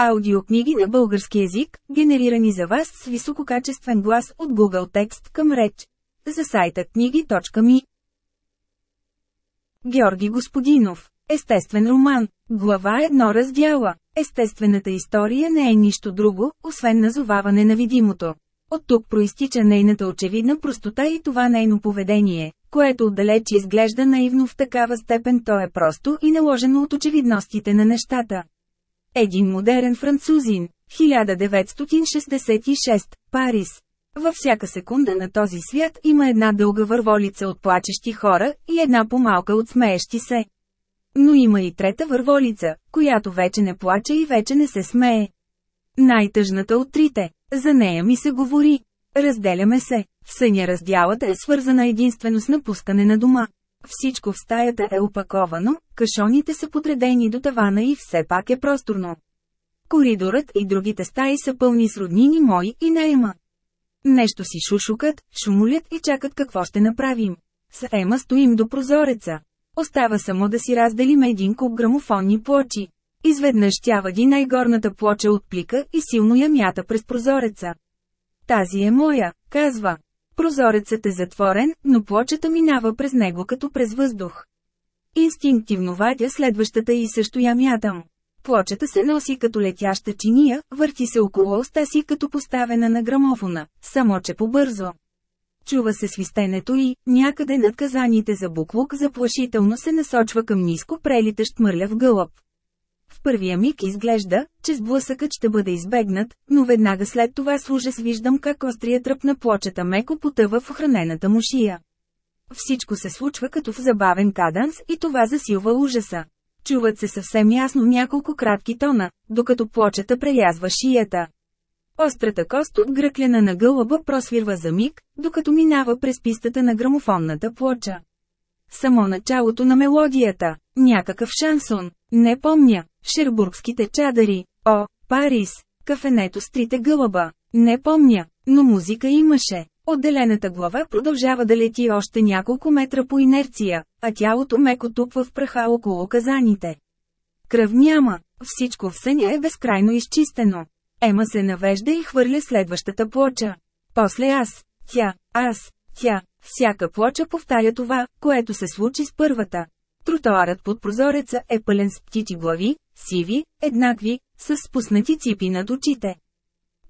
Аудиокниги на български език, генерирани за вас с висококачествен глас от Google Текст към реч. За сайта книги.ми Георги Господинов Естествен роман Глава едно раздяла Естествената история не е нищо друго, освен назоваване на видимото. От тук проистича нейната очевидна простота и това нейно поведение, което отдалеч изглежда наивно в такава степен то е просто и наложено от очевидностите на нещата. Един модерен французин. 1966, Парис. Във всяка секунда на този свят има една дълга върволица от плачещи хора и една помалка от смеещи се. Но има и трета върволица, която вече не плаче и вече не се смее. Най-тъжната от трите. За нея ми се говори. Разделяме се. В съня раздялата е свързана единствено с напускане на дома. Всичко в стаята е опаковано, кашоните са подредени до тавана и все пак е просторно. Коридорът и другите стаи са пълни с роднини мои и наема. Нещо си шушукат, шумолят и чакат какво ще направим. С Ема стоим до прозореца. Остава само да си разделим един куп грамофонни плочи. Изведнъж тя вади най-горната плоча от плика и силно я мята през прозореца. Тази е моя, казва. Прозорецът е затворен, но плочата минава през него като през въздух. Инстинктивно вадя следващата и също я мятам. Плочата се носи като летяща чиния, върти се около уста си като поставена на грамофона, само че побързо. Чува се свистенето и, някъде над казаните за буклук заплашително се насочва към ниско прелитащ мърляв гълъб. В първия миг изглежда, че сблъсъкът ще бъде избегнат, но веднага след това с ужас виждам как острия тръп на плочата меко потъва в охранената му шия. Всичко се случва като в забавен каданс и това засилва ужаса. Чуват се съвсем ясно няколко кратки тона, докато плочата прелязва шията. Острата кост от гръкляна на гълъба просвирва за миг, докато минава през пистата на грамофонната плоча. Само началото на мелодията, някакъв шансон, не помня, шербургските чадъри, о, Парис, кафенето с трите гълъба, не помня, но музика имаше. Отделената глава продължава да лети още няколко метра по инерция, а тялото меко тупва в праха около казаните. Кръв няма, всичко в съня е безкрайно изчистено. Ема се навежда и хвърля следващата плоча. После аз, тя, аз, тя, всяка плоча повтаря това, което се случи с първата. Тротоарът под прозореца е пълен с птичи глави, сиви, еднакви, с спуснати ципи над очите.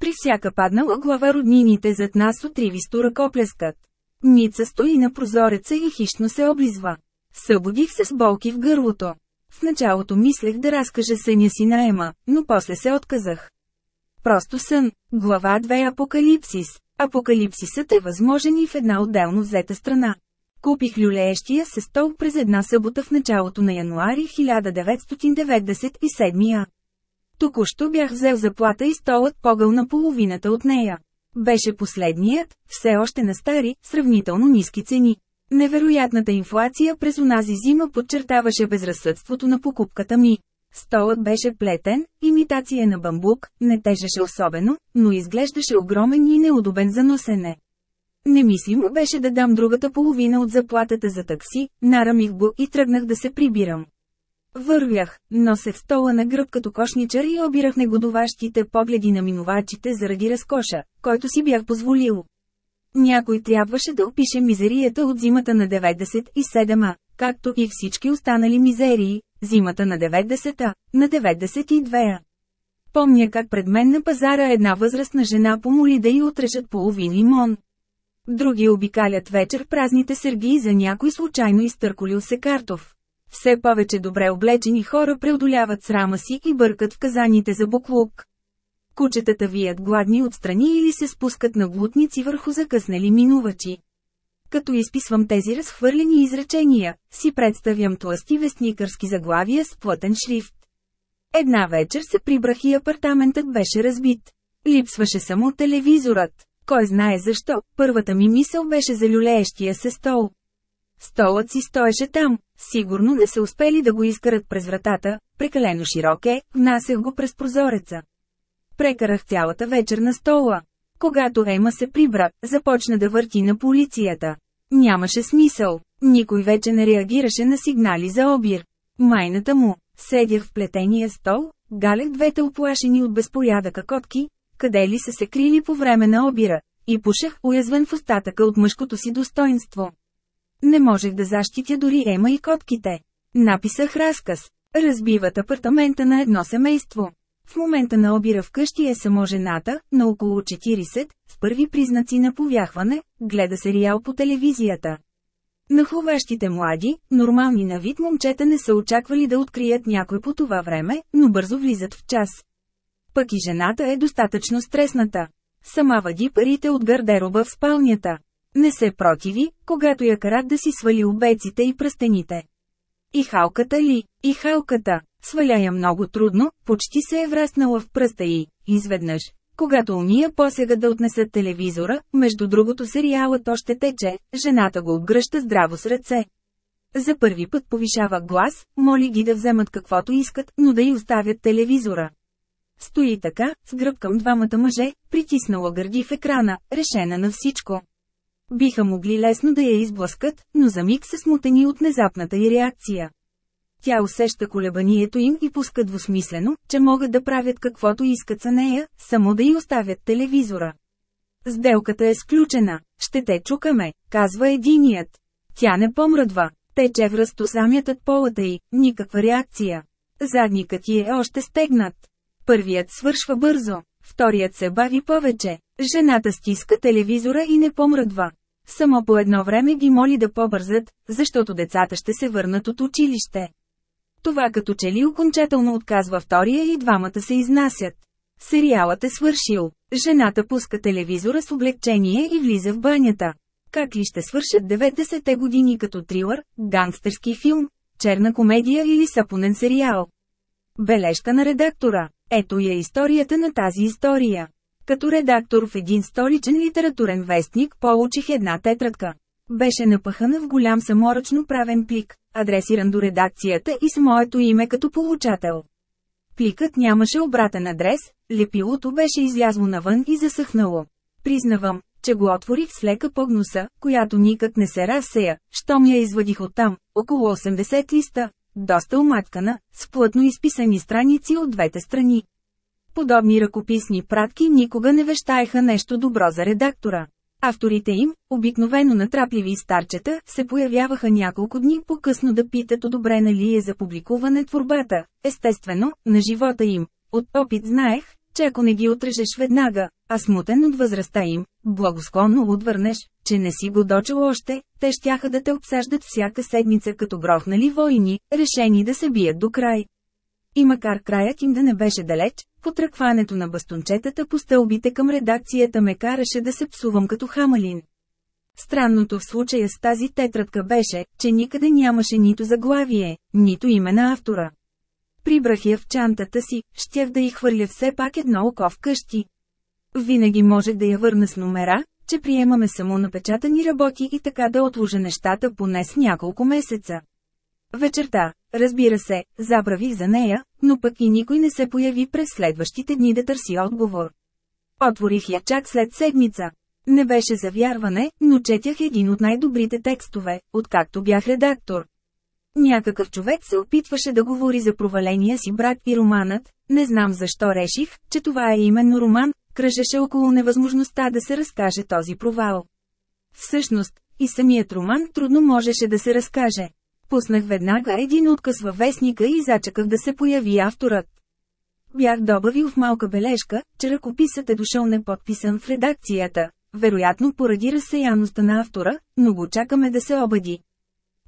При всяка паднала глава роднините зад нас отривисто ръкоплескат. Ница стои на прозореца и хищно се облизва. Събудих се с болки в гърлото. В началото мислех да разкажа съня си на Ема, но после се отказах. Просто сън. Глава 2 Апокалипсис. Апокалипсисът е възможен и в една отделно взета страна. Купих люлеещия се стол през една събота в началото на януари 1997 Току-що бях взел заплата и столът погъл на половината от нея. Беше последният, все още на стари, сравнително ниски цени. Невероятната инфлация през онази зима подчертаваше безразсъдството на покупката ми. Столът беше плетен, имитация на бамбук, не тежеше особено, но изглеждаше огромен и неудобен за носене. Немислимо беше да дам другата половина от заплатата за такси, нарамих го и тръгнах да се прибирам. Вървях, носех стола на гръб като кошничар и обирах негодоващите погледи на минувачите заради разкоша, който си бях позволил. Някой трябваше да опише мизерията от зимата на 97-а, както и всички останали мизерии, зимата на 90-та, на 92-а. Помня как пред мен на пазара една възрастна жена помоли да й отрежат половин лимон. Други обикалят вечер празните сергии за някой случайно изтърколил се картов. Все повече добре облечени хора преодоляват срама си и бъркат в казаните за буклук. Кучетата вият гладни отстрани или се спускат на глутници върху закъснели минувачи. Като изписвам тези разхвърлени изречения, си представям тласти вестникърски заглавия с плътен шрифт. Една вечер се прибрах и апартаментът беше разбит. Липсваше само телевизорът. Кой знае защо, първата ми мисъл беше за люлеещия се стол. Столът си стоеше там, сигурно не са успели да го изкарат през вратата, прекалено широк е, внасях го през прозореца. Прекарах цялата вечер на стола. Когато Ема се прибра, започна да върти на полицията. Нямаше смисъл. Никой вече не реагираше на сигнали за обир. Майната му. Седях в плетения стол, галех двете оплашени от безпорядъка котки, къде ли са се крили по време на обира, и пушех уязвен в остатъка от мъжкото си достоинство. Не можех да защитя дори Ема и котките. Написах разказ. Разбиват апартамента на едно семейство. В момента на обира вкъщи е само жената, на около 40, с първи признаци на повяхване, гледа сериал по телевизията. Нахловещите млади, нормални на вид момчета не са очаквали да открият някой по това време, но бързо влизат в час. Пък и жената е достатъчно стресната. Сама въди парите от гардероба в спалнята. Не се противи, когато я карат да си свали обеците и пръстените. И халката ли, и халката, сваля я много трудно, почти се е враснала в пръста и, изведнъж, когато уния посега да отнесат телевизора, между другото сериалът още тече, жената го обгръща здраво с ръце. За първи път повишава глас, моли ги да вземат каквото искат, но да й оставят телевизора. Стои така, с гръб към двамата мъже, притиснала гърди в екрана, решена на всичко. Биха могли лесно да я изблъскат, но за миг се смутени от внезапната й реакция. Тя усеща колебанието им и пуска двусмислено, че могат да правят каквото искат за нея, само да й оставят телевизора. Сделката е сключена, ще те чукаме, казва единият. Тя не помръдва, тече в разтосамятът полата й, никаква реакция. Задникът ти е още стегнат. Първият свършва бързо, вторият се бави повече. Жената стиска телевизора и не помръдва. Само по едно време ги моли да побързат, защото децата ще се върнат от училище. Това като че ли окончателно отказва втория и двамата се изнасят. Сериалът е свършил. Жената пуска телевизора с облегчение и влиза в банята. Как ли ще свършат 90-те години като трилър, гангстерски филм, черна комедия или сапонен сериал? Бележка на редактора. Ето я историята на тази история. Като редактор в един столичен литературен вестник получих една тетрадка. Беше напъхана в голям саморъчно правен плик, адресиран до редакцията и с моето име като получател. Пликът нямаше обратен адрес, лепилото беше излязло навън и засъхнало. Признавам, че го отворих с лека погнуса, която никак не се разсея, щом я извадих оттам, около 80 листа, доста оматкана, с плътно изписани страници от двете страни. Подобни ръкописни пратки никога не вещаеха нещо добро за редактора. Авторите им, обикновено натрапливи старчета, се появяваха няколко дни по-късно да питат одобрена ли е за публикуване творбата, естествено, на живота им. От опит знаех, че ако не ги отрежеш веднага, а смутен от възрастта им, благосклонно отвърнеш, че не си го дочел още, те щяха да те обсаждат всяка седмица като грохнали войни, решени да се бият до край. И макар краят им да не беше далеч, потръкването на бастончетата по стълбите към редакцията ме караше да се псувам като хамалин. Странното в случая с тази тетрадка беше, че никъде нямаше нито заглавие, нито име на автора. Прибрах я в чантата си, щях да й хвърля все пак едно око в къщи. Винаги можех да я върна с номера, че приемаме само напечатани работи и така да отложа нещата поне с няколко месеца. Вечерта, разбира се, забравих за нея, но пък и никой не се появи през следващите дни да търси отговор. Отворих я чак след седмица. Не беше за вярване, но четях един от най-добрите текстове, откакто бях редактор. Някакъв човек се опитваше да говори за проваления си брак и романът, не знам защо реших, че това е именно роман, кръжеше около невъзможността да се разкаже този провал. Всъщност, и самият роман трудно можеше да се разкаже. Пуснах веднага един отказ във вестника и зачаках да се появи авторът. Бях добавил в малка бележка, че ръкописът е дошъл неподписан в редакцията, вероятно поради разсеяността на автора, но го чакаме да се обади.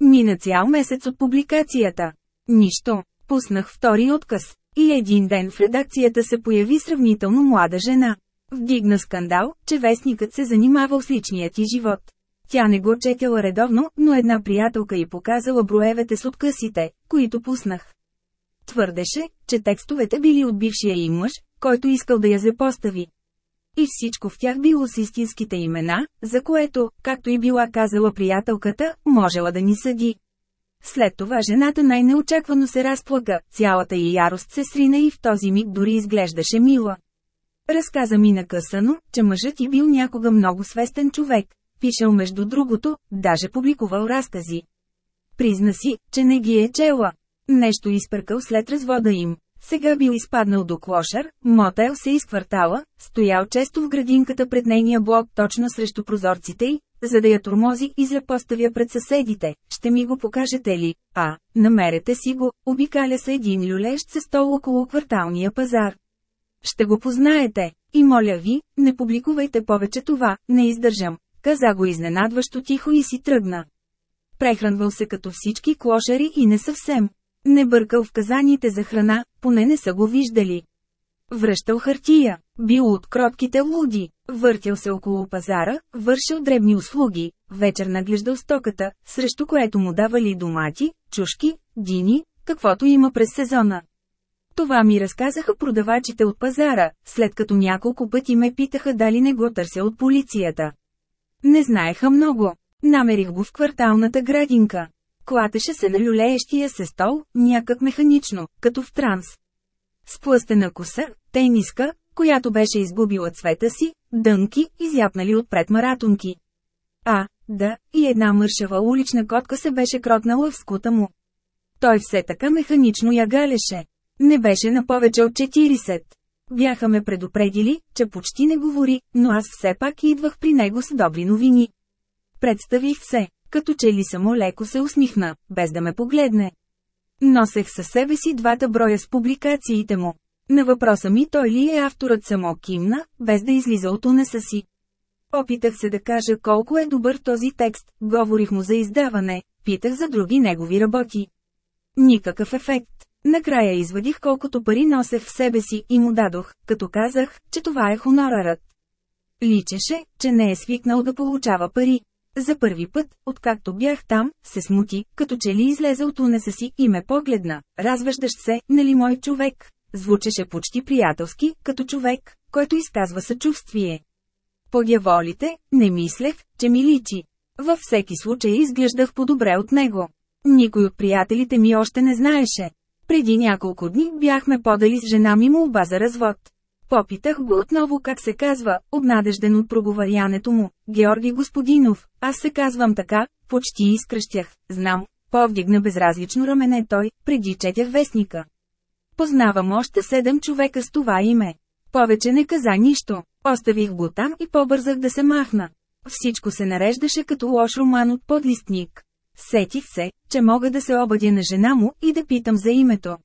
Мина цял месец от публикацията. Нищо. Пуснах втори отказ. И един ден в редакцията се появи сравнително млада жена. Вдигна скандал, че вестникът се занимавал с личния ти живот. Тя не го четяла редовно, но една приятелка й показала броевете с откъсите, които пуснах. Твърдеше, че текстовете били от бившия им мъж, който искал да я запостави. И всичко в тях било с истинските имена, за което, както и била казала приятелката, можела да ни съди. След това жената най-неочаквано се разплака, цялата й ярост се срина и в този миг дори изглеждаше мила. Разказа ми накъсано, че мъжът й бил някога много свестен човек, пишел между другото, даже публикувал разкази. Призна си, че не ги е чела. Нещо изпъркал след развода им. сега бил изпаднал до клошар, мотел се из квартала, стоял често в градинката пред нейния блок точно срещу прозорците й, за да я тормози и запоставя пред съседите. Ще ми го покажете ли? А, намерете си го, обикаля се един люлещ се стол около кварталния пазар. Ще го познаете. И моля ви, не публикувайте повече това, не издържам. Каза го изненадващо тихо и си тръгна. Прехранвал се като всички клошари и не съвсем. Не бъркал в казаните за храна, поне не са го виждали. Връщал хартия, бил от кротките луди, въртял се около пазара, вършил дребни услуги, вечер наглеждал стоката, срещу което му давали домати, чушки, дини, каквото има през сезона. Това ми разказаха продавачите от пазара, след като няколко пъти ме питаха дали не го търся от полицията. Не знаеха много. Намерих го в кварталната градинка. Клатеше се на люлеещия се стол, някак механично, като в транс. Сплъстена коса, тениска, която беше изгубила цвета си, дънки, изяпнали отпред маратонки. А, да, и една мършава улична котка се беше кротнала в скута му. Той все така механично я галеше. Не беше на повече от 40. Бяха ме предупредили, че почти не говори, но аз все пак идвах при него с добри новини. Представих се, като че ли само леко се усмихна, без да ме погледне. Носех със себе си двата броя с публикациите му. На въпроса ми той ли е авторът само кимна, без да излиза от унеса си. Опитах се да кажа колко е добър този текст, говорих му за издаване, питах за други негови работи. Никакъв ефект. Накрая извадих колкото пари носех в себе си и му дадох, като казах, че това е хонорарът. Личеше, че не е свикнал да получава пари. За първи път, откакто бях там, се смути, като че ли излезе от унеса си и ме погледна. Развеждащ се, нали мой човек? Звучеше почти приятелски, като човек, който изказва съчувствие. Подяволите, не мислех, че ми личи. Във всеки случай изглеждах по-добре от него. Никой от приятелите ми още не знаеше. Преди няколко дни бяхме подали с жена ми молба за развод. Попитах го отново как се казва, обнадежден от проговарянето му. Георги Господинов, аз се казвам така, почти изкръщях, знам. Повдигна безразлично рамене той, преди четях вестника. Познавам още седем човека с това име. Повече не каза нищо. Оставих го там и побързах да се махна. Всичко се нареждаше като лош роман от подлистник. Сетих се, че мога да се обадя на жена му и да питам за името.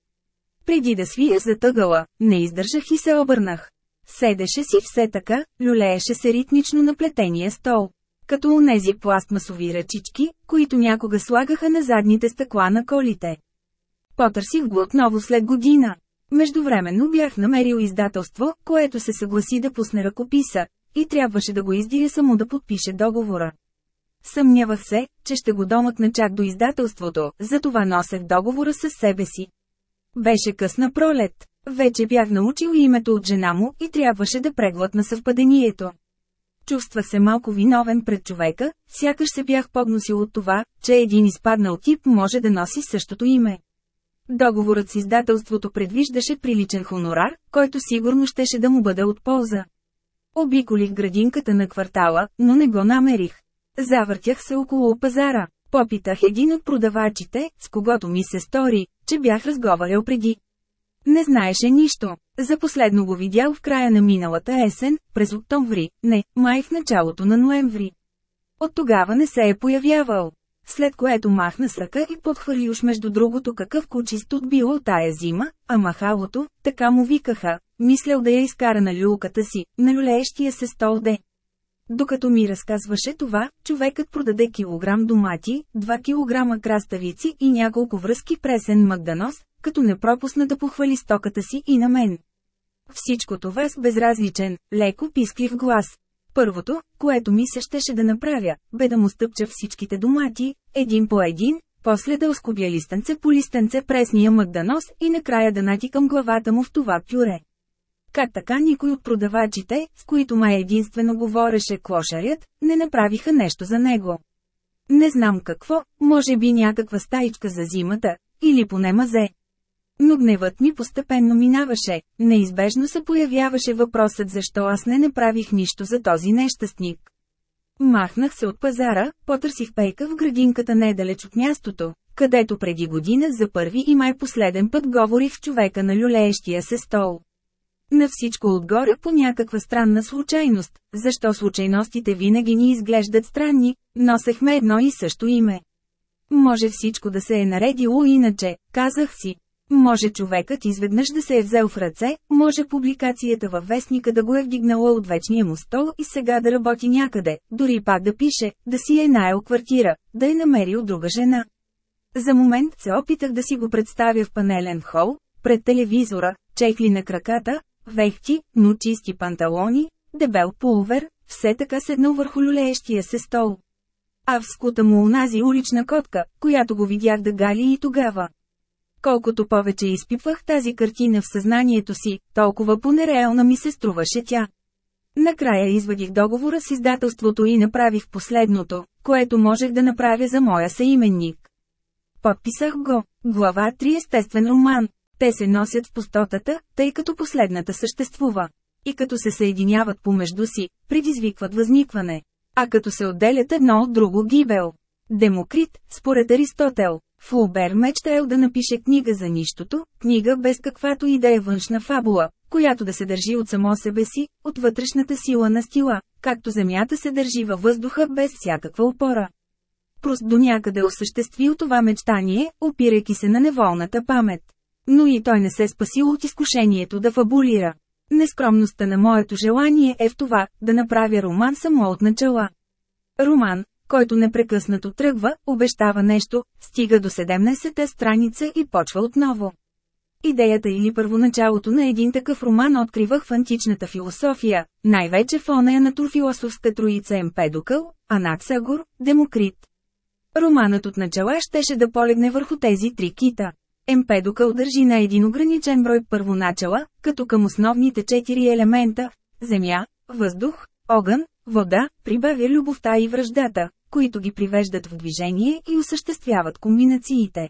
Преди да свия за тъгъла, не издържах и се обърнах. Седеше си все така, люлееше се ритмично на плетения стол. Като онези пластмасови ръчички, които някога слагаха на задните стъкла на колите. Потърсих го отново след година. Междувременно бях намерил издателство, което се съгласи да пусне ръкописа, и трябваше да го издиря само да подпише договора. Съмнявах се, че ще го домъкна чак до издателството, затова носех договора със себе си. Беше късна пролет. Вече бях научил името от жена му и трябваше да преглътна съвпадението. Чувствах се малко виновен пред човека, сякаш се бях погносил от това, че един изпаднал тип може да носи същото име. Договорът с издателството предвиждаше приличен хонорар, който сигурно щеше да му бъде от полза. Обиколих градинката на квартала, но не го намерих. Завъртях се около пазара. Попитах един от продавачите, с когото ми се стори, че бях разговарял преди. Не знаеше нищо. За последно го видял в края на миналата есен, през октомври, не, май в началото на ноември. От тогава не се е появявал. След което махна с ръка и подхвърли уж между другото какъв кучист било тая зима, а махалото, така му викаха, мислял да я изкара на люлката си, на люлеещия се стол де. Докато ми разказваше това, човекът продаде килограм домати, 2 килограма краставици и няколко връзки пресен магданос, като не пропусна да похвали стоката си и на мен. Всичко това с безразличен, леко писклив глас. Първото, което ми се щеше да направя, бе да му стъпча всичките домати, един по един, после да оскобя листенце по листенце пресния магданос и накрая да натикам главата му в това пюре. Как така никой от продавачите, с които май единствено говореше клошарят, не направиха нещо за него? Не знам какво, може би някаква стаичка за зимата, или поне мазе. Но гневът ми постепенно минаваше, неизбежно се появяваше въпросът защо аз не направих нищо за този нещастник. Махнах се от пазара, потърсих пейка в градинката недалеч от мястото, където преди година за първи и май последен път говорих в човека на люлеещия се стол. На всичко отгоре по някаква странна случайност, защо случайностите винаги ни изглеждат странни, носехме едно и също име. Може всичко да се е наредило иначе, казах си. Може човекът изведнъж да се е взел в ръце, може публикацията във вестника да го е вдигнала от вечния му стол и сега да работи някъде, дори пак да пише, да си е наел квартира, да е намерил друга жена. За момент се опитах да си го представя в панелен хол, пред телевизора, чехли на краката, вехти, но чисти панталони, дебел пулвер, все така седнал върху люлеещия се стол. А в скута му унази улична котка, която го видях да гали и тогава. Колкото повече изпипвах тази картина в съзнанието си, толкова понереална ми се струваше тя. Накрая извадих договора с издателството и направих последното, което можех да направя за моя съименник. Подписах го. Глава 3 естествен роман. Те се носят в пустотата, тъй като последната съществува. И като се съединяват помежду си, предизвикват възникване. А като се отделят едно от друго гибел. Демокрит, според Аристотел, Фулбер мечтаел да напише книга за нищото, книга без каквато и да е външна фабула, която да се държи от само себе си, от вътрешната сила на стила, както земята се държи във въздуха без всякаква опора. Прост до някъде осъществил това мечтание, опирайки се на неволната памет. Но и той не се спасил от изкушението да фабулира. Нескромността на моето желание е в това, да направя роман само от начала. Роман, който непрекъснато тръгва, обещава нещо, стига до 17-та страница и почва отново. Идеята или първоначалото на един такъв роман откривах в античната философия, най-вече в оная натурфилософска троица Емпедокъл, Анаксагор, Демокрит. Романът от начала щеше да полегне върху тези три кита. Емпедокъл държи на един ограничен брой първоначала, като към основните четири елемента – земя, въздух, огън, вода, прибавя любовта и връждата, които ги привеждат в движение и осъществяват комбинациите.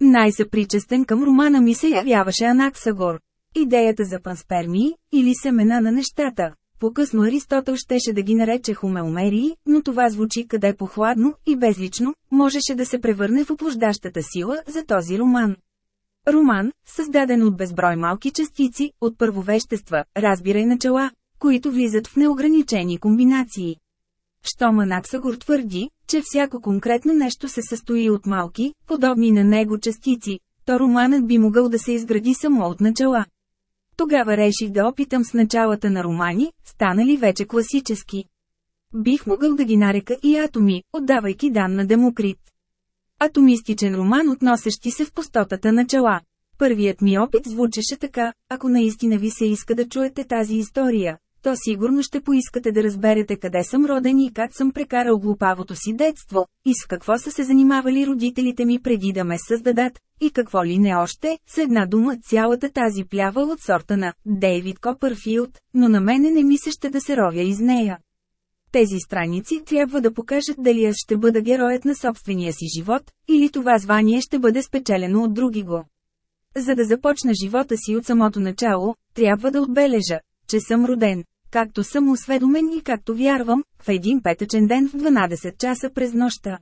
Най-съпричестен към романа ми се явяваше Анаксагор. Идеята за панспермии, или семена на нещата. По-късно Аристотел щеше да ги нарече хумеумерии, но това звучи къде по-хладно и безлично, можеше да се превърне в оплождащата сила за този роман. Роман, създаден от безброй малки частици, от първовещества, разбирай начала, които влизат в неограничени комбинации. Щом Анаксагор твърди, че всяко конкретно нещо се състои от малки, подобни на него частици, то романът би могъл да се изгради само от начала. Тогава реших да опитам с началата на романи, станали вече класически. Бих могъл да ги нарека и атоми, отдавайки дан на Демокрит. Атомистичен роман, относещи се в пустотата начала. Първият ми опит звучеше така, ако наистина ви се иска да чуете тази история, то сигурно ще поискате да разберете къде съм роден и как съм прекарал глупавото си детство, и с какво са се занимавали родителите ми преди да ме създадат, и какво ли не още, с една дума цялата тази плява от сорта на Дейвид Копърфилд, но на мене не ми се ще да се ровя из нея. Тези страници трябва да покажат дали аз ще бъда героят на собствения си живот, или това звание ще бъде спечелено от други го. За да започна живота си от самото начало, трябва да отбележа, че съм роден, както съм осведомен и както вярвам, в един петъчен ден в 12 часа през нощта.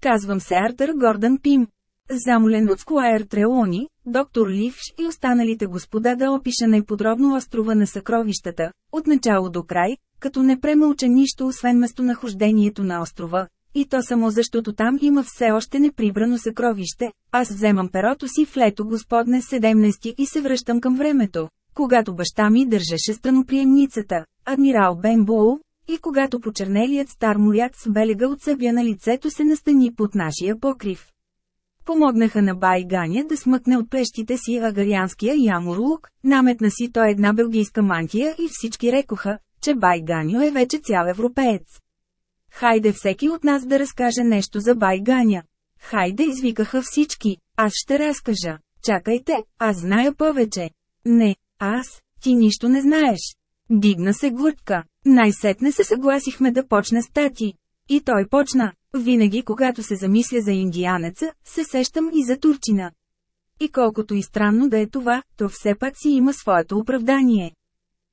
Казвам се Артър Гордън Пим. Замолен от Скуайр Трелони, доктор Ливш и останалите господа да опиша най-подробно острова на съкровищата, от начало до край, като не премълча нищо освен местонахождението на острова, и то само защото там има все още неприбрано съкровище. Аз вземам перото си в лето господне 17 и се връщам към времето, когато баща ми държеше станоприемницата, адмирал Бен Боу, и когато почернелият стар моряк с белега от събя на лицето се настани под нашия покрив. Помогнаха на Бай Ганя да смъкне от плещите си агарианския ямурлук, наметна си той една белгийска мантия и всички рекоха, че Бай Ганю е вече цял европеец. Хайде всеки от нас да разкаже нещо за Бай Ганя. Хайде извикаха всички, аз ще разкажа. Чакайте, аз зная повече. Не, аз, ти нищо не знаеш. Дигна се глътка. Най-сетне се съгласихме да почне стати. И той почна. Винаги когато се замисля за индианеца, се сещам и за турчина. И колкото и странно да е това, то все пак си има своето оправдание.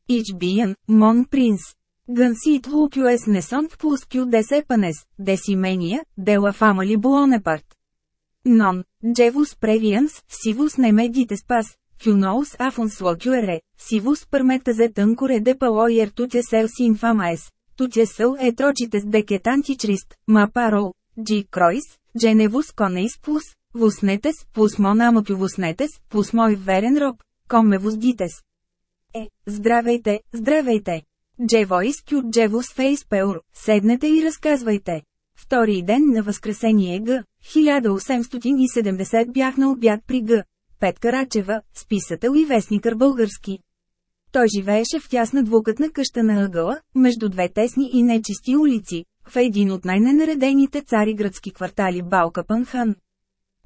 Ичбиян, Мон Принц. Гънсит лупюес несонт плюс кю десепанес, десимения, дела фамали буонепарт. Non, Джевус Previans, Сивус Немедите Спас, Фюноус Афонс Локюере, Сивус Пърметазет Анкоре де Палойер Тутесел Синфамаес, Тутесел Етрочитес Декетантичрист, Мапарол, Джи Кройс, Дженевус Конейс Плус, Вуснетес, Плус Монамапю Вуснетес, Плус Мой Верен Роб, Коме Вуздитес. Е, здравейте, здравейте! Джевойс Кют Джевус Фейспеур, седнете и разказвайте. Втори ден на Възкресение Г. 1870 бях на обяд при Г. Петка Рачева, списател и вестникър български. Той живееше в тясна двукътна къща на ъгъла, между две тесни и нечисти улици, в един от най-ненаредените цариградски квартали Балка Панхан.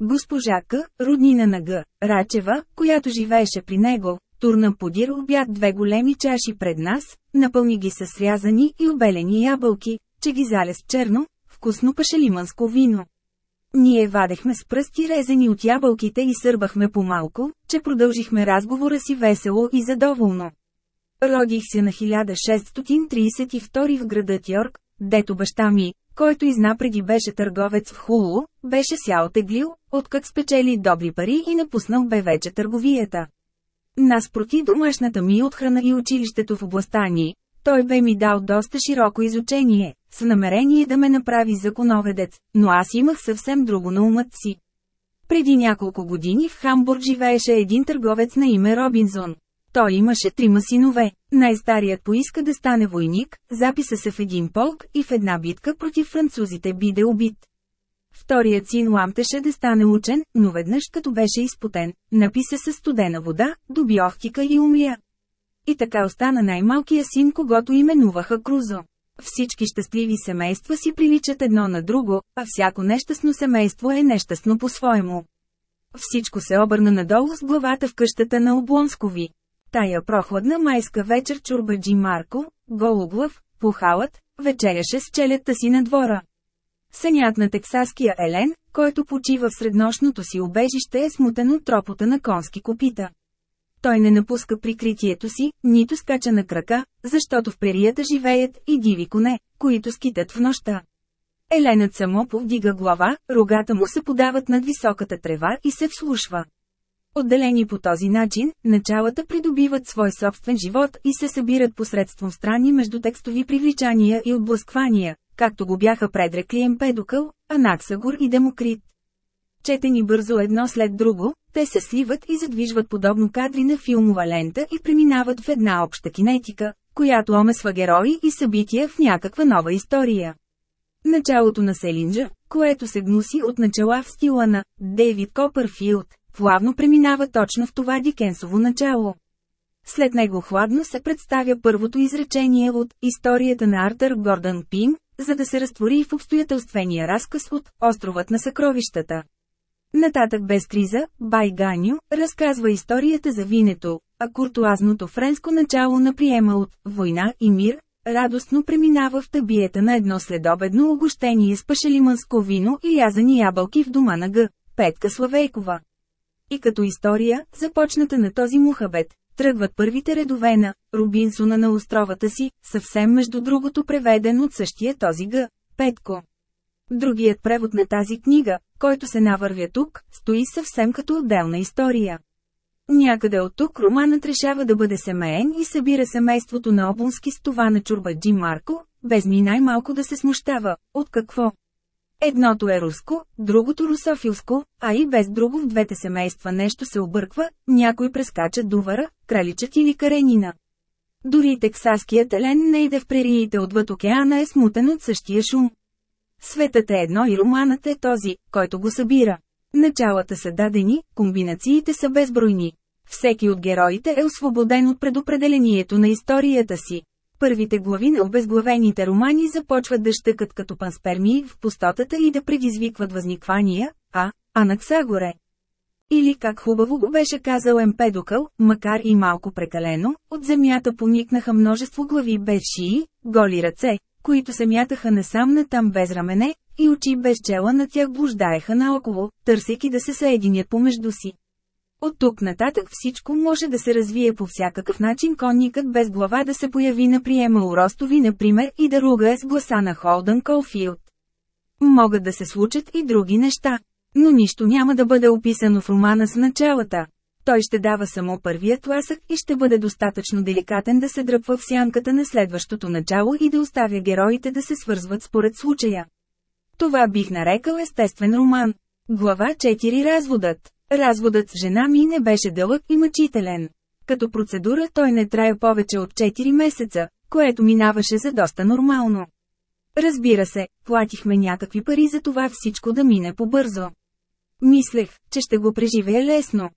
Госпожа К, роднина на Г. Рачева, която живееше при него, турна подир обяд две големи чаши пред нас, напълни ги с срязани и обелени ябълки, че ги залез черно, вкусно пашелиманско вино. Ние вадехме с пръсти резени от ябълките и сърбахме по-малко, че продължихме разговора си весело и задоволно. Родих се на 1632 в града Йорк, дето баща ми, който изна преди беше търговец в Хулу, беше сял теглил, откак спечели добри пари и напуснал бе вече търговията. Нас проти домашната ми отхрана и училището в областта ни, той бе ми дал доста широко изучение, с намерение да ме направи законоведец, но аз имах съвсем друго на умът си. Преди няколко години в Хамбург живееше един търговец на име Робинзон. Той имаше трима синове. Най-старият поиска да стане войник, записа се в един полк и в една битка против французите биде убит. Вторият син ламтеше да стане учен, но веднъж като беше изпотен, написа със студена вода, доби охтика и умря. И така остана най-малкия син, когато именуваха Крузо. Всички щастливи семейства си приличат едно на друго, а всяко нещастно семейство е нещастно по-своему. Всичко се обърна надолу с главата в къщата на Облонскови. Тая прохладна майска вечер чурбаджи Марко, гологлав, похалът, вечеряше с челята си на двора. Сънят на тексаския Елен, който почива в среднощното си убежище е смутен от тропота на конски копита. Той не напуска прикритието си, нито скача на крака, защото в прерията живеят и диви коне, които скитат в нощта. Еленът само повдига глава, рогата му се подават над високата трева и се вслушва. Отделени по този начин, началата придобиват свой собствен живот и се събират посредством страни между текстови привличания и отблъсквания, както го бяха предрекли Емпедокъл, Анаксагор и Демокрит. Четени бързо едно след друго, те се сливат и задвижват подобно кадри на филмова лента и преминават в една обща кинетика, която омесва герои и събития в някаква нова история. Началото на Селинджа, което се гнуси от начала в стила на Дейвид Копърфилд, плавно преминава точно в това Дикенсово начало. След него хладно се представя първото изречение от «Историята на Артър Гордън Пим», за да се разтвори в обстоятелствения разказ от «Островът на съкровищата». Нататък без криза, Бай Ганю, разказва историята за винето, а куртуазното френско начало на приема от «Война и мир», радостно преминава в табиета на едно следобедно огощение с пашелиманско вино и язани ябълки в дома на Г. Петка Славейкова. И като история, започната на този мухабет, тръгват първите редове на Рубинсона на островата си, съвсем между другото преведен от същия този Г. Петко. Другият превод на тази книга, който се навървя тук, стои съвсем като отделна история. Някъде от тук романът решава да бъде семейен и събира семейството на Облонски с това на чурбаджи Марко, без ни най-малко да се смущава. От какво? Едното е руско, другото русофилско, а и без друго в двете семейства нещо се обърква, някой прескача дувара, краличът или каренина. Дори тексаският елен не иде в прериите отвъд океана е смутен от същия шум. Светът е едно и романът е този, който го събира. Началата са дадени, комбинациите са безбройни. Всеки от героите е освободен от предопределението на историята си. Първите глави на обезглавените романи започват да щъкат като панспермии в пустотата и да предизвикват възниквания, а, Анаксагоре. Или как хубаво го беше казал Емпедокъл, макар и малко прекалено, от земята поникнаха множество глави без голи ръце, които се мятаха насам натам без рамене, и очи без чела на тях блуждаеха наоколо, търсейки да се съединят помежду си. От тук нататък всичко може да се развие по всякакъв начин конникът без глава да се появи на приема у Ростови например и да ругае с гласа на Холдън Колфилд. Могат да се случат и други неща. Но нищо няма да бъде описано в романа с началата. Той ще дава само първият ласък и ще бъде достатъчно деликатен да се дръпва в сянката на следващото начало и да оставя героите да се свързват според случая. Това бих нарекал естествен роман. Глава 4 Разводът Разводът с жена ми не беше дълъг и мъчителен. Като процедура той не трая повече от 4 месеца, което минаваше за доста нормално. Разбира се, платихме някакви пари за това всичко да мине побързо. Мислех, че ще го преживея лесно.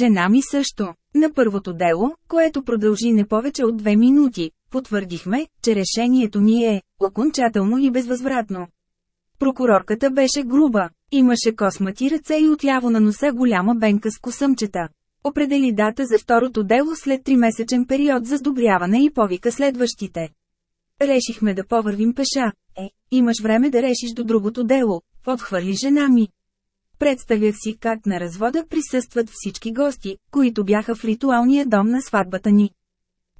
Жена ми също. На първото дело, което продължи не повече от две минути, потвърдихме, че решението ни е окончателно и безвъзвратно. Прокурорката беше груба, имаше космати ръце и отляво на носа голяма бенка с косъмчета. Определи дата за второто дело след 3-месечен период за сдобряване и повика следващите. Решихме да повървим пеша. Е, имаш време да решиш до другото дело, подхвърли жена ми. Представях си как на развода присъстват всички гости, които бяха в ритуалния дом на сватбата ни.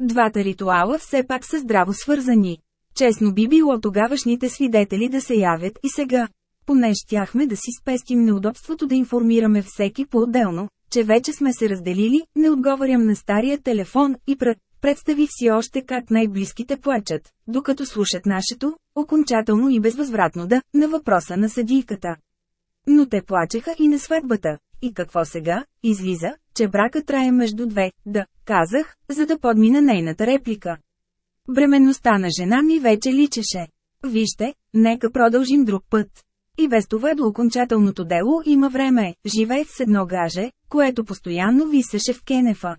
Двата ритуала все пак са здраво свързани. Честно би било тогавашните свидетели да се явят и сега. Поне щяхме да си спестим неудобството да информираме всеки по-отделно, че вече сме се разделили, не отговарям на стария телефон и пред. Представих си още как най-близките плачат, докато слушат нашето, окончателно и безвъзвратно да, на въпроса на съдийката. Но те плачеха и на сватбата. И какво сега? Излиза, че брака трае между две, да, казах, за да подмина нейната реплика. Бременността на жена ми вече личеше. Вижте, нека продължим друг път. И без това до окончателното дело има време, живеех с едно гаже, което постоянно висеше в кенефа.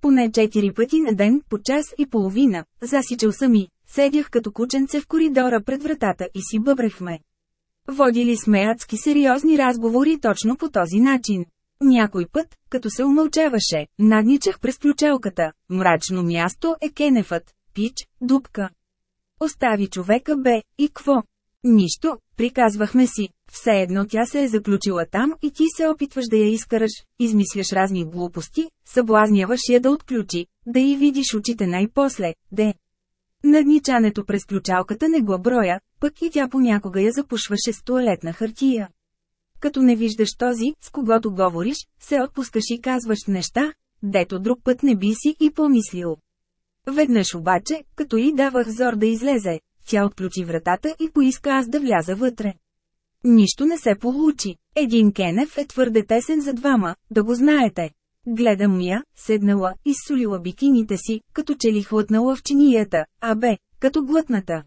Поне четири пъти на ден, по час и половина, засичал сами, седях като кученце в коридора пред вратата и си бъбрехме. Водили сме адски сериозни разговори точно по този начин. Някой път, като се умълчаваше, надничах през ключелката. Мрачно място е кенефът, пич, дупка. Остави човека бе, и кво? Нищо, приказвахме си. Все едно тя се е заключила там и ти се опитваш да я изкараш, измисляш разни глупости, съблазняваш я да отключи, да й видиш очите най-после, де. Надничането през ключалката не го броя, пък и тя понякога я запушваше с туалетна хартия. Като не виждаш този, с когото говориш, се отпускаш и казваш неща, дето друг път не би си и помислил. Веднъж обаче, като и давах зор да излезе, тя отключи вратата и поиска аз да вляза вътре. Нищо не се получи. Един кенев е твърде тесен за двама, да го знаете. Гледам я, седнала, изсолила бикините си, като че ли хлътнала в чинията, а бе, като глътната.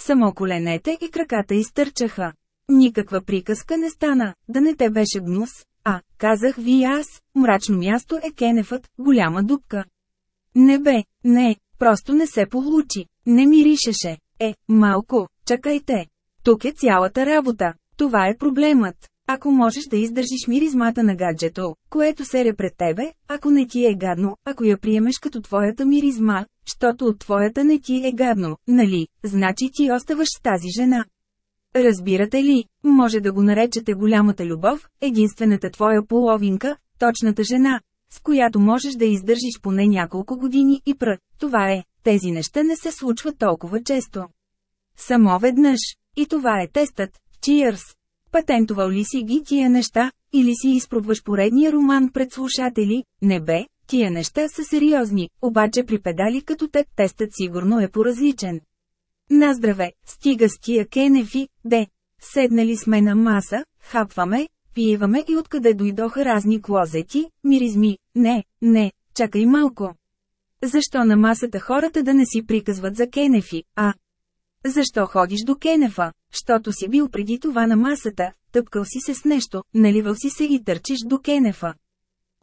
Само коленете и краката изтърчаха. Никаква приказка не стана, да не те беше гнус, а, казах ви аз, мрачно място е кенефът, голяма дупка. Не бе, не, просто не се получи, не миришеше. Е, малко, чакайте. Тук е цялата работа. Това е проблемът. Ако можеш да издържиш миризмата на гаджето, което сере пред тебе, ако не ти е гадно, ако я приемеш като твоята миризма, щото от твоята не ти е гадно, нали, значи ти оставаш с тази жена. Разбирате ли, може да го наречете голямата любов, единствената твоя половинка, точната жена, с която можеш да издържиш поне няколко години и пръ. Това е, тези неща не се случват толкова често. Само веднъж. И това е тестът. Cheers! Патентовал ли си ги тия неща, или си изпробваш поредния роман пред слушатели? Не бе, тия неща са сериозни, обаче при педали като теб тестът сигурно е поразличен. Наздраве, стига с тия кенефи, де. Седнали сме на маса, хапваме, пиеваме и откъде дойдоха разни клозети, миризми, не, не, чакай малко. Защо на масата хората да не си приказват за кенефи, а? Защо ходиш до кенефа? Щото си бил преди това на масата, тъпкал си се с нещо, наливал си се и търчиш до кенефа.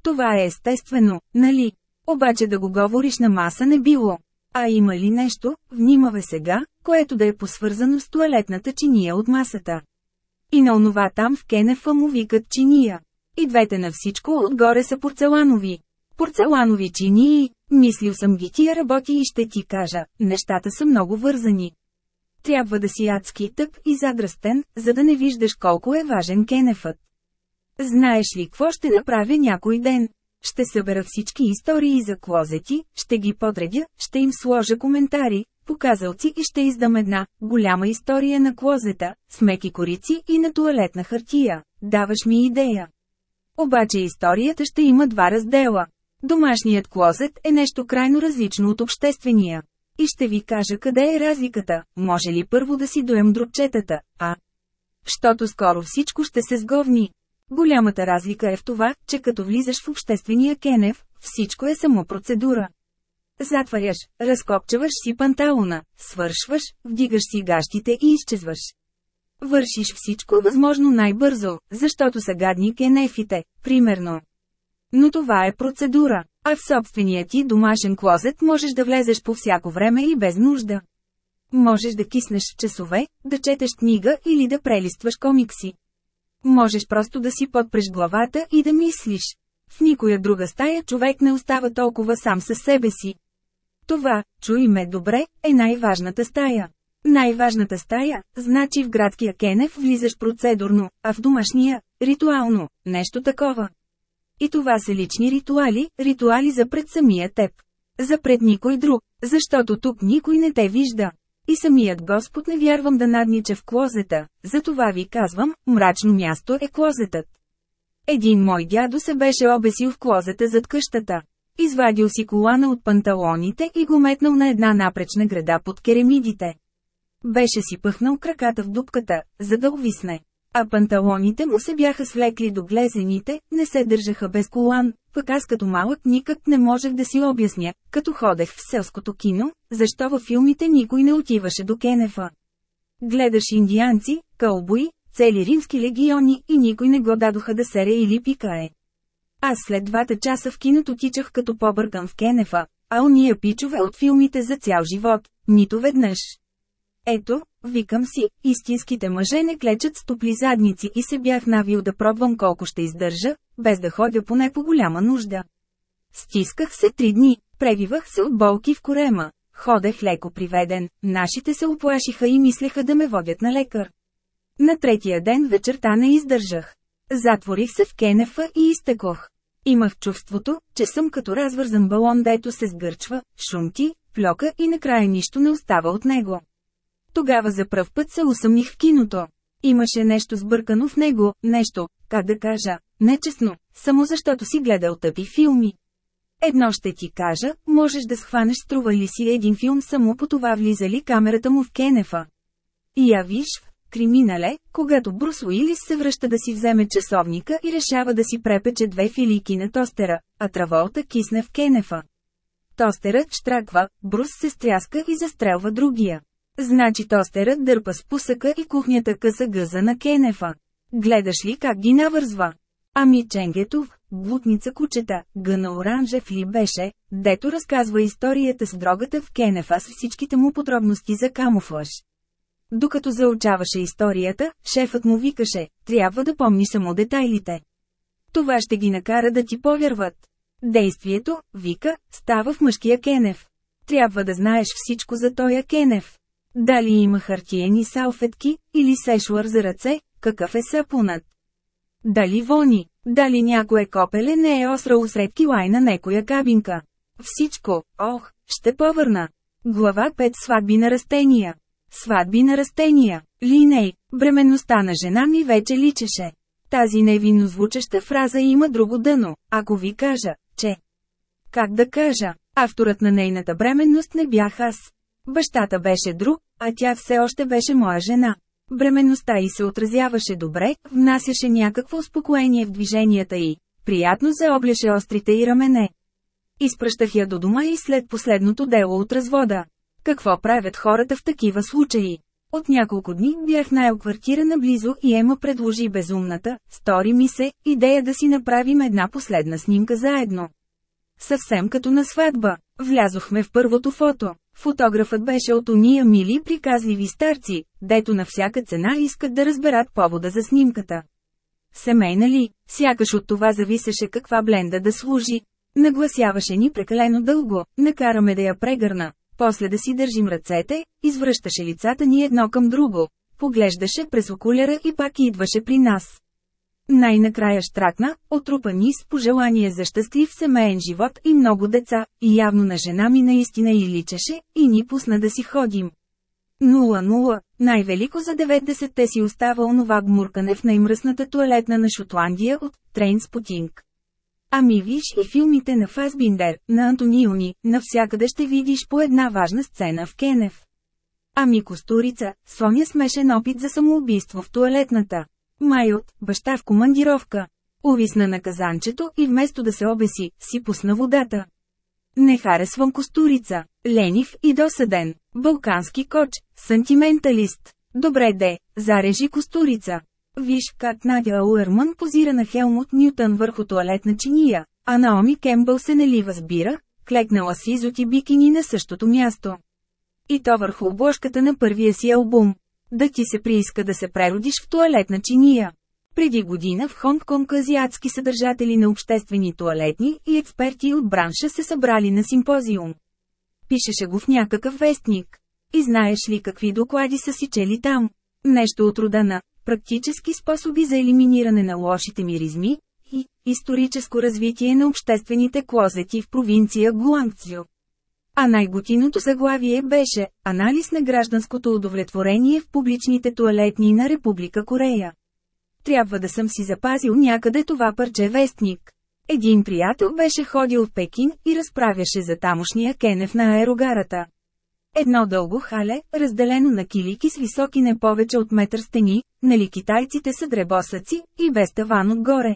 Това е естествено, нали? Обаче да го говориш на маса не било. А има ли нещо, внимавай сега, което да е посвързано с туалетната чиния от масата? И на онова там в кенефа му викат чиния. И двете на всичко отгоре са порцеланови. Порцеланови чинии, мислил съм ги тия работи и ще ти кажа, нещата са много вързани. Трябва да си адски тъп и задръстен, за да не виждаш колко е важен кенефът. Знаеш ли какво ще направя някой ден? Ще събера всички истории за клозети, ще ги подредя, ще им сложа коментари, показалци и ще издам една голяма история на клозета, с меки корици и на туалетна хартия. даваш ми идея. Обаче историята ще има два раздела. Домашният клозет е нещо крайно различно от обществения. И ще ви кажа къде е разликата, може ли първо да си доем дручетата, а? Щото скоро всичко ще се сговни. Голямата разлика е в това, че като влизаш в обществения кенев, всичко е само процедура. Затваряш, разкопчаваш си панталона, свършваш, вдигаш си гащите и изчезваш. Вършиш всичко възможно най-бързо, защото са гадни кенефите, примерно. Но това е процедура, а в собствения ти домашен клозет можеш да влезеш по всяко време и без нужда. Можеш да киснеш часове, да четеш книга или да прелистваш комикси. Можеш просто да си подпреш главата и да мислиш. В никоя друга стая човек не остава толкова сам със себе си. Това, чуй ме добре, е най-важната стая. Най-важната стая, значи в градския кенев влизаш процедурно, а в домашния – ритуално, нещо такова. И това са лични ритуали, ритуали за пред самия теб. За пред никой друг, защото тук никой не те вижда. И самият Господ не вярвам да наднича в клозета, затова ви казвам, мрачно място е клозетът. Един мой дядо се беше обесил в клозета зад къщата. Извадил си колана от панталоните и го метнал на една напречна града под керемидите. Беше си пъхнал краката в дупката, за да увисне. А панталоните му се бяха свлекли до глезените, не се държаха без колан, пък аз като малък никак не можех да си обясня, като ходех в селското кино, защо във филмите никой не отиваше до Кенефа. Гледаш индианци, кълбои, цели римски легиони и никой не го дадоха да сере или пикае. Аз след двата часа в киното тичах като побъркан в Кенефа, а уния пичове от филмите за цял живот, нито веднъж. Ето, викам си, истинските мъже не клечат с топли задници и се бях навил да пробвам колко ще издържа, без да ходя поне по голяма нужда. Стисках се три дни, превивах се от болки в корема, ходех леко приведен, нашите се оплашиха и мислеха да ме водят на лекар. На третия ден вечерта не издържах. Затворих се в кенефа и изтекох. Имах чувството, че съм като развързан балон, дето се сгърчва, шумти, плюка и накрая нищо не остава от него. Тогава за пръв път се усъмних в киното. Имаше нещо сбъркано в него, нещо, как да кажа, нечестно, само защото си гледал тъпи филми. Едно ще ти кажа, можеш да схванеш струва ли си един филм само по това влиза ли камерата му в Кенефа. И я виж, криминале, когато Брус Уилис се връща да си вземе часовника и решава да си препече две филики на тостера, а Траволта кисне в Кенефа. Тостерът штраква, Брус се стряска и застрелва другия. Значи тостерът дърпа с пусъка и кухнята къса гъза на Кенефа. Гледаш ли как ги навързва? Ами Ченгетов, глутница кучета, гъна оранжев ли беше, дето разказва историята с дрогата в Кенефа с всичките му подробности за камуфлаж. Докато заучаваше историята, шефът му викаше, трябва да помни само детайлите. Това ще ги накара да ти повярват. Действието, вика, става в мъжкия Кенев. Трябва да знаеш всичко за тоя Кенев. Дали има хартиени салфетки, или сешуар за ръце, какъв е сапунат. Дали вони, дали някое копеле не е осрало сред килай на некоя кабинка. Всичко, ох, ще повърна. Глава 5 Сватби на растения. Сватби на растения. Линей, бременността на жена ми вече личеше. Тази невинно звучаща фраза има друго дъно, ако ви кажа, че... Как да кажа, авторът на нейната бременност не бях аз. Бащата беше друг, а тя все още беше моя жена. Бременността й се отразяваше добре, внасяше някакво успокоение в движенията й. Приятно заобляше острите й рамене. Изпращах я до дома и след последното дело от развода. Какво правят хората в такива случаи? От няколко дни бях най-оквартирана близо и Ема предложи безумната, стори ми се, идея да си направим една последна снимка заедно. Съвсем като на сватба. Влязохме в първото фото. Фотографът беше от уния мили приказливи старци, дето на всяка цена искат да разберат повода за снимката. Семейна ли, сякаш от това зависеше каква бленда да служи. Нагласяваше ни прекалено дълго, накараме да я прегърна, после да си държим ръцете, извръщаше лицата ни едно към друго, поглеждаше през окуляра и пак идваше при нас. Най-накрая штракна, отрупа ни с пожелание за щастлив семейен живот и много деца, и явно на жена ми наистина и личеше, и ни пусна да си ходим. 00, Най-велико за 90-те си остава онова гмуркане в най-мръсната туалетна на Шотландия от Трейнспотинг. Ами виж и филмите на Фасбиндер, на Антониони, навсякъде ще видиш по една важна сцена в Кенев. Ами Костурица, Соня смешен опит за самоубийство в туалетната. Майот, баща в командировка. Увисна на казанчето и вместо да се обеси, си пусна водата. Не харесвам Костурица. Ленив и досъден. Балкански коч, сантименталист. Добре де, зарежи Костурица. Виж как Надя Уърман позира на Хелмут Нютън върху туалетна чиния, а Наоми Кембъл се налива с бира, клекнала с изоти бикини на същото място. И то върху обложката на първия си албум. Да ти се прииска да се преродиш в туалетна чиния. Преди година в Хонг-Конг азиатски съдържатели на обществени туалетни и експерти от бранша се събрали на симпозиум. Пишеше го в някакъв вестник. И знаеш ли какви доклади са си чели там? Нещо от рода на практически способи за елиминиране на лошите миризми и историческо развитие на обществените клозети в провинция Гуангцзю. А най-готиното заглавие беше «Анализ на гражданското удовлетворение в публичните туалетни на Република Корея». Трябва да съм си запазил някъде това парче вестник. Един приятел беше ходил в Пекин и разправяше за тамошния кенев на аерогарата. Едно дълго хале, разделено на килики с високи не повече от метър стени, нали китайците са дребосъци, и без таван отгоре.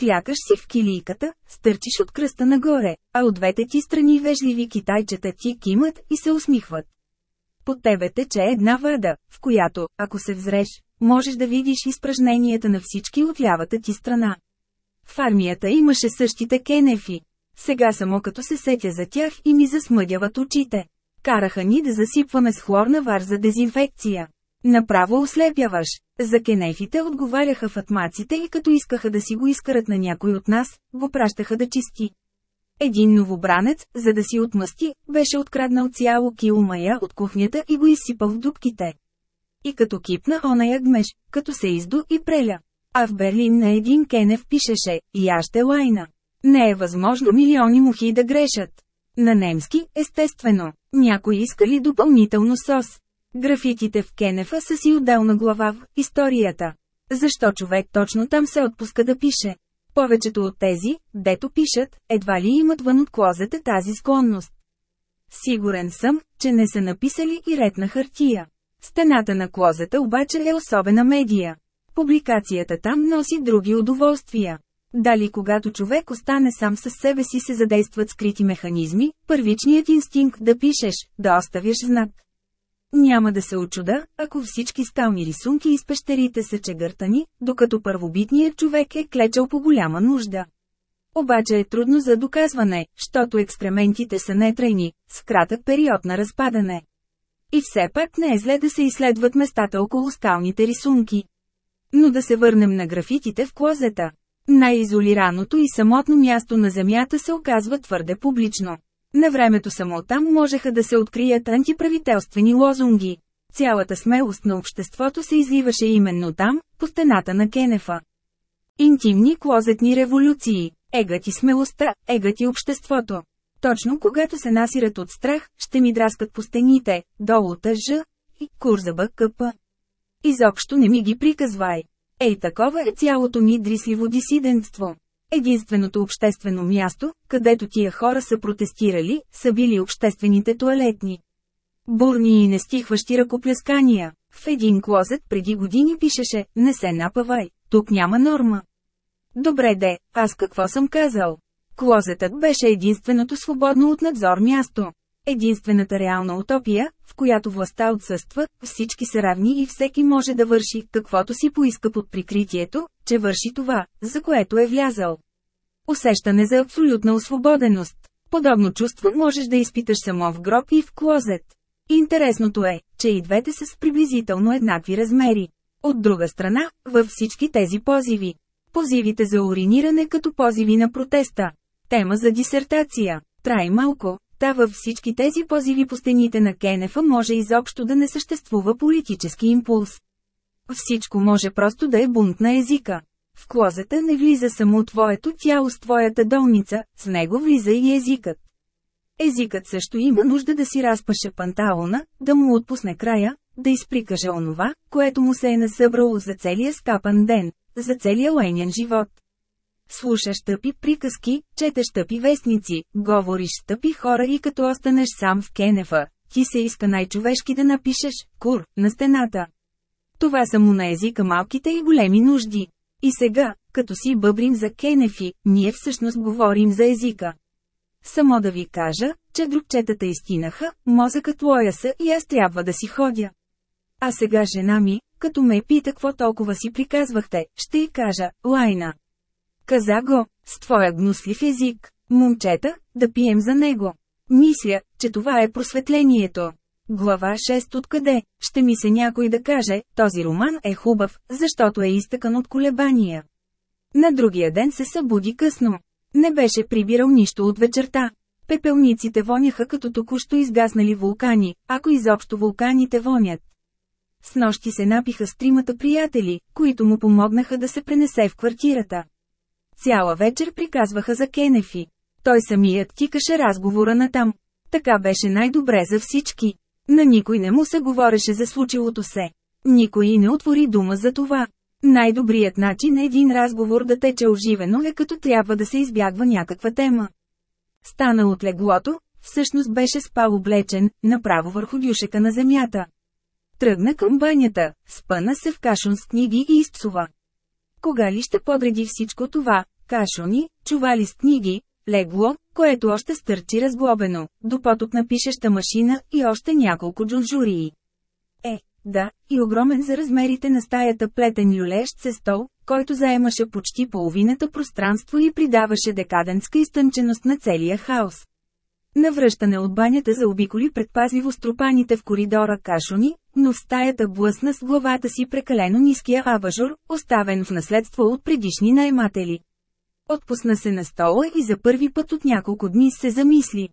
Клякаш си в килийката, стърчиш от кръста нагоре, а от двете ти страни вежливи китайчета ти кимат и се усмихват. Под тебе тече една вода, в която, ако се взреш, можеш да видиш изпражненията на всички от лявата ти страна. В армията имаше същите кенефи. Сега само като се сетя за тях и ми засмъдяват очите. Караха ни да засипваме с хлорна вар за дезинфекция. Направо ослепяваш. За кенефите отговаряха фатмаците и като искаха да си го изкарат на някой от нас, го пращаха да чисти. Един новобранец, за да си отмъсти, беше откраднал цяло кило мая от кухнята и го изсипал в дубките. И като кипна оная гмеш, като се издо и преля. А в Берлин на един кенев пишеше «Яще лайна». Не е възможно милиони мухи да грешат. На немски, естествено, някои искали допълнително сос. Графитите в Кенефа са си отделна глава в историята. Защо човек точно там се отпуска да пише? Повечето от тези, дето пишат, едва ли имат вън от клозета тази склонност. Сигурен съм, че не са написали и ред на хартия. Стената на клозета обаче е особена медия. Публикацията там носи други удоволствия. Дали когато човек остане сам със себе си се задействат скрити механизми, първичният инстинкт да пишеш, да оставяш знак. Няма да се очуда, ако всички скални рисунки из пещерите са чегъртани, докато първобитният човек е клечал по голяма нужда. Обаче е трудно за доказване, защото екскрементите са нетрайни, с кратък период на разпадане. И все пак не е зле да се изследват местата около скалните рисунки. Но да се върнем на графитите в клозета. Най-изолираното и самотно място на Земята се оказва твърде публично. На времето само там можеха да се открият антиправителствени лозунги. Цялата смелост на обществото се изливаше именно там, по стената на Кенефа. Интимни клозетни революции. Егът и смелостта, егът и обществото. Точно когато се насират от страх, ще ми драскат по стените, долу тъжа и курза БКП. Изобщо не ми ги приказвай. Ей такова е цялото ми дрисливо дисидентство. Единственото обществено място, където тия хора са протестирали, са били обществените туалетни. Бурни и нестихващи ръкопляскания. В един клозет преди години пишеше, не се напавай, тук няма норма. Добре де, аз какво съм казал? Клозетът беше единственото свободно от надзор място. Единствената реална утопия, в която властта отсъства, всички са равни и всеки може да върши каквото си поиска под прикритието, че върши това, за което е влязал. Усещане за абсолютна освободеност. Подобно чувство можеш да изпиташ само в гроб и в клозет. Интересното е, че и двете са с приблизително еднакви размери. От друга страна, във всички тези позиви. Позивите за уриниране като позиви на протеста. Тема за дисертация. Трай малко, Та във всички тези позиви по стените на Кенефа може изобщо да не съществува политически импулс. Всичко може просто да е бунт на езика. В клозета не влиза само твоето тяло с твоята долница, с него влиза и езикът. Езикът също има нужда да си разпаше панталона, да му отпусне края, да изприкаже онова, което му се е насъбрало за целия скапан ден, за целия лейнян живот. Слушаш тъпи приказки, четеш тъпи вестници, говориш с тъпи хора и като останеш сам в Кенефа, ти се иска най-човешки да напишеш «Кур» на стената. Това са му на езика малките и големи нужди. И сега, като си бъбрим за Кенефи, ние всъщност говорим за езика. Само да ви кажа, че другчетата изтинаха, мозъкът лояса и аз трябва да си ходя. А сега жена ми, като ме пита какво толкова си приказвахте, ще й кажа, лайна. Каза го, с твоя гнуслив език, момчета, да пием за него. Мисля, че това е просветлението. Глава 6 Откъде? Ще ми се някой да каже, този роман е хубав, защото е изтъкан от колебания. На другия ден се събуди късно. Не беше прибирал нищо от вечерта. Пепелниците воняха като току-що изгаснали вулкани, ако изобщо вулканите вонят. С нощи се напиха с тримата приятели, които му помогнаха да се пренесе в квартирата. Цяла вечер приказваха за Кенефи. Той самият тикаше разговора на там. Така беше най-добре за всички. На никой не му се говореше за случилото се. Никой не отвори дума за това. Най-добрият начин е един разговор да тече оживено е като трябва да се избягва някаква тема. Стана от леглото, всъщност беше спал облечен, направо върху дюшека на земята. Тръгна към банята, спъна се в кашон с книги и изпсува. Кога ли ще подреди всичко това, кашони, чували с книги, легло, което още стърчи разглобено, до поток на пишеща машина и още няколко джунжурии. Е, да, и огромен за размерите на стаята плетен люлещ се стол, който заемаше почти половината пространство и придаваше декадентска изтънченост на целия хаос. Навръщане от банята заобиколи предпазливо струпаните в коридора кашони, но в стаята блъсна с главата си прекалено ниския абажур, оставен в наследство от предишни наематели. Отпусна се на стола и за първи път от няколко дни се замисли.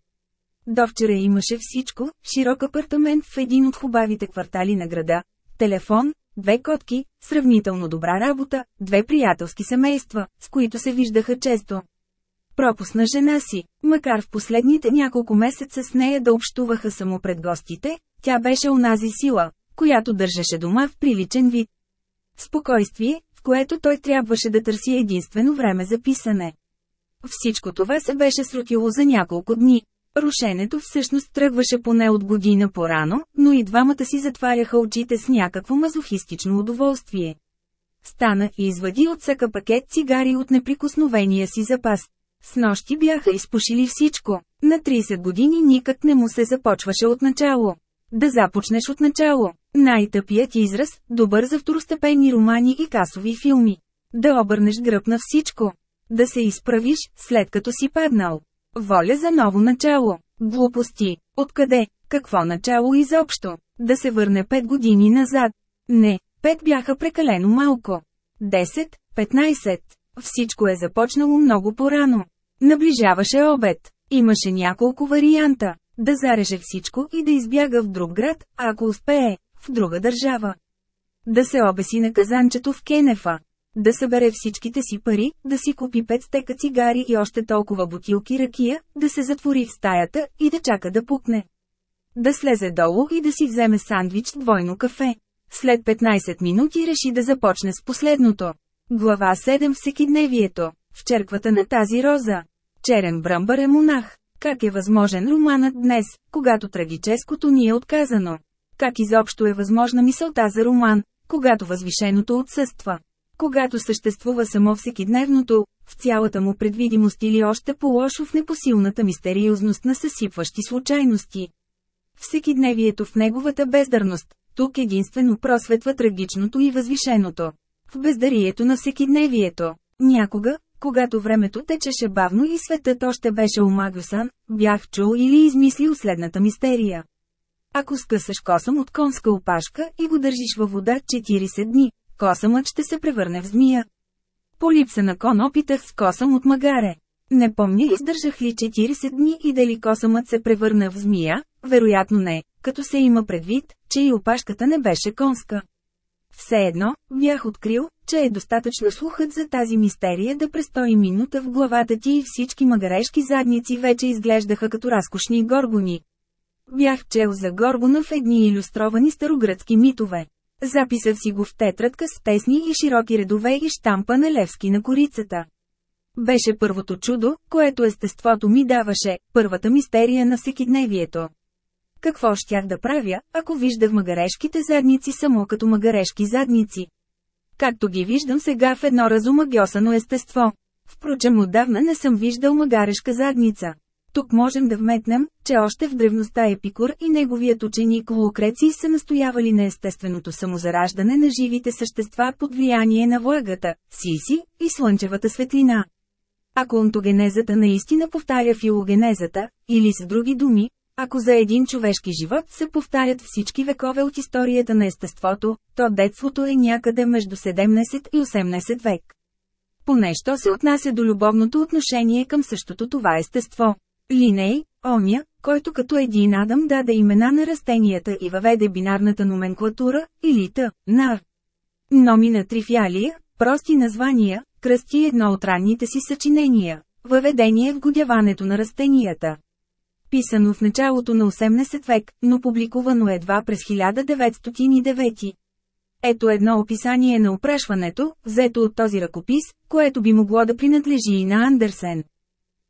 До вчера имаше всичко, широк апартамент в един от хубавите квартали на града, телефон, две котки, сравнително добра работа, две приятелски семейства, с които се виждаха често. Пропусна жена си, макар в последните няколко месеца с нея да общуваха само пред гостите, тя беше онази сила, която държеше дома в приличен вид. Спокойствие, в което той трябваше да търси единствено време за писане. Всичко това се беше срутило за няколко дни. Рушенето всъщност тръгваше поне от година по-рано, но и двамата си затваряха очите с някакво мазохистично удоволствие. Стана и извади от сака пакет цигари от неприкосновения си запас. С нощи бяха изпушили всичко. На 30 години никак не му се започваше от начало. Да започнеш от начало. Най-тъпият израз, добър за второстепенни романи и касови филми. Да обърнеш гръб на всичко. Да се изправиш, след като си паднал. Воля за ново начало. Глупости. Откъде? Какво начало изобщо? Да се върне пет години назад. Не, пет бяха прекалено малко. 10, 15. Всичко е започнало много по-рано. Наближаваше обед. Имаше няколко варианта. Да зареже всичко и да избяга в друг град, ако успее, в друга държава. Да се обеси на казанчето в Кенефа. Да събере всичките си пари, да си купи пет стека цигари и още толкова бутилки ракия, да се затвори в стаята и да чака да пукне. Да слезе долу и да си вземе сандвич двойно кафе. След 15 минути реши да започне с последното. Глава 7 Всекидневието. В черквата на тази роза. Черен бръмбър е монах. Как е възможен романът днес, когато трагическото ни е отказано? Как изобщо е възможна мисълта за роман, когато възвишеното отсъства? Когато съществува само всекидневното, в цялата му предвидимост или още по-лошо в непосилната мистериозност на съсипващи случайности. Всекидневието в неговата бездарност, тук единствено просветва трагичното и възвишеното. В бездарието на всекидневието. Някога, когато времето течеше бавно и светът още беше омагюсан, бях чул или измислил следната мистерия. Ако скъсаш косъм от конска опашка и го държиш във вода 40 дни, косъмът ще се превърне в змия. По липса на кон опитах с косъм от магаре. Не помня издържах ли 40 дни и дали косъмът се превърна в змия, вероятно не, като се има предвид, че и опашката не беше конска. Все едно, бях открил, че е достатъчно слухът за тази мистерия да престои минута в главата ти и всички магарешки задници вече изглеждаха като разкошни горгони. Бях чел за Горгона в едни иллюстровани старогръцки митове. Записах си го в тетрадка с тесни и широки редове и штампа на Левски на корицата. Беше първото чудо, което естеството ми даваше, първата мистерия на всекидневието. Какво щях да правя, ако виждах магарешките задници само като магарешки задници? Както ги виждам сега в едно разумагьосано естество. Впрочем отдавна не съм виждал магарешка задница. Тук можем да вметнем, че още в древността Епикур и неговият ученик Лукреций са настоявали на естественото самозараждане на живите същества под влияние на влагата, сиси и слънчевата светлина. Ако онтогенезата наистина повтаря филогенезата, или с други думи, ако за един човешки живот се повтарят всички векове от историята на естеството, то детството е някъде между 17 и 18 век. Поне що се отнася до любовното отношение към същото това естество. Линей, оня, който като един Адам даде имена на растенията и въведе бинарната номенклатура, или т, нар. Номина трифиалия, прости названия, кръсти едно от ранните си съчинения – въведение в годяването на растенията. Писано в началото на 18 век, но публикувано едва през 1909. Ето едно описание на опрашването, взето от този ръкопис, което би могло да принадлежи и на Андерсен.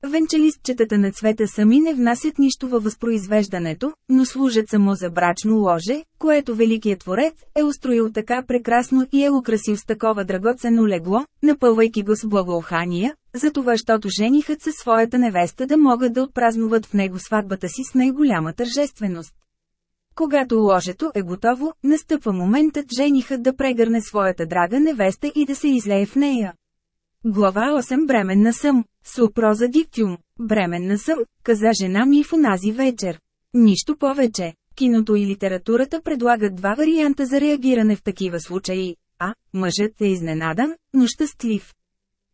Венчалистчетата на цвета сами не внасят нищо във възпроизвеждането, но служат само за брачно ложе, което Великият Творец е устроил така прекрасно и е украсил с такова драгоценно легло, напълвайки го с благоухания, затова щото женихът със своята невеста да могат да отпразнуват в него сватбата си с най-голяма тържественост. Когато ложето е готово, настъпва моментът женихът да прегърне своята драга невеста и да се излее в нея. Глава 8 Бременна съм. Супроза диктюм. Бременна съм, каза жена ми в онази вечер. Нищо повече. Киното и литературата предлагат два варианта за реагиране в такива случаи. А, мъжът е изненадан, но щастлив.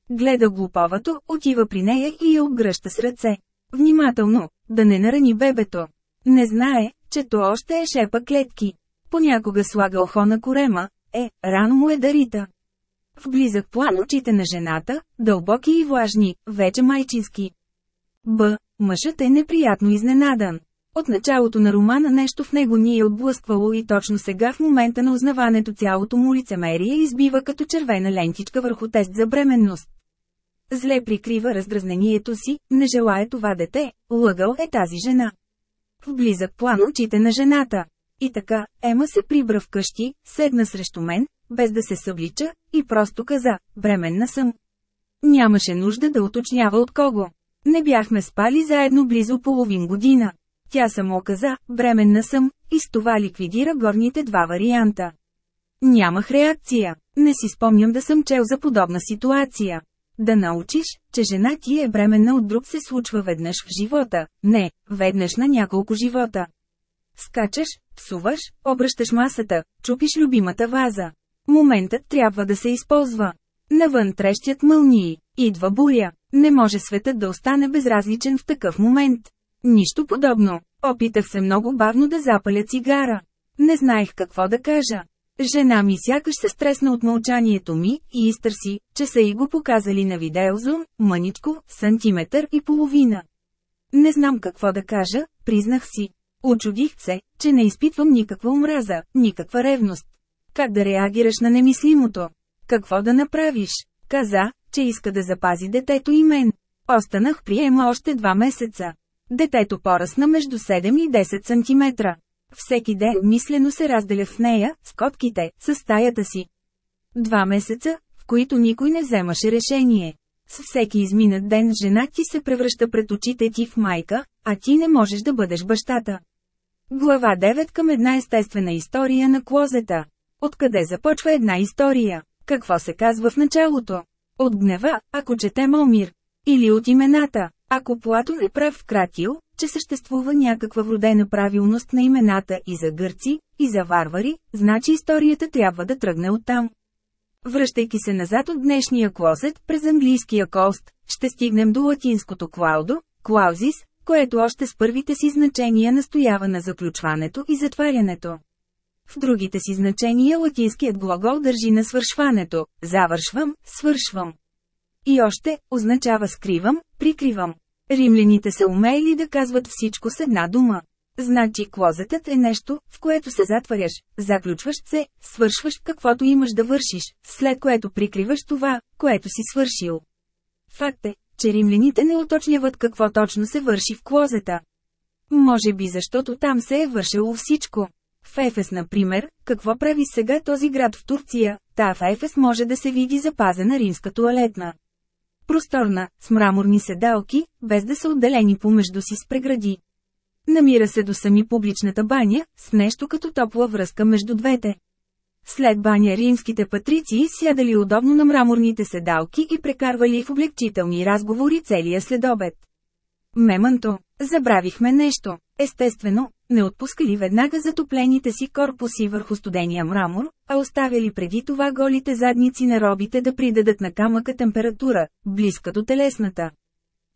Гледа глуповато, отива при нея и я обгръща с ръце. Внимателно, да не нарани бебето. Не знае, че то още е шепа клетки. Понякога слага охо на корема, е, рано му е дарита. В близък план очите на жената, дълбоки и влажни, вече майчински. Б. Мъжът е неприятно изненадан. От началото на романа нещо в него ни е отблъсквало и точно сега в момента на узнаването цялото му лицемерие избива като червена лентичка върху тест за бременност. Зле прикрива раздразнението си, не желая това дете, лъгъл е тази жена. В близък план очите на жената. И така, Ема се прибра в къщи, седна срещу мен, без да се съблича, и просто каза, бременна съм. Нямаше нужда да уточнява от кого. Не бяхме спали заедно близо половин година. Тя само каза, бременна съм, и с това ликвидира горните два варианта. Нямах реакция. Не си спомням да съм чел за подобна ситуация. Да научиш, че жена ти е бременна от друг се случва веднъж в живота, не, веднъж на няколко живота. Скачаш, псуваш, обръщаш масата, чупиш любимата ваза. Моментът трябва да се използва. Навън трещят мълнии. Идва буря. Не може светът да остане безразличен в такъв момент. Нищо подобно. Опитах се много бавно да запаля цигара. Не знаех какво да кажа. Жена ми сякаш се стресна от мълчанието ми и изтърси, че са и го показали на видеозум, мъничко, сантиметър и половина. Не знам какво да кажа, признах си. Очудих се, че не изпитвам никаква омраза, никаква ревност. Как да реагираш на немислимото? Какво да направиш? Каза, че иска да запази детето и мен. Останах приема още два месеца. Детето порасна между 7 и 10 см. Всеки ден мислено се разделях в нея, с котките, с стаята си. Два месеца, в които никой не вземаше решение. С всеки изминат ден жена ти се превръща пред очите ти в майка, а ти не можеш да бъдеш бащата. Глава 9 към една естествена история на клозета. Откъде започва една история? Какво се казва в началото? От гнева, ако чете Момир. Или от имената, ако Платон е прав вкратил, че съществува някаква вродена правилност на имената и за гърци, и за варвари, значи историята трябва да тръгне оттам. Връщайки се назад от днешния клозет, през английския кост, ще стигнем до латинското клаудо, клаузис, което още с първите си значения настоява на заключването и затварянето. В другите си значения латинският глагол държи на свършването, завършвам, свършвам. И още, означава скривам, прикривам. Римляните са умеели да казват всичко с една дума. Значи клозетът е нещо, в което се затваряш, заключваш се, свършваш каквото имаш да вършиш, след което прикриваш това, което си свършил. Факт е, че римляните не уточняват какво точно се върши в клозета. Може би защото там се е вършило всичко. В Ефес, например, какво прави сега този град в Турция, та в Ефес може да се види запазена римска туалетна. Просторна, с мраморни седалки, без да са отделени помежду си с прегради. Намира се до сами публичната баня, с нещо като топла връзка между двете. След баня римските патрици сядали удобно на мраморните седалки и прекарвали в облегчителни разговори целия следобед. Меманто, забравихме нещо. Естествено, не отпускали веднага затоплените си корпуси върху студения мрамор, а оставяли преди това голите задници на робите да придадат на камъка температура, близка до телесната.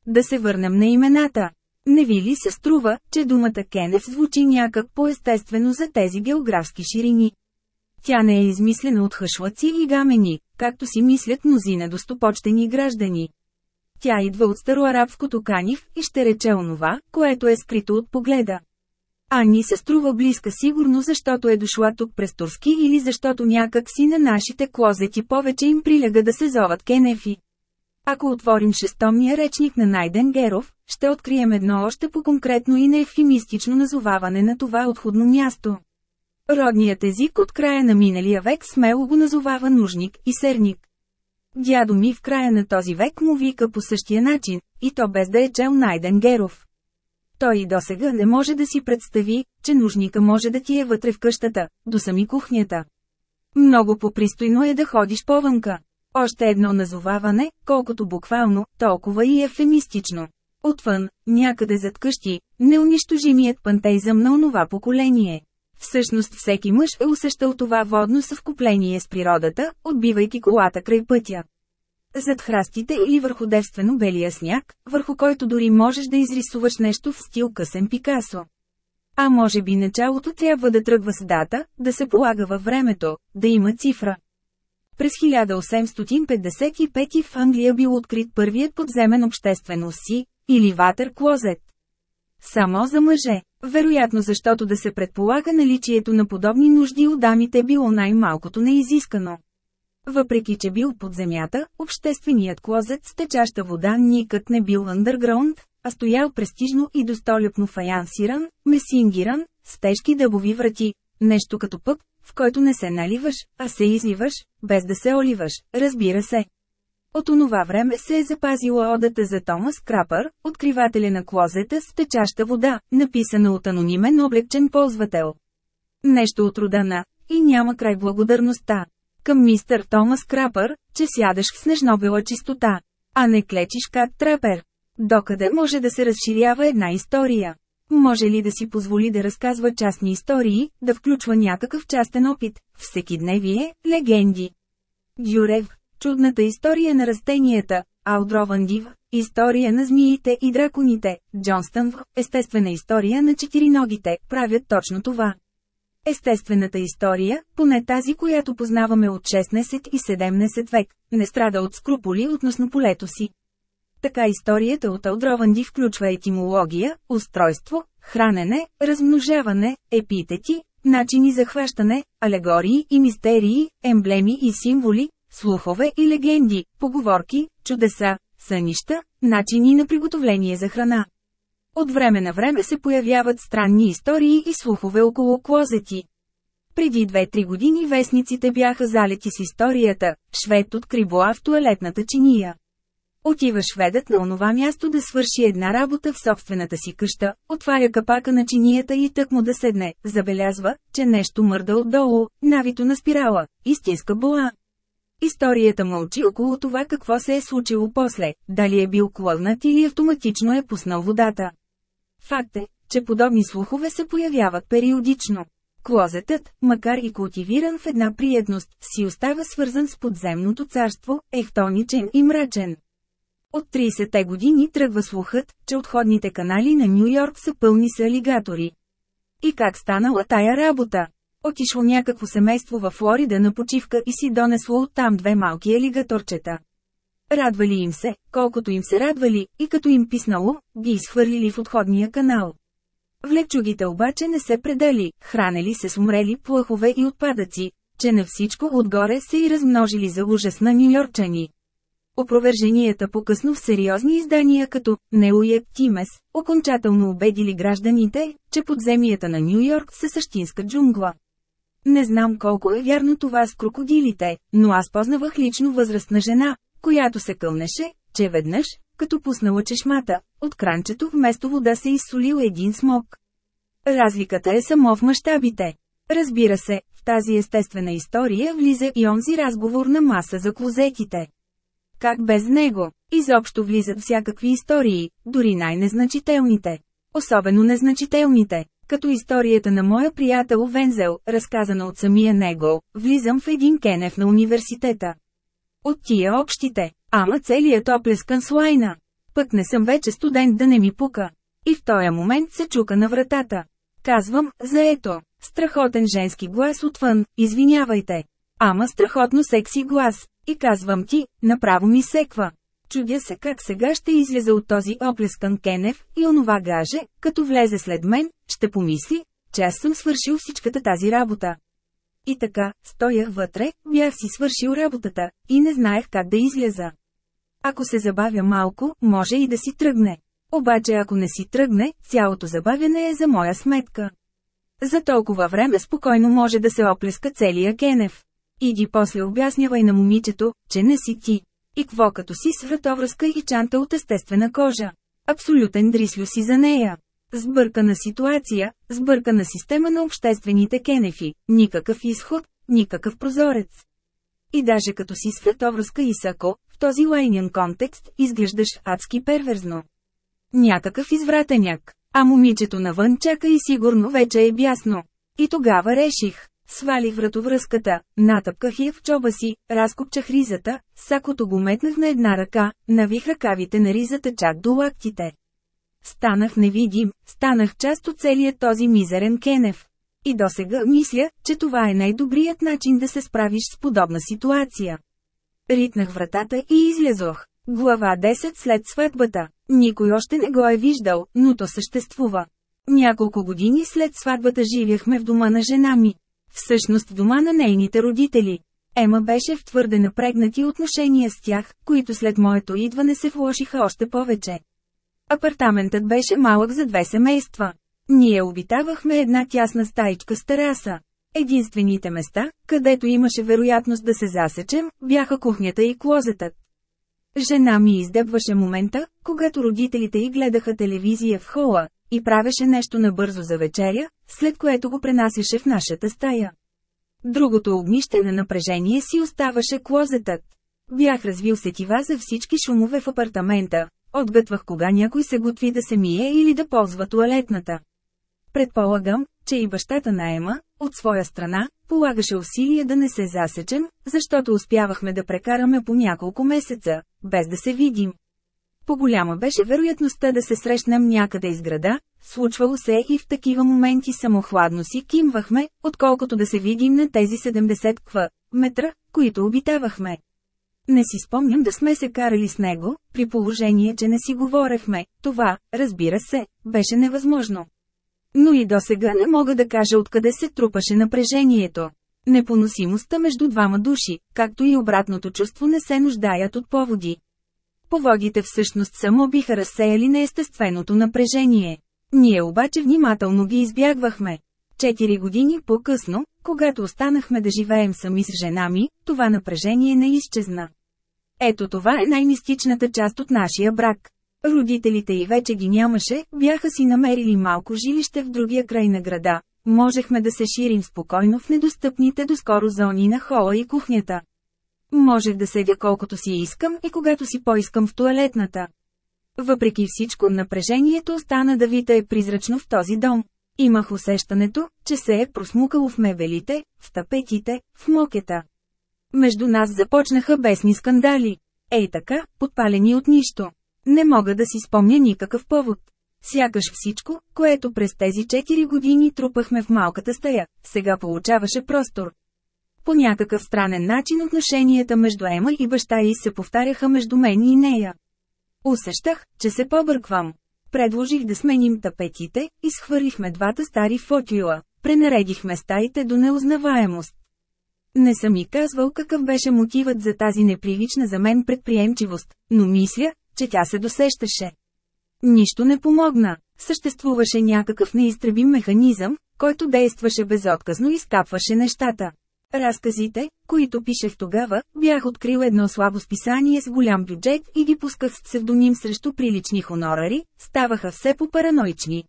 Да се върнем на имената. Не ви ли се струва, че думата Кенев звучи някак по-естествено за тези географски ширини? Тя не е измислена от хъшлаци и гамени, както си мислят мнозина достопочтени граждани. Тя идва от староарабското канив и ще рече онова, което е скрито от погледа. А ни се струва близка сигурно защото е дошла тук през турски или защото някак си на нашите клозети повече им приляга да се зоват кенефи. Ако отворим шестомния речник на Найден Геров, ще открием едно още по-конкретно и неефимистично назоваване на това отходно място. Родният език от края на миналия век смело го назовава нужник и серник. Дядо ми в края на този век му вика по същия начин, и то без да е чел Найден Геров. Той и досега не може да си представи, че нужника може да ти е вътре в къщата, до сами кухнята. Много по-пристойно е да ходиш повънка. Още едно назоваване, колкото буквално, толкова и ефемистично. Отвън, някъде зад къщи, неунищожимият пантейзъм на онова поколение. Всъщност всеки мъж е усещал това водно съвкупление с природата, отбивайки колата край пътя. Зад храстите или върху девствено белия сняг, върху който дори можеш да изрисуваш нещо в стил късен Пикасо. А може би началото трябва да тръгва с дата, да се полага във времето, да има цифра. През 1855 в Англия бил открит първият подземен обществено си, или ватер клозет. Само за мъже, вероятно защото да се предполага наличието на подобни нужди у дамите било най-малкото неизискано. Въпреки че бил под земята, общественият клозет с течаща вода никак не бил андерграунд, а стоял престижно и достолепно фаянсиран, месингиран, с тежки дъбови врати, нещо като пъп, в който не се наливаш, а се изливаш, без да се оливаш, разбира се. От онова време се е запазила одата за Томас Крапър, откривателя на клозета с течаща вода, написана от анонимен облегчен ползвател. Нещо от рода «И няма край благодарността» към мистър Томас Крапър, че сядаш в снежнобела чистота, а не клечиш как трапер. Докъде може да се разширява една история? Може ли да си позволи да разказва частни истории, да включва някакъв частен опит, всекидневие, легенди? Дюрев, чудната история на растенията, Алдрован Див, история на змиите и драконите, Джонстън, естествена история на четириногите, правят точно това. Естествената история, поне тази, която познаваме от 16 и 17 век, не страда от скруполи относно полето си. Така историята от Алдрованди включва етимология, устройство, хранене, размножаване, епитети, начини за хващане, алегории и мистерии, емблеми и символи, слухове и легенди, поговорки, чудеса, сънища, начини на приготовление за храна. От време на време се появяват странни истории и слухове около клозети. Преди 2-3 години вестниците бяха залети с историята, швед откри боа в туалетната чиния. Отива шведът на онова място да свърши една работа в собствената си къща, отваря капака на чинията и тък му да седне, забелязва, че нещо мърда отдолу, навито на спирала, истинска боа. Историята мълчи около това какво се е случило после, дали е бил клъзнат или автоматично е пуснал водата. Факт е, че подобни слухове се появяват периодично. Клозетът, макар и култивиран в една приедност, си остава свързан с подземното царство, ехтоничен и мрачен. От 30-те години тръгва слухът, че отходните канали на Нью Йорк са пълни с алигатори. И как станала тая работа? Отишло някакво семейство във Флорида на почивка и си донесло оттам две малки алигаторчета. Радвали им се, колкото им се радвали, и като им писнало, ги изхвърлили в отходния канал. Влечугите обаче не се предали, хранели се с умрели плъхове и отпадъци, че на всичко отгоре се и размножили за ужас на нюйорчани. Опроверженията по-късно в сериозни издания като «Неуят Тимес» окончателно убедили гражданите, че подземията на Нью Йорк са същинска джунгла. Не знам колко е вярно това с крокодилите, но аз познавах лично възрастна жена, която се кълнеше, че веднъж, като пуснала чешмата, от кранчето вместо вода се изсолил един смок. Разликата е само в мащабите. Разбира се, в тази естествена история влиза и онзи разговор на маса за клозетите. Как без него? Изобщо влизат всякакви истории, дори най-незначителните. Особено незначителните. Като историята на моя приятел Вензел, разказана от самия него, влизам в един кенев на университета. От тия общите, ама целият оплескан с лайна. Пък не съм вече студент да не ми пука. И в този момент се чука на вратата. Казвам, заето, страхотен женски глас отвън, извинявайте. Ама страхотно секси глас. И казвам ти, направо ми секва. Чудя се как сега ще излезе от този оплескан Кенев и онова гаже, като влезе след мен, ще помисли, че аз съм свършил всичката тази работа. И така, стоях вътре, бях си свършил работата, и не знаех как да изляза. Ако се забавя малко, може и да си тръгне. Обаче ако не си тръгне, цялото забавяне е за моя сметка. За толкова време спокойно може да се оплеска целия Кенев. Иди после обяснявай на момичето, че не си ти. И кво като си с вратовръзка и чанта от естествена кожа. Абсолютен дрислю си за нея. Сбъркана ситуация, сбъркана система на обществените кенефи, никакъв изход, никакъв прозорец. И даже като си с вратовръзка и сако, в този лайнян контекст, изглеждаш адски перверзно. Някакъв извратеняк. А момичето навън чака и сигурно вече е бясно. И тогава реших. Свалих вратовръзката, натъпках я в чоба си, разкопчах ризата, сакото го метнах на една ръка, навих ръкавите на ризата чак до лактите. Станах невидим, станах част от целият този мизерен кенев. И досега мисля, че това е най-добрият начин да се справиш с подобна ситуация. Ритнах вратата и излязох. Глава 10 след сватбата. Никой още не го е виждал, но то съществува. Няколко години след сватбата живяхме в дома на жена ми. Всъщност дома на нейните родители. Ема беше в твърде напрегнати отношения с тях, които след моето идване се влошиха още повече. Апартаментът беше малък за две семейства. Ние обитавахме една тясна стаичка с тераса. Единствените места, където имаше вероятност да се засечем, бяха кухнята и клозетът. Жена ми издебваше момента, когато родителите й гледаха телевизия в хола, и правеше нещо набързо за вечеря, след което го пренасяше в нашата стая. Другото огнище на напрежение си оставаше клозетът. Бях развил сетива за всички шумове в апартамента, отгътвах кога някой се готви да се мие или да ползва туалетната. Предполагам, че и бащата на Ема, от своя страна, полагаше усилия да не се засечем, защото успявахме да прекараме по няколко месеца, без да се видим. По-голяма беше вероятността да се срещнем някъде из града, случвало се и в такива моменти самохладно си кимвахме, отколкото да се видим на тези 70 кв. метра, които обитавахме. Не си спомням да сме се карали с него, при положение, че не си говорехме, това, разбира се, беше невъзможно. Но и до сега не мога да кажа откъде се трупаше напрежението. Непоносимостта между двама души, както и обратното чувство не се нуждаят от поводи. Поводите всъщност само биха разсеяли неестественото напрежение. Ние обаче внимателно ги избягвахме. Четири години по-късно, когато останахме да живеем сами с жена ми, това напрежение не изчезна. Ето това е най-мистичната част от нашия брак. Родителите й вече ги нямаше, бяха си намерили малко жилище в другия край на града. Можехме да се ширим спокойно в недостъпните доскоро зони на хола и кухнята. Можех да седя колкото си искам и когато си поискам в туалетната. Въпреки всичко напрежението остана да витае призрачно в този дом. Имах усещането, че се е просмукало в мебелите, в тапетите, в мокета. Между нас започнаха бесни скандали. Ей така, подпалени от нищо. Не мога да си спомня никакъв повод. Сякаш всичко, което през тези 4 години трупахме в малката стая, сега получаваше простор. По някакъв странен начин отношенията между Ема и баща й се повтаряха между мен и нея. Усещах, че се побърквам. Предложих да сменим тапетите, изхвърлихме двата стари фотюла, пренаредихме стаите до неузнаваемост. Не съм и казвал какъв беше мотивът за тази неприлична за мен предприемчивост, но мисля, че тя се досещаше. Нищо не помогна. Съществуваше някакъв неизтребим механизъм, който действаше безотказно и скапваше нещата. Разказите, които пишех тогава, бях открил едно слабо списание с голям бюджет и ги пусках с псевдоним срещу прилични хонорари, ставаха все по-параноични.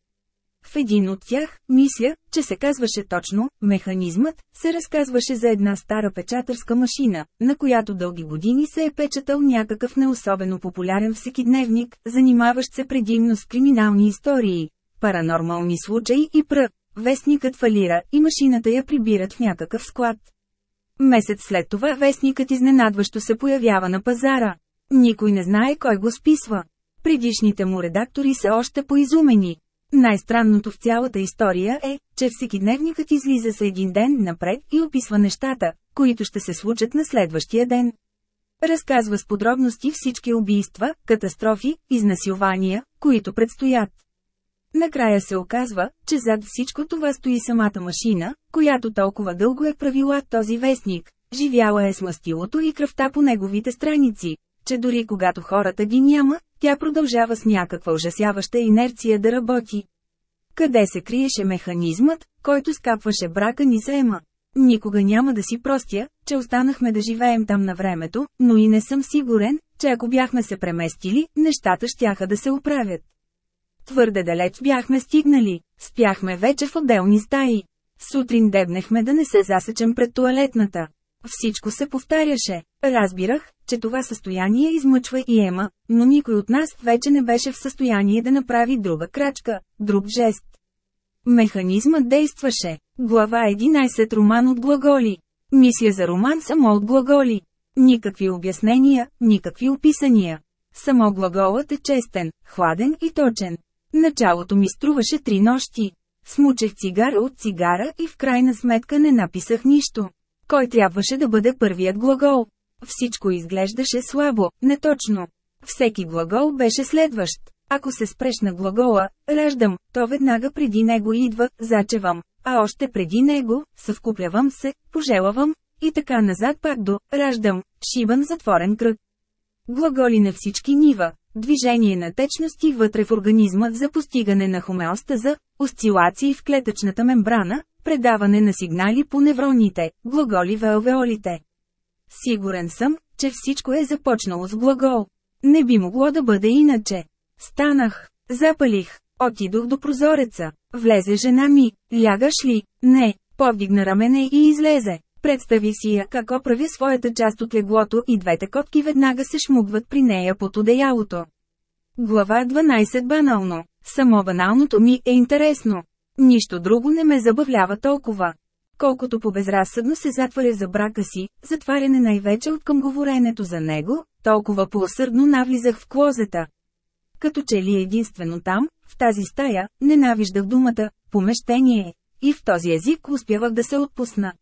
В един от тях, мисля, че се казваше точно, механизмът, се разказваше за една стара печатърска машина, на която дълги години се е печатал някакъв неособено популярен всекидневник, занимаващ се предимно с криминални истории, паранормални случаи и пр. Вестникът фалира и машината я прибират в някакъв склад. Месец след това вестникът изненадващо се появява на пазара. Никой не знае кой го списва. Предишните му редактори са още поизумени. Най-странното в цялата история е, че всекидневникът излиза с един ден напред и описва нещата, които ще се случат на следващия ден. Разказва с подробности всички убийства, катастрофи, изнасилвания, които предстоят. Накрая се оказва, че зад всичко това стои самата машина, която толкова дълго е правила този вестник, живяла е с мастилото и кръвта по неговите страници, че дори когато хората ги няма, тя продължава с някаква ужасяваща инерция да работи. Къде се криеше механизмът, който скапваше брака ни с Ема? Никога няма да си простя, че останахме да живеем там на времето, но и не съм сигурен, че ако бяхме се преместили, нещата щяха да се оправят. Твърде далеч бяхме стигнали, спяхме вече в отделни стаи. Сутрин дебнехме да не се засечем пред туалетната. Всичко се повтаряше. Разбирах, че това състояние измъчва и Ема, но никой от нас вече не беше в състояние да направи друга крачка, друг жест. Механизмът действаше. Глава 11 Роман от глаголи. Мисля за роман само от глаголи. Никакви обяснения, никакви описания. Само глаголът е честен, хладен и точен. Началото ми струваше три нощи. Смучех цигара от цигара и в крайна сметка не написах нищо. Кой трябваше да бъде първият глагол? Всичко изглеждаше слабо, неточно. Всеки глагол беше следващ. Ако се спреш на глагола, раждам, то веднага преди него идва, зачевам, а още преди него, съвкуплявам се, пожелавам, и така назад пак до, раждам, шибан затворен кръг. Глаголи на всички нива, движение на течности вътре в организма за постигане на хомеостаза, осцилации в клетъчната мембрана, предаване на сигнали по невроните, глаголи в алвеолите. Сигурен съм, че всичко е започнало с глагол. Не би могло да бъде иначе. Станах, запалих, отидох до прозореца. Влезе жена ми, лягаш ли? Не, повдигна рамене и излезе. Представи си я како прави своята част от леглото и двете котки веднага се шмугват при нея под одеялото. Глава 12 банално. Само баналното ми е интересно. Нищо друго не ме забавлява толкова. Колкото по-безразсъдно се затваря за брака си, затваряне най-вече от към говоренето за него, толкова по-усърдно навлизах в клозета. Като че ли единствено там, в тази стая, ненавиждах думата «помещение» и в този език успявах да се отпусна.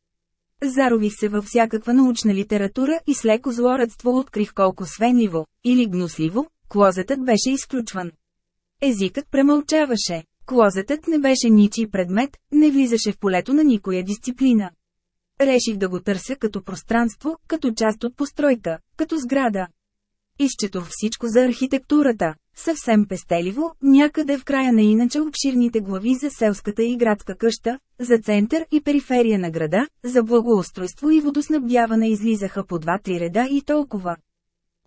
Зарових се във всякаква научна литература и с леко злорадство открих колко свенливо, или гнусливо, клозетът беше изключван. Езикът премълчаваше. Клозетът не беше ничий предмет, не влизаше в полето на никоя дисциплина. Реших да го търся като пространство, като част от постройка, като сграда. Изчетох всичко за архитектурата, съвсем пестеливо, някъде в края на иначе обширните глави за селската и градска къща, за център и периферия на града, за благоустройство и водоснабдяване излизаха по два-три реда и толкова.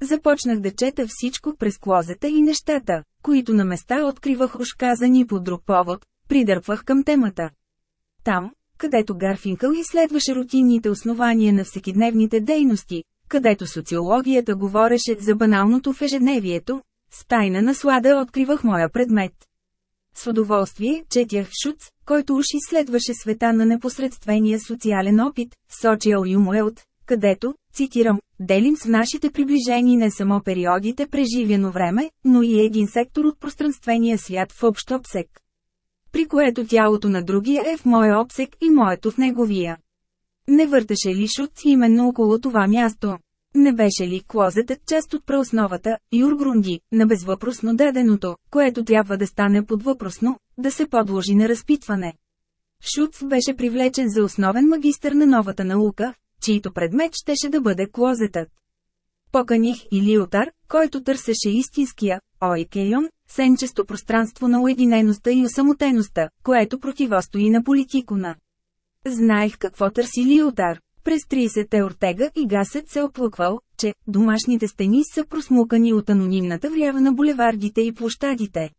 Започнах да чета всичко през клозета и нещата, които на места откривах уж казани по друг повод, придърпвах към темата. Там, където Гарфинкъл изследваше рутинните основания на всекидневните дейности, където социологията говореше за баналното в ежедневието, с тайна наслада откривах моя предмет. С удоволствие четях Шуц, който уж изследваше света на непосредствения социален опит, Social Humorelt, където, цитирам, делим с нашите приближени не само периодите преживяно време, но и един сектор от пространствения свят в общ обсек. При което тялото на другия е в моя обсек и моето в неговия. Не върташе ли шут именно около това място? Не беше ли клозетът част от праосновата, Юргрунди, на безвъпросно даденото, което трябва да стане подвъпросно, да се подложи на разпитване? Шуц беше привлечен за основен магистър на новата наука, чийто предмет щеше да бъде клозетът. Поканих и Лиотар, който търсеше истинския, Ойкейон, сенчесто пространство на уединеността и осамотеността, което противостои на политикона. Знаех какво търси Лиотар. През 30-те Ортега и Гасет се оплъквал, че домашните стени са просмукани от анонимната врява на булевардите и площадите.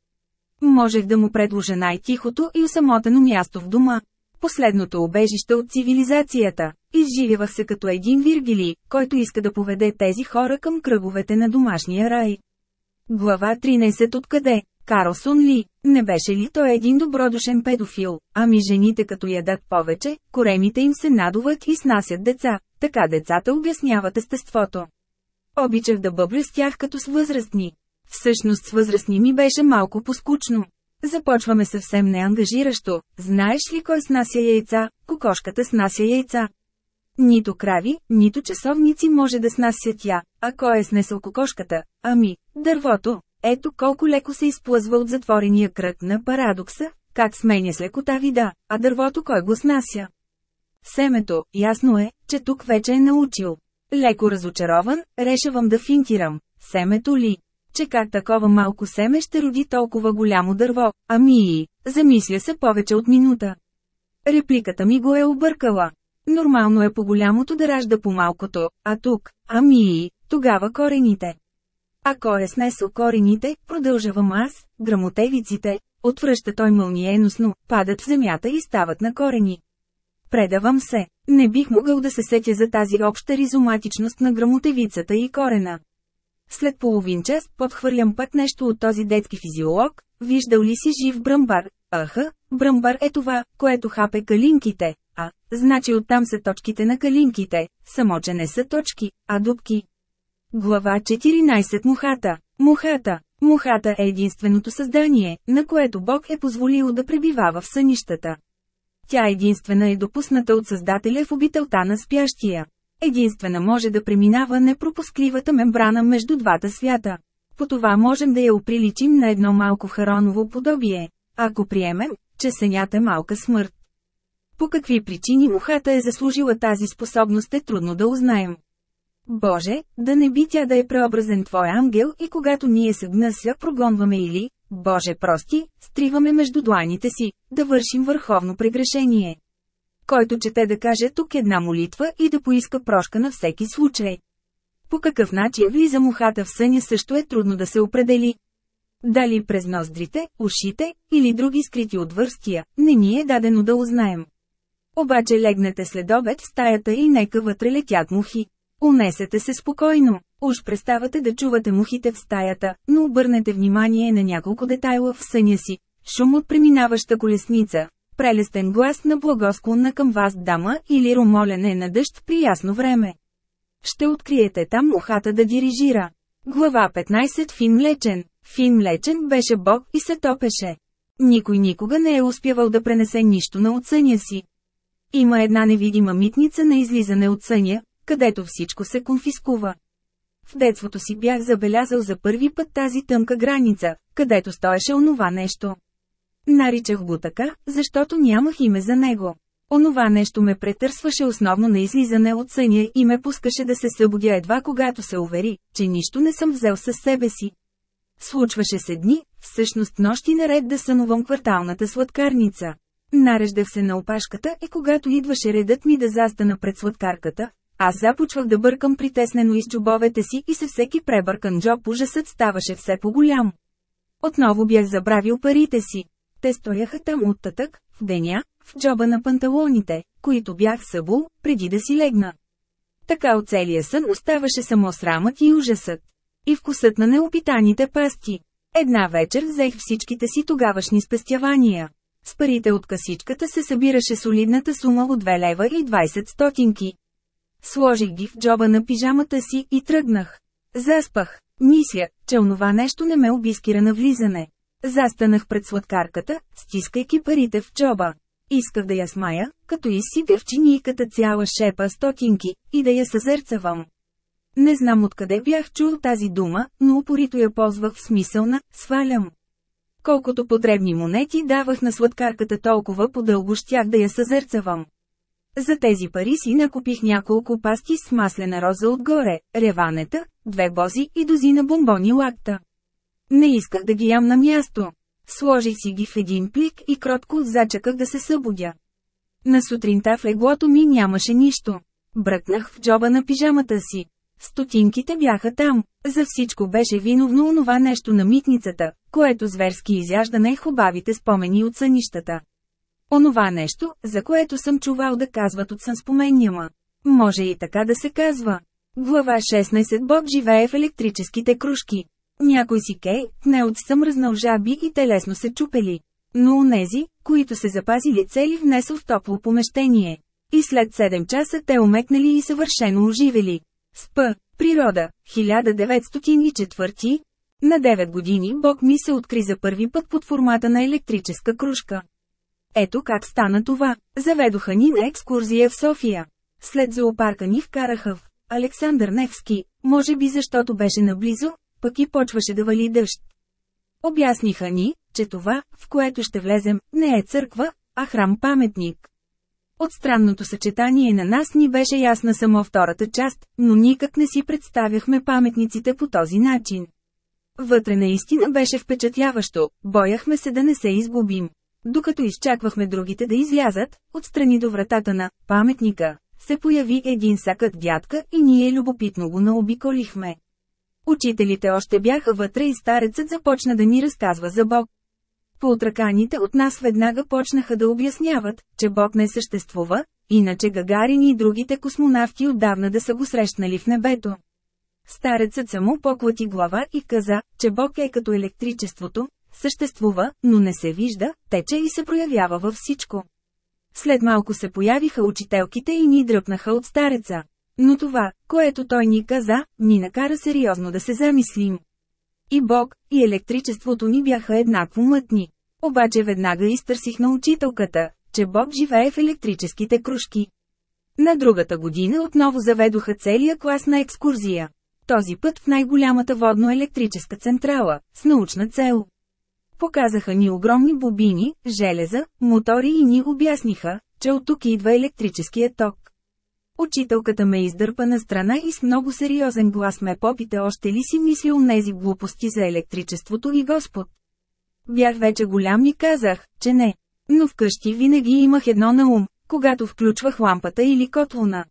Можех да му предложа най-тихото и усамотено място в дома. Последното обежище от цивилизацията. Изживявах се като един Виргили, който иска да поведе тези хора към кръговете на домашния рай. Глава 13 Откъде? Карлсон ли? Не беше ли той един добродушен педофил? Ами жените като ядат повече, коремите им се надуват и снасят деца, така децата обясняват естеството. Обичах да бъбля с тях като с възрастни. Всъщност с възрастни ми беше малко поскучно. Започваме съвсем неангажиращо. Знаеш ли кой снася яйца? Кокошката снася яйца. Нито крави, нито часовници може да снася тя, а кой е снесъл кокошката? Ами, дървото. Ето колко леко се изплъзва от затворения кръг на парадокса, как сменя с лекота вида, а дървото кой го снася. Семето, ясно е, че тук вече е научил. Леко разочарован, решавам да финтирам. Семето ли? Че как такова малко семе ще роди толкова голямо дърво, ами и, замисля се повече от минута. Репликата ми го е объркала. Нормално е по-голямото да ражда по-малкото, а тук, ами и, тогава корените. Ако е снесъл корените, продължавам аз, грамотевиците, отвръща той мълниеносно, падат в земята и стават на корени. Предавам се, не бих могъл да се сетя за тази обща ризоматичност на грамотевицата и корена. След половин час подхвърлям пък нещо от този детски физиолог, виждал ли си жив бръмбар? Аха, бръмбар е това, което хапе калинките, а, значи оттам са точките на калинките, само че не са точки, а дубки. Глава 14 Мухата Мухата Мухата е единственото създание, на което Бог е позволил да пребивава в сънищата. Тя единствена е допусната от Създателя в обителта на спящия. Единствена може да преминава непропускливата мембрана между двата свята. По това можем да я оприличим на едно малко хароново подобие, ако приемем, че сенята е малка смърт. По какви причини мухата е заслужила тази способност е трудно да узнаем. Боже, да не би тя да е преобразен Твой ангел и когато ние се гнася прогонваме или, Боже прости, стриваме между дланите си, да вършим върховно прегрешение. Който чете да каже тук една молитва и да поиска прошка на всеки случай. По какъв начин влиза мухата в съня също е трудно да се определи. Дали през ноздрите, ушите или други скрити отвърстия, не ни е дадено да узнаем. Обаче легнете след обед в стаята и нека вътре летят мухи. Унесете се спокойно. Уж преставате да чувате мухите в стаята, но обърнете внимание на няколко детайла в съня си. Шум от преминаваща колесница, прелестен глас на благосклонна към вас дама или ромолене на дъжд при ясно време. Ще откриете там мухата да дирижира. Глава 15 Фин Млечен Фин Млечен беше бог и се топеше. Никой никога не е успявал да пренесе нищо на отсъня си. Има една невидима митница на излизане от съня, където всичко се конфискува. В детството си бях забелязал за първи път тази тънка граница, където стоеше онова нещо. Наричах го така, защото нямах име за него. Онова нещо ме претърсваше основно на излизане от съня и ме пускаше да се събудя едва когато се увери, че нищо не съм взел със себе си. Случваше се дни, всъщност нощи наред да сънувам кварталната сладкарница. Нареждах се на опашката и когато идваше редът ми да застана пред сладкарката, аз започвах да бъркам притеснено из джобовете си и се всеки пребъркан джоб ужасът ставаше все по-голям. Отново бях забравил парите си. Те стояха там оттатък, в деня, в джоба на панталоните, които бях събул, преди да си легна. Така от целия сън оставаше само срамът и ужасът. И вкусът на неопитаните пасти. Една вечер взех всичките си тогавашни спестявания. С парите от касичката се събираше солидната сума от 2 лева и 20 стотинки. Сложих ги в джоба на пижамата си и тръгнах. Заспах. Мисля, че онова нещо не ме обискира на влизане. Застанах пред сладкарката, стискайки парите в джоба. Исках да я смая, като изсипя в чинийката цяла шепа стотинки, и да я съзерцавам. Не знам откъде бях чул тази дума, но упорито я ползвах в смисъл на «свалям». Колкото потребни монети давах на сладкарката толкова по-дълго щях да я съзерцавам. За тези пари си накупих няколко пасти с маслена роза отгоре, реванета, две бози и дозина бомбони лакта. Не исках да ги ям на място. Сложих си ги в един плик и кротко зачаках да се събудя. На сутринта в леглото ми нямаше нищо. Бръкнах в джоба на пижамата си. Стотинките бяха там. За всичко беше виновно онова нещо на митницата, което зверски изяжда най-хубавите спомени от сънищата. Онова нещо, за което съм чувал да казват от сънспоменяма. Може и така да се казва. Глава 16 Бог живее в електрическите кружки. Някой си кей, не от съмръзнал жаби и те лесно се чупели. Но онези, които се запазили цели внесъл в топло помещение. И след 7 часа те омекнали и съвършено оживели. Спъ. Природа. 1904. На 9 години Бог ми се откри за първи път под формата на електрическа кружка. Ето как стана това. Заведоха ни на екскурзия в София. След зоопарка ни вкараха в Александър Невски, може би защото беше наблизо, пък и почваше да вали дъжд. Обясниха ни, че това, в което ще влезем, не е църква, а храм-паметник. От странното съчетание на нас ни беше ясна само втората част, но никак не си представяхме паметниците по този начин. Вътре наистина беше впечатляващо, бояхме се да не се изгубим. Докато изчаквахме другите да излязат, отстрани до вратата на паметника, се появи един сакът дядка и ние любопитно го наобиколихме. Учителите още бяха вътре и старецът започна да ни разказва за Бог. Поотраканите от нас веднага почнаха да обясняват, че Бог не съществува, иначе Гагарин и другите космонавти отдавна да са го срещнали в небето. Старецът само поклати глава и каза, че Бог е като електричеството, съществува, но не се вижда, тече и се проявява във всичко. След малко се появиха учителките и ни дръпнаха от стареца. Но това, което той ни каза, ни накара сериозно да се замислим. И Бог, и електричеството ни бяха еднакво мътни. Обаче веднага изтърсих на учителката, че Бог живее в електрическите кружки. На другата година отново заведоха целия клас на екскурзия. Този път в най-голямата водно-електрическа централа, с научна цел. Показаха ни огромни бобини, железа, мотори и ни обясниха, че от тук идва електрическия ток. Учителката ме издърпа на страна и с много сериозен глас ме попита още ли си мислил нези глупости за електричеството и Господ. Бях вече голям и казах, че не. Но вкъщи винаги имах едно на ум, когато включвах лампата или котлона.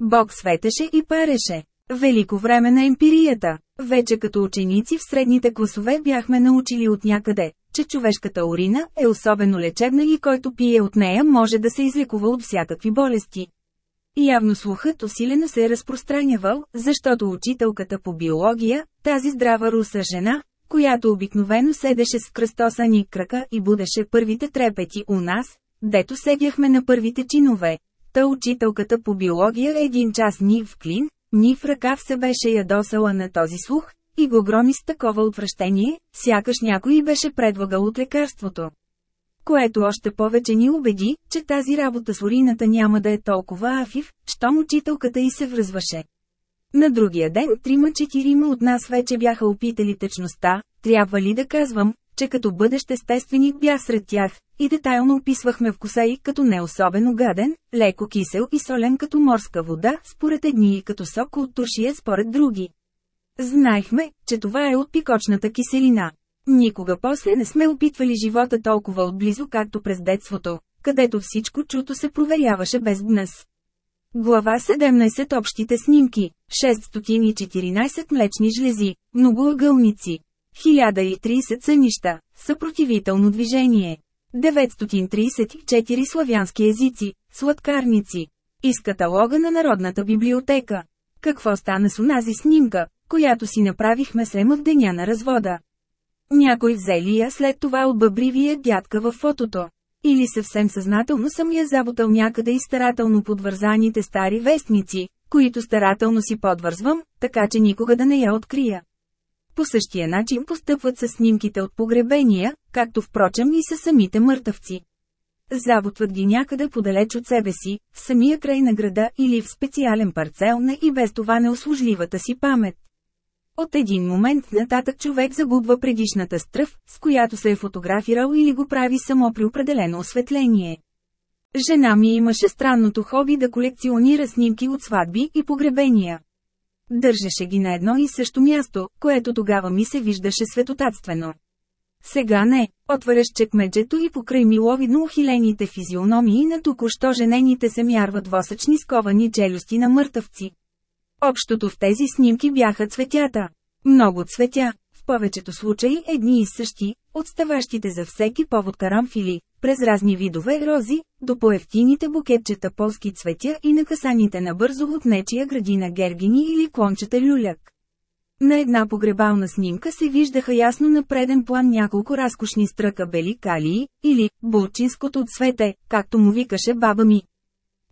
Бог светеше и пареше. Велико време на емпирията. Вече като ученици в средните класове бяхме научили от някъде, че човешката урина е особено лечебна и който пие от нея може да се излекува от всякакви болести. Явно слухът усилено се е разпространявал, защото учителката по биология, тази здрава руса жена, която обикновено седеше с кръстосани крака и будеше първите трепети у нас, дето седяхме на първите чинове. Та учителката по биология един час ни в клин, ни в ръкав се беше ядосала на този слух, и го громи с такова отвращение, сякаш някой беше предлагал от лекарството което още повече ни убеди, че тази работа с урината няма да е толкова афив, щом учителката й се връзваше. На другия ден трима-четирима от нас вече бяха опитали течността, трябва ли да казвам, че като бъдещ естественик бях сред тях, и детайлно описвахме вкуса и като не особено гаден, леко кисел и солен като морска вода, според едни и като сок от туршия според други. Знаехме, че това е от пикочната киселина. Никога после не сме опитвали живота толкова отблизо както през детството, където всичко чуто се проверяваше без гнъс. Глава 17 Общите снимки 614 млечни жлези, много ъгълници 1030 сънища, съпротивително движение 934 славянски езици, сладкарници Из каталога на Народната библиотека Какво стана с онази снимка, която си направихме с Ема в деня на развода? Някой взели я след това от бъбривия дядка във фотото. Или съвсем съзнателно съм я забутал някъде и старателно подвързаните стари вестници, които старателно си подвързвам, така че никога да не я открия. По същия начин постъпват с снимките от погребения, както впрочем и с самите мъртъвци. забутват ги някъде подалеч от себе си, в самия край на града или в специален парцел на и без това неуслужливата си памет. От един момент нататък човек загубва предишната стръв, с която се е фотографирал или го прави само при определено осветление. Жена ми имаше странното хоби да колекционира снимки от сватби и погребения. Държеше ги на едно и също място, което тогава ми се виждаше светотатствено. Сега не, отваряш чекмеджето и покрай миловидно ухилените физиономии на току-що женените се мярват восъчни сковани челюсти на мъртъвци. Общото в тези снимки бяха цветята. Много цветя, в повечето случаи едни и същи, отставащите за всеки повод карамфили, през разни видове рози, до поевтините букетчета полски цветя и накасаните набързо от нечия градина гергини или клончета люляк. На една погребална снимка се виждаха ясно на преден план няколко разкошни стръка бели калии, или булчинското цвете, както му викаше баба ми.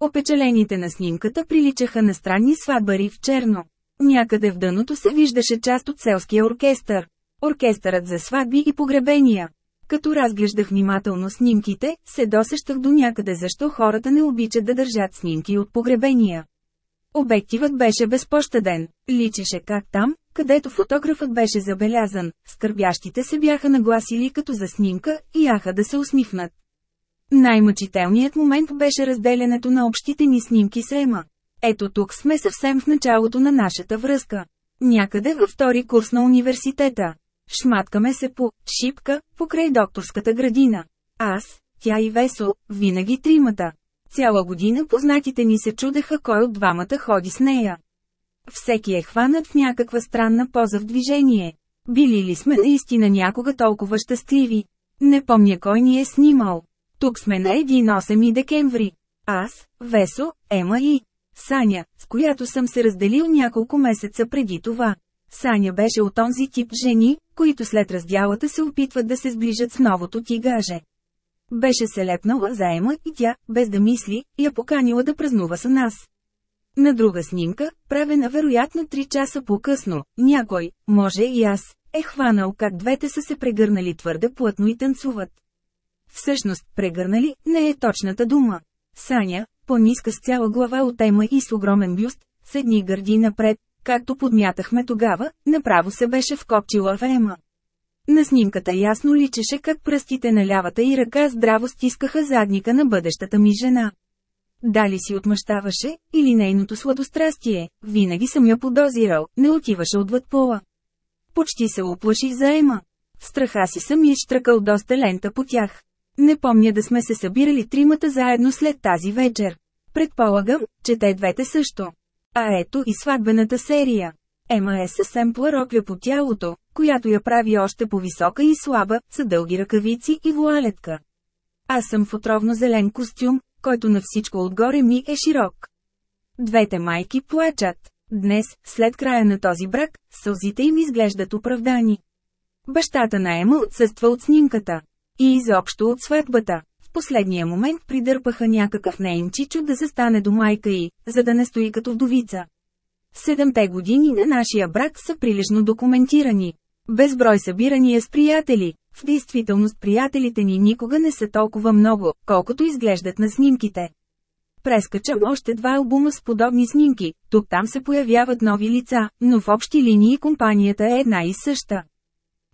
Опечалените на снимката приличаха на странни сватбари в черно. Някъде в дъното се виждаше част от селския оркестър. Оркестърът за сватби и погребения. Като разглеждах внимателно снимките, се досещах до някъде защо хората не обичат да държат снимки от погребения. Обективът беше безпощаден, личеше как там, където фотографът беше забелязан, скърбящите се бяха нагласили като за снимка и яха да се усмихнат. Най-мъчителният момент беше разделянето на общите ни снимки с Ема. Ето тук сме съвсем в началото на нашата връзка. Някъде във втори курс на университета. Шматкаме се по шипка, покрай докторската градина. Аз, тя и Весо, винаги тримата. Цяла година познатите ни се чудеха кой от двамата ходи с нея. Всеки е хванат в някаква странна поза в движение. Били ли сме наистина някога толкова щастливи? Не помня кой ни е снимал. Тук сме на 1-8 декември. Аз, Весо, Ема и Саня, с която съм се разделил няколко месеца преди това. Саня беше от онзи тип жени, които след раздялата се опитват да се сближат с новото ти гаже. Беше се лепнала заема и тя, без да мисли, я поканила да празнува с нас. На друга снимка, правена вероятно 3 часа по-късно, някой, може и аз, е хванал как двете са се прегърнали твърде плътно и танцуват. Всъщност, прегърнали не е точната дума. Саня, по-ниска с цяла глава от тема и с огромен бюст, седни гърди напред, както подмятахме тогава, направо се беше вкопчила в ема. На снимката ясно личеше как пръстите на лявата и ръка здраво стискаха задника на бъдещата ми жена. Дали си отмъщаваше, или нейното сладострастие, винаги съм я подозирал, не отиваше отвъд пола. Почти се оплаших за Ема. В страха си съм изштръкал доста лента по тях. Не помня да сме се събирали тримата заедно след тази вечер. Предполагам, че те двете също. А ето и сватбената серия. Ема е съвсем пларокля по тялото, която я прави още по-висока и слаба, с дълги ръкавици и вуалетка. Аз съм в отровно зелен костюм, който на всичко отгоре ми е широк. Двете майки плачат. Днес, след края на този брак, сълзите им изглеждат оправдани. Бащата на Ема отсъства от снимката. И изобщо от сватбата. Последния момент придърпаха някакъв нейн чичо да застане до майка й, за да не стои като вдовица. Седемте години на нашия брак са прилежно документирани. Безброй събирания с приятели. В действителност приятелите ни никога не са толкова много, колкото изглеждат на снимките. Прескачам още два албума с подобни снимки, тук-там се появяват нови лица, но в общи линии компанията е една и съща.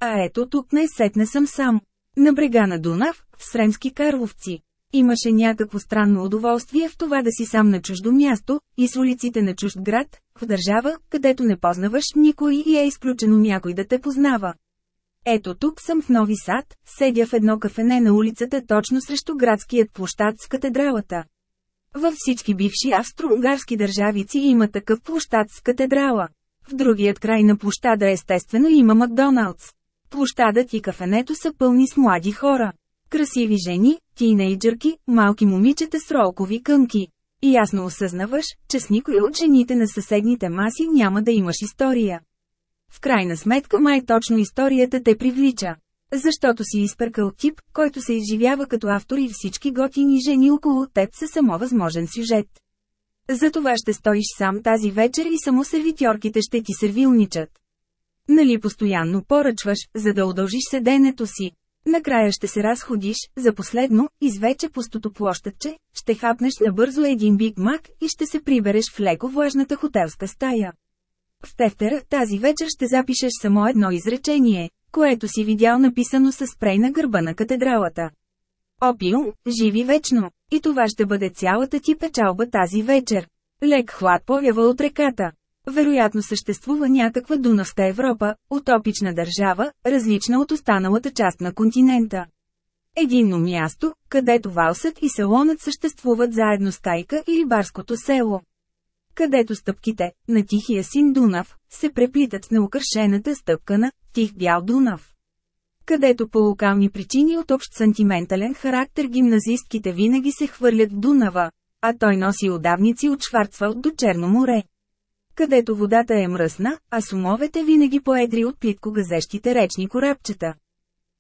А ето тук не сетне съм сам. На брега на Дунав, Сремски Карловци. Имаше някакво странно удоволствие в това да си сам на чуждо място, и с улиците на чужд град, в държава, където не познаваш никой и е изключено някой да те познава. Ето тук съм в Нови Сад, седя в едно кафене на улицата точно срещу градският площад с катедралата. Във всички бивши австро-унгарски държавици има такъв площад с катедрала. В другият край на площада естествено има Макдоналдс. Площадът и кафенето са пълни с млади хора. Красиви жени, тинейджърки, малки момичета с ролкови кънки. И ясно осъзнаваш, че с никой от жените на съседните маси няма да имаш история. В крайна сметка май точно историята те привлича. Защото си изперкал тип, който се изживява като автор и всички готини жени около теб са само възможен сюжет. Затова ще стоиш сам тази вечер и само сервитьорките ще ти сервилничат. Нали постоянно поръчваш, за да удължиш седенето си? Накрая ще се разходиш, за последно, извече пустото площадче, ще хапнеш набързо един биг мак и ще се прибереш в леко влажната хотелска стая. В тефтера тази вечер ще запишеш само едно изречение, което си видял написано с спрей на гърба на катедралата. Опиум, живи вечно, и това ще бъде цялата ти печалба тази вечер. Лек хлад повява от реката. Вероятно съществува някаква Дунавска Европа, утопична държава, различна от останалата част на континента. Единно място, където валсът и салонът съществуват заедно с кайка и рибарското село. Където стъпките, на тихия син Дунав, се преплитат с неукършената стъпка на тих бял Дунав. Където по локални причини от общ сантиментален характер гимназистките винаги се хвърлят в Дунава, а той носи отдавници от Шварцвалд до Черно море където водата е мръсна, а сумовете винаги поедри от плитко газещите речни корабчета.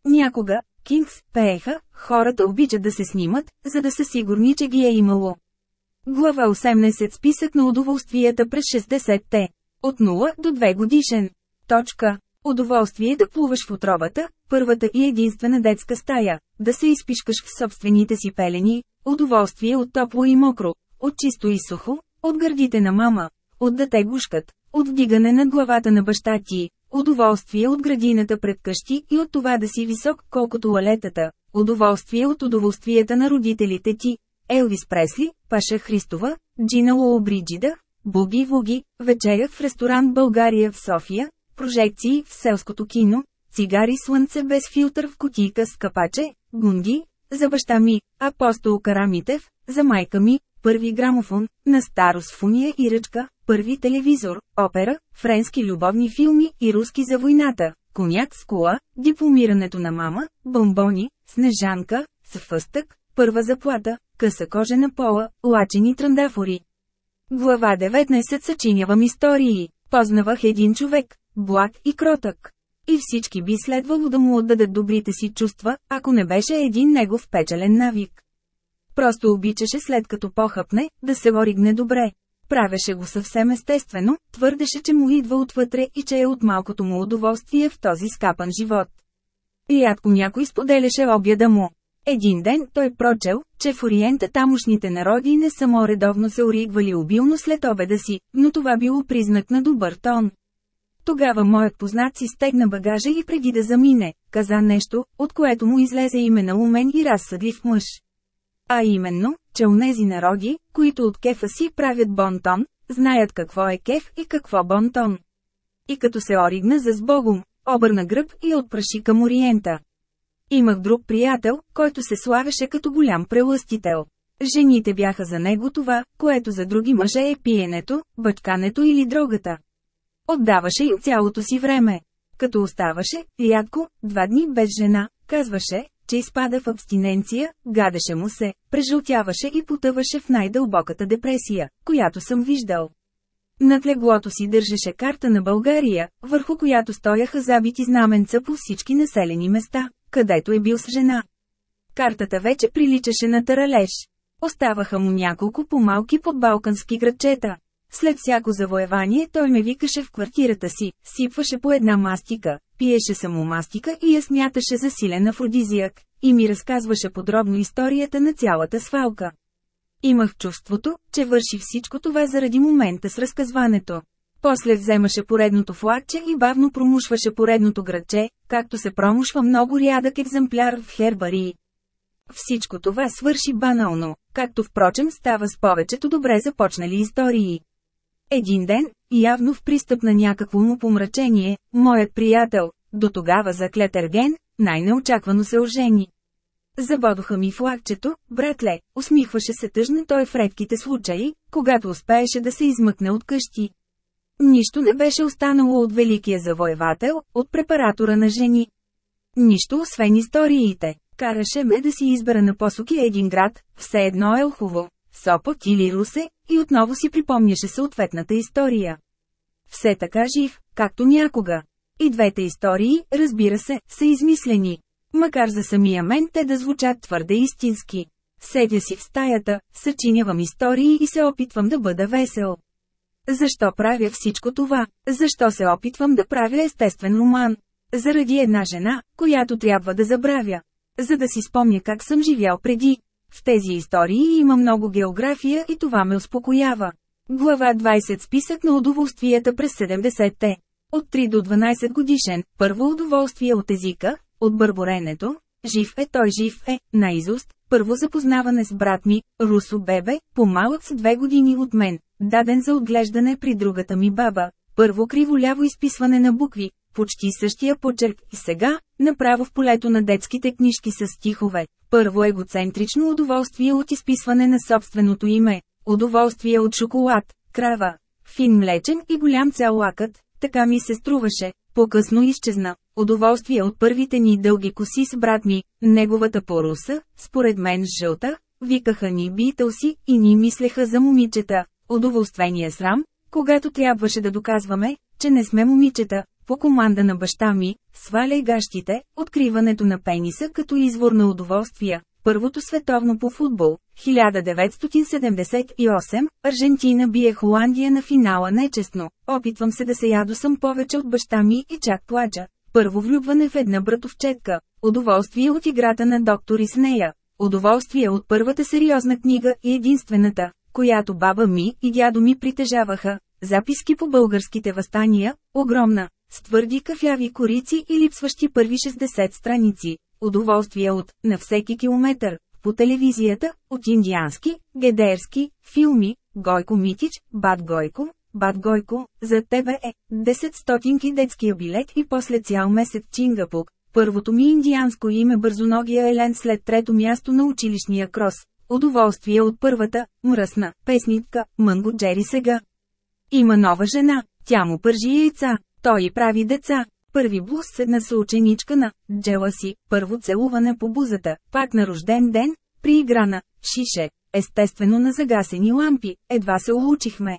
Някога, Кингс, пееха, хората обичат да се снимат, за да са сигурни, че ги е имало. Глава 18 Списък на удоволствията през 60-те. От 0 до 2 годишен. Точка. Удоволствие да плуваш в отровата, първата и единствена детска стая, да се изпишкаш в собствените си пелени, удоволствие от топло и мокро, от чисто и сухо, от гърдите на мама, от да те гушкат, от вдигане над главата на баща ти, удоволствие от градината пред къщи и от това да си висок колкото лалетата, удоволствие от удоволствията на родителите ти, Елвис Пресли, Паша Христова, Джина Лообриджида, Буги Вуги, вечеря в ресторант България в София, прожекции в селското кино, цигари слънце без филтър в кутийка с капаче, гунги, за баща ми, апостол Карамитев, за майка ми, първи грамофон, на старост фуния и ръчка, първи телевизор, опера, френски любовни филми и руски за войната, коняк с кола, дипломирането на мама, бомбони, снежанка, съфъстък, първа заплата, къса кожена пола, лачени тръндафори. Глава 19 съчинявам истории. Познавах един човек, благ и кротък. И всички би следвало да му отдадат добрите си чувства, ако не беше един негов печелен навик. Просто обичаше след като похъпне, да се оригне добре. Правеше го съвсем естествено, твърдеше, че му идва отвътре и че е от малкото му удоволствие в този скапан живот. Рядко някой споделяше обяда му. Един ден той прочел, че в Ориента тамошните народи не само редовно се оригвали обилно след обеда си, но това било признак на добър тон. Тогава моят познат си стегна багажа и преди да замине, каза нещо, от което му излезе име на умен и разсъдлив мъж. А именно, че онези народи, които от кефа си правят бонтон, знаят какво е кеф и какво бонтон. И като се оригна за сбогом, обърна гръб и отпраши към Ориента. Имах друг приятел, който се славеше като голям прелъстител. Жените бяха за него това, което за други мъже е пиенето, бъчкането или дрогата. Отдаваше им цялото си време. Като оставаше, рядко, два дни без жена, казваше, че изпада в абстиненция, гадеше му се, прежълтяваше и потъваше в най-дълбоката депресия, която съм виждал. Над леглото си държеше карта на България, върху която стояха забити знаменца по всички населени места, където е бил с жена. Картата вече приличаше на таралеж. Оставаха му няколко по-малки подбалкански градчета. След всяко завоевание той ме викаше в квартирата си, сипваше по една мастика, пиеше само мастика и я смяташе за силен афродизиак, и ми разказваше подробно историята на цялата свалка. Имах чувството, че върши всичко това заради момента с разказването. После вземаше поредното флагче и бавно промушваше поредното градче, както се промушва много рядък екземпляр в хербарии. Всичко това свърши банално, както впрочем става с повечето добре започнали истории. Един ден, явно в пристъп на някакво му помрачение, моят приятел, до тогава заклет ерген, най-неочаквано се ожени. Забодоха ми флагчето, братле, усмихваше се тъжно той в редките случаи, когато успееше да се измъкне от къщи. Нищо не беше останало от великия завоевател, от препаратора на жени. Нищо освен историите. Караше ме да си избера на посоки един град, все едно Елхово, Сопот или Русе, и отново си припомняше съответната история. Все така жив, както някога. И двете истории, разбира се, са измислени. Макар за самия мен те да звучат твърде истински. Седя си в стаята, съчинявам истории и се опитвам да бъда весел. Защо правя всичко това? Защо се опитвам да правя естествен роман? Заради една жена, която трябва да забравя. За да си спомня как съм живял преди. В тези истории има много география и това ме успокоява. Глава 20 Списък на удоволствията през 70-те. От 3 до 12 годишен, първо удоволствие от езика, от бърборенето, жив е той жив е, наизуст, първо запознаване с брат ми, Русо Бебе, по-малък с две години от мен, даден за отглеждане при другата ми баба, първо криволяво изписване на букви, почти същия почерк и сега, направо в полето на детските книжки с стихове, първо егоцентрично удоволствие от изписване на собственото име, удоволствие от шоколад, крава, фин млечен и голям цял лакът, така ми се струваше, по-късно изчезна. Удоволствие от първите ни дълги коси с брат ми, неговата поруса, според мен жълта, викаха ни битълси и ни мислеха за момичета. Удоволствение срам, когато трябваше да доказваме, че не сме момичета, по команда на баща ми, сваляй гащите, откриването на пениса като извор на удоволствия. Първото световно по футбол, 1978, Аржентина бие Холандия на финала нечестно. Опитвам се да се ядосам повече от баща ми и чак плача. Първо влюбване в една братовчетка. Удоволствие от играта на доктори с нея. Удоволствие от първата сериозна книга и единствената, която баба ми и дядо ми притежаваха. Записки по българските възстания, огромна, с твърди кафяви корици и липсващи първи 60 страници. Удоволствие от, на всеки километър, по телевизията, от индиански, гедерски, филми, Гойко Митич, Бат Гойко, Бат Гойко, за тебе е 10 стотинки детския билет и после цял месец Чингапук. Първото ми индианско име бързоногия Елен след трето място на училищния крос. Удоволствие от първата, мръсна, песнитка, Мънго Джери сега. Има нова жена, тя му пържи яйца, той прави деца. Първи блуз с една съученичка на Джеласи, първо целуване по бузата, пак на рожден ден, при игра на Шише, естествено на загасени лампи, едва се улучихме.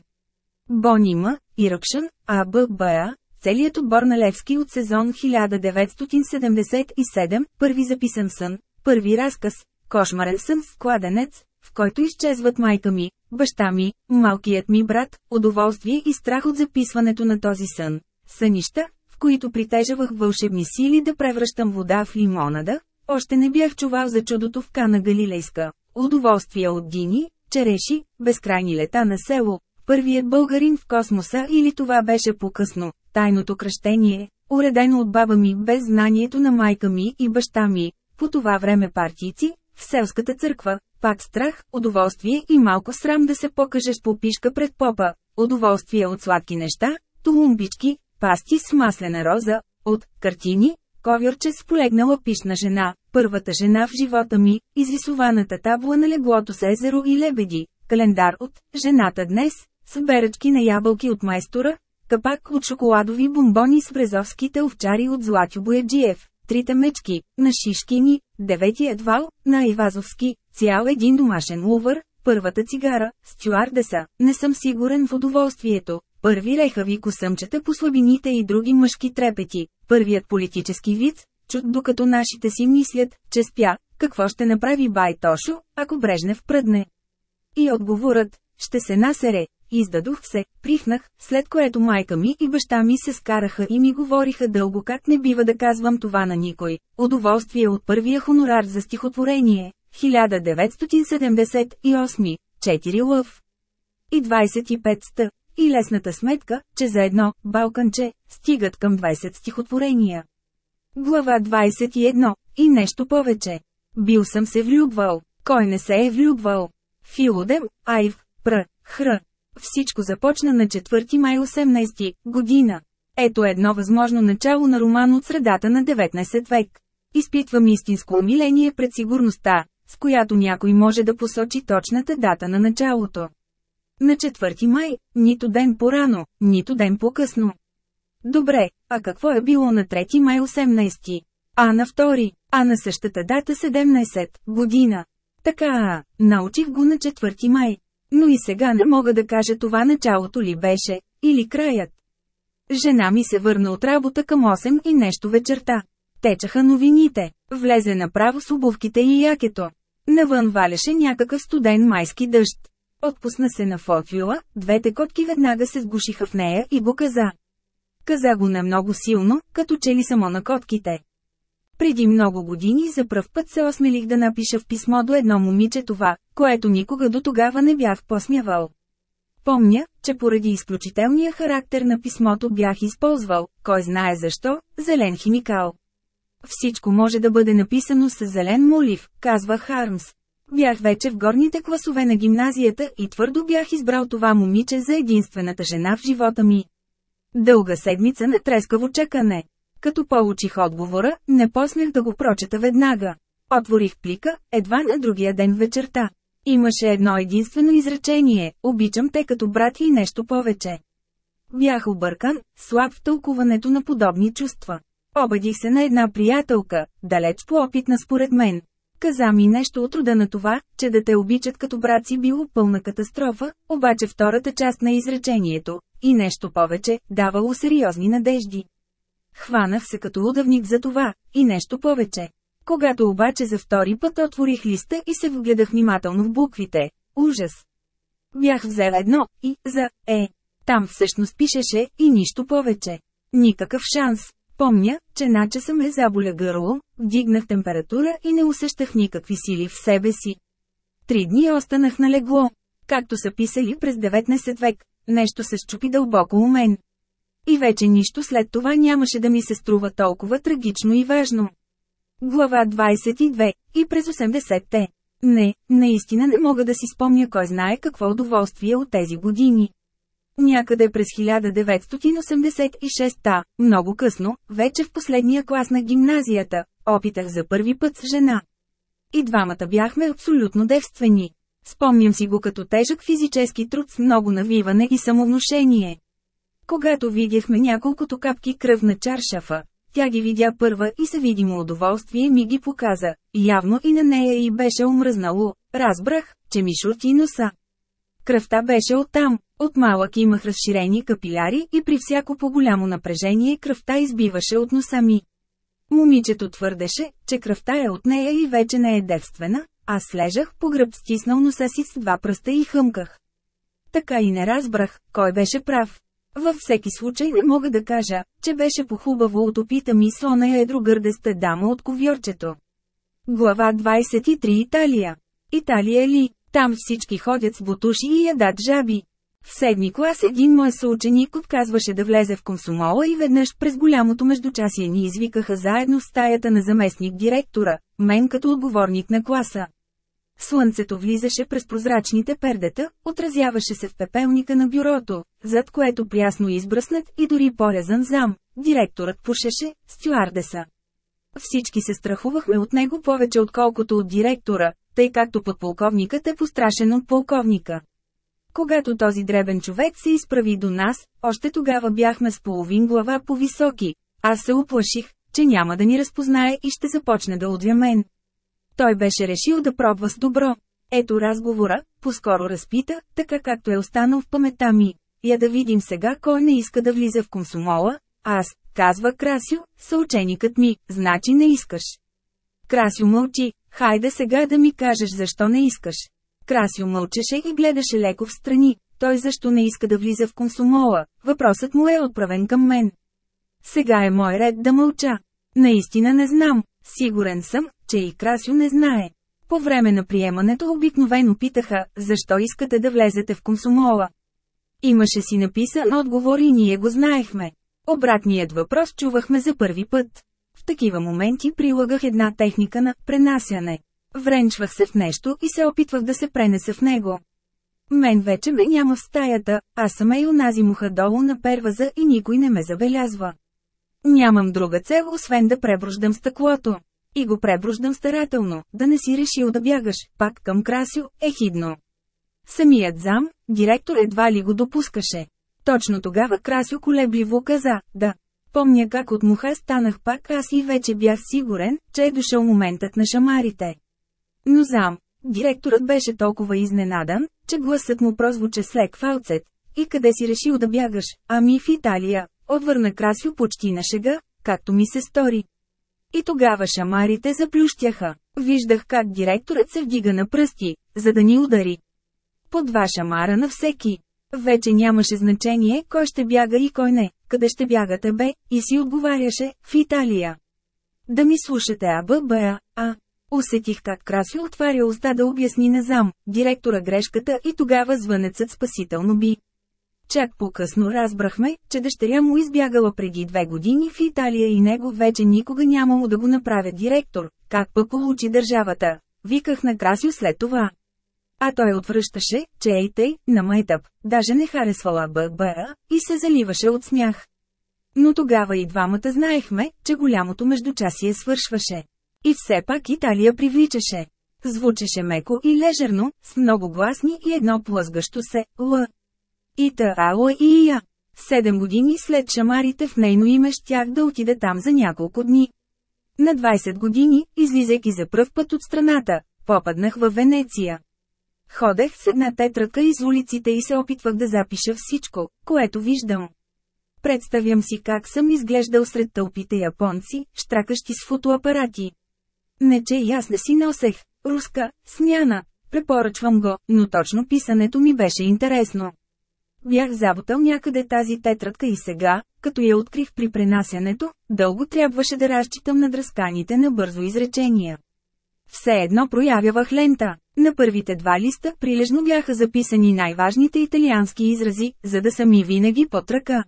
Бонима, Иръкшън, АББА, целият отбор на Левски от сезон 1977, първи записан сън, първи разказ, кошмарен сън с кладенец, в който изчезват майка ми, баща ми, малкият ми брат, удоволствие и страх от записването на този сън. Сънища, в които притежавах вълшебни сили да превръщам вода в лимонада, още не бях чувал за чудото в Кана Галилейска. Удоволствие от дини, череши, безкрайни лета на село, първият българин в космоса или това беше по-късно, тайното кръщение, уредено от баба ми без знанието на майка ми и баща ми, по това време партийци, в селската църква, пак страх, удоволствие и малко срам да се покажеш по пишка пред попа, удоволствие от сладки неща, тулумбички, пасти с маслена роза, от картини, ковьорче с полегнала пишна жена, първата жена в живота ми, изрисованата табла на леглото с езеро и лебеди, календар от «Жената днес», с беречки на ябълки от майстора, капак от шоколадови бомбони с брезовските овчари от Златю Бояджиев, трите мечки, на Шишкини, деветият вал, на Ивазовски, цял един домашен лувър, първата цигара, стюардеса, не съм сигурен в удоволствието, първи рехави косъмчета по слабините и други мъжки трепети, първият политически вид, чуд докато нашите си мислят, че спя, какво ще направи бай Тошо, ако Брежнев пръдне. И отговорът, ще се насере, издадох се, прихнах, след което майка ми и баща ми се скараха и ми говориха дълго как не бива да казвам това на никой. Удоволствие от първия хонорар за стихотворение, 1978, 4 лъв. И 25 ста. И лесната сметка, че за едно «Балканче» стигат към 20 стихотворения. Глава 21. И нещо повече. Бил съм се влюбвал. Кой не се е влюбвал? Филодем, Айв, Пр, Хр. Всичко започна на 4 май 18 година. Ето едно възможно начало на роман от средата на 19 век. Изпитвам истинско умиление пред сигурността, с която някой може да посочи точната дата на началото. На 4 май, нито ден по-рано, нито ден по-късно. Добре, а какво е било на 3 май 18? А на 2, а на същата дата 17 година. Така, научих го на 4 май. Но и сега не мога да кажа това началото ли беше, или краят. Жена ми се върна от работа към 8 и нещо вечерта. Течаха новините, влезе направо с обувките и якето. Навън валеше някакъв студен майски дъжд. Отпусна се на фотвила, двете котки веднага се сгушиха в нея и го каза. Каза го не много силно, като че ли само на котките. Преди много години за пръв път се осмелих да напиша в писмо до едно момиче това, което никога до тогава не бях посмявал. Помня, че поради изключителния характер на писмото бях използвал, кой знае защо, зелен химикал. Всичко може да бъде написано с зелен молив, казва Хармс. Бях вече в горните класове на гимназията и твърдо бях избрал това момиче за единствената жена в живота ми. Дълга седмица на трескаво чакане. Като получих отговора, не посмях да го прочета веднага. Отворих плика, едва на другия ден вечерта. Имаше едно единствено изречение – обичам те като брат и нещо повече. Бях объркан, слаб в тълкуването на подобни чувства. Обадих се на една приятелка, далеч по-опитна според мен. Каза ми нещо от рода на това, че да те обичат като брат си било пълна катастрофа, обаче втората част на изречението, и нещо повече, давало сериозни надежди. Хванах се като удавник за това, и нещо повече. Когато обаче за втори път отворих листа и се вгледах внимателно в буквите, ужас. Бях взел едно, и, за, е. Там всъщност пишеше, и нищо повече. Никакъв шанс. Помня, че начаса ме заболя гърло, вдигнах температура и не усещах никакви сили в себе си. Три дни останах на легло. Както са писали през 19 век, нещо се щупи дълбоко у мен. И вече нищо след това нямаше да ми се струва толкова трагично и важно. Глава 22. И през 80-те. Не, наистина не мога да си спомня кой знае какво удоволствие от тези години. Някъде през 1986-та, много късно, вече в последния клас на гимназията, опитах за първи път с жена. И двамата бяхме абсолютно девствени. Спомням си го като тежък физически труд с много навиване и самовнушение. Когато видяхме няколкото капки кръв на чаршафа, тя ги видя първа и с видимо удоволствие ми ги показа. Явно и на нея и беше омръзнало. Разбрах, че ми шурти носа. Кръвта беше оттам. От малък имах разширени капиляри и при всяко по-голямо напрежение кръвта избиваше от носа ми. Момичето твърдеше, че кръвта е от нея и вече не е девствена, аз слежах по гръб стиснал носа си с два пръста и хъмках. Така и не разбрах, кой беше прав. Във всеки случай не мога да кажа, че беше похубаво от опита ми с едро гърдеста дама от ковьорчето. Глава 23 Италия. Италия ли? Там всички ходят с бутуши и ядат жаби. В седми клас един мой съученик отказваше да влезе в комсомола и веднъж през голямото междучасие ни извикаха заедно в стаята на заместник директора, мен като отговорник на класа. Слънцето влизаше през прозрачните пердета, отразяваше се в пепелника на бюрото, зад което прясно избръснат и дори порязан зам. Директорът пушеше, стюардеса. Всички се страхувахме от него повече отколкото от директора, тъй както подполковникът е пострашен от полковника. Когато този дребен човек се изправи до нас, още тогава бяхме с половин глава по-високи. Аз се уплаших, че няма да ни разпознае и ще започне да отвя мен. Той беше решил да пробва с добро. Ето разговора, поскоро разпита, така както е останал в памета ми. Я да видим сега кой не иска да влиза в комсомола. Аз, казва Красио, съученикът ми, значи не искаш. Красио мълчи, хайде сега да ми кажеш защо не искаш. Красио мълчеше и гледаше леко в страни. Той защо не иска да влиза в консумола? Въпросът му е отправен към мен. Сега е мой ред да мълча. Наистина не знам. Сигурен съм, че и Красио не знае. По време на приемането обикновено питаха, защо искате да влезете в консумола. Имаше си написан отговор и ние го знаехме. Обратният въпрос чувахме за първи път. В такива моменти прилагах една техника на пренасяне. Вренчвах се в нещо и се опитвах да се пренеса в него. Мен вече ме няма в стаята, аз съм и унази муха долу на перваза и никой не ме забелязва. Нямам друга цел, освен да преброждам стъклото. И го преброждам старателно, да не си решил да бягаш, пак към Красио, е хидно. Самият зам, директор едва ли го допускаше. Точно тогава Красио колебливо каза, да. Помня как от муха станах пак аз и вече бях сигурен, че е дошъл моментът на шамарите. Но зам, директорът беше толкова изненадан, че гласът му прозвуча с лек фалцет. И къде си решил да бягаш? Ами в Италия, отвърна Красио почти на шега, както ми се стори. И тогава шамарите заплющяха. Виждах как директорът се вдига на пръсти, за да ни удари. По два шамара на всеки. Вече нямаше значение кой ще бяга и кой не, къде ще бягате бе, и си отговаряше, в Италия. Да ми слушате АББА, а. Усетих как Краси отваря уста да обясни на зам, директора грешката и тогава звънецът спасително би. Чак по-късно разбрахме, че дъщеря му избягала преди две години в Италия и него вече никога нямало да го направя директор, как пък получи държавата. Виках на Красио след това. А той отвръщаше, че ей тъй, на майтъп, даже не харесвала ББА, и се заливаше от смях. Но тогава и двамата знаехме, че голямото междучасие свършваше. И все пак Италия привличаше. Звучеше меко и лежерно, с много гласни и едно плъзгащо се «Л». И Ала и я. Седем години след шамарите в нейно име щях да отида там за няколко дни. На 20 години, излизайки за пръв път от страната, попаднах в Венеция. Ходех с една тетрадка из улиците и се опитвах да запиша всичко, което виждам. Представям си как съм изглеждал сред тълпите японци, штракащи с фотоапарати. Не че и аз не си носех, руска, смяна, препоръчвам го, но точно писането ми беше интересно. Бях забутал някъде тази тетрадка и сега, като я открих при пренасянето, дълго трябваше да разчитам на дръсканите на бързо изречения. Все едно проявявах лента. На първите два листа прилежно бяха записани най-важните италиански изрази, за да са ми винаги под ръка.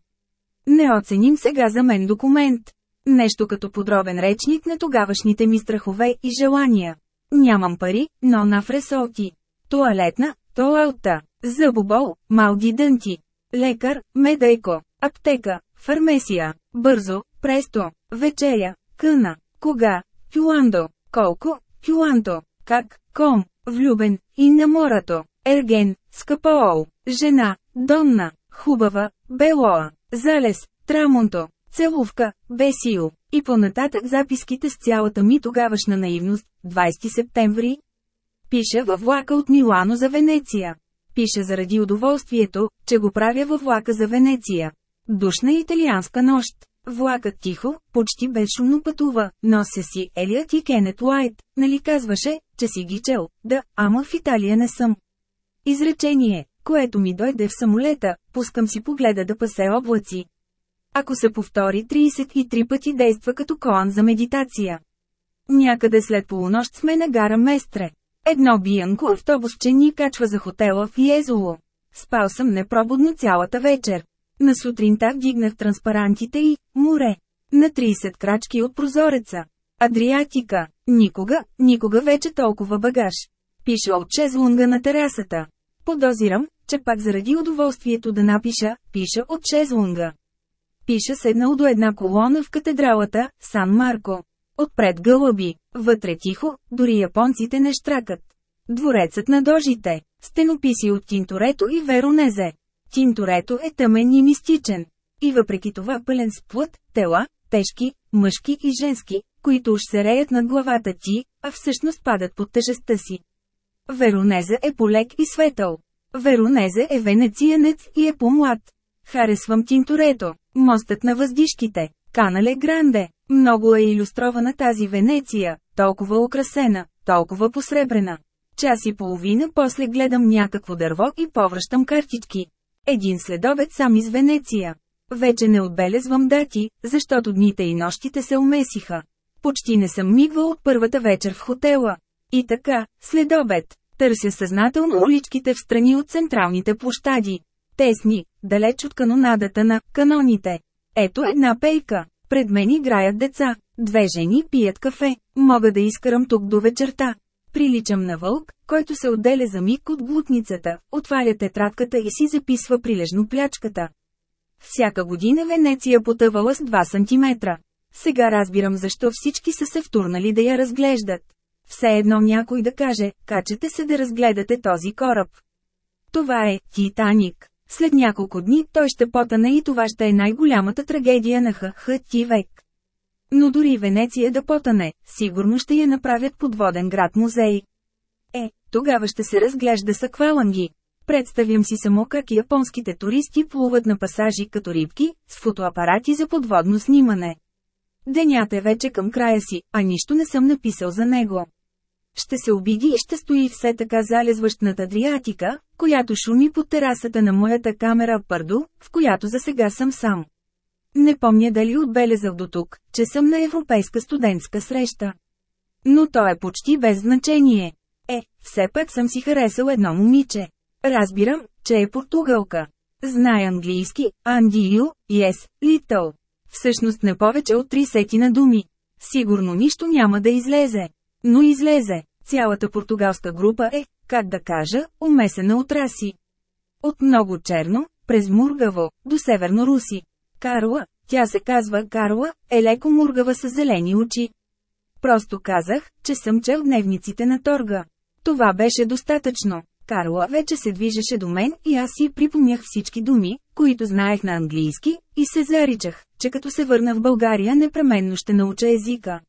Не оценим сега за мен документ. Нещо като подробен речник на тогавашните ми страхове и желания. Нямам пари, но на фресоти. Туалетна, тоалта, зъбобол, малги дънти. Лекар, медейко, аптека, фармесия, бързо, престо, вечеря, къна, кога, тюандо, колко, тюанто, как, ком, влюбен, и на морато, ерген, скъпоол, жена, донна, хубава, белоа, залез, трамонто, целувка, бесио, и понататък записките с цялата ми тогавашна наивност, 20 септември. Пиша във влака от Милано за Венеция. Пиша заради удоволствието, че го правя във влака за Венеция. Душна италианска нощ. Влакът тихо, почти безшумно пътува, нося си Елият и Кенет Уайт, нали казваше, че си ги чел, да, ама в Италия не съм. Изречение, което ми дойде в самолета, пускам си погледа да пасе облаци. Ако се повтори 33 пъти действа като коан за медитация. Някъде след полунощ сме на гара Местре. Едно биянко автобусче ни качва за хотела в Езоло. Спал съм непробудно цялата вечер. На сутринта вдигнах транспарантите и море. На 30 крачки от прозореца. Адриатика. Никога, никога вече толкова багаж. Пиша от шезлунга на терасата. Подозирам, че пак заради удоволствието да напиша, пиша от шезлунга. Пиша седнал до една колона в катедралата, Сан Марко. Отпред гълъби, вътре тихо, дори японците не штракат. Дворецът на дожите, стенописи от Тинторето и Веронезе. Тинторето е тъмен и мистичен. И въпреки това пълен с плът, тела, тежки, мъжки и женски, които уж се реят над главата ти, а всъщност падат под тежестта си. Веронезе е полек и светъл. Веронезе е венециянец и е по-млад. Харесвам Тинторето, мостът на въздишките, Канале Гранде. Много е иллюстрована тази Венеция, толкова украсена, толкова посребрена. Час и половина после гледам някакво дърво и повръщам картички. Един следобед сам из Венеция. Вече не отбелезвам дати, защото дните и нощите се умесиха. Почти не съм мигвал от първата вечер в хотела. И така, следобед, търся съзнателно уличките в страни от централните площади. Тесни, далеч от канонадата на каноните. Ето една пейка. Пред мен играят деца. Две жени пият кафе. Мога да изкарам тук до вечерта. Приличам на вълк, който се отделя за миг от глутницата, отваря тетрадката и си записва прилежно плячката. Всяка година Венеция потъвала с 2 см. Сега разбирам защо всички са се втурнали да я разглеждат. Все едно някой да каже, качете се да разгледате този кораб. Това е Титаник. След няколко дни той ще потане и това ще е най-голямата трагедия на ХХ век. Но дори Венеция да потане, сигурно ще я направят подводен град-музей. Е, тогава ще се разглежда с акваланги. Представям си само как японските туристи плуват на пасажи като рибки, с фотоапарати за подводно снимане. Денят е вече към края си, а нищо не съм написал за него. ще се обиди и ще стои все така залезващ над Адриатика, която шуми под терасата на моята камера Пърдо, в която за сега съм сам. Не помня дали отбелязах до тук, че съм на европейска студентска среща. Но то е почти без значение. Е, все пак съм си харесал едно момиче. Разбирам, че е португалка. Знае английски, андию, yes, little. Всъщност не повече от три сетина думи. Сигурно нищо няма да излезе. Но излезе. Цялата португалска група е, как да кажа, умесена от раси. От много черно, през Мургаво, до Северно Руси. Карла, тя се казва Карла, е леко мургава с зелени очи. Просто казах, че съм чел дневниците на торга. Това беше достатъчно. Карла вече се движеше до мен и аз си припомнях всички думи, които знаех на английски, и се заричах, че като се върна в България непременно ще науча езика.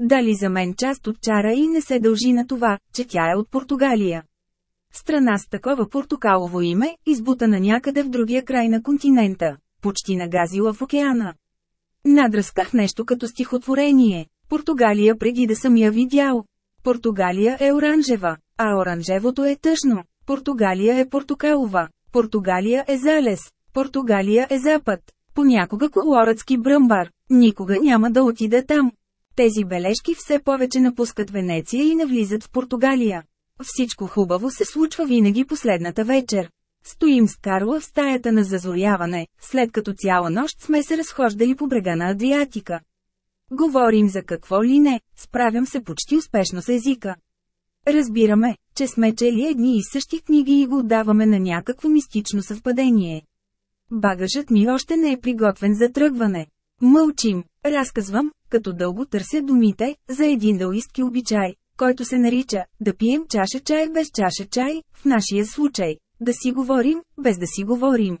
Дали за мен част от чара и не се дължи на това, че тя е от Португалия. Страна с такова портокалово име, избутана някъде в другия край на континента, почти нагазила в океана. Надръсках нещо като стихотворение. Португалия преди да съм я видял. Португалия е оранжева, а оранжевото е тъжно. Португалия е портокалова. Португалия е залез. Португалия е запад. Понякога колорадски бръмбар. Никога няма да отида там. Тези бележки все повече напускат Венеция и навлизат в Португалия. Всичко хубаво се случва винаги последната вечер. Стоим с Карла в стаята на зазоряване, след като цяла нощ сме се разхождали по брега на Адриатика. Говорим за какво ли не, справям се почти успешно с езика. Разбираме, че сме чели едни и същи книги и го отдаваме на някакво мистично съвпадение. Багажът ми още не е приготвен за тръгване. Мълчим, разказвам, като дълго търся думите, за един даоистки обичай, който се нарича «да пием чаша чай без чаша чай», в нашия случай, да си говорим, без да си говорим.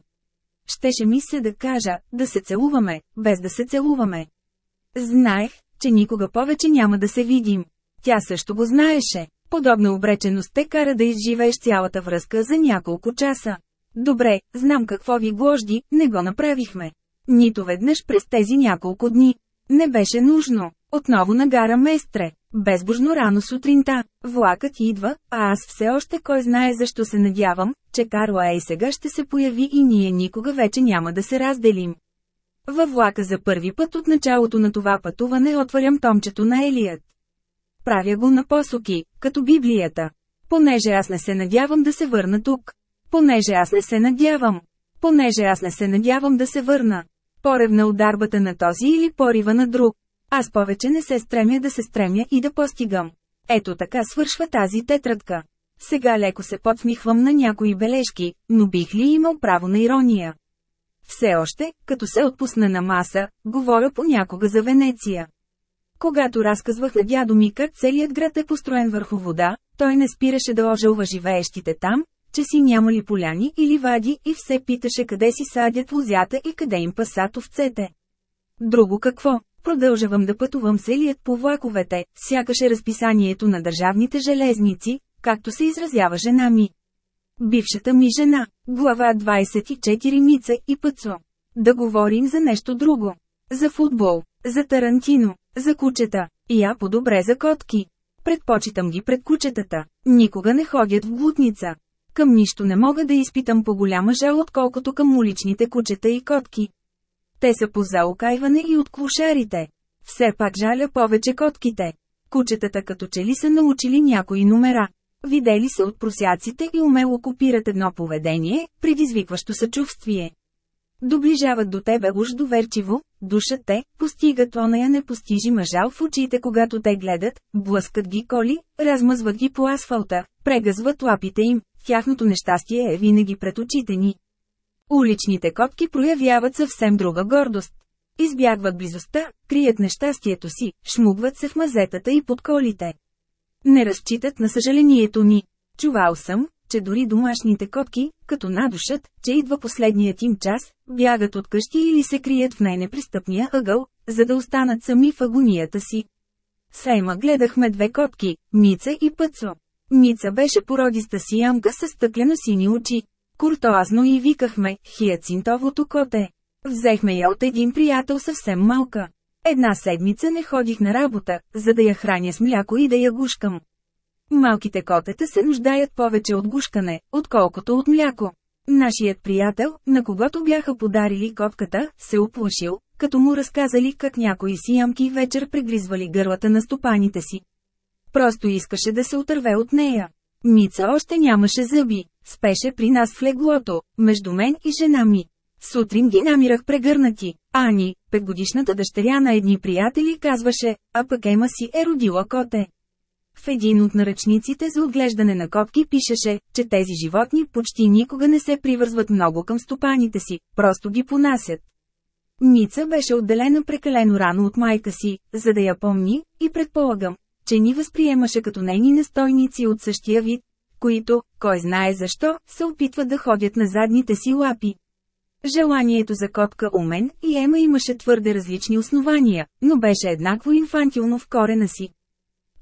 Щеше ми се да кажа, да се целуваме, без да се целуваме. Знаех, че никога повече няма да се видим. Тя също го знаеше. Подобна обреченост те кара да изживееш цялата връзка за няколко часа. Добре, знам какво ви гложди, не го направихме. Нито веднъж през тези няколко дни. Не беше нужно. Отново на гара Местре. Безбожно рано сутринта. Влакът идва, а аз все още кой знае защо се надявам, че Карла Ей сега ще се появи и ние никога вече няма да се разделим. Във влака за първи път от началото на това пътуване отварям томчето на Елият. Правя го на посоки, като Библията. Понеже аз не се надявам да се върна тук. Понеже аз не се надявам. Понеже аз не се надявам да се върна. Поревна ударбата на този или порива на друг. Аз повече не се стремя да се стремя и да постигам. Ето така свършва тази тетрадка. Сега леко се подсмихвам на някои бележки, но бих ли имал право на ирония? Все още, като се отпусна на маса, говоря понякога за Венеция. Когато разказвах на дядо ми как целият град е построен върху вода, той не спираше да ожелва живеещите там, че си нямали поляни или вади и все питаше къде си садят лозята и къде им пасат овцете. Друго какво? Продължавам да пътувам селият по влаковете, сякаше разписанието на държавните железници, както се изразява жена ми. Бившата ми жена, глава 24 Ница и Пъцо. Да говорим за нещо друго. За футбол, за Тарантино, за кучета. Я по-добре за котки. Предпочитам ги пред кучетата. Никога не ходят в глутница. Към нищо не мога да изпитам по-голяма жал, отколкото към уличните кучета и котки. Те са по заокайване и от клошарите. Все пак жаля повече котките. Кучетата като че ли са научили някои номера. Видели се от просяците и умело копират едно поведение, предизвикващо съчувствие. Доближават до тебе уж доверчиво, душат те, постигат оная непостижима жал в очите когато те гледат, блъскат ги коли, размъзват ги по асфалта, прегъзват лапите им, тяхното нещастие е винаги пред очите ни. Уличните котки проявяват съвсем друга гордост. Избягват близостта, крият нещастието си, шмугват се в мазетата и под колите. Не разчитат на съжалението ни. Чувал съм, че дори домашните котки, като надушат, че идва последният им час, бягат от къщи или се крият в най-непристъпния ъгъл, за да останат сами в агонията си. Сейма гледахме две котки, Мица и Пъцо. Мица беше породиста си ямка с стъклено сини очи. Куртоазно и викахме, хиацинтовото коте. Взехме я от един приятел съвсем малка. Една седмица не ходих на работа, за да я храня с мляко и да я гушкам. Малките котета се нуждаят повече от гушкане, отколкото от мляко. Нашият приятел, на когото бяха подарили котката, се оплашил, като му разказали как някои сиямки вечер прегризвали гърлата на стопаните си. Просто искаше да се отърве от нея. Мица още нямаше зъби, спеше при нас в леглото, между мен и жена ми. Сутрин ги намирах прегърнати. Ани, петгодишната дъщеря на едни приятели казваше, а пък Ема си е родила коте. В един от наръчниците за отглеждане на котки пишеше, че тези животни почти никога не се привързват много към стопаните си, просто ги понасят. Мица беше отделена прекалено рано от майка си, за да я помни, и предполагам, че ни възприемаше като нейни настойници от същия вид, които, кой знае защо, се опитват да ходят на задните си лапи. Желанието за котка у мен и Ема имаше твърде различни основания, но беше еднакво инфантилно в корена си.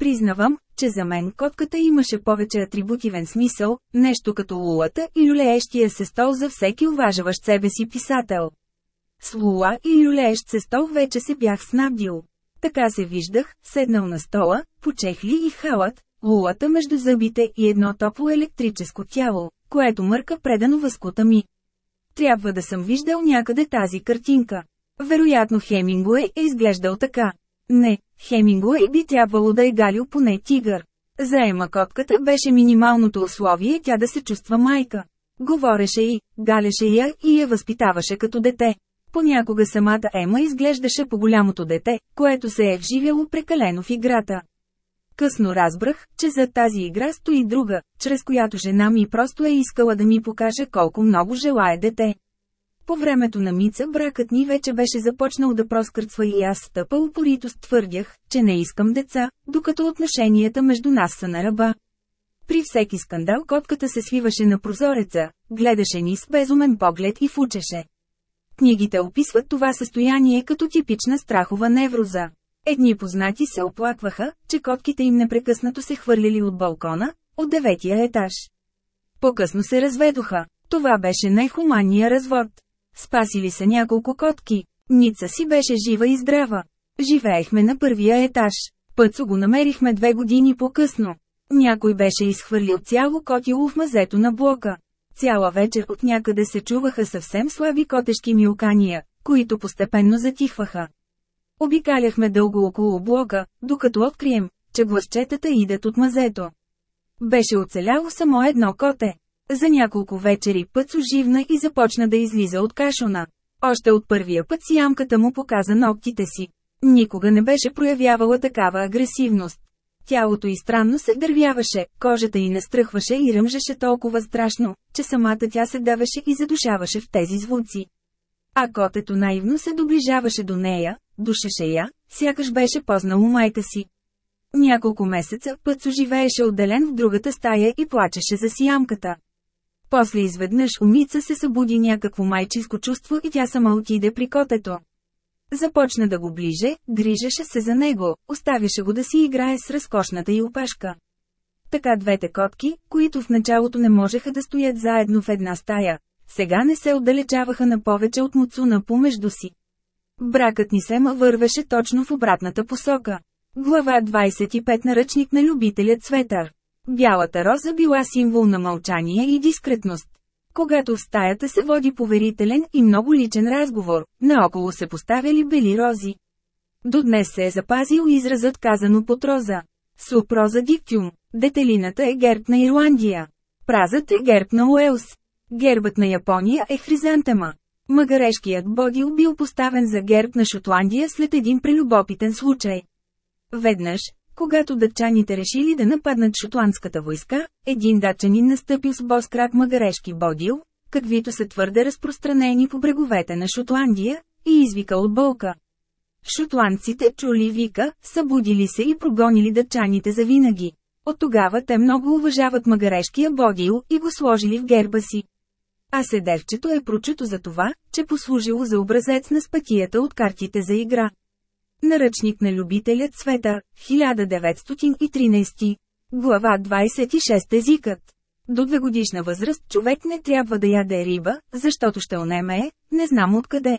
Признавам, че за мен котката имаше повече атрибутивен смисъл, нещо като лулата и люлеещия се стол за всеки уважаващ себе си писател. С лула и люлеещ се стол вече се бях снабдил. Така се виждах, седнал на стола, почехли и халат, лулата между зъбите и едно топло електрическо тяло, което мърка предано възкута ми. Трябва да съм виждал някъде тази картинка. Вероятно Хемингуей е изглеждал така. Не, Хемингуей би трябвало да е галил поне тигър. Заема котката беше минималното условие тя да се чувства майка. Говореше и, галеше я и я възпитаваше като дете. Понякога самата Ема изглеждаше по голямото дете, което се е вживяло прекалено в играта. Късно разбрах, че за тази игра стои друга, чрез която жена ми просто е искала да ми покаже колко много желая дете. По времето на Мица бракът ни вече беше започнал да проскърцва и аз стъпа упоритост твърдях, че не искам деца, докато отношенията между нас са на ръба. При всеки скандал котката се свиваше на прозореца, гледаше ни с безумен поглед и фучеше. Книгите описват това състояние като типична страхова невроза. Едни познати се оплакваха, че котките им непрекъснато се хвърлили от балкона, от деветия етаж. По-късно се разведоха. Това беше най-хуманния развод. Спасили се няколко котки. Ница си беше жива и здрава. Живеехме на първия етаж. Пъцо го намерихме две години по-късно. Някой беше изхвърлил цяло котило в мазето на блока. Цяла вечер от някъде се чуваха съвсем слаби котешки милкания, които постепенно затихваха. Обикаляхме дълго около блока, докато открием, че гласчетата идат от мазето. Беше оцеляло само едно коте. За няколко вечери път живна и започна да излиза от кашона. Още от първия път си му показа ногтите си. Никога не беше проявявала такава агресивност. Тялото й странно се дървяваше, кожата й настръхваше и ръмжеше толкова страшно, че самата тя се даваше и задушаваше в тези звуци. А котето наивно се доближаваше до нея, душеше я, сякаш беше познало майка си. Няколко месеца Пъцо живееше отделен в другата стая и плачеше за сиямката. После изведнъж умица се събуди някакво майчиско чувство и тя сама отиде при котето. Започна да го ближе, грижеше се за него, оставяше го да си играе с разкошната й опашка. Така двете котки, които в началото не можеха да стоят заедно в една стая, сега не се отдалечаваха на повече от муцуна помежду си. Бракът ни сема вървеше точно в обратната посока. Глава 25 на ръчник на любителят Цветър. Бялата роза била символ на мълчание и дискретност. Когато в стаята се води поверителен и много личен разговор, наоколо се поставяли бели рози. До днес се е запазил изразът казано под роза. Супроза диктюм. Детелината е герб на Ирландия. Празът е герб на Уелс. Гербът на Япония е хризантема. Магарешкият бодил бил поставен за герб на Шотландия след един прелюбопитен случай. Веднъж, когато датчаните решили да нападнат шотландската войска, един датчанин настъпил с бос крак магарешки бодил, каквито са твърде разпространени по бреговете на Шотландия, и извика от болка. Шотландците чули вика, събудили се и прогонили датчаните за винаги. От тогава те много уважават магарешкия бодил и го сложили в герба си. А седевчето е прочуто за това, че послужило за образец на спътията от картите за игра. Наръчник на любителя цвета, 1913. Глава 26 езикът. До две годишна възраст човек не трябва да яде риба, защото ще онемее, не знам откъде.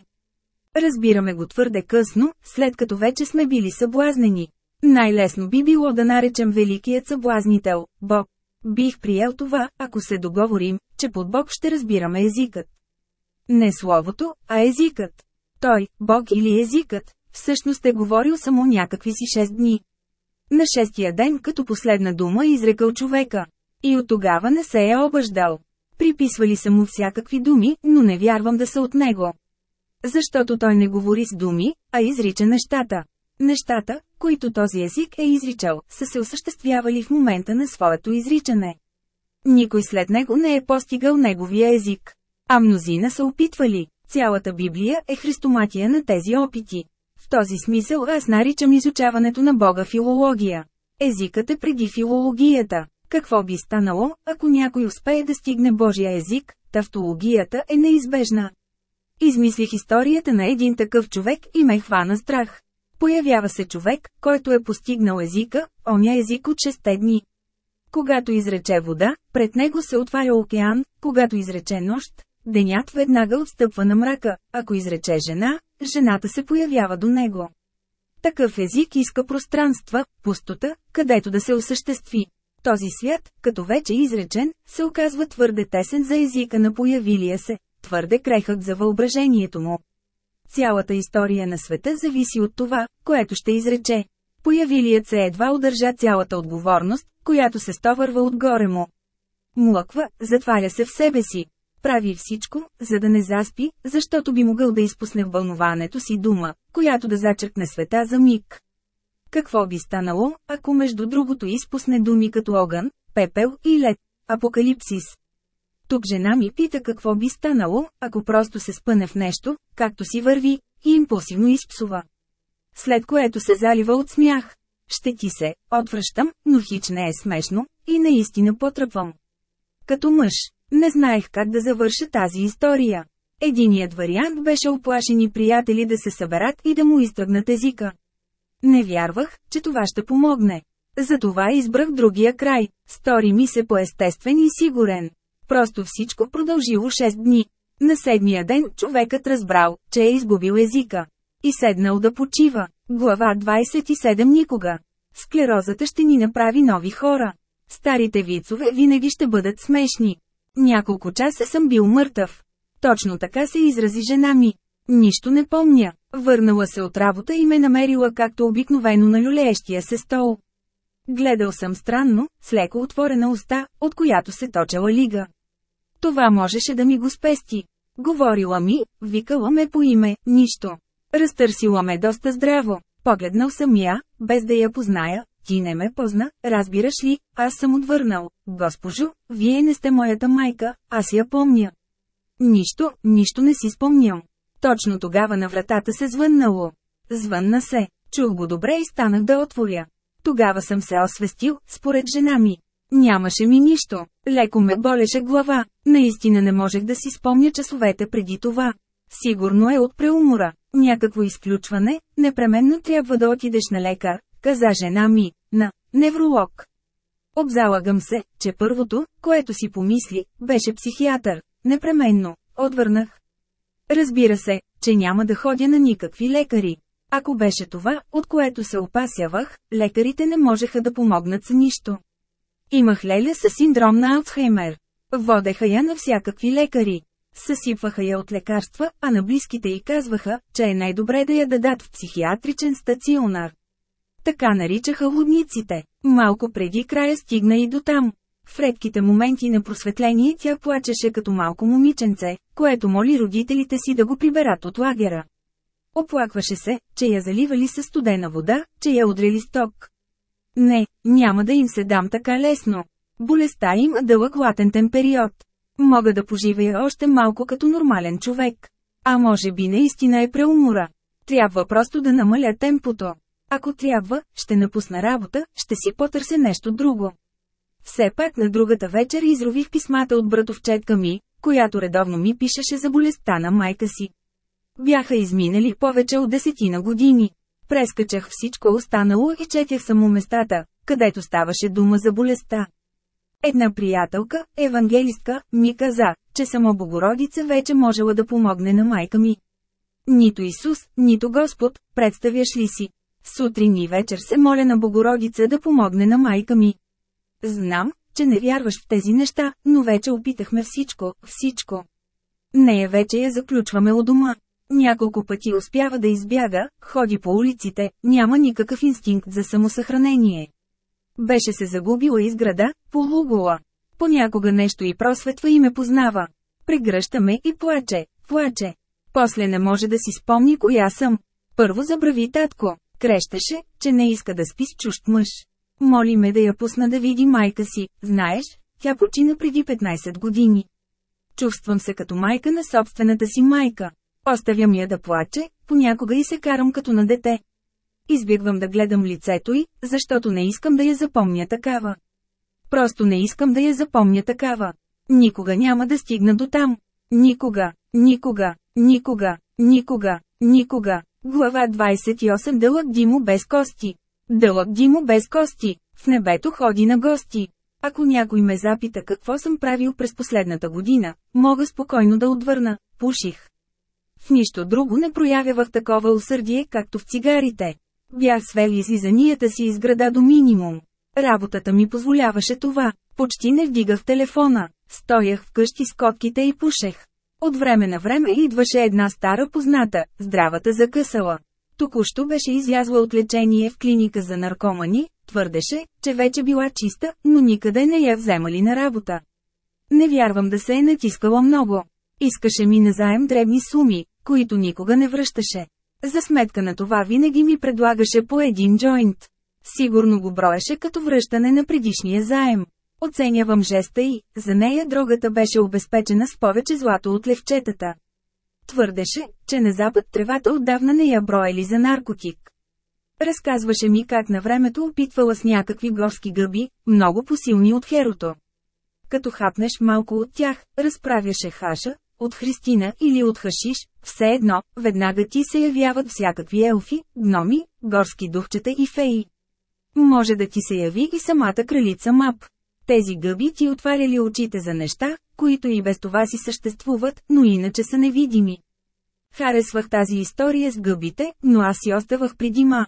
Разбираме го твърде късно, след като вече сме били съблазнени. Най-лесно би било да наречем Великият съблазнител – Бог. Бих приел това, ако се договорим, че под Бог ще разбираме езикът. Не словото, а езикът. Той, Бог или езикът, всъщност е говорил само някакви си 6 дни. На шестия ден като последна дума изрекал човека. И от тогава не се е обаждал. Приписвали са му всякакви думи, но не вярвам да са от него. Защото той не говори с думи, а изрича нещата. Нещата, които този език е изричал, са се осъществявали в момента на своето изричане. Никой след него не е постигал неговия език. А мнозина са опитвали. Цялата Библия е христоматия на тези опити. Този смисъл аз наричам изучаването на Бога филология. Езикът е преди филологията. Какво би станало, ако някой успее да стигне Божия език, тавтологията е неизбежна. Измислих историята на един такъв човек и ме хвана страх. Появява се човек, който е постигнал езика, оня език от шесте дни. Когато изрече вода, пред него се отваря океан, когато изрече нощ, денят веднага отстъпва на мрака, ако изрече жена, жената се появява до него. Такъв език иска пространства, пустота, където да се осъществи. Този свят, като вече изречен, се оказва твърде тесен за езика на появилия се, твърде крехък за въображението му. Цялата история на света зависи от това, което ще изрече. Появилият се едва удържа цялата отговорност, която се стовърва отгоре му. Млъква, затваря се в себе си. Прави всичко, за да не заспи, защото би могъл да изпусне в вълнуването си дума, която да зачеркне света за миг. Какво би станало, ако между другото изпусне думи като огън, пепел и лед? Апокалипсис. Тук жена ми пита какво би станало, ако просто се спъне в нещо, както си върви, и импулсивно изпсува. След което се залива от смях. Ще ти се, отвръщам, но хич не е смешно, и наистина потръпвам. Като мъж, не знаех как да завърша тази история. Единият вариант беше оплашени приятели да се съберат и да му изтръгнат езика. Не вярвах, че това ще помогне. Затова избрах другия край. Стори ми се по-естествен и сигурен. Просто всичко продължило 6 дни. На седмия ден човекът разбрал, че е изгубил езика. И седнал да почива. Глава 27 никога. Склерозата ще ни направи нови хора. Старите вицове винаги ще бъдат смешни. Няколко часа съм бил мъртъв. Точно така се изрази жена ми. Нищо не помня. Върнала се от работа и ме намерила както обикновено на люлеещия се стол. Гледал съм странно, с леко отворена уста, от която се точала лига. Това можеше да ми го спести. Говорила ми, викала ме по име, нищо. Разтърсила ме доста здраво. Погледнал съм я, без да я позная, ти не ме позна, разбираш ли, аз съм отвърнал. Госпожо, вие не сте моята майка, аз я помня. Нищо, нищо не си спомням. Точно тогава на вратата се звъннало. Звънна се, чух го добре и станах да отворя. Тогава съм се освестил, според жена ми. Нямаше ми нищо. Леко ме болеше глава. Наистина не можех да си спомня часовете преди това. Сигурно е от преумора. Някакво изключване, непременно трябва да отидеш на лекар, каза жена ми, на невролог. Обзалагам се, че първото, което си помисли, беше психиатър. Непременно, отвърнах. Разбира се, че няма да ходя на никакви лекари. Ако беше това, от което се опасявах, лекарите не можеха да помогнат с нищо. Имах леля с синдром на Алцхеймер. Водеха я на всякакви лекари. Съсипваха я от лекарства, а на близките й казваха, че е най-добре да я дадат в психиатричен стационар. Така наричаха лудниците. Малко преди края стигна и до там. В редките моменти на просветление тя плачеше като малко момиченце, което моли родителите си да го приберат от лагера. Оплакваше се, че я заливали със студена вода, че я удрили сток. Не, няма да им се дам така лесно. Болестта има дълъг латентен период. Мога да поживея още малко като нормален човек. А може би наистина е преумора. Трябва просто да намаля темпото. Ако трябва, ще напусна работа, ще си потърся нещо друго. Все пак на другата вечер изрових писмата от братовчетка ми, която редовно ми пишеше за болестта на майка си. Бяха изминали повече от десетина години. Прескачах всичко останало и четях само местата, където ставаше дума за болестта. Една приятелка, евангелистка, ми каза, че само Богородица вече можела да помогне на майка ми. Нито Исус, нито Господ, представяш ли си? Сутрин и вечер се моля на Богородица да помогне на майка ми. Знам, че не вярваш в тези неща, но вече опитахме всичко, всичко. Нея вече я заключваме у дома. Няколко пъти успява да избяга, ходи по улиците, няма никакъв инстинкт за самосъхранение. Беше се загубила из града, полугола. Понякога нещо и просветва и ме познава. Прегръщаме и плаче, плаче. После не може да си спомни коя съм. Първо забрави татко. Крещеше, че не иска да спи с чужд мъж. Моли ме да я пусна да види майка си, знаеш, тя почина преди 15 години. Чувствам се като майка на собствената си майка. Оставям я да плаче, понякога и се карам като на дете. Избягвам да гледам лицето й, защото не искам да я запомня такава. Просто не искам да я запомня такава. Никога няма да стигна до там. Никога, никога, никога, никога, никога. Глава 28 Дълъг Димо без кости. Дълъг Димо без кости. В небето ходи на гости. Ако някой ме запита какво съм правил през последната година, мога спокойно да отвърна – пуших. В нищо друго не проявявах такова усърдие, както в цигарите. Бях свел излизанията си из града до минимум. Работата ми позволяваше това. Почти не вдигах телефона. Стоях вкъщи с котките и пушех. От време на време идваше една стара позната, здравата закъсала. Току-що беше излязла от лечение в клиника за наркомани, твърдеше, че вече била чиста, но никъде не я вземали на работа. Не вярвам да се е натискала много. Искаше ми назаем дребни суми, които никога не връщаше. За сметка на това винаги ми предлагаше по един джойнт. Сигурно го броеше като връщане на предишния заем. Оценявам жеста и, за нея дрогата беше обезпечена с повече злато от левчетата. Твърдеше, че на запад тревата отдавна не я броели за наркотик. Разказваше ми как на времето опитвала с някакви горски гъби, много посилни от херото. Като хапнеш малко от тях, разправяше хаша, от Христина или от Хашиш, все едно, веднага ти се явяват всякакви елфи, гноми, горски духчета и феи. Може да ти се яви и самата кралица Мап. Тези гъби ти отваряли очите за неща, които и без това си съществуват, но иначе са невидими. Харесвах тази история с гъбите, но аз си оставах при дима.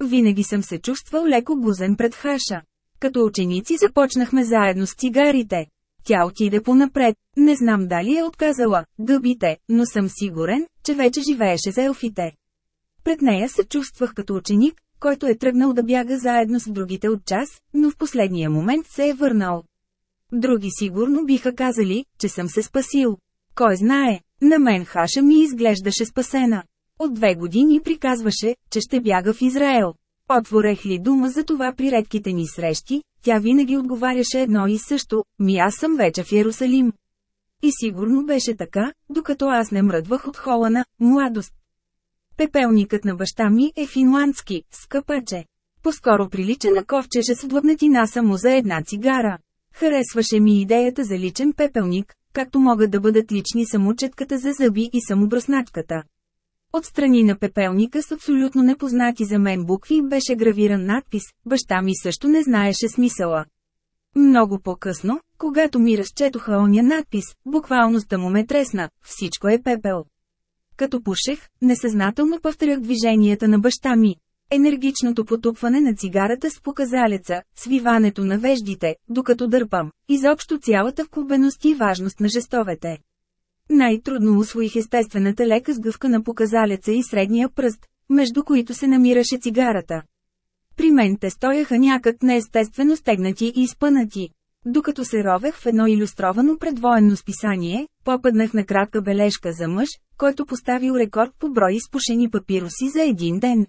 Винаги съм се чувствал леко гузен пред Хаша. Като ученици започнахме заедно с цигарите. Тя отиде понапред, не знам дали е отказала гъбите, но съм сигурен, че вече живееше с елфите. Пред нея се чувствах като ученик, който е тръгнал да бяга заедно с другите от час, но в последния момент се е върнал. Други сигурно биха казали, че съм се спасил. Кой знае, на мен Хаша ми изглеждаше спасена. От две години приказваше, че ще бяга в Израел. Отворех ли дума за това при редките ни срещи, тя винаги отговаряше едно и също, ми аз съм вече в Иерусалим. И сигурно беше така, докато аз не мръдвах от хола на младост. Пепелникът на баща ми е финландски, скъпаче. По-скоро прилича на ковчеже с длъбнатина само за една цигара. Харесваше ми идеята за личен пепелник, както могат да бъдат лични самочетката за зъби и самобръсначката. Отстрани на пепелника с абсолютно непознати за мен букви беше гравиран надпис, баща ми също не знаеше смисъла. Много по-късно, когато ми разчетоха оня надпис, буквалността му ме тресна, всичко е пепел. Като пушех, несъзнателно повторях движенията на баща ми. Енергичното потупване на цигарата с показалеца, свиването на веждите, докато дърпам, изобщо цялата вкубеност и важност на жестовете. Най-трудно усвоих естествената лека сгъвка на показалеца и средния пръст, между които се намираше цигарата. При мен те стояха някак неестествено стегнати и изпънати. Докато се ровех в едно иллюстровано предвоенно списание, попаднах на кратка бележка за мъж, който поставил рекорд по брой изпушени папироси за един ден.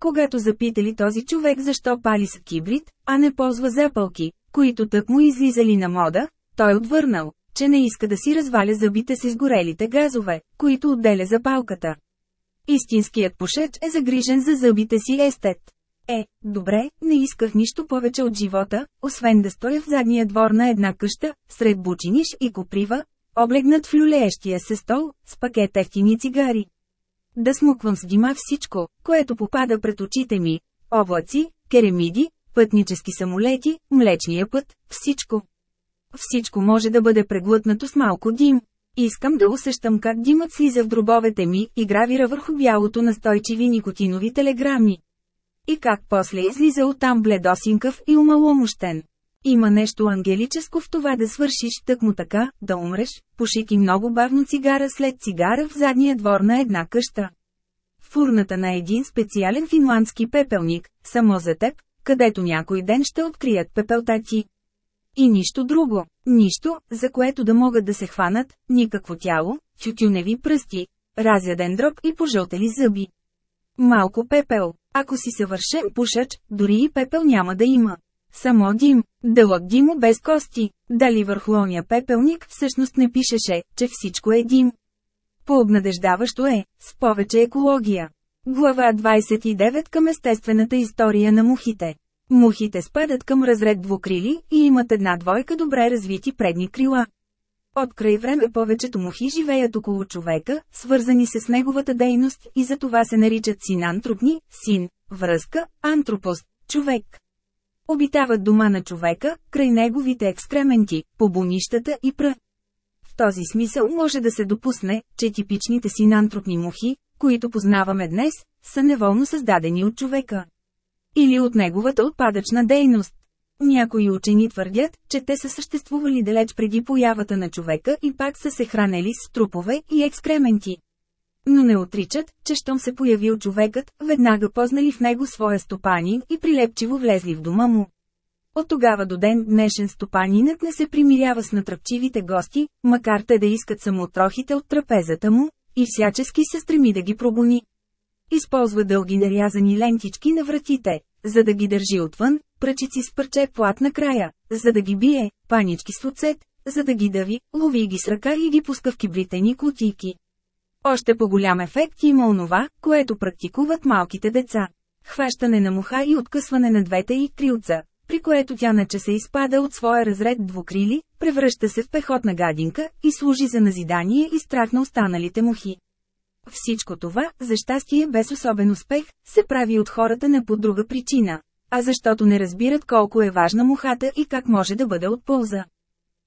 Когато запитали този човек защо пали с кибрид, а не ползва запалки, които тък му излизали на мода, той отвърнал, че не иска да си разваля зъбите с изгорелите газове, които отделя запалката. Истинският пушеч е загрижен за зъбите си естет. Е, добре, не исках нищо повече от живота, освен да стоя в задния двор на една къща, сред бучиниш и коприва, облегнат в люлеещия се стол, с пакет ефтини цигари. Да смуквам с дима всичко, което попада пред очите ми – облаци, керемиди, пътнически самолети, млечния път, всичко. Всичко може да бъде преглътнато с малко дим. Искам да усещам как димът слиза в дробовете ми и гравира върху бялото настойчиви никотинови телеграми. И как после излиза оттам бледосинкав и умаломощен. Има нещо ангелическо в това да свършиш тъкмо така, да умреш, пушики много бавно цигара след цигара в задния двор на една къща. Фурната на един специален финландски пепелник, само за теб, където някой ден ще открият пепелта ти. И нищо друго, нищо, за което да могат да се хванат, никакво тяло, тютюневи пръсти, разяден дроб и пожълтели зъби. Малко пепел, ако си съвършен пушач, дори и пепел няма да има. Само дим, дълъг димо без кости. Дали върху ония пепелник всъщност не пишеше, че всичко е дим. Пообнадеждаващо е, с повече екология. Глава 29 към естествената история на мухите. Мухите спадат към разред двукрили и имат една двойка добре развити предни крила. От край време повечето мухи живеят около човека, свързани с неговата дейност и за това се наричат синантропни, син, връзка, антропост, човек. Обитават дома на човека, край неговите екскременти, по бунищата и пръ. В този смисъл може да се допусне, че типичните синантропни мухи, които познаваме днес, са неволно създадени от човека. Или от неговата отпадъчна дейност. Някои учени твърдят, че те са съществували далеч преди появата на човека и пак са се хранели с трупове и екскременти. Но не отричат, че щом се появил човекът, веднага познали в него своя стопанин и прилепчиво влезли в дома му. От тогава до ден днешен стопанинът не се примирява с натръпчивите гости, макар те да искат само трохите от трапезата му, и всячески се стреми да ги прогони. Използва дълги нарязани лентички на вратите, за да ги държи отвън, пръчици с парче плат на края, за да ги бие, панички с оцет, за да ги дави, лови ги с ръка и ги пуска в кибритени кутийки. Още по-голям ефект има онова, което практикуват малките деца. Хващане на муха и откъсване на двете и крилца, при което тя наче се изпада от своя разред двукрили, превръща се в пехотна гадинка и служи за назидание и страх на останалите мухи. Всичко това, за щастие без особен успех, се прави от хората не по друга причина, а защото не разбират колко е важна мухата и как може да бъде от полза.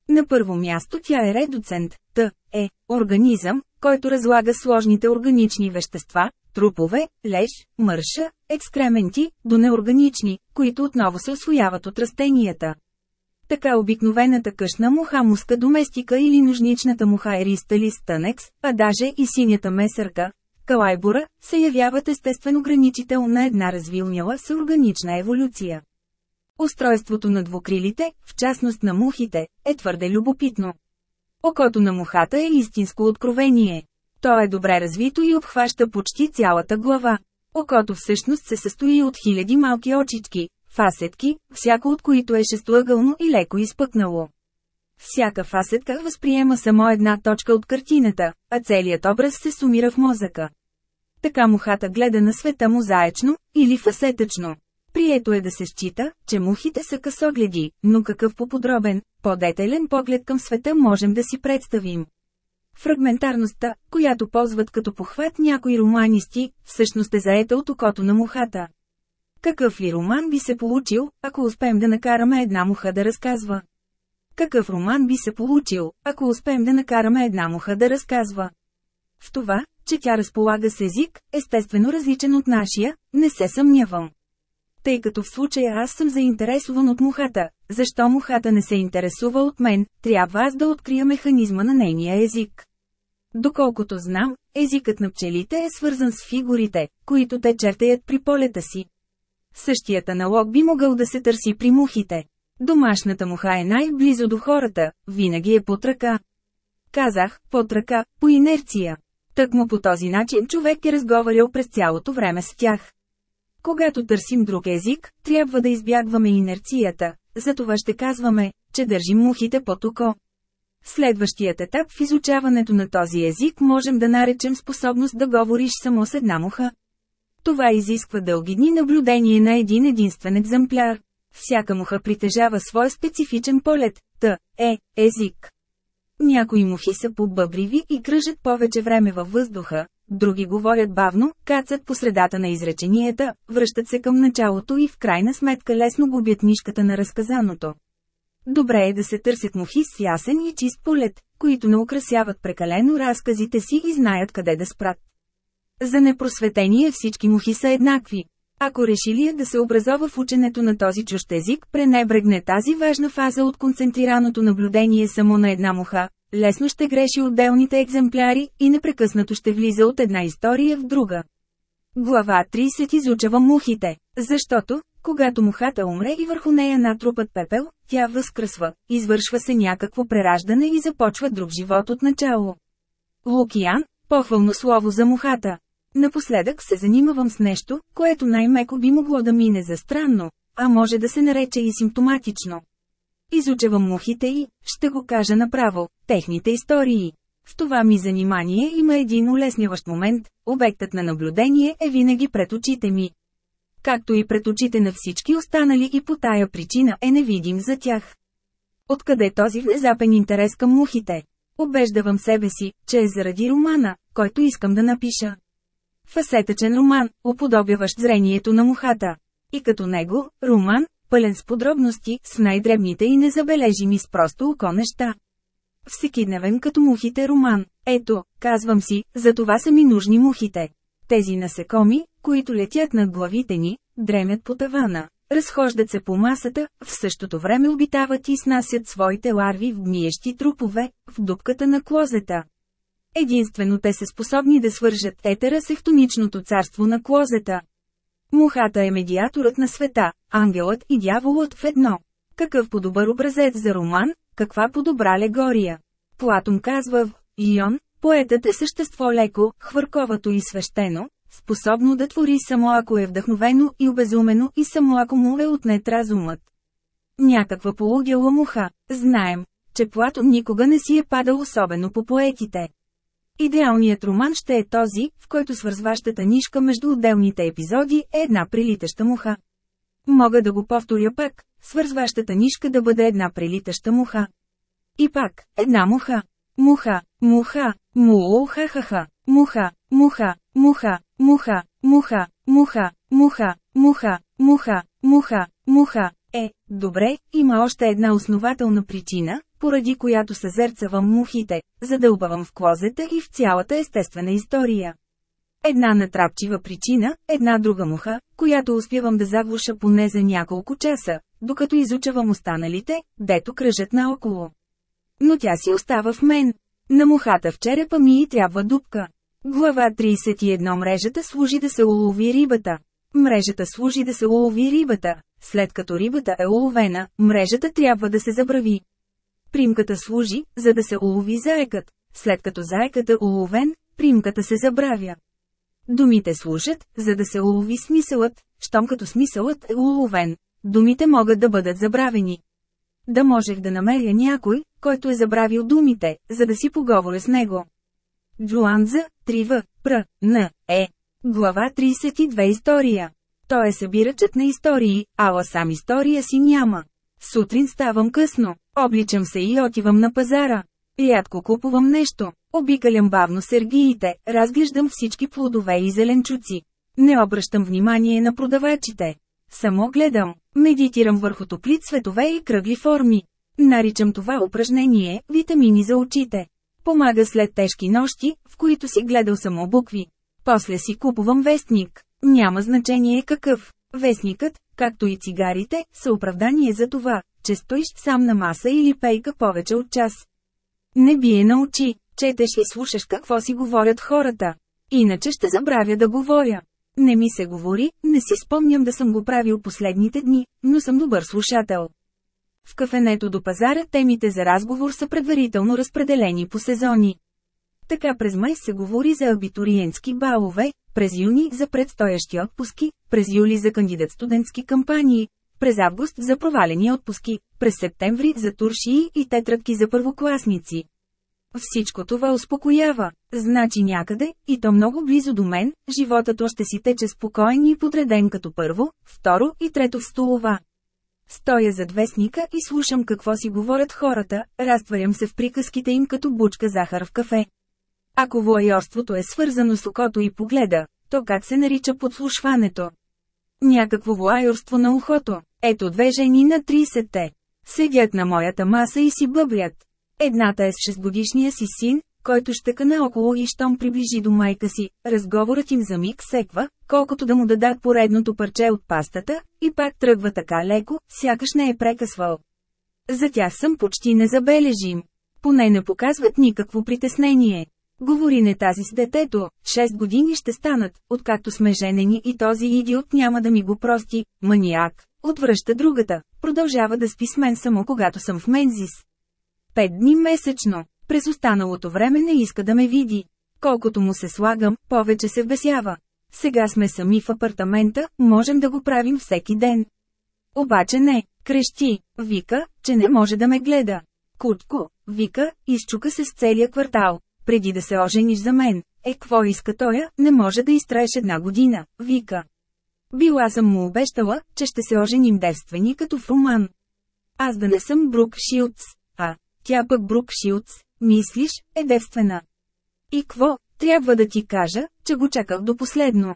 На първо място тя е редуцент, т. е, организъм, който разлага сложните органични вещества, трупове, леж, мърша, екскременти, до неорганични, които отново се освояват от растенията. Така обикновената къщна муха муска доместика или ножничната муха еристалис тънекс, а даже и синята месърка, калайбура, се явяват естествено граничител на една развилняла се органична еволюция. Устройството на двукрилите, в частност на мухите, е твърде любопитно. Окото на мухата е истинско откровение. То е добре развито и обхваща почти цялата глава. Окото всъщност се състои от хиляди малки очички, фасетки, всяко от които е шестоъгълно и леко изпъкнало. Всяка фасетка възприема само една точка от картината, а целият образ се сумира в мозъка. Така мухата гледа на света му заечно, или фасетъчно. Прието е да се счита, че мухите са късогледи, но какъв по-подробен, по-детайлен поглед към света можем да си представим. Фрагментарността, която ползват като похват някои романисти, всъщност е заета от окото на мухата. Какъв ли роман би се получил, ако успеем да накараме една муха да разказва? Какъв роман би се получил, ако успеем да накараме една муха да разказва? В това, че тя разполага с език, естествено различен от нашия, не се съмнявам. Тъй като в случая аз съм заинтересован от мухата, защо мухата не се интересува от мен, трябва аз да открия механизма на нейния език. Доколкото знам, езикът на пчелите е свързан с фигурите, които те чертаят при полета си. Същият аналог би могъл да се търси при мухите. Домашната муха е най-близо до хората, винаги е под ръка. Казах, под ръка, по инерция. Тъкмо по този начин човек е разговарял през цялото време с тях. Когато търсим друг език, трябва да избягваме инерцията, затова ще казваме, че държим мухите под око. Следващият етап в изучаването на този език можем да наречем способност да говориш само с една муха. Това изисква дълги дни наблюдение на един единствен екземпляр. Всяка муха притежава свой специфичен полет, т. е, език. Някои мухи са побъбриви и кръжат повече време във въздуха, други говорят бавно, кацат по средата на изреченията, връщат се към началото и в крайна сметка лесно губят нишката на разказаното. Добре е да се търсят мухи с ясен и чист полет, които не украсяват прекалено разказите си и знаят къде да спрат. За непросветение всички мухи са еднакви. Ако решилия да се образова в ученето на този чужд език, пренебрегне тази важна фаза от концентрираното наблюдение само на една муха, лесно ще греши отделните екземпляри и непрекъснато ще влиза от една история в друга. Глава 30 изучава мухите, защото, когато мухата умре и върху нея натрупат пепел, тя възкръсва, извършва се някакво прераждане и започва друг живот от начало. Лукиян, похвално слово за мухата. Напоследък се занимавам с нещо, което най-меко би могло да мине за странно, а може да се нарече и симптоматично. Изучавам мухите и, ще го кажа направо, техните истории. В това ми занимание има един улесняващ момент, обектът на наблюдение е винаги пред очите ми. Както и пред очите на всички останали и по тая причина е невидим за тях. Откъде този внезапен интерес към мухите? Обеждавам себе си, че е заради романа, който искам да напиша. Фасетъчен роман, уподобяващ зрението на мухата. И като него, роман, пълен с подробности, с най-дребните и незабележими с просто око неща. Всекидневен като мухите роман. Ето, казвам си, за това са ми нужни мухите. Тези насекоми, които летят над главите ни, дремят по тавана, разхождат се по масата, в същото време обитават и снасят своите ларви в гниещи трупове, в дупката на клозета. Единствено те са способни да свържат етера с ехтоничното царство на клозета. Мухата е медиаторът на света, ангелът и дяволът в едно. Какъв по-добър образец за роман, каква по-добра алегория. Платон казва в Ион, поетът е същество леко, хвърковато и свещено, способно да твори само ако е вдъхновено и обезумено и само ако му е отнет разумът. Някаква полугела муха, знаем, че Платон никога не си е падал особено по поетите. Идеалният роман ще е този, в който свързващата нишка между отделните епизоди е една прилитаща муха. Мога да го повторя пак, свързващата нишка да бъде една прилитаща муха. И пак, една муха. Муха, муха, муха-ха-ха, муха, муха, муха, муха, муха, муха, муха, муха, муха, муха, муха. Е, добре, има още една основателна причина, поради която съзерцавам мухите, задълбавам в клозета и в цялата естествена история. Една натрапчива причина, една друга муха, която успявам да заглуша поне за няколко часа, докато изучавам останалите, дето кръжат наоколо. Но тя си остава в мен. На мухата в черепа ми и трябва дупка. Глава 31 Мрежата служи да се улови рибата. Мрежата служи да се улови рибата. След като рибата е уловена, мрежата трябва да се забрави. Примката служи, за да се улови заекът. След като заекът е уловен, примката се забравя. Думите служат, за да се улови смисълът, щом като смисълът е уловен. Думите могат да бъдат забравени. Да можех да намеря някой, който е забравил думите, за да си поговоря с него. Джуанза, 3В, Пр, Н, Е. Глава 32 История. Той е събирачът на истории, ала сам история си няма. Сутрин ставам късно, обличам се и отивам на пазара. Рядко купувам нещо, обикалям бавно сергиите, разглеждам всички плодове и зеленчуци. Не обръщам внимание на продавачите. Само гледам, медитирам върху топли цветове и кръгли форми. Наричам това упражнение «витамини за очите». Помага след тежки нощи, в които си гледал само букви. После си купувам вестник. Няма значение какъв. Вестникът, както и цигарите, са оправдание за това, че стоиш сам на маса или пейка повече от час. Не бие на очи, четеш и слушаш какво си говорят хората. Иначе ще забравя да говоря. Не ми се говори, не си спомням да съм го правил последните дни, но съм добър слушател. В кафенето до пазара темите за разговор са предварително разпределени по сезони. Така през май се говори за абитуриентски балове, през юни за предстоящи отпуски, през юли за кандидат студентски кампании, през август за провалени отпуски, през септември за туршии и тетрадки за първокласници. Всичко това успокоява. Значи някъде, и то много близо до мен, животът още си тече спокоен и подреден като първо, второ и трето в столова. Стоя зад вестника и слушам какво си говорят хората, разтварям се в приказките им като бучка захар в кафе. Ако воайорството е свързано с окото и погледа, то как се нарича подслушването? Някакво воайорство на ухото. Ето две жени на 30-те. Седят на моята маса и си бъблят. Едната е с 6 годишния си син, който щека наоколо и щом приближи до майка си, разговорът им за миг секва, колкото да му дадат поредното парче от пастата, и пак тръгва така леко, сякаш не е прекъсвал. За тях съм почти незабележим. Поне не показват никакво притеснение. Говори не тази с детето, 6 години ще станат, откакто сме женени и този идиот няма да ми го прости, маниак, отвръща другата, продължава да спи с мен само когато съм в Мензис. Пет дни месечно, през останалото време не иска да ме види. Колкото му се слагам, повече се вбесява. Сега сме сами в апартамента, можем да го правим всеки ден. Обаче не, крещи, вика, че не може да ме гледа. Кутко, вика, изчука се с целия квартал преди да се ожениш за мен. Е, какво иска тоя, не може да изтраеш една година, вика. Била съм му обещала, че ще се оженим девствени като в роман. Аз да не съм Брук Шилц, а, тя пък Брук Шилц, мислиш, е девствена. И кво, трябва да ти кажа, че го чаках до последно.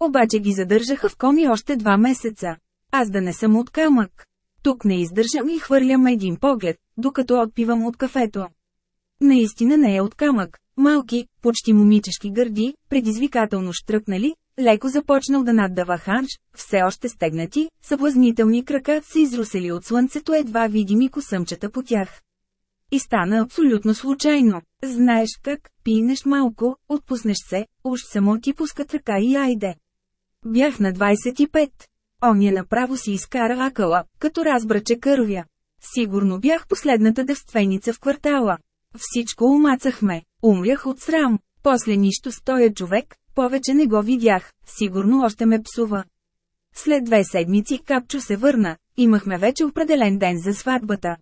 Обаче ги задържаха в коми още два месеца. Аз да не съм от камък. Тук не издържам и хвърлям един поглед, докато отпивам от кафето. Наистина не е от камък. Малки, почти момичешки гърди, предизвикателно штръкнали, леко започнал да наддава ханш, все още стегнати, съблазнителни крака се изрусели от слънцето едва видими косъмчета по тях. И стана абсолютно случайно. Знаеш как, пинеш малко, отпуснеш се, уж само ти пускат ръка и айде. Бях на 25. Оня направо си изкара акъла, като разбра, че кървя. Сигурно бях последната девственица в квартала. Всичко умацахме. Умрях от срам. После нищо стоя човек, повече не го видях, сигурно още ме псува. След две седмици Капчо се върна, имахме вече определен ден за сватбата.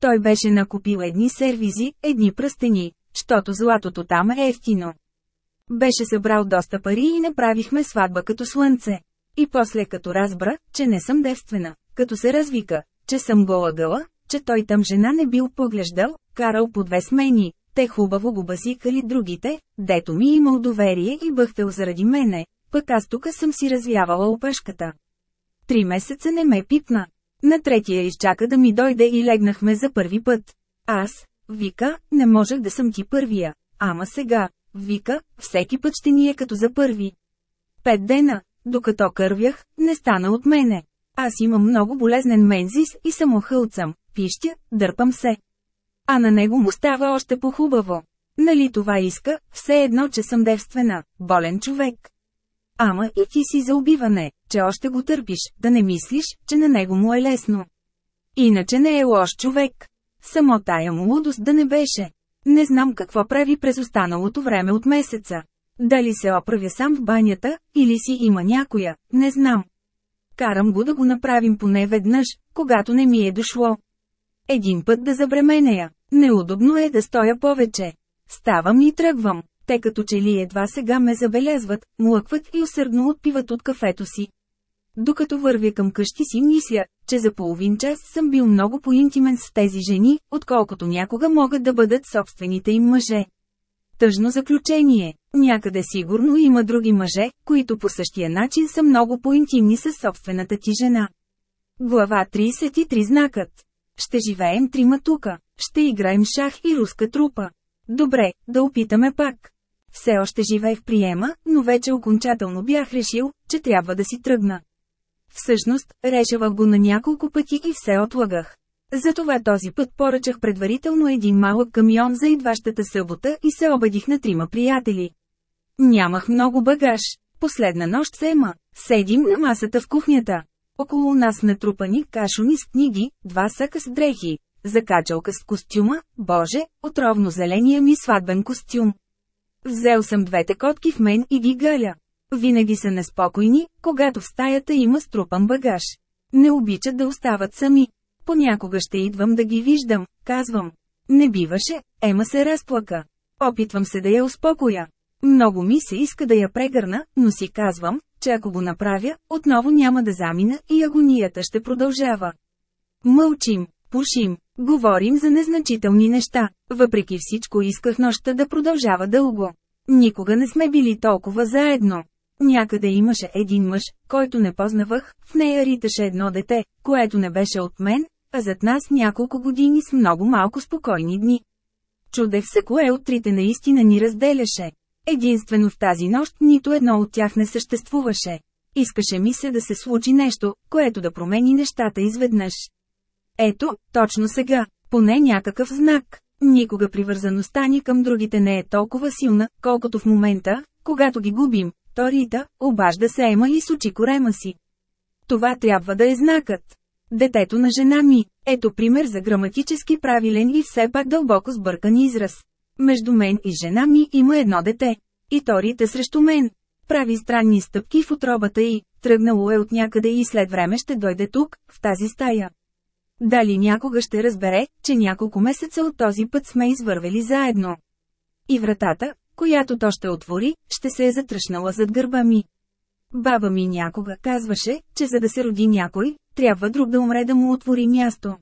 Той беше накупил едни сервизи, едни пръстени, защото златото там е ефтино. Беше събрал доста пари и направихме сватба като слънце. И после като разбра, че не съм девствена, като се развика, че съм гола гъла, че той там жена не бил поглеждал, карал по две смени, те хубаво го басикали другите, дето ми имал доверие и бъхтел заради мене, пък аз тука съм си развявала опашката. Три месеца не ме пипна. На третия изчака да ми дойде и легнахме за първи път. Аз, вика, не можех да съм ти първия. Ама сега, вика, всеки път ще ни е като за първи. Пет дена, докато кървях, не стана от мене. Аз имам много болезнен мензис и самохълцам, пищя, дърпам се. А на него му става още по-хубаво. Нали това иска, все едно, че съм девствена, болен човек. Ама и ти си за убиване, че още го търпиш, да не мислиш, че на него му е лесно. Иначе не е лош човек. Само тая му лудост да не беше. Не знам какво прави през останалото време от месеца. Дали се оправя сам в банята, или си има някоя, не знам. Карам го да го направим поне веднъж, когато не ми е дошло. Един път да забременея. Неудобно е да стоя повече. Ставам и тръгвам. Те като че ли едва сега ме забелязват, млъкват и усърдно отпиват от кафето си. Докато вървя към къщи си мисля, че за половин час съм бил много по-интимен с тези жени, отколкото някога могат да бъдат собствените им мъже. Тъжно заключение. Някъде сигурно има други мъже, които по същия начин са много по-интимни с собствената ти жена. Глава 33 знакът ще живеем трима тука. Ще играем шах и руска трупа. Добре, да опитаме пак. Все още живеех приема, но вече окончателно бях решил, че трябва да си тръгна. Всъщност, решавах го на няколко пъти и все отлагах. Затова този път поръчах предварително един малък камион за идващата събота и се обадих на трима приятели. Нямах много багаж. Последна нощ се ема. Седим на масата в кухнята. Около нас натрупани кашони с книги, два сака с дрехи, закачалка с костюма, боже, отровно зеления ми сватбен костюм. Взел съм двете котки в мен и ги гъля. Винаги са неспокойни, когато в стаята има струпан багаж. Не обичат да остават сами. Понякога ще идвам да ги виждам, казвам. Не биваше, Ема се разплака. Опитвам се да я успокоя. Много ми се иска да я прегърна, но си казвам, че ако го направя, отново няма да замина и агонията ще продължава. Мълчим, пушим, говорим за незначителни неща. Въпреки всичко исках нощта да продължава дълго. Никога не сме били толкова заедно. Някъде имаше един мъж, който не познавах, в нея риташе едно дете, което не беше от мен, а зад нас няколко години с много малко спокойни дни. Чудех се кое от трите наистина ни разделяше. Единствено в тази нощ нито едно от тях не съществуваше. Искаше ми се да се случи нещо, което да промени нещата изведнъж. Ето, точно сега, поне някакъв знак. Никога привързаността ни към другите не е толкова силна, колкото в момента, когато ги губим. Торита, обажда се Ема и сучи корема си. Това трябва да е знакът. Детето на жена ми. Ето пример за граматически правилен и все пак дълбоко сбъркан израз. Между мен и жена ми има едно дете. И Торите срещу мен. Прави странни стъпки в отробата й, тръгнало е от някъде и след време ще дойде тук, в тази стая. Дали някога ще разбере, че няколко месеца от този път сме извървели заедно. И вратата, която то ще отвори, ще се е затръшнала зад гърба ми. Баба ми някога казваше, че за да се роди някой, трябва друг да умре да му отвори място.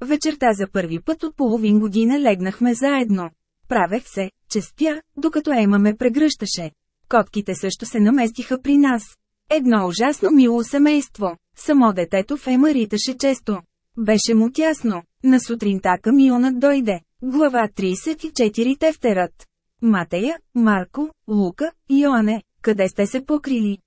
Вечерта за първи път от половин година легнахме заедно. Правех се, че спя, докато Ема ме прегръщаше. Котките също се наместиха при нас. Едно ужасно мило семейство. Само детето в Ема риташе често. Беше му тясно. На сутринта камионът дойде. Глава 34 Тефтерът. Матея, Марко, Лука, Йоане, къде сте се покрили?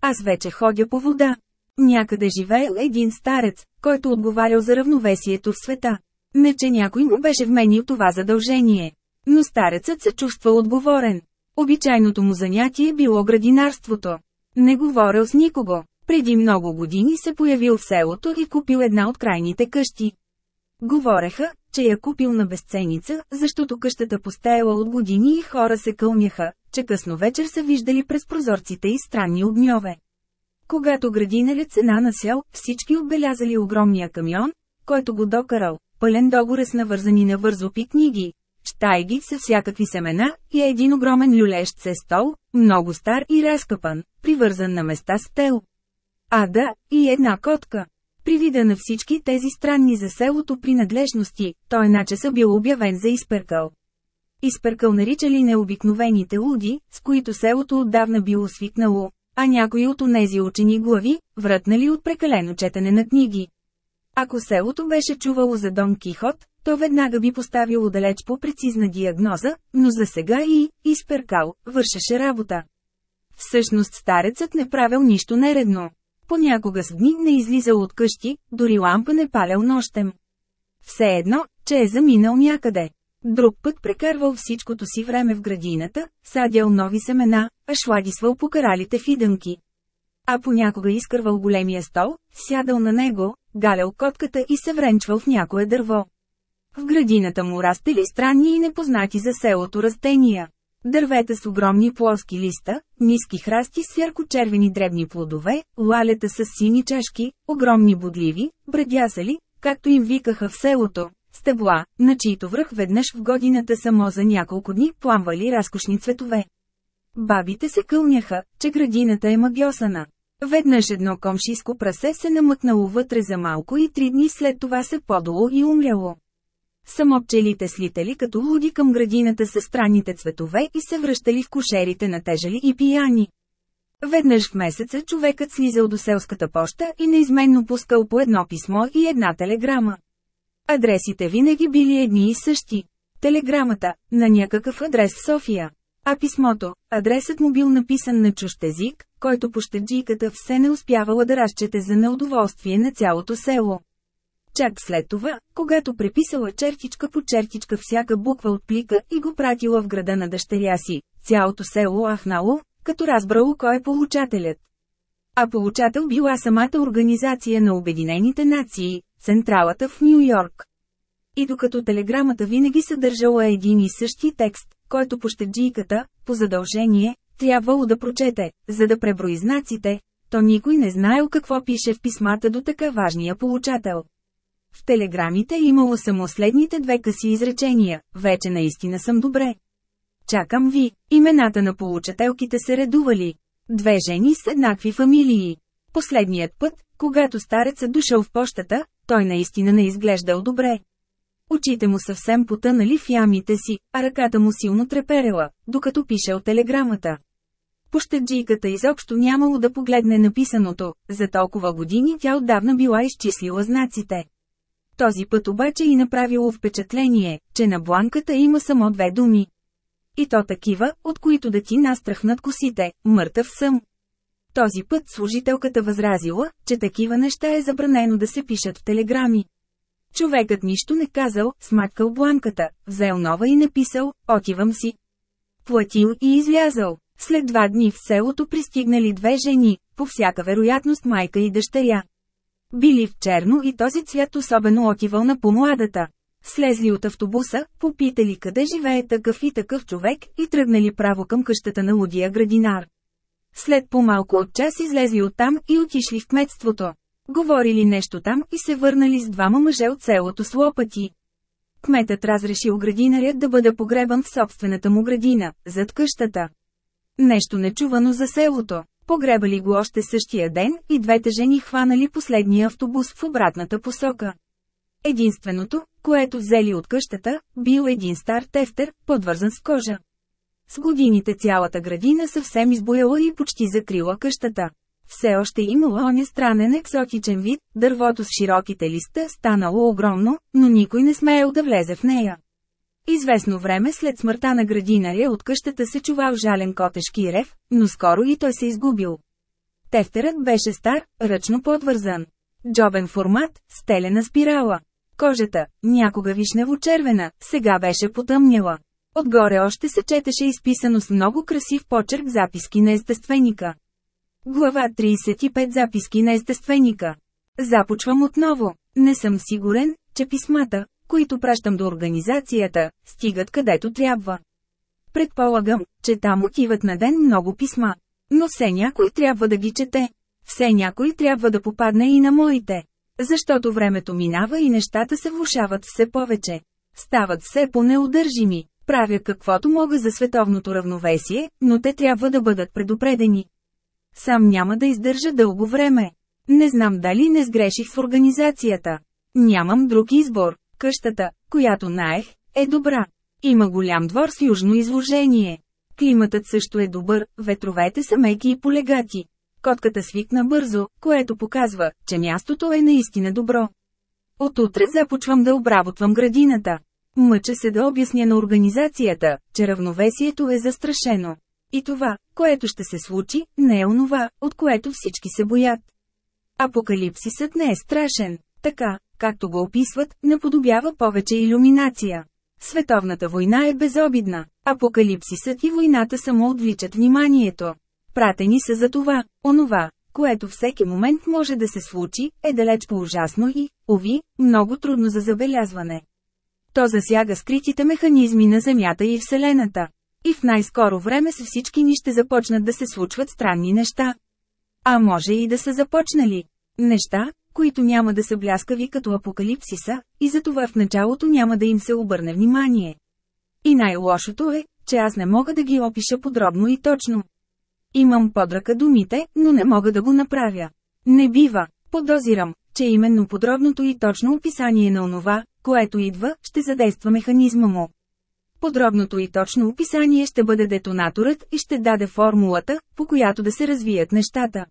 Аз вече ходя по вода. Някъде живеел един старец, който отговарял за равновесието в света. Не че някой му беше вменил това задължение. Но старецът се чувства отговорен. Обичайното му занятие било градинарството. Не говорил с никого. Преди много години се появил в селото и купил една от крайните къщи. Говореха, че я купил на безценица, защото къщата постеяла от години и хора се кълмяха, че късно вечер са виждали през прозорците и странни огньове. Когато градинелят се нанасял, всички отбелязали огромния камион, който го докарал, пълен догоре с навързани на вързопи книги, штайги с всякакви семена и един огромен люлещ се стол, много стар и разкъпан, привързан на места с тел. А да, и една котка. При вида на всички тези странни за селото принадлежности, той начеса бил обявен за изперкал. Изперкал наричали необикновените луди, с които селото отдавна било свикнало, а някои от онези учени глави, вратнали от прекалено четене на книги. Ако селото беше чувало за Дон Кихот, то веднага би поставило далеч по прецизна диагноза, но за сега и, изперкал, вършеше работа. Всъщност старецът не правил нищо нередно. Понякога с дни не излизал от къщи, дори лампа не палял нощем. Все едно, че е заминал някъде. Друг път прекарвал всичкото си време в градината, садял нови семена, а шлагисвал по каралите в идънки. А понякога изкървал големия стол, сядал на него, галял котката и се вренчвал в някое дърво. В градината му растели странни и непознати за селото растения. Дървета с огромни плоски листа, ниски храсти с ярко-червени дребни плодове, лалета с сини чашки, огромни бодливи, брадясали, както им викаха в селото, стебла, на чието връх веднъж в годината само за няколко дни пламвали разкошни цветове. Бабите се кълняха, че градината е магиосана. Веднъж едно комшиско прасе се намъкнало вътре за малко и три дни след това се подоло и умряло. Само пчелите слитали като луди към градината с странните цветове и се връщали в кошерите на тежали и пияни. Веднъж в месеца човекът слизал до селската поща и неизменно пускал по едно писмо и една телеграма. Адресите винаги били едни и същи. Телеграмата – на някакъв адрес в София. А писмото – адресът му бил написан на чужд език, който пощаджийката все не успявала да разчете за неудоволствие на цялото село. Чак след това, когато преписала чертичка по чертичка всяка буква от плика и го пратила в града на дъщеря си, цялото село ахнало, като разбрало кой е получателят. А получател била самата Организация на Обединените нации, централата в Нью Йорк. И докато телеграмата винаги съдържала един и същи текст, който пощеджийката, по задължение, трябвало да прочете, за да преброи знаците, то никой не знаел какво пише в писмата до така важния получател. В телеграмите имало само следните две къси изречения, вече наистина съм добре. Чакам ви, имената на получателките се редували. Две жени с еднакви фамилии. Последният път, когато старецът дошъл в пощата, той наистина не изглеждал добре. Очите му съвсем потънали в ямите си, а ръката му силно треперела, докато пишел телеграмата. Пощаджийката изобщо нямало да погледне написаното, за толкова години тя отдавна била изчислила знаците. Този път обаче и направило впечатление, че на бланката има само две думи. И то такива, от които да ти настрахнат косите, мъртъв съм. Този път служителката възразила, че такива неща е забранено да се пишат в телеграми. Човекът нищо не казал, сматкал бланката, взел нова и написал, отивам си. Платил и излязал. След два дни в селото пристигнали две жени, по всяка вероятност майка и дъщеря. Били в черно и този цвят особено отивал на помладата. Слезли от автобуса, попитали къде живее такъв и такъв човек и тръгнали право към къщата на лудия градинар. След по-малко от час излезли оттам и отишли в кметството. Говорили нещо там и се върнали с двама мъже от селото с лопати. Кметът разрешил градинарят да бъде погребан в собствената му градина, зад къщата. Нещо нечувано за селото. Погребали го още същия ден и двете жени хванали последния автобус в обратната посока. Единственото, което взели от къщата, бил един стар тефтер, подвързан с кожа. С годините цялата градина съвсем избояла и почти закрила къщата. Все още имало оня странен екзотичен вид, дървото с широките листа станало огромно, но никой не смеял да влезе в нея. Известно време след смъртта на градинаря от къщата се чувал жален котешки рев, но скоро и той се изгубил. Тефтерът беше стар, ръчно подвързан. Джобен формат, стелена спирала. Кожата, някога вишнево-червена, сега беше потъмняла. Отгоре още се четеше изписано с много красив почерк записки на естественика. Глава 35 Записки на естественика. Започвам отново. Не съм сигурен, че писмата, които пращам до организацията, стигат където трябва. Предполагам, че там отиват на ден много писма. Но все някой трябва да ги чете. Все някой трябва да попадне и на моите. Защото времето минава и нещата се влушават все повече. Стават все по-неудържими. Правя каквото мога за световното равновесие, но те трябва да бъдат предупредени. Сам няма да издържа дълго време. Не знам дали не сгреших с организацията. Нямам друг избор. Къщата, която наех, е добра. Има голям двор с южно изложение. Климатът също е добър, ветровете са меки и полегати. Котката свикна бързо, което показва, че мястото е наистина добро. От утре започвам да обработвам градината. Мъча се да обясня на организацията, че равновесието е застрашено. И това, което ще се случи, не е онова, от което всички се боят. Апокалипсисът не е страшен. Така, както го описват, наподобява повече иллюминация. Световната война е безобидна. Апокалипсисът и войната само отвличат вниманието. Пратени са за това, онова, което всеки момент може да се случи, е далеч по-ужасно и, ови, много трудно за забелязване. То засяга скритите механизми на Земята и Вселената. И в най-скоро време с всички ни ще започнат да се случват странни неща. А може и да са започнали. Неща, които няма да са бляскави като апокалипсиса, и затова в началото няма да им се обърне внимание. И най-лошото е, че аз не мога да ги опиша подробно и точно. Имам под ръка думите, но не мога да го направя. Не бива. Подозирам, че именно подробното и точно описание на онова, което идва, ще задейства механизма му. Подробното и точно описание ще бъде детонаторът и ще даде формулата, по която да се развият нещата.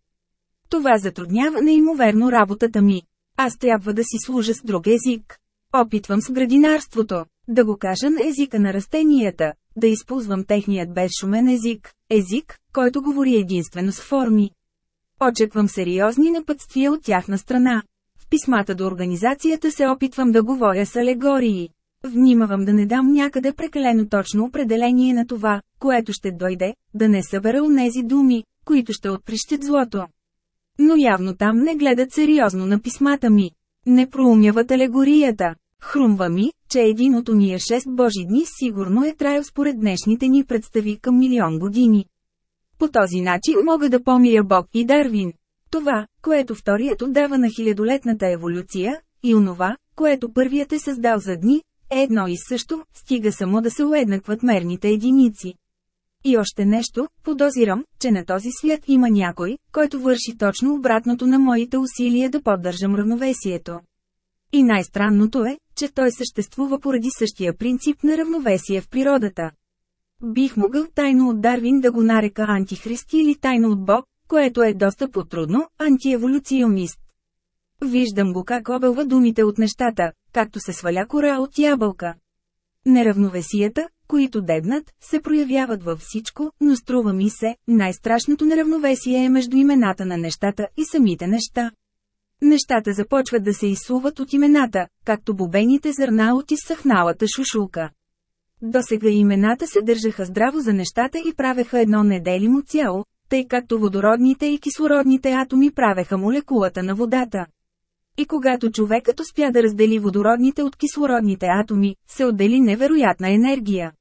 Това затруднява неимоверно работата ми. Аз трябва да си служа с друг език. Опитвам с градинарството, да го кажа на езика на растенията, да използвам техният безшумен език, език, който говори единствено с форми. Очаквам сериозни напътствия от тяхна страна. В писмата до организацията се опитвам да говоря с алегории. Внимавам да не дам някъде прекалено точно определение на това, което ще дойде, да не събера унези думи, които ще отприщят злото. Но явно там не гледат сериозно на писмата ми. Не проумяват алегорията. Хрумва ми, че един от уния шест божи дни сигурно е трайл според днешните ни представи към милион години. По този начин мога да помиря Бог и Дарвин. Това, което вторият отдава на хилядолетната еволюция, и онова, което първият е създал за дни, е едно и също, стига само да се уеднакват мерните единици. И още нещо, подозирам, че на този свят има някой, който върши точно обратното на моите усилия да поддържам равновесието. И най-странното е, че той съществува поради същия принцип на равновесие в природата. Бих могъл тайно от Дарвин да го нарека антихрист или тайно от Бог, което е доста по-трудно, антиеволюционист. Виждам го как обелва думите от нещата, както се сваля кора от ябълка. Неравновесията, които дебнат, се проявяват във всичко, но струва ми се, най-страшното неравновесие е между имената на нещата и самите неща. Нещата започват да се изсуват от имената, както бобените зърна от изсъхналата шушулка. До сега имената се държаха здраво за нещата и правеха едно неделимо цяло, тъй както водородните и кислородните атоми правеха молекулата на водата. И когато човекът успя да раздели водородните от кислородните атоми, се отдели невероятна енергия.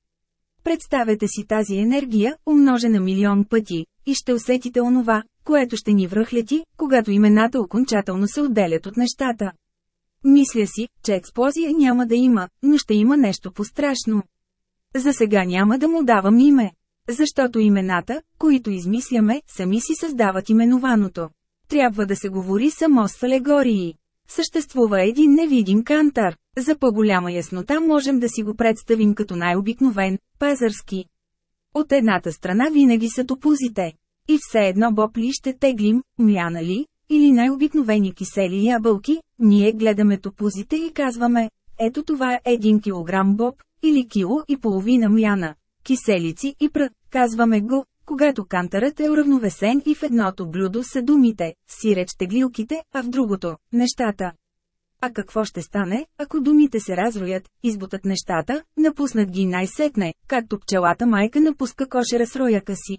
Представете си тази енергия, умножена милион пъти, и ще усетите онова, което ще ни връхлети, когато имената окончателно се отделят от нещата. Мисля си, че експлозия няма да има, но ще има нещо пострашно. За сега няма да му давам име. Защото имената, които измисляме, сами си създават именованото. Трябва да се говори само с алегории. Съществува един невидим кантар. За по-голяма яснота можем да си го представим като най-обикновен, пазарски. От едната страна винаги са топузите. И все едно боб ще теглим, мляна ли, или най-обикновени кисели ябълки, ние гледаме топузите и казваме, ето това е един килограм боб, или кило и половина мляна. Киселици и прът, казваме го, когато кантарът е уравновесен и в едното блюдо са думите, сиреч теглилките, а в другото – нещата. А какво ще стане, ако думите се разроят, избутат нещата, напуснат ги най-сетне, както пчелата майка напуска кошера с рояка си?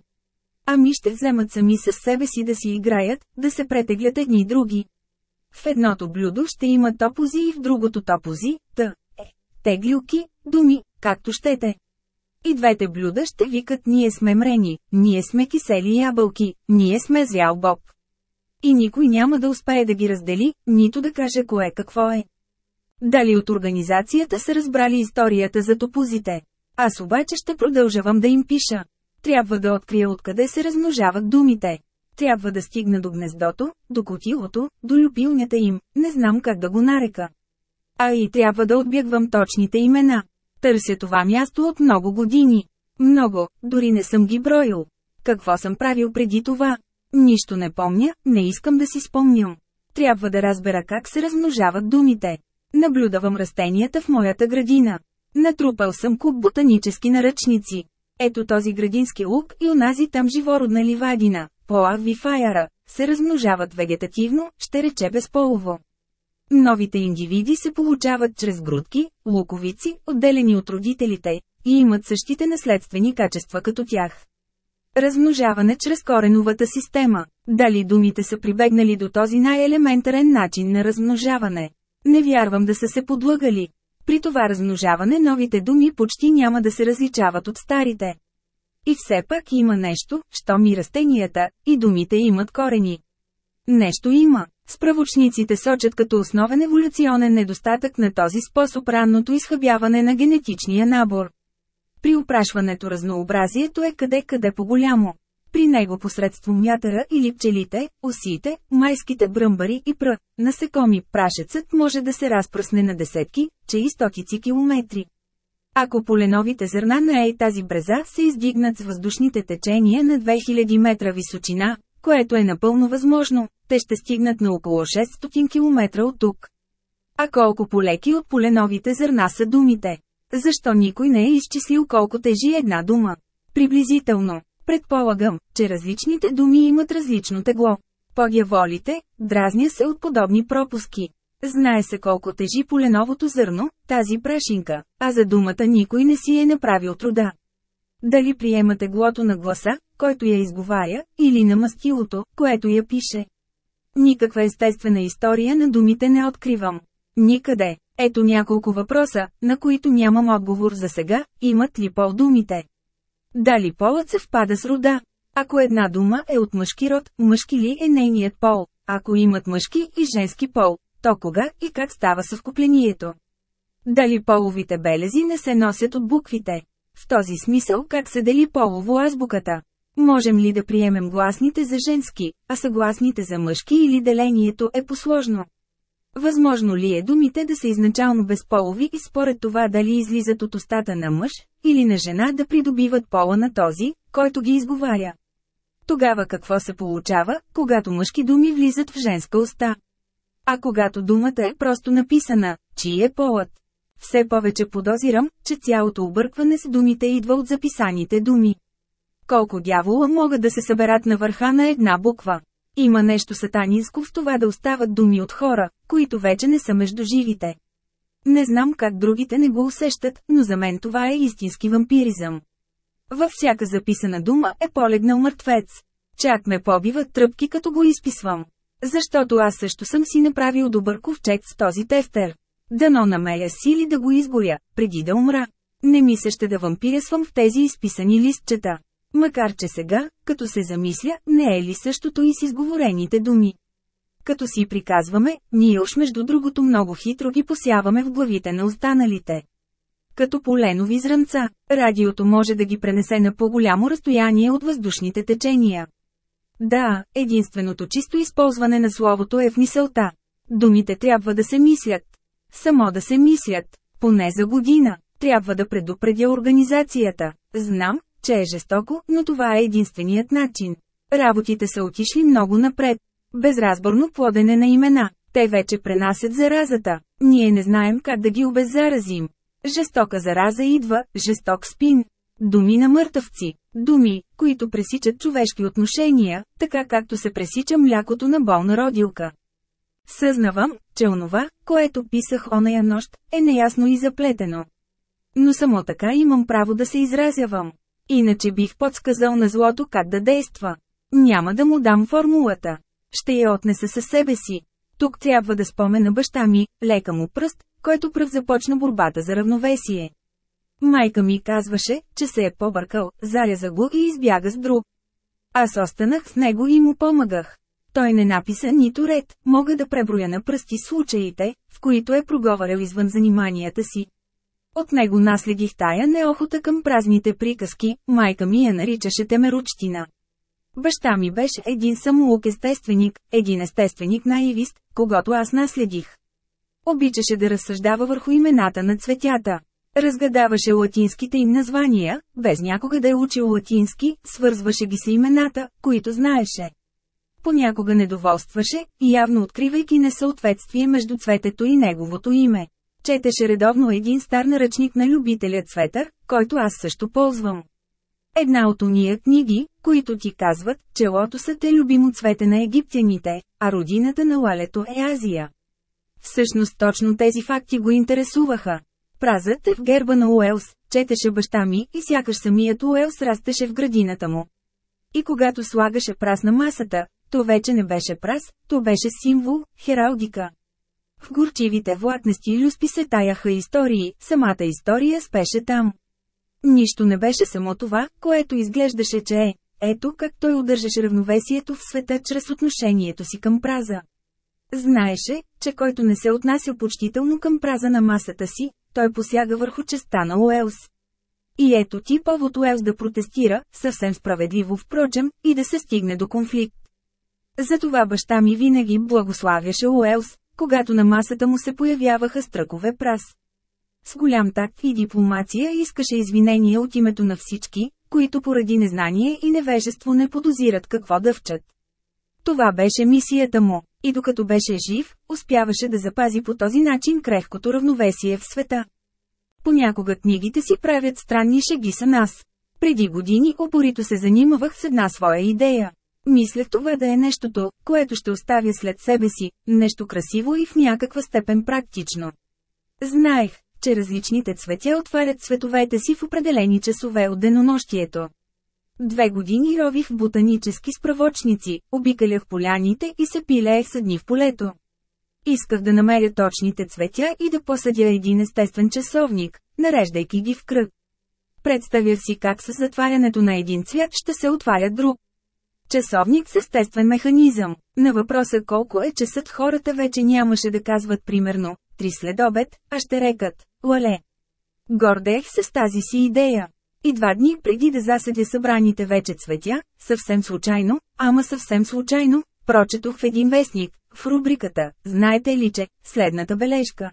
Ами ще вземат сами със себе си да си играят, да се претеглят едни други. В едното блюдо ще има топози и в другото топози, т. е, теглилки, думи, както щете. И двете блюда ще викат ние сме мрени, ние сме кисели ябълки, ние сме зрял боб. И никой няма да успее да ги раздели, нито да каже кое какво е. Дали от организацията са разбрали историята за топозите? Аз обаче ще продължавам да им пиша. Трябва да открия откъде се размножават думите. Трябва да стигна до гнездото, до котилото, до любилнята им, не знам как да го нарека. А и трябва да отбягвам точните имена. Търся това място от много години. Много, дори не съм ги броил. Какво съм правил преди това? Нищо не помня, не искам да си спомням. Трябва да разбера как се размножават думите. Наблюдавам растенията в моята градина. Натрупал съм куп ботанически наръчници. Ето този градински лук и онази там живородна ливадина, поа вифаяра, се размножават вегетативно, ще рече безполово. Новите индивиди се получават чрез грудки, луковици, отделени от родителите, и имат същите наследствени качества като тях. Размножаване чрез кореновата система. Дали думите са прибегнали до този най-елементарен начин на размножаване? Не вярвам да са се подлъгали. При това размножаване новите думи почти няма да се различават от старите. И все пак има нещо, що ми растенията, и думите имат корени. Нещо има. Справочниците сочат като основен еволюционен недостатък на този способ ранното изхъбяване на генетичния набор. При опрашването разнообразието е къде-къде по-голямо. При него посредством мятъра или пчелите, осите, майските бръмбари и пр. насекоми прашецът може да се разпръсне на десетки, че и стотици километри. Ако поленовите зърна на ей тази бреза се издигнат с въздушните течения на 2000 метра височина, което е напълно възможно, те ще стигнат на около 600 км от тук. А колко полеки от поленовите зърна са думите? Защо никой не е изчислил колко тежи една дума? Приблизително. Предполагам, че различните думи имат различно тегло. Погяволите, дразня се от подобни пропуски. Знае се колко тежи поленовото зърно, тази прашинка, а за думата никой не си е направил труда. Дали приема теглото на гласа, който я изговаря, или на мастилото, което я пише. Никаква естествена история на думите не откривам. Никъде. Ето няколко въпроса, на които нямам отговор за сега, имат ли пол думите. Дали полът се впада с рода? Ако една дума е от мъжки род, мъжки ли е нейният пол? Ако имат мъжки и женски пол, то кога и как става съвкуплението? Дали половите белези не се носят от буквите? В този смисъл как се дели полово азбуката? Можем ли да приемем гласните за женски, а съгласните за мъжки или делението е посложно? Възможно ли е думите да са изначално безполови и според това дали излизат от устата на мъж, или на жена да придобиват пола на този, който ги изговаря? Тогава какво се получава, когато мъжки думи влизат в женска уста? А когато думата е просто написана, чий е полът? Все повече подозирам, че цялото объркване с думите идва от записаните думи. Колко дявола могат да се съберат на върха на една буква? Има нещо сатанинско в това да остават думи от хора, които вече не са между живите. Не знам как другите не го усещат, но за мен това е истински вампиризъм. Във всяка записана дума е полегнал мъртвец. Чак ме побиват тръпки като го изписвам. Защото аз също съм си направил добър ковчег с този тефтер. Дано намеря сили да го изгоря, преди да умра. Не ми се ще да вампирясвам в тези изписани листчета. Макар че сега, като се замисля, не е ли същото и с изговорените думи. Като си приказваме, ние уж между другото много хитро ги посяваме в главите на останалите. Като поленови зранца, радиото може да ги пренесе на по-голямо разстояние от въздушните течения. Да, единственото чисто използване на словото е в мисълта. Думите трябва да се мислят. Само да се мислят. Поне за година. Трябва да предупредя организацията. Знам, че е жестоко, но това е единственият начин. Работите са отишли много напред. Безразборно плодене на имена. Те вече пренасят заразата. Ние не знаем как да ги обеззаразим. Жестока зараза идва, жесток спин. Думи на мъртъвци. Думи, които пресичат човешки отношения, така както се пресича млякото на болна родилка. Съзнавам, че онова, което писах оная нощ, е неясно и заплетено. Но само така имам право да се изразявам. Иначе бих подсказал на злото как да действа. Няма да му дам формулата. Ще я отнеса със себе си. Тук трябва да спомена баща ми, лека му пръст, който пръв започна борбата за равновесие. Майка ми казваше, че се е побъркал, заряза го и избяга с друг. Аз останах с него и му помагах. Той не написа нито ред, мога да преброя на пръсти случаите, в които е проговарял извън заниманията си. От него наследих тая неохота към празните приказки, майка ми я наричаше темеручтина. Баща ми беше един самоук естественик, един естественик наивист, когато аз наследих. Обичаше да разсъждава върху имената на цветята. Разгадаваше латинските им названия, без някога да е учил латински, свързваше ги с имената, които знаеше. Понякога недоволстваше, явно откривайки несъответствие между цветето и неговото име. Четеше редовно един стар наръчник на любителя цветър, който аз също ползвам. Една от уния книги, които ти казват, че лотосът е любимо цвете на египтяните, а родината на лалето е Азия. Всъщност точно тези факти го интересуваха. Празът е в герба на Уелс, четеше баща ми и сякаш самият Уелс растеше в градината му. И когато слагаше прас на масата, то вече не беше прас, то беше символ, хералдика. В горчивите влакнести люспи се таяха истории, самата история спеше там. Нищо не беше само това, което изглеждаше, че е. Ето как той удържаше равновесието в света чрез отношението си към праза. Знаеше, че който не се отнася почтително към праза на масата си, той посяга върху честа на Уелс. И ето ти повод Уелс да протестира, съвсем справедливо впрочем, и да се стигне до конфликт. Затова баща ми винаги благославяше Уелс, когато на масата му се появяваха стръкове прас. С голям такт и дипломация искаше извинения от името на всички, които поради незнание и невежество не подозират какво дъвчат. Това беше мисията му, и докато беше жив, успяваше да запази по този начин крехкото равновесие в света. Понякога книгите си правят странни шеги са нас. Преди години опорито се занимавах с една своя идея. Мислех това да е нещото, което ще оставя след себе си, нещо красиво и в някаква степен практично. Знаех, че различните цветя отварят цветовете си в определени часове от денонощието. Две години рових ботанически справочници, обикалях поляните и се пилеех съдни в полето. Исках да намеря точните цветя и да посъдя един естествен часовник, нареждайки ги в кръг. Представях си как с затварянето на един цвят ще се отваря друг. Часовник с естествен механизъм. На въпроса колко е часът хората вече нямаше да казват примерно, три след обед, а ще рекат, лале. Гордех се с тази си идея. И два дни преди да засадя събраните вече цветя, съвсем случайно, ама съвсем случайно, прочетох в един вестник, в рубриката «Знаете ли, че» следната бележка.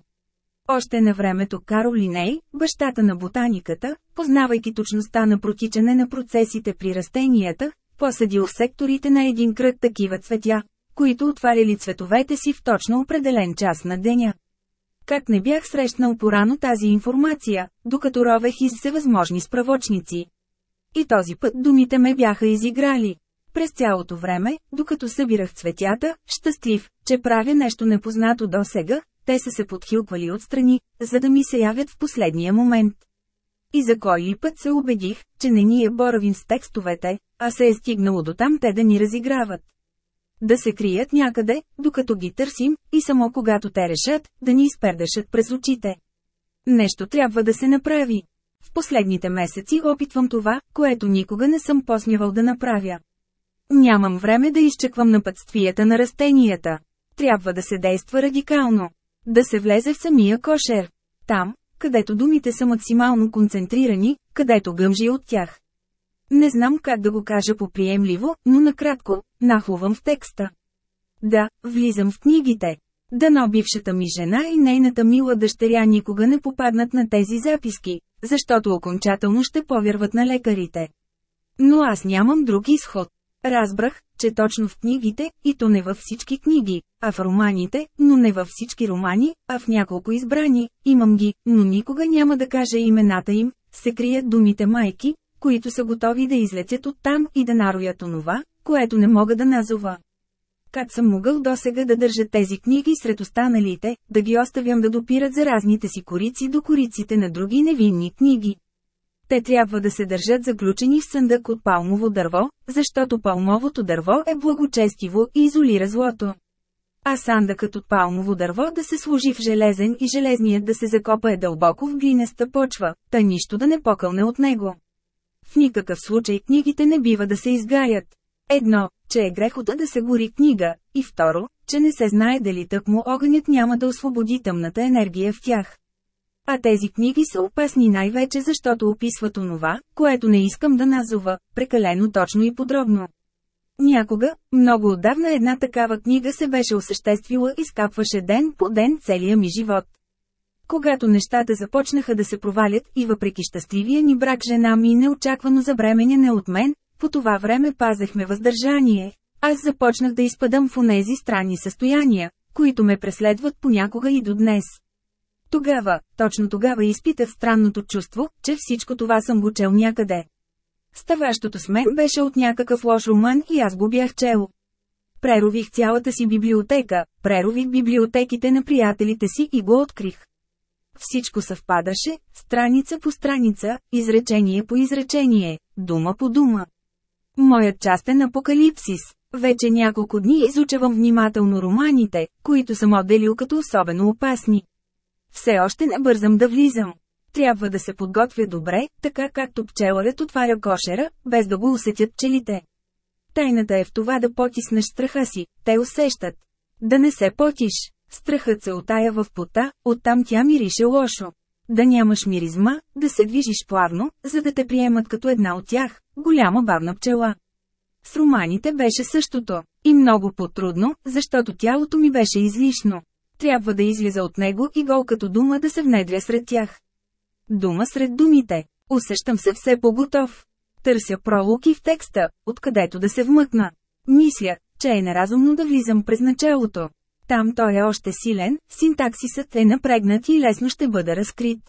Още на времето Карол Линей, бащата на ботаниката, познавайки точността на протичане на процесите при растенията, посадил в секторите на един кръг такива цветя, които отваряли цветовете си в точно определен час на деня. Как не бях срещнал порано тази информация, докато ровех из всевъзможни справочници. И този път думите ме бяха изиграли. През цялото време, докато събирах цветята, щастлив, че правя нещо непознато досега, те са се подхилквали отстрани, за да ми се явят в последния момент. И за кой ли път се убедих, че не ние боравим с текстовете, а се е стигнало до там те да ни разиграват. Да се крият някъде, докато ги търсим, и само когато те решат, да ни изпердашат през очите. Нещо трябва да се направи. В последните месеци опитвам това, което никога не съм посмявал да направя. Нямам време да изчеквам напътствията на растенията. Трябва да се действа радикално. Да се влезе в самия кошер. Там, където думите са максимално концентрирани, където гъмжи от тях. Не знам как да го кажа поприемливо, но накратко, нахлувам в текста. Да, влизам в книгите. Дано бившата ми жена и нейната мила дъщеря никога не попаднат на тези записки, защото окончателно ще повярват на лекарите. Но аз нямам друг изход. Разбрах, че точно в книгите, и то не във всички книги, а в романите, но не във всички романи, а в няколко избрани, имам ги, но никога няма да кажа имената им, се крият думите майки, които са готови да излетят оттам и да нароят онова, което не мога да назова. Как съм могъл досега да държа тези книги сред останалите, да ги оставям да допират за разните си корици до кориците на други невинни книги? Те трябва да се държат заключени в съндък от палмово дърво, защото палмовото дърво е благочестиво и изолира злото. А сандъкът от палмово дърво да се служи в железен и железният да се закопа е дълбоко в глинеста почва, та нищо да не покълне от него. В никакъв случай книгите не бива да се изгаят. Едно, че е грехота да се гори книга, и второ, че не се знае дали тъкмо огънят няма да освободи тъмната енергия в тях. А тези книги са опасни най-вече защото описват онова, което не искам да назова, прекалено точно и подробно. Някога, много отдавна една такава книга се беше осъществила и скапваше ден по ден целия ми живот. Когато нещата започнаха да се провалят и въпреки щастливия ни брак жена ми неочаквано забременяне от мен, по това време пазехме въздържание, аз започнах да изпадам в онези странни състояния, които ме преследват понякога и до днес. Тогава, точно тогава изпитах странното чувство, че всичко това съм го чел някъде. Ставащото с мен беше от някакъв лош роман и аз го бях чел. Прерових цялата си библиотека, прерових библиотеките на приятелите си и го открих. Всичко съвпадаше, страница по страница, изречение по изречение, дума по дума. Моят частен апокалипсис. Вече няколко дни изучавам внимателно романите, които съм отделил като особено опасни. Все още не бързам да влизам. Трябва да се подготвя добре, така както пчеларят отваря кошера, без да го усетят пчелите. Тайната е в това да потиснеш страха си, те усещат. Да не се потиш. Страхът се отая в пота, оттам тя мирише лошо. Да нямаш миризма, да се движиш плавно, за да те приемат като една от тях, голяма бавна пчела. С романите беше същото. И много по-трудно, защото тялото ми беше излишно. Трябва да излиза от него и гол като дума да се внедря сред тях. Дума сред думите. Усещам се все по-готов. Търся пролуки в текста, откъдето да се вмъкна. Мисля, че е неразумно да влизам през началото. Там той е още силен, синтаксисът е напрегнат и лесно ще бъде разкрит.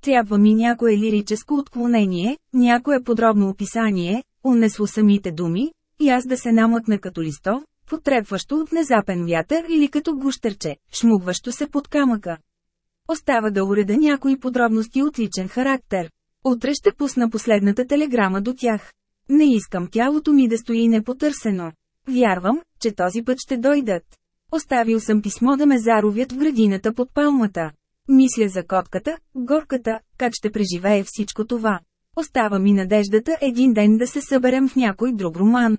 Трябва ми някое лирическо отклонение, някое подробно описание, унесло самите думи, и аз да се намъкна като листо, потрепващо от внезапен вятър или като гущерче, шмугващо се под камъка. Остава да уреда някои подробности от личен характер. Утре ще пусна последната телеграма до тях. Не искам тялото ми да стои непотърсено. Вярвам, че този път ще дойдат. Оставил съм писмо да ме заровят в градината под палмата. Мисля за котката, горката, как ще преживее всичко това. Остава ми надеждата един ден да се съберем в някой друг роман.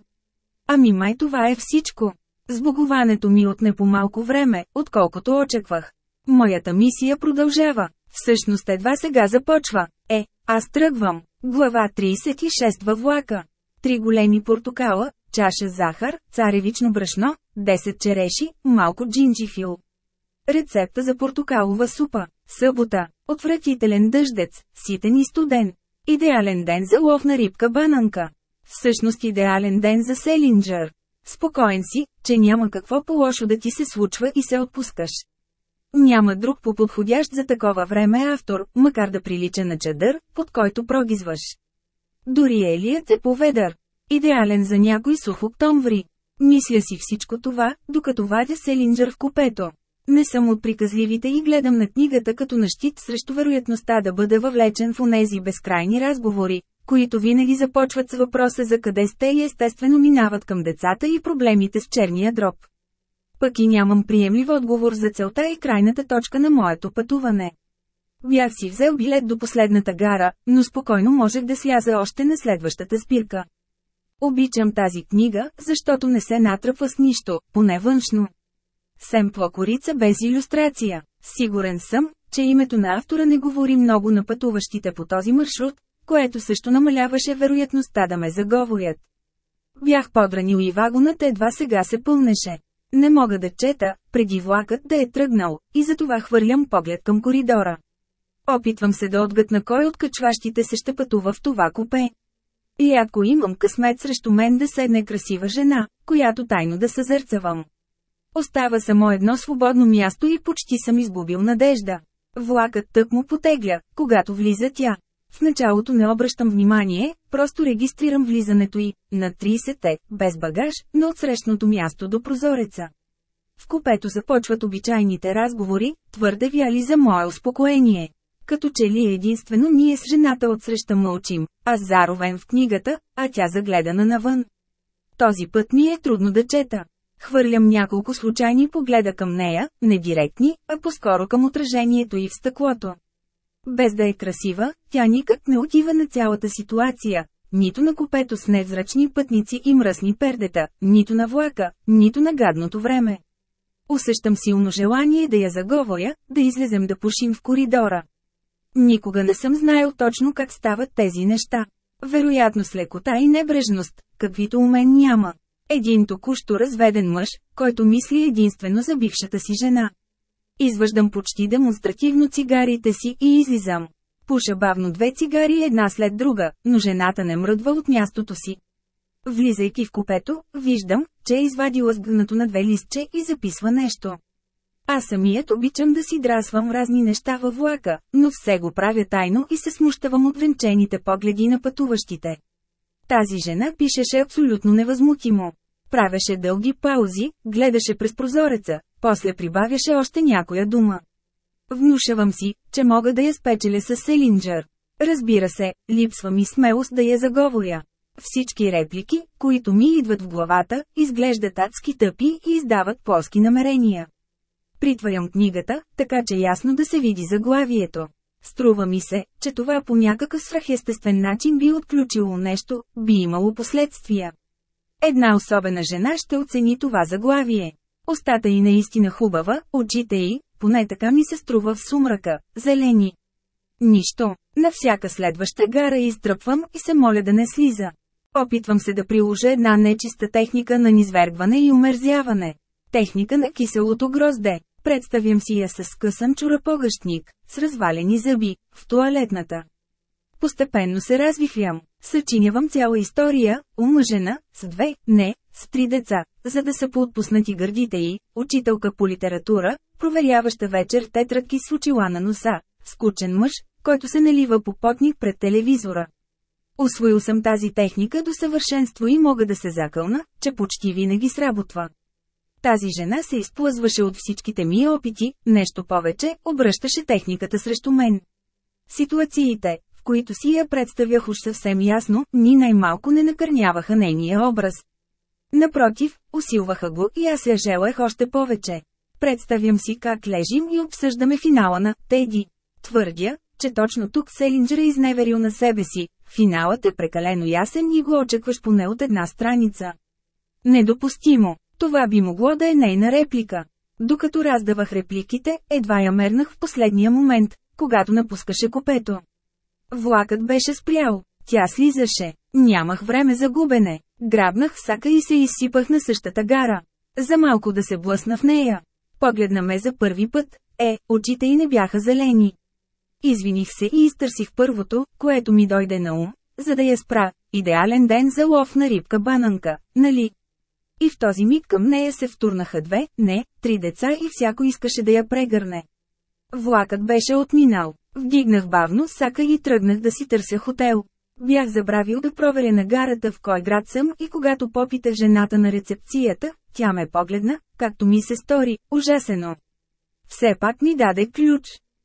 Ами май това е всичко. Сбогуването ми отне по малко време, отколкото очаквах. Моята мисия продължава. Всъщност едва сега започва. Е, аз тръгвам. Глава 36 във влака. Три големи портокала, чаша захар, царевично брашно, 10 череши, малко джинджифил. Рецепта за портокалова супа. Събота. Отвратителен дъждец, ситен и студен. Идеален ден за лов на рибка бананка. Всъщност идеален ден за селинджър. Спокоен си, че няма какво по-лошо да ти се случва и се отпускаш. Няма друг по-подходящ за такова време автор, макар да прилича на чадър, под който прогизваш. Дори Елият е поведър. Идеален за някой сух октомври. Мисля си всичко това, докато вадя Селинджър в купето. Не съм от приказливите и гледам на книгата като на щит срещу вероятността да бъда въвлечен в онези безкрайни разговори, които винаги започват с въпроса за къде сте и естествено минават към децата и проблемите с черния дроб. Пък и нямам приемлив отговор за целта и крайната точка на моето пътуване. Бях си взел билет до последната гара, но спокойно можех да сляза още на следващата спирка. Обичам тази книга, защото не се натръпва с нищо, поне външно. Семпла корица без иллюстрация. Сигурен съм, че името на автора не говори много на пътуващите по този маршрут, което също намаляваше вероятността да ме заговорят. Бях подранил и вагонът едва сега се пълнеше. Не мога да чета, преди влакът да е тръгнал, и затова хвърлям поглед към коридора. Опитвам се да отгътна кой от качващите се ще пътува в това купе. И ако имам късмет срещу мен да седне красива жена, която тайно да съзърцавам. Остава само едно свободно място и почти съм изгубил надежда. Влакът тък му потегля, когато влиза тя. В началото не обръщам внимание, просто регистрирам влизането й, на 30-те, без багаж, на отсрещното място до прозореца. В купето започват обичайните разговори, твърде вяли за мое успокоение. Като че ли единствено ние с жената отсреща мълчим, аз заровен в книгата, а тя загледана навън. Този път ми е трудно да чета. Хвърлям няколко случайни погледа към нея, не директни, а по-скоро към отражението и в стъклото. Без да е красива, тя никак не отива на цялата ситуация, нито на купето с невзрачни пътници и мръсни пердета, нито на влака, нито на гадното време. Усещам силно желание да я заговоря, да излезем да пушим в коридора. Никога не съм знаел точно как стават тези неща. Вероятно с лекота и небрежност, каквито у мен няма. Един току-що разведен мъж, който мисли единствено за бившата си жена. Извъждам почти демонстративно цигарите си и излизам. Пуша бавно две цигари една след друга, но жената не мръдва от мястото си. Влизайки в купето, виждам, че е извадила сгънато на две листче и записва нещо. Аз самият обичам да си драсвам разни неща във влака, но все го правя тайно и се смущавам от венчените погледи на пътуващите. Тази жена пишеше абсолютно невъзмутимо. Правеше дълги паузи, гледаше през прозореца, после прибавяше още някоя дума. Внушавам си, че мога да я спечеля с Селинджър. Разбира се, липсва ми смелост да я заговоря. Всички реплики, които ми идват в главата, изглеждат адски тъпи и издават плоски намерения. Притварям книгата, така че ясно да се види заглавието. Струва ми се, че това по някакъв свръхестествен начин би отключило нещо, би имало последствия. Една особена жена ще оцени това заглавие. Остата й наистина хубава, очите й, поне така ми се струва в сумрака, зелени. Нищо, на всяка следваща гара изтръпвам и се моля да не слиза. Опитвам се да приложа една нечиста техника на низвергване и умерзяване. Техника на киселото грозде. Представям си я с късан чурапогъщник, с развалени зъби, в туалетната. Постепенно се развихлям, съчинявам цяла история, омъжена, с две, не, с три деца, за да са поотпуснати гърдите й, учителка по литература, проверяваща вечер тетрадки с очила на носа, скучен мъж, който се налива по потник пред телевизора. Освоил съм тази техника до съвършенство и мога да се закълна, че почти винаги сработва. Тази жена се изплъзваше от всичките ми опити, нещо повече, обръщаше техниката срещу мен. Ситуациите, които си я представях уж съвсем ясно, ни най-малко не накърняваха нейния образ. Напротив, усилваха го и аз я желах още повече. Представям си как лежим и обсъждаме финала на «Теди». Твърдя, че точно тук Селинджер е изневерил на себе си, финалът е прекалено ясен и го очакваш поне от една страница. Недопустимо. Това би могло да е нейна реплика. Докато раздавах репликите, едва я мернах в последния момент, когато напускаше копето. Влакът беше спрял. Тя слизаше. Нямах време за губене. Грабнах сака и се изсипах на същата гара. За малко да се блъсна в нея. Погледна ме за първи път. Е, очите й не бяха зелени. Извиних се и изтърсих първото, което ми дойде на ум, за да я спра. Идеален ден за лов на рибка бананка, нали? И в този миг към нея се втурнаха две, не, три деца и всяко искаше да я прегърне. Влакът беше отминал. Вдигнах бавно сака и тръгнах да си търся хотел. Бях забравил да проверя на гарата в кой град съм и когато попитах жената на рецепцията, тя ме погледна, както ми се стори, ужасено. Все пак ми даде ключ.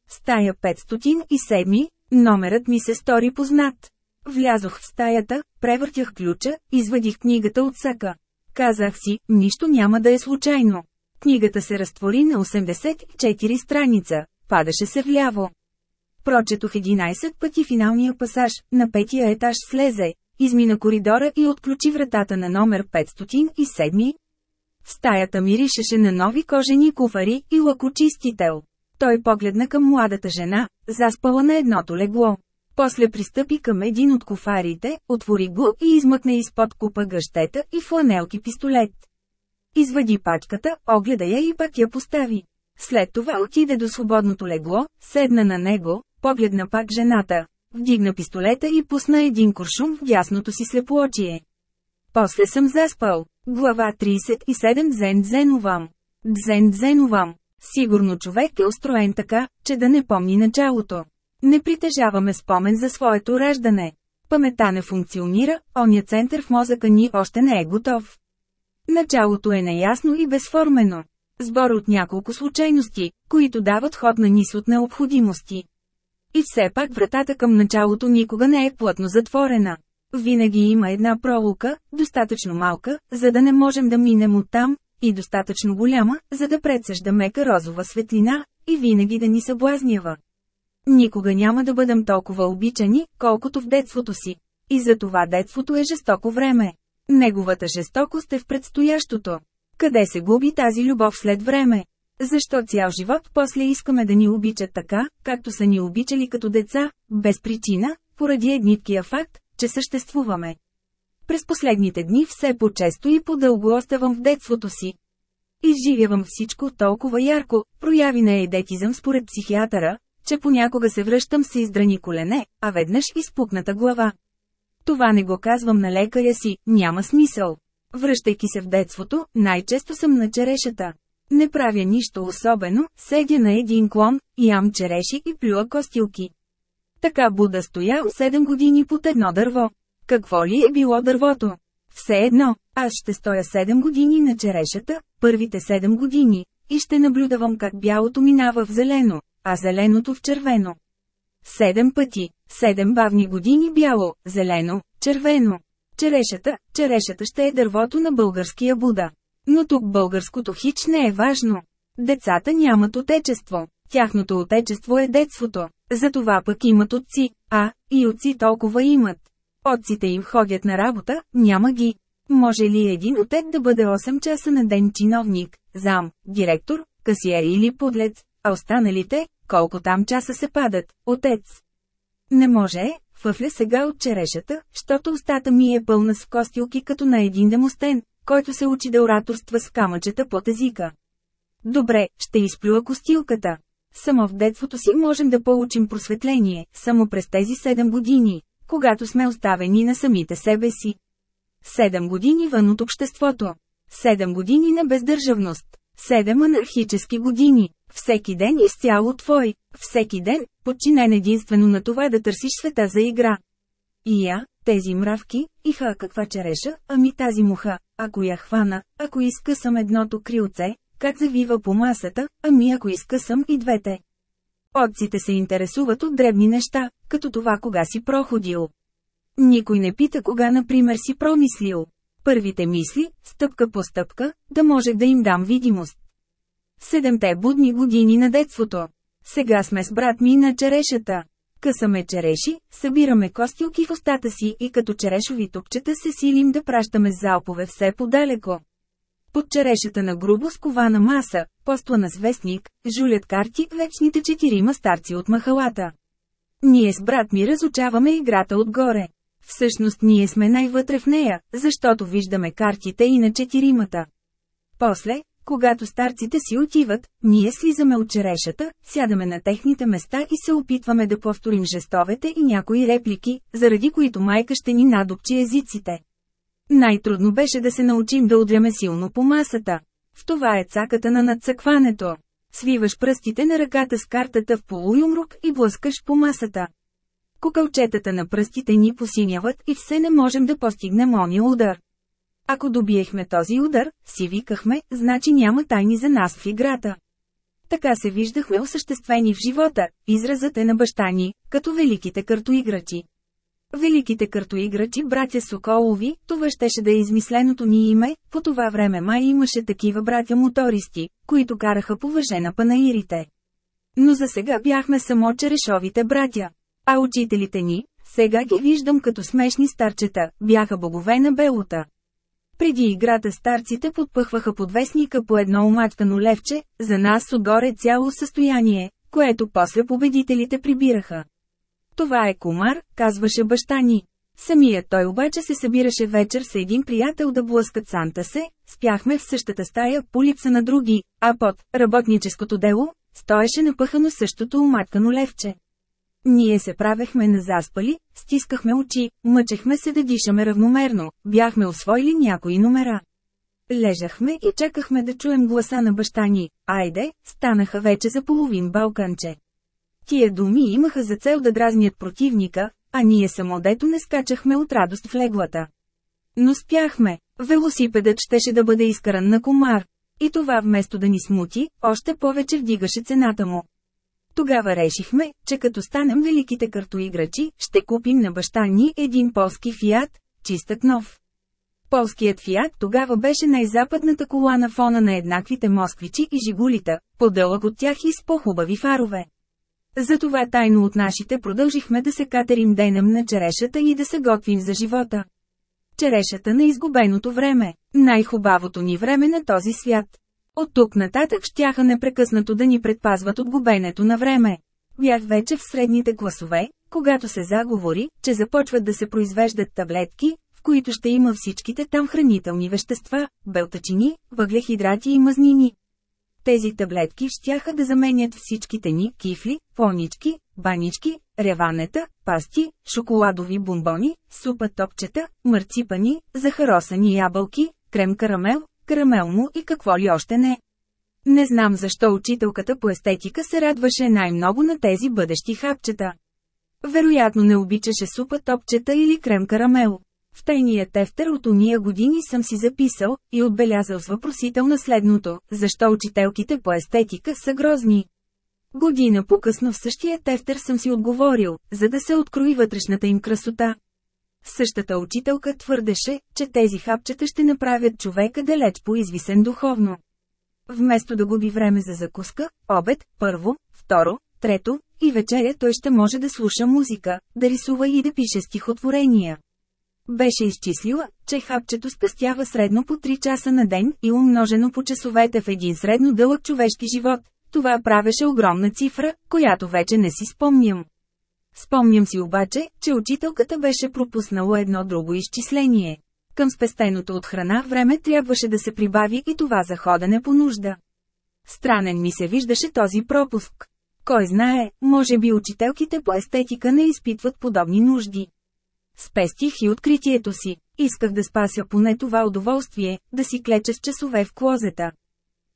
Стая 507, номерът ми се стори познат. Влязох в стаята, превъртях ключа, извадих книгата от сака. Казах си, нищо няма да е случайно. Книгата се разтвори на 84 страница, падаше се вляво. Прочетох 11 пъти финалния пасаж, на петия етаж слезе, измина коридора и отключи вратата на номер 507. В стаята миришеше на нови кожени куфари и лакочистител. Той погледна към младата жена, заспала на едното легло. После пристъпи към един от куфарите, отвори го и измъкна изпод купа гъщета и фланелки пистолет. Извади пачката, огледа я и пак я постави. След това отиде до свободното легло, седна на него, погледна пак жената, вдигна пистолета и пусна един куршум в дясното си слепоочие. После съм заспал. Глава 37 Дзен Дзеновам. Дзен Дзеновам. Сигурно човек е устроен така, че да не помни началото. Не притежаваме спомен за своето раждане. Памета не функционира, оня център в мозъка ни още не е готов. Началото е неясно и безформено. Сбор от няколко случайности, които дават ход на нис от необходимости. И все пак вратата към началото никога не е плътно затворена. Винаги има една пролука, достатъчно малка, за да не можем да минем оттам, и достатъчно голяма, за да предсъжда мека розова светлина, и винаги да ни съблазнява. Никога няма да бъдем толкова обичани, колкото в детството си. И за това детството е жестоко време. Неговата жестокост е в предстоящото. Къде се губи тази любов след време? Защо цял живот после искаме да ни обичат така, както са ни обичали като деца, без причина, поради едниткия факт, че съществуваме. През последните дни все по-често и по-дълго оставам в детството си. Изживявам всичко толкова ярко, прояви на едетизъм според психиатъра, че понякога се връщам с издрани колене, а веднъж изпукната глава. Това не го казвам на лекаря си, няма смисъл. Връщайки се в детството, най-често съм на черешата. Не правя нищо особено, седя на един клон, ям череши и плюя костилки. Така Буда стоял 7 години под едно дърво. Какво ли е било дървото? Все едно, аз ще стоя 7 години на черешата, първите 7 години, и ще наблюдавам как бялото минава в зелено, а зеленото в червено. Седем пъти, седем бавни години бяло, зелено, червено. Черешата, черешата ще е дървото на българския Буда. Но тук българското хич не е важно. Децата нямат отечество. Тяхното отечество е детството. Затова пък имат отци, а, и отци толкова имат. Отците им ходят на работа, няма ги. Може ли един отец да бъде 8 часа на ден чиновник, зам, директор, касиер или подлец, а останалите, колко там часа се падат, отец? Не може, фъфля сега от черешата, щото устата ми е пълна с костилки като на един демостен, който се учи да ораторства с камъчета под езика. Добре, ще изплюя костилката. Само в детството си можем да получим просветление, само през тези 7 години, когато сме оставени на самите себе си. Седем години вън от обществото. Седем години на бездържавност. Седем анархически години. Всеки ден изцяло твой. Всеки ден, подчинен единствено на това да търсиш света за игра. И я, тези мравки, иха каква череша, ами тази муха, ако я хвана, ако изкъсам едното крилце, как завива по масата, ами ако изкъсам и двете. Отците се интересуват от дребни неща, като това кога си проходил. Никой не пита кога например си промислил. Първите мисли, стъпка по стъпка, да може да им дам видимост. Седемте будни години на детството. Сега сме с брат ми на черешата. Късаме череши, събираме костилки в устата си и като черешови топчета се силим да пращаме залпове все подалеко. Под черешата на грубо скована маса, постлана с вестник, жулят карти вечните четирима старци от махалата. Ние с брат ми разучаваме играта отгоре. Всъщност ние сме най-вътре в нея, защото виждаме картите и на четиримата. После, когато старците си отиват, ние слизаме от черешата, сядаме на техните места и се опитваме да повторим жестовете и някои реплики, заради които майка ще ни надопчи езиците. Най-трудно беше да се научим да удряме силно по масата. В това е цаката на надцъкването. Свиваш пръстите на ръката с картата в полуюмрук и блъскаш по масата. Кукълчетата на пръстите ни посиняват и все не можем да постигнем ония удар. Ако добиехме този удар, си викахме, значи няма тайни за нас в играта. Така се виждахме осъществени в живота, изразът е на баща ни, като великите картоиграчи. Великите картоиграчи братя Соколови, това щеше да е измисленото ни име, по това време май имаше такива братя мотористи, които караха по въже на панаирите. Но за сега бяхме само черешовите братя. А учителите ни, сега ги виждам като смешни старчета, бяха богове на белота. Преди играта старците подпъхваха подвестника по едно омачкано левче, за нас отгоре цяло състояние, което после победителите прибираха. Това е комар, казваше баща ни. Самият той обаче се събираше вечер с един приятел да блъскат санта се, спяхме в същата стая по липса на други, а под работническото дело стоеше напъхано същото оматкано левче. Ние се правехме на заспали, стискахме очи, мъчехме се да дишаме равномерно, бяхме освоили някои номера. Лежахме и чакахме да чуем гласа на баща ни, айде, станаха вече за половин балканче. Тия думи имаха за цел да дразнят противника, а ние само дето не скачахме от радост в леглата. Но спяхме, велосипедът щеше да бъде изкаран на комар. И това вместо да ни смути, още повече вдигаше цената му. Тогава решихме, че като станем великите картоиграчи, ще купим на баща ни един полски фиат, чистък нов. Полският фиат тогава беше най-западната кола на фона на еднаквите москвичи и жигулита, по-дълъг от тях и с по-хубави фарове. Затова тайно от нашите продължихме да се катерим денем на черешата и да се готвим за живота. Черешата на изгубеното време, най-хубавото ни време на този свят. От тук нататък щяха непрекъснато да ни предпазват от губенето на време. Бях вече в средните класове, когато се заговори, че започват да се произвеждат таблетки, в които ще има всичките там хранителни вещества, белтачини, въглехидрати и мазнини. Тези таблетки щяха да заменят всичките ни кифли, понички, банички, реванета, пасти, шоколадови бомбони, супа топчета, марципани, захаросани ябълки, крем карамел, карамелмо и какво ли още не. Не знам защо учителката по естетика се радваше най-много на тези бъдещи хапчета. Вероятно не обичаше супа топчета или крем карамел. В тайния тефтер от уния години съм си записал и отбелязал с въпросител на следното, защо учителките по естетика са грозни. Година по-късно в същия тефтер съм си отговорил, за да се открои вътрешната им красота. Същата учителка твърдеше, че тези хапчета ще направят човека далеч по-извисен духовно. Вместо да губи време за закуска, обед, първо, второ, трето и вечеря той ще може да слуша музика, да рисува и да пише стихотворения. Беше изчислила, че хапчето спестява средно по 3 часа на ден и умножено по часовете в един средно дълъг човешки живот. Това правеше огромна цифра, която вече не си спомням. Спомням си обаче, че учителката беше пропуснала едно друго изчисление. Към спестеното от храна време трябваше да се прибави и това за ходене по нужда. Странен ми се виждаше този пропуск. Кой знае, може би учителките по естетика не изпитват подобни нужди. Спестих и откритието си. Исках да спася поне това удоволствие, да си клеча с часове в клозета.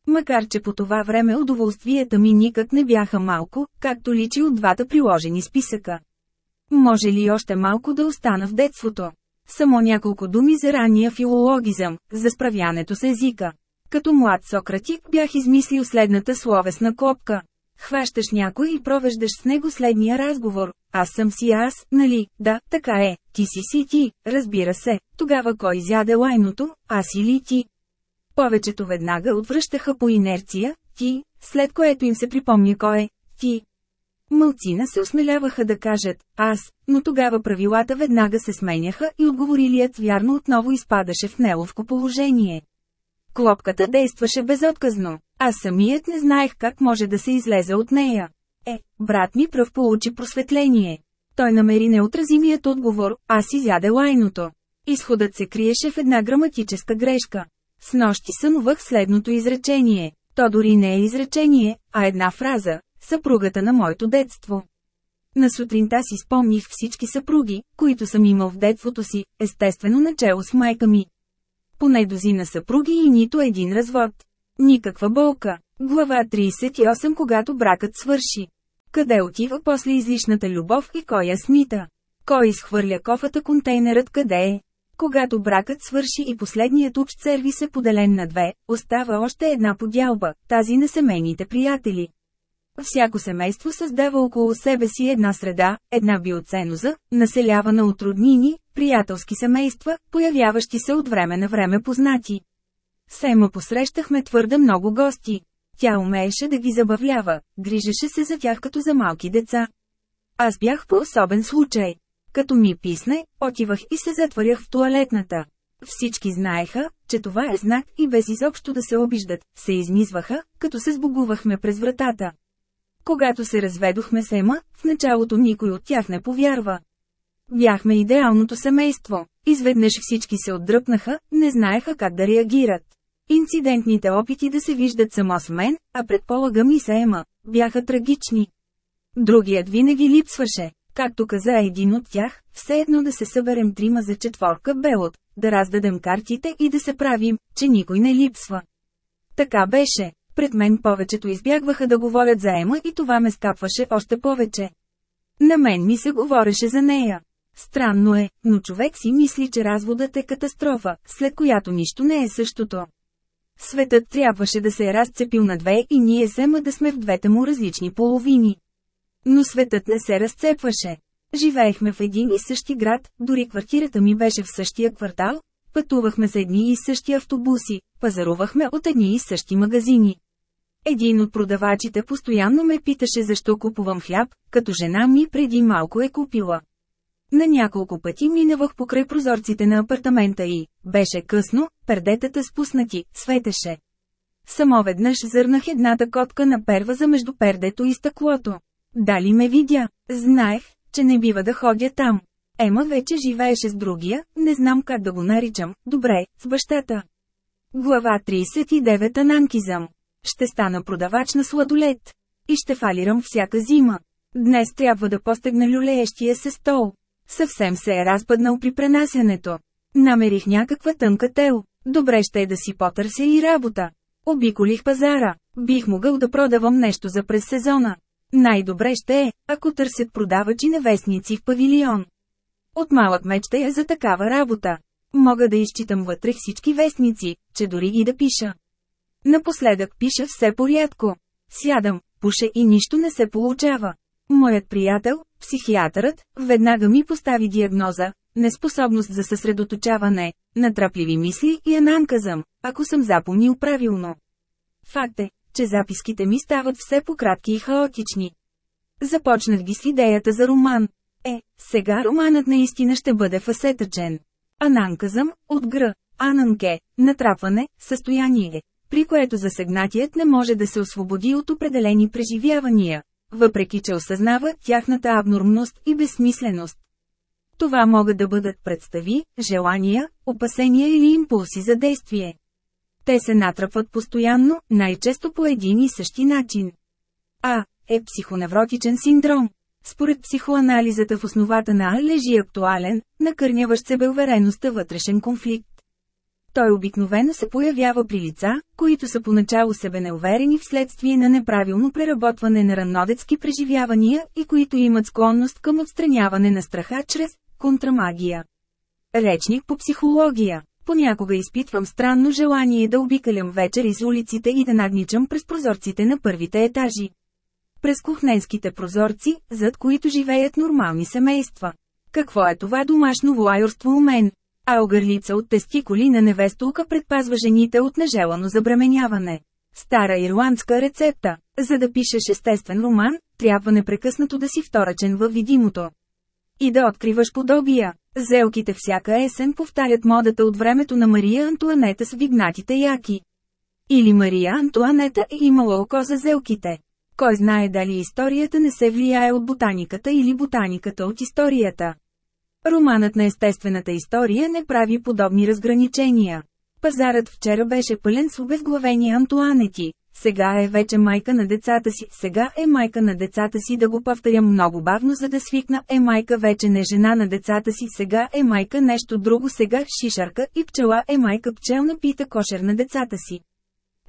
Макар че по това време удоволствията ми никак не бяха малко, както личи от двата приложени списъка. Може ли още малко да остана в детството? Само няколко думи за ранния филологизъм, за справянето с езика. Като млад Сократик бях измислил следната словесна клопка. Хващаш някой и провеждаш с него следния разговор. Аз съм си аз, нали? Да, така е. Ти си си ти, разбира се. Тогава кой изяде лайното, аз или ти? Повечето веднага отвръщаха по инерция, ти, след което им се припомни кой е, ти. Мълцина се осмеляваха да кажат «аз», но тогава правилата веднага се сменяха и отговорилият вярно отново изпадаше в неловко положение. Клопката действаше безотказно, аз самият не знаех как може да се излезе от нея. Е, брат ми пръв получи просветление. Той намери неотразимият отговор, аз изяде лайното. Изходът се криеше в една граматическа грешка. С нощи сънувах следното изречение. То дори не е изречение, а една фраза – съпругата на моето детство. На сутринта си спомних всички съпруги, които съм имал в детството си, естествено начало с майка ми. Поне дозина съпруги и нито един развод. Никаква болка. Глава 38 Когато бракът свърши. Къде отива после излишната любов и кой я смита? Кой изхвърля кофата контейнерът къде е? Когато бракът свърши и последният общ сервис е поделен на две, остава още една подялба, тази на семейните приятели. Всяко семейство създава около себе си една среда, една биоценоза, населявана от роднини, приятелски семейства, появяващи се от време на време познати. Сема посрещахме твърде много гости. Тя умееше да ги забавлява, грижеше се за тях като за малки деца. Аз бях по особен случай. Като ми писне, отивах и се затварях в туалетната. Всички знаеха, че това е знак и без изобщо да се обиждат, се измизваха, като се сбогувахме през вратата. Когато се разведохме с Ема, в началото никой от тях не повярва. Бяхме идеалното семейство. Изведнъж всички се отдръпнаха, не знаеха как да реагират. Инцидентните опити да се виждат само с мен, а предполагам и с Ема, бяха трагични. Другият винаги липсваше. Както каза един от тях, все едно да се съберем трима за четворка белот, да раздадем картите и да се правим, че никой не липсва. Така беше. Пред мен повечето избягваха да говорят за Ема и това ме скапваше още повече. На мен ми се говореше за нея. Странно е, но човек си мисли, че разводът е катастрофа, след която нищо не е същото. Светът трябваше да се е разцепил на две и ние сема да сме в двете му различни половини. Но светът не се разцепваше. Живеехме в един и същи град, дори квартирата ми беше в същия квартал, пътувахме с едни и същи автобуси, пазарувахме от едни и същи магазини. Един от продавачите постоянно ме питаше защо купувам хляб, като жена ми преди малко е купила. На няколко пъти минавах покрай прозорците на апартамента и, беше късно, пердетата спуснати, светеше. Само веднъж зърнах едната котка на перваза между пердето и стъклото. Дали ме видя? Знаех, че не бива да ходя там. Ема вече живееше с другия, не знам как да го наричам, добре, с бащата. Глава 39 Ананкизъм. Ще стана продавач на сладолет. И ще фалирам всяка зима. Днес трябва да постегна люлеещия се стол. Съвсем се е разпаднал при пренасянето. Намерих някаква тънка тел. Добре ще е да си потърся и работа. Обиколих пазара. Бих могъл да продавам нещо за през сезона. Най-добре ще е, ако търсят продавачи на вестници в павилион. От малък мечта е за такава работа. Мога да изчитам вътре всички вестници, че дори ги да пиша. Напоследък пиша все порядко. Сядам, пуша и нищо не се получава. Моят приятел, психиатърът, веднага ми постави диагноза – неспособност за съсредоточаване, натрапливи мисли и ананказъм, ако съм запомнил правилно. Факт е, че записките ми стават все по-кратки и хаотични. Започнах ги с идеята за роман. Е, сега романът наистина ще бъде фасетъчен. Ананказъм, от гр. Ананке, натрапване, състояние, при което засегнатият не може да се освободи от определени преживявания, въпреки че осъзнава тяхната абнормност и безсмисленост. Това могат да бъдат представи, желания, опасения или импулси за действие. Те се натрапват постоянно, най-често по един и същи начин. А. Е психоневротичен синдром. Според психоанализата в основата на А лежи актуален, накърняващ себе увереността вътрешен конфликт. Той обикновено се появява при лица, които са поначало себе неуверени вследствие на неправилно преработване на раннодетски преживявания и които имат склонност към отстраняване на страха чрез контрамагия. Речник по психология Понякога изпитвам странно желание да обикалям вечер из улиците и да надничам през прозорците на първите етажи. През кухненските прозорци, зад които живеят нормални семейства. Какво е това домашно влайорство у мен? А огърлица от тестикули на невестулка предпазва жените от нежелано забременяване. Стара ирландска рецепта. За да пишеш естествен роман, трябва непрекъснато да си вторачен във видимото. И да откриваш подобия. Зелките всяка есен повтарят модата от времето на Мария Антуанета с вигнатите яки. Или Мария Антуанета е имала око за зелките. Кой знае дали историята не се влияе от ботаниката или ботаниката от историята. Романът на естествената история не прави подобни разграничения. Пазарът вчера беше пълен с обезглавени антуанети, сега е вече майка на децата си, сега е майка на децата си да го повторям много бавно за да свикна, е майка вече не жена на децата си, сега е майка нещо друго, сега шишарка и пчела е майка пчелна пита кошер на децата си.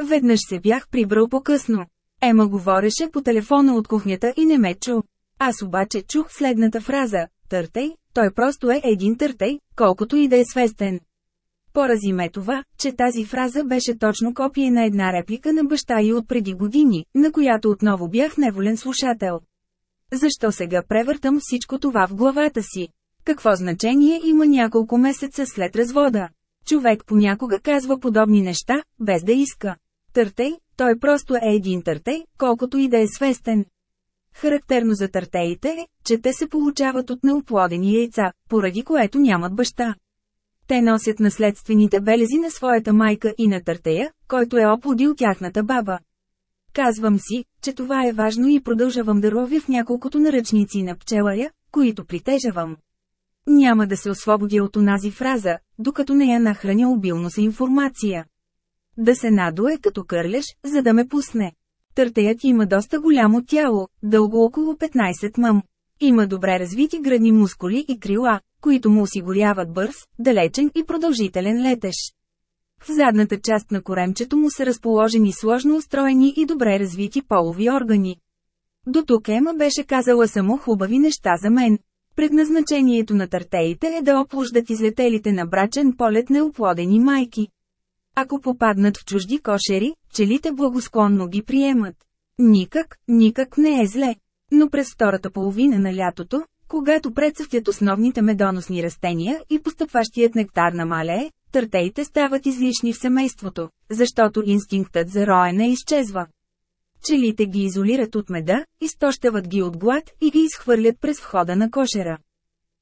Веднъж се бях прибрал по-късно. Ема говореше по телефона от кухнята и не ме чу. Аз обаче чух следната фраза – търтей, той просто е един търтей, колкото и да е свестен. Порази ме това, че тази фраза беше точно копие на една реплика на баща и от преди години, на която отново бях неволен слушател. Защо сега превъртам всичко това в главата си? Какво значение има няколко месеца след развода? Човек понякога казва подобни неща, без да иска. Търтей, той просто е един търтей, колкото и да е свестен. Характерно за търтеите е, че те се получават от неоплодени яйца, поради което нямат баща. Те носят наследствените белези на своята майка и на търтея, който е оплодил тяхната баба. Казвам си, че това е важно и продължавам да ровя в няколкото наръчници на пчеларя, които притежавам. Няма да се освободя от онази фраза, докато не я нахраня обилно с информация. Да се надуе като кърлеш, за да ме пусне. Търтеят има доста голямо тяло, дълго около 15 мъм. Има добре развити градни мускули и крила, които му осигуряват бърз, далечен и продължителен летеж. В задната част на коремчето му са разположени сложно устроени и добре развити полови органи. До тук Ема беше казала само хубави неща за мен. Предназначението на тартеите е да оплождат излетелите на брачен полет неоплодени майки. Ако попаднат в чужди кошери, пчелите благосклонно ги приемат. Никак, никак не е зле. Но през втората половина на лятото, когато прецъфтят основните медоносни растения и постъпващият нектар намалее, търтеите стават излишни в семейството, защото инстинктът за роене изчезва. Пчелите ги изолират от меда, изтощават ги от глад и ги изхвърлят през входа на кошера.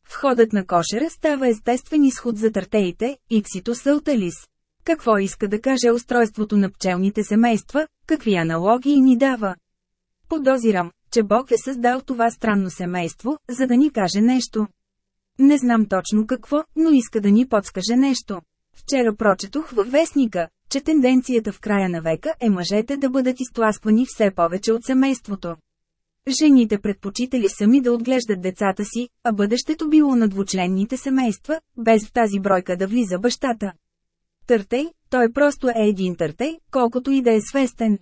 Входът на кошера става естествен изход за търтеите, иксито сълталис. Какво иска да каже устройството на пчелните семейства, какви аналогии ни дава? Подозирам, че Бог е създал това странно семейство, за да ни каже нещо. Не знам точно какво, но иска да ни подскаже нещо. Вчера прочетох във вестника, че тенденцията в края на века е мъжете да бъдат изтласквани все повече от семейството. Жените предпочитали сами да отглеждат децата си, а бъдещето било на двучленните семейства, без в тази бройка да влиза бащата. Търтей, той просто е един търтей, колкото и да е свестен.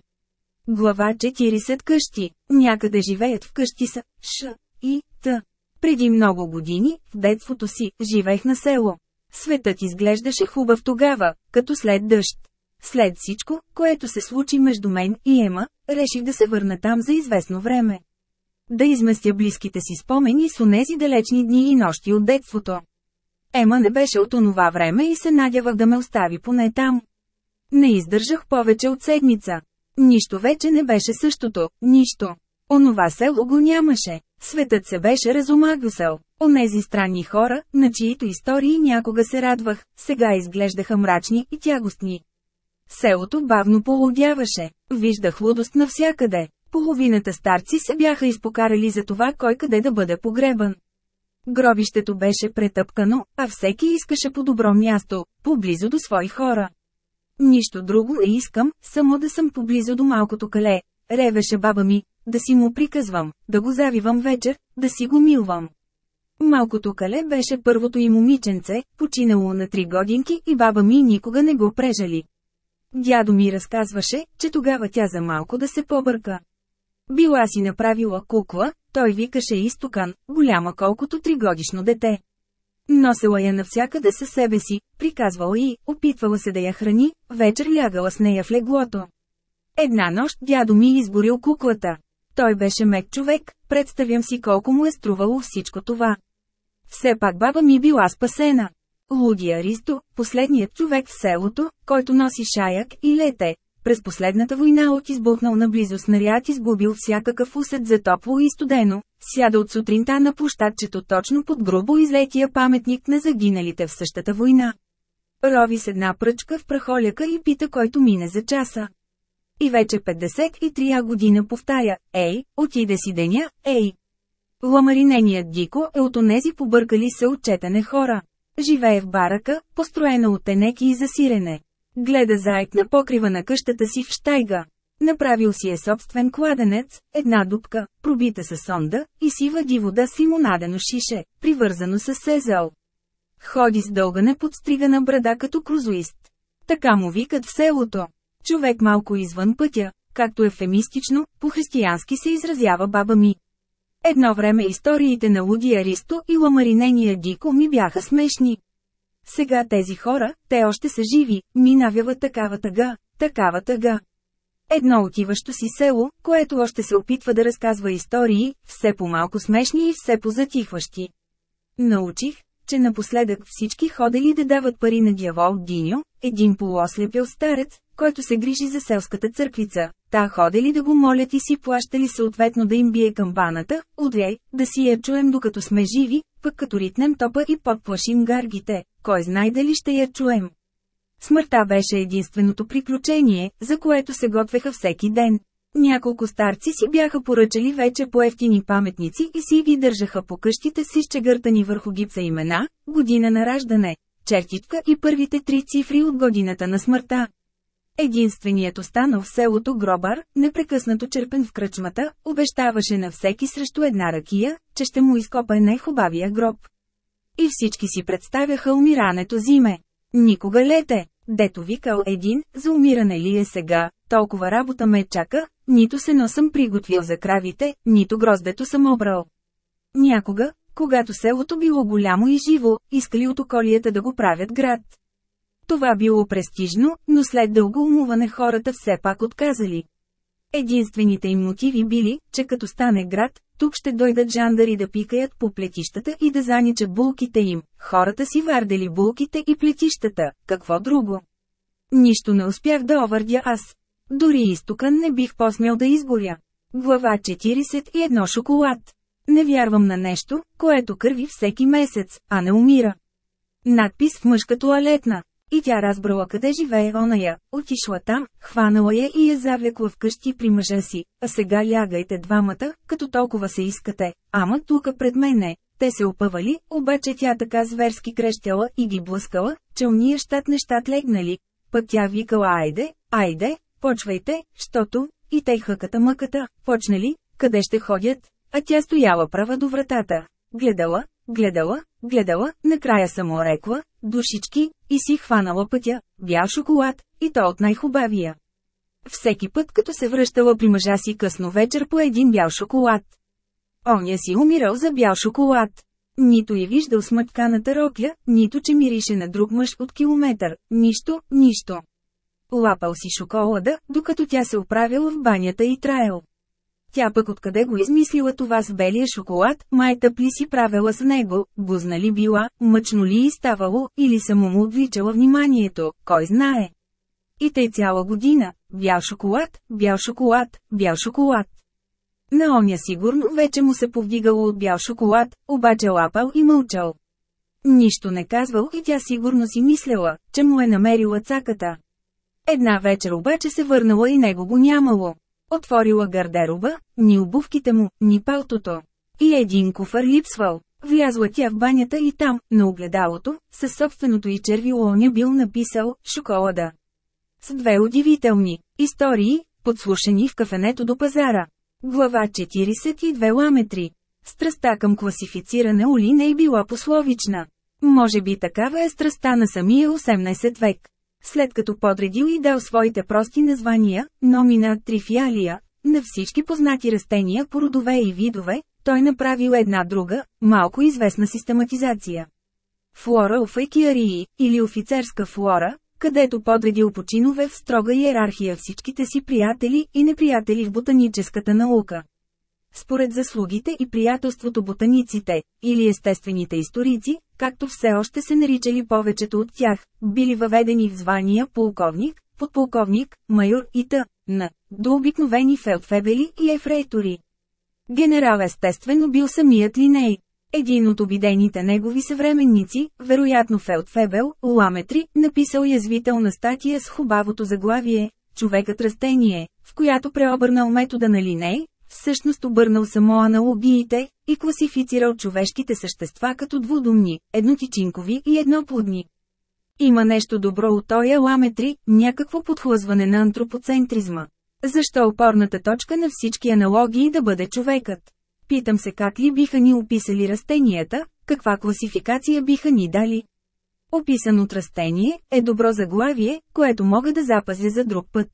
Глава 40 къщи. Някъде живеят в къщи са Ш и Т. Преди много години, в детството си, живеех на село. Светът изглеждаше хубав тогава, като след дъжд. След всичко, което се случи между мен и Ема, реших да се върна там за известно време. Да изместя близките си спомени с онези далечни дни и нощи от детството. Ема не беше от онова време и се надявах да ме остави поне там. Не издържах повече от седмица. Нищо вече не беше същото, нищо. Онова село го нямаше. Светът се беше разумагусал. Онези странни хора, на чието истории някога се радвах, сега изглеждаха мрачни и тягостни. Селото бавно полудяваше. Виждах лудост навсякъде. Половината старци се бяха изпокарали за това кой къде да бъде погребан. Гробището беше претъпкано, а всеки искаше по добро място, поблизо до свои хора. Нищо друго не искам, само да съм поблизо до малкото кале. Ревеше баба ми, да си му приказвам, да го завивам вечер, да си го милвам. Малкото кале беше първото и момиченце, починало на три годинки и баба ми никога не го прежали. Дядо ми разказваше, че тогава тя за малко да се побърка. Била си направила кукла, той викаше изтокан, голяма колкото тригодишно дете. Носела я навсякъде със себе си, приказвала и, опитвала се да я храни, вечер лягала с нея в леглото. Една нощ дядо ми изгорил куклата. Той беше мек човек, представям си колко му е струвало всичко това. Все пак баба ми била спасена. Лудия Ристо, последният човек в селото, който носи шаяк и лете, през последната война от избухнал наблизо снаряд изгубил всякакъв усет за топло и студено, сяда от сутринта на площадчето точно под грубо излетия паметник на загиналите в същата война. Рови с една пръчка в прахоляка и пита който мине за часа. И вече 53 година повтаря, ей, отиде си деня, ей. Ламариненият Дико е от онези побъркали се от четене хора. Живее в барака, построена от тенеки и засирене. Гледа заек на покрива на къщата си в Штайга. Направил си е собствен кладенец, една дупка, пробита с сонда, и си въди вода с лимонадено шише, привързано с сезъл. Ходи с дълга неподстригана брада като крузоист. Така му викат в селото. Човек малко извън пътя, както ефемистично, по-християнски се изразява баба ми. Едно време историите на Луди Аристо и ламаринения Дико ми бяха смешни. Сега тези хора, те още са живи, минавяват такава тъга, такава тъга. Едно отиващо си село, което още се опитва да разказва истории, все по-малко смешни и все по-затихващи. Научих, че напоследък всички ходели да дават пари на дявол Диньо, един полуослепил старец, който се грижи за селската църквица. Та ходели да го молят и си плащали съответно да им бие камбаната, удряй, да си я чуем докато сме живи, пък като ритнем топа и подплашим гаргите, кой знае дали ще я чуем. Смъртта беше единственото приключение, за което се готвеха всеки ден. Няколко старци си бяха поръчали вече по ефтини паметници и си ги държаха по къщите си щегъртани върху гипса имена, година на раждане, чертичка и първите три цифри от годината на смъртта. Единственият останал в селото Гробар, непрекъснато черпен в кръчмата, обещаваше на всеки срещу една ракия, че ще му изкопа най-хубавия гроб. И всички си представяха умирането зиме. Никога лете, дето викал един, за умиране ли е сега, толкова работа ме чака, нито се носъм приготвил за кравите, нито гроздето съм обрал. Някога, когато селото било голямо и живо, искали от околията да го правят град. Това било престижно, но след дълго умуване хората все пак отказали. Единствените им мотиви били, че като стане град, тук ще дойдат жандари да пикаят по плетищата и да заничат булките им. Хората си вардели булките и плетищата, какво друго. Нищо не успях да овърдя аз. Дори изтокън не бих посмял да изгоря. Глава 41 Шоколад. Не вярвам на нещо, което кърви всеки месец, а не умира. Надпис в мъжка туалетна. И тя разбрала къде живее оная, отишла там, хванала я и я завлекла вкъщи при мъжа си, а сега лягайте двамата, като толкова се искате, ама тука пред мене. Те се опъвали, обаче тя така зверски крещяла и ги блъскала, че уния щат нещат легнали. Пък тя викала айде, айде, почвайте, щото, и тъй хъката мъката, почнали, къде ще ходят, а тя стояла права до вратата. Гледала, гледала, гледала, накрая само рекла, душички, и си хванала пътя, бял шоколад, и то от най-хубавия. Всеки път като се връщала при мъжа си късно вечер по един бял шоколад. Оня си умирал за бял шоколад. Нито е виждал смътканата рокля, нито че мирише на друг мъж от километър, нищо, нищо. Лапал си шоколада, докато тя се оправила в банята и траел. Тя пък откъде го измислила това с белия шоколад, майта пли си правила с него, гузна ли била, мъчно ли и ставало, или само му отвличала вниманието, кой знае. И тъй цяла година, бял шоколад, бял шоколад, бял шоколад. На оня сигурно вече му се повдигало от бял шоколад, обаче лапал и мълчал. Нищо не казвал и тя сигурно си мислела, че му е намерила цаката. Една вечер обаче се върнала и него го нямало. Отворила гардероба, ни обувките му, ни палтото. И един куфър липсвал. Влязла тя в банята и там, на огледалото, със собственото и червило оня бил написал «Шоколада». С две удивителни истории, подслушани в кафенето до пазара. Глава 42 ламетри. Страста към класифициране Оли не е била пословична. Може би такава е страста на самия 18 век. След като подредил и дал своите прости названия, номина трифиалия, на всички познати растения по родове и видове, той направил една друга, малко известна систематизация. Флора офайкиарии, или офицерска флора, където подредил по чинове в строга иерархия всичките си приятели и неприятели в ботаническата наука. Според заслугите и приятелството ботаниците, или естествените историци, както все още се наричали повечето от тях, били въведени в звания полковник, подполковник, майор и т.н. до обикновени фелдфебели и ефрейтори. Генерал естествено бил самият Линей. Един от обидените негови съвременници, вероятно Фелдфебел, Ламетри, написал язвителна статия с хубавото заглавие «Човекът растение», в която преобърнал метода на Линей, всъщност обърнал само аналогиите, и класифицирал човешките същества като двудумни, еднотичинкови и едноплодни. Има нещо добро от тоя ламетри, някакво подхлъзване на антропоцентризма. Защо опорната точка на всички аналогии да бъде човекът? Питам се как ли биха ни описали растенията, каква класификация биха ни дали. Описан от растение е добро заглавие, което мога да запазя за друг път.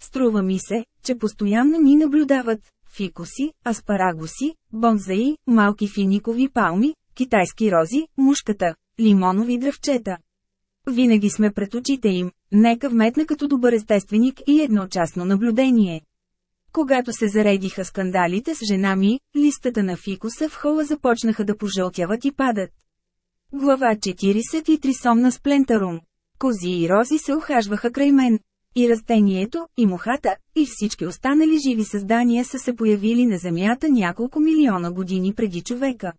Струва ми се, че постоянно ни наблюдават фикуси, аспарагуси, бонзаи, малки финикови палми, китайски рози, мушката, лимонови дръвчета. Винаги сме пред очите им, нека вметна като добър естественик и едночасно наблюдение. Когато се заредиха скандалите с жена ми, листата на фикуса в хола започнаха да пожълтяват и падат. Глава 43 Сомна Сплентерум. Кози и рози се ухажваха край мен. И растението, и мухата, и всички останали живи създания са се появили на Земята няколко милиона години преди човека.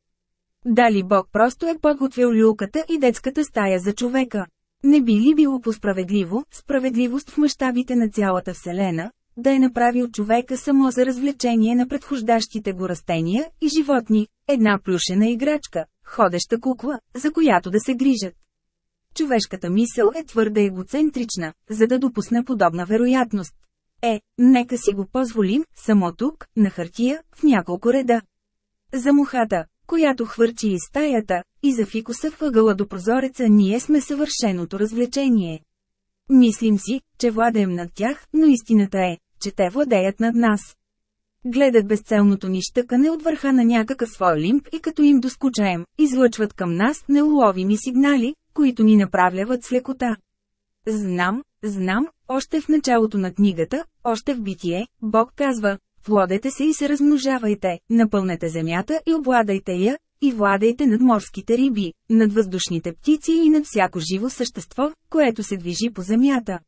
Дали Бог просто е подготвил люлката и детската стая за човека? Не би ли било посправедливо, справедливост в мащабите на цялата Вселена, да е направил човека само за развлечение на предхождащите го растения и животни, една плюшена играчка, ходеща кукла, за която да се грижат. Човешката мисъл е твърде егоцентрична, за да допусне подобна вероятност. Е, нека си го позволим, само тук, на хартия, в няколко реда. За мухата, която хвърчи из стаята, и за фикуса въгъла до прозореца ние сме съвършеното развлечение. Мислим си, че владеем над тях, но истината е, че те владеят над нас. Гледат безцелното ни щъкане от върха на някакъв свой лимп и като им доскучаем, излъчват към нас неуловими сигнали, които ни направляват с лекота. Знам, знам, още в началото на книгата, още в битие, Бог казва, Плодете се и се размножавайте, напълнете земята и обладайте я, и владейте над морските риби, над въздушните птици и над всяко живо същество, което се движи по земята.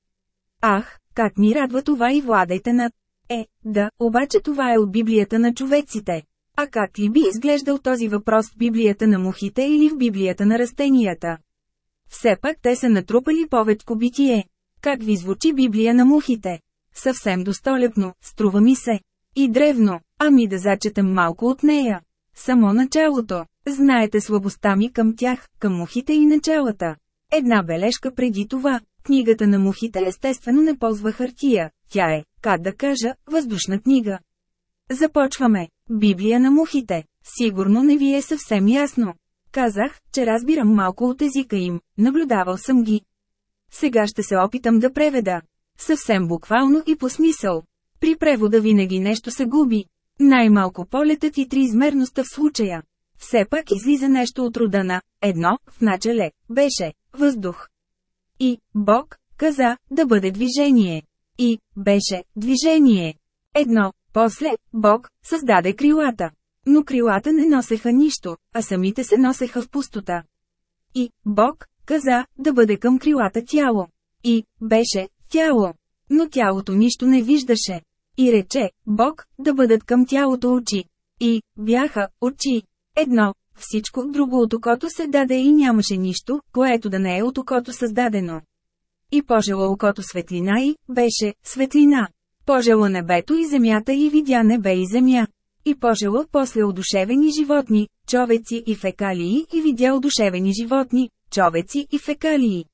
Ах, как ми радва това и владейте над. Е, да, обаче това е от Библията на човеците. А как ли би изглеждал този въпрос в Библията на мухите или в Библията на растенията? Все пак те са натрупали повече битие. Как ви звучи Библия на мухите? Съвсем достолепно, струва ми се. И древно, ами да зачетам малко от нея. Само началото. Знаете слабостта ми към тях, към мухите и началата. Една бележка преди това. Книгата на мухите естествено не ползва хартия. Тя е, как да кажа, въздушна книга. Започваме. Библия на мухите. Сигурно не ви е съвсем ясно. Казах, че разбирам малко от езика им, наблюдавал съм ги. Сега ще се опитам да преведа. Съвсем буквално и по смисъл. При превода винаги нещо се губи. Най-малко полетът и триизмерността в случая. Все пак излиза нещо от рода на едно, в начале, беше въздух. И Бог каза да бъде движение. И беше движение. Едно, после Бог създаде крилата. Но крилата не носеха нищо, а самите се носеха в пустота. И Бог каза да бъде към крилата тяло. И беше тяло. Но тялото нищо не виждаше. И рече, Бог, да бъдат към тялото очи. И, бяха, очи. Едно, всичко друго от окото се даде и нямаше нищо, което да не е от окото създадено. И пожела окото светлина и, беше, светлина. Пожела небето и земята и видя небе и земя. И пожела после одушевени животни, човеци и фекалии и видя одушевени животни, човеци и фекалии.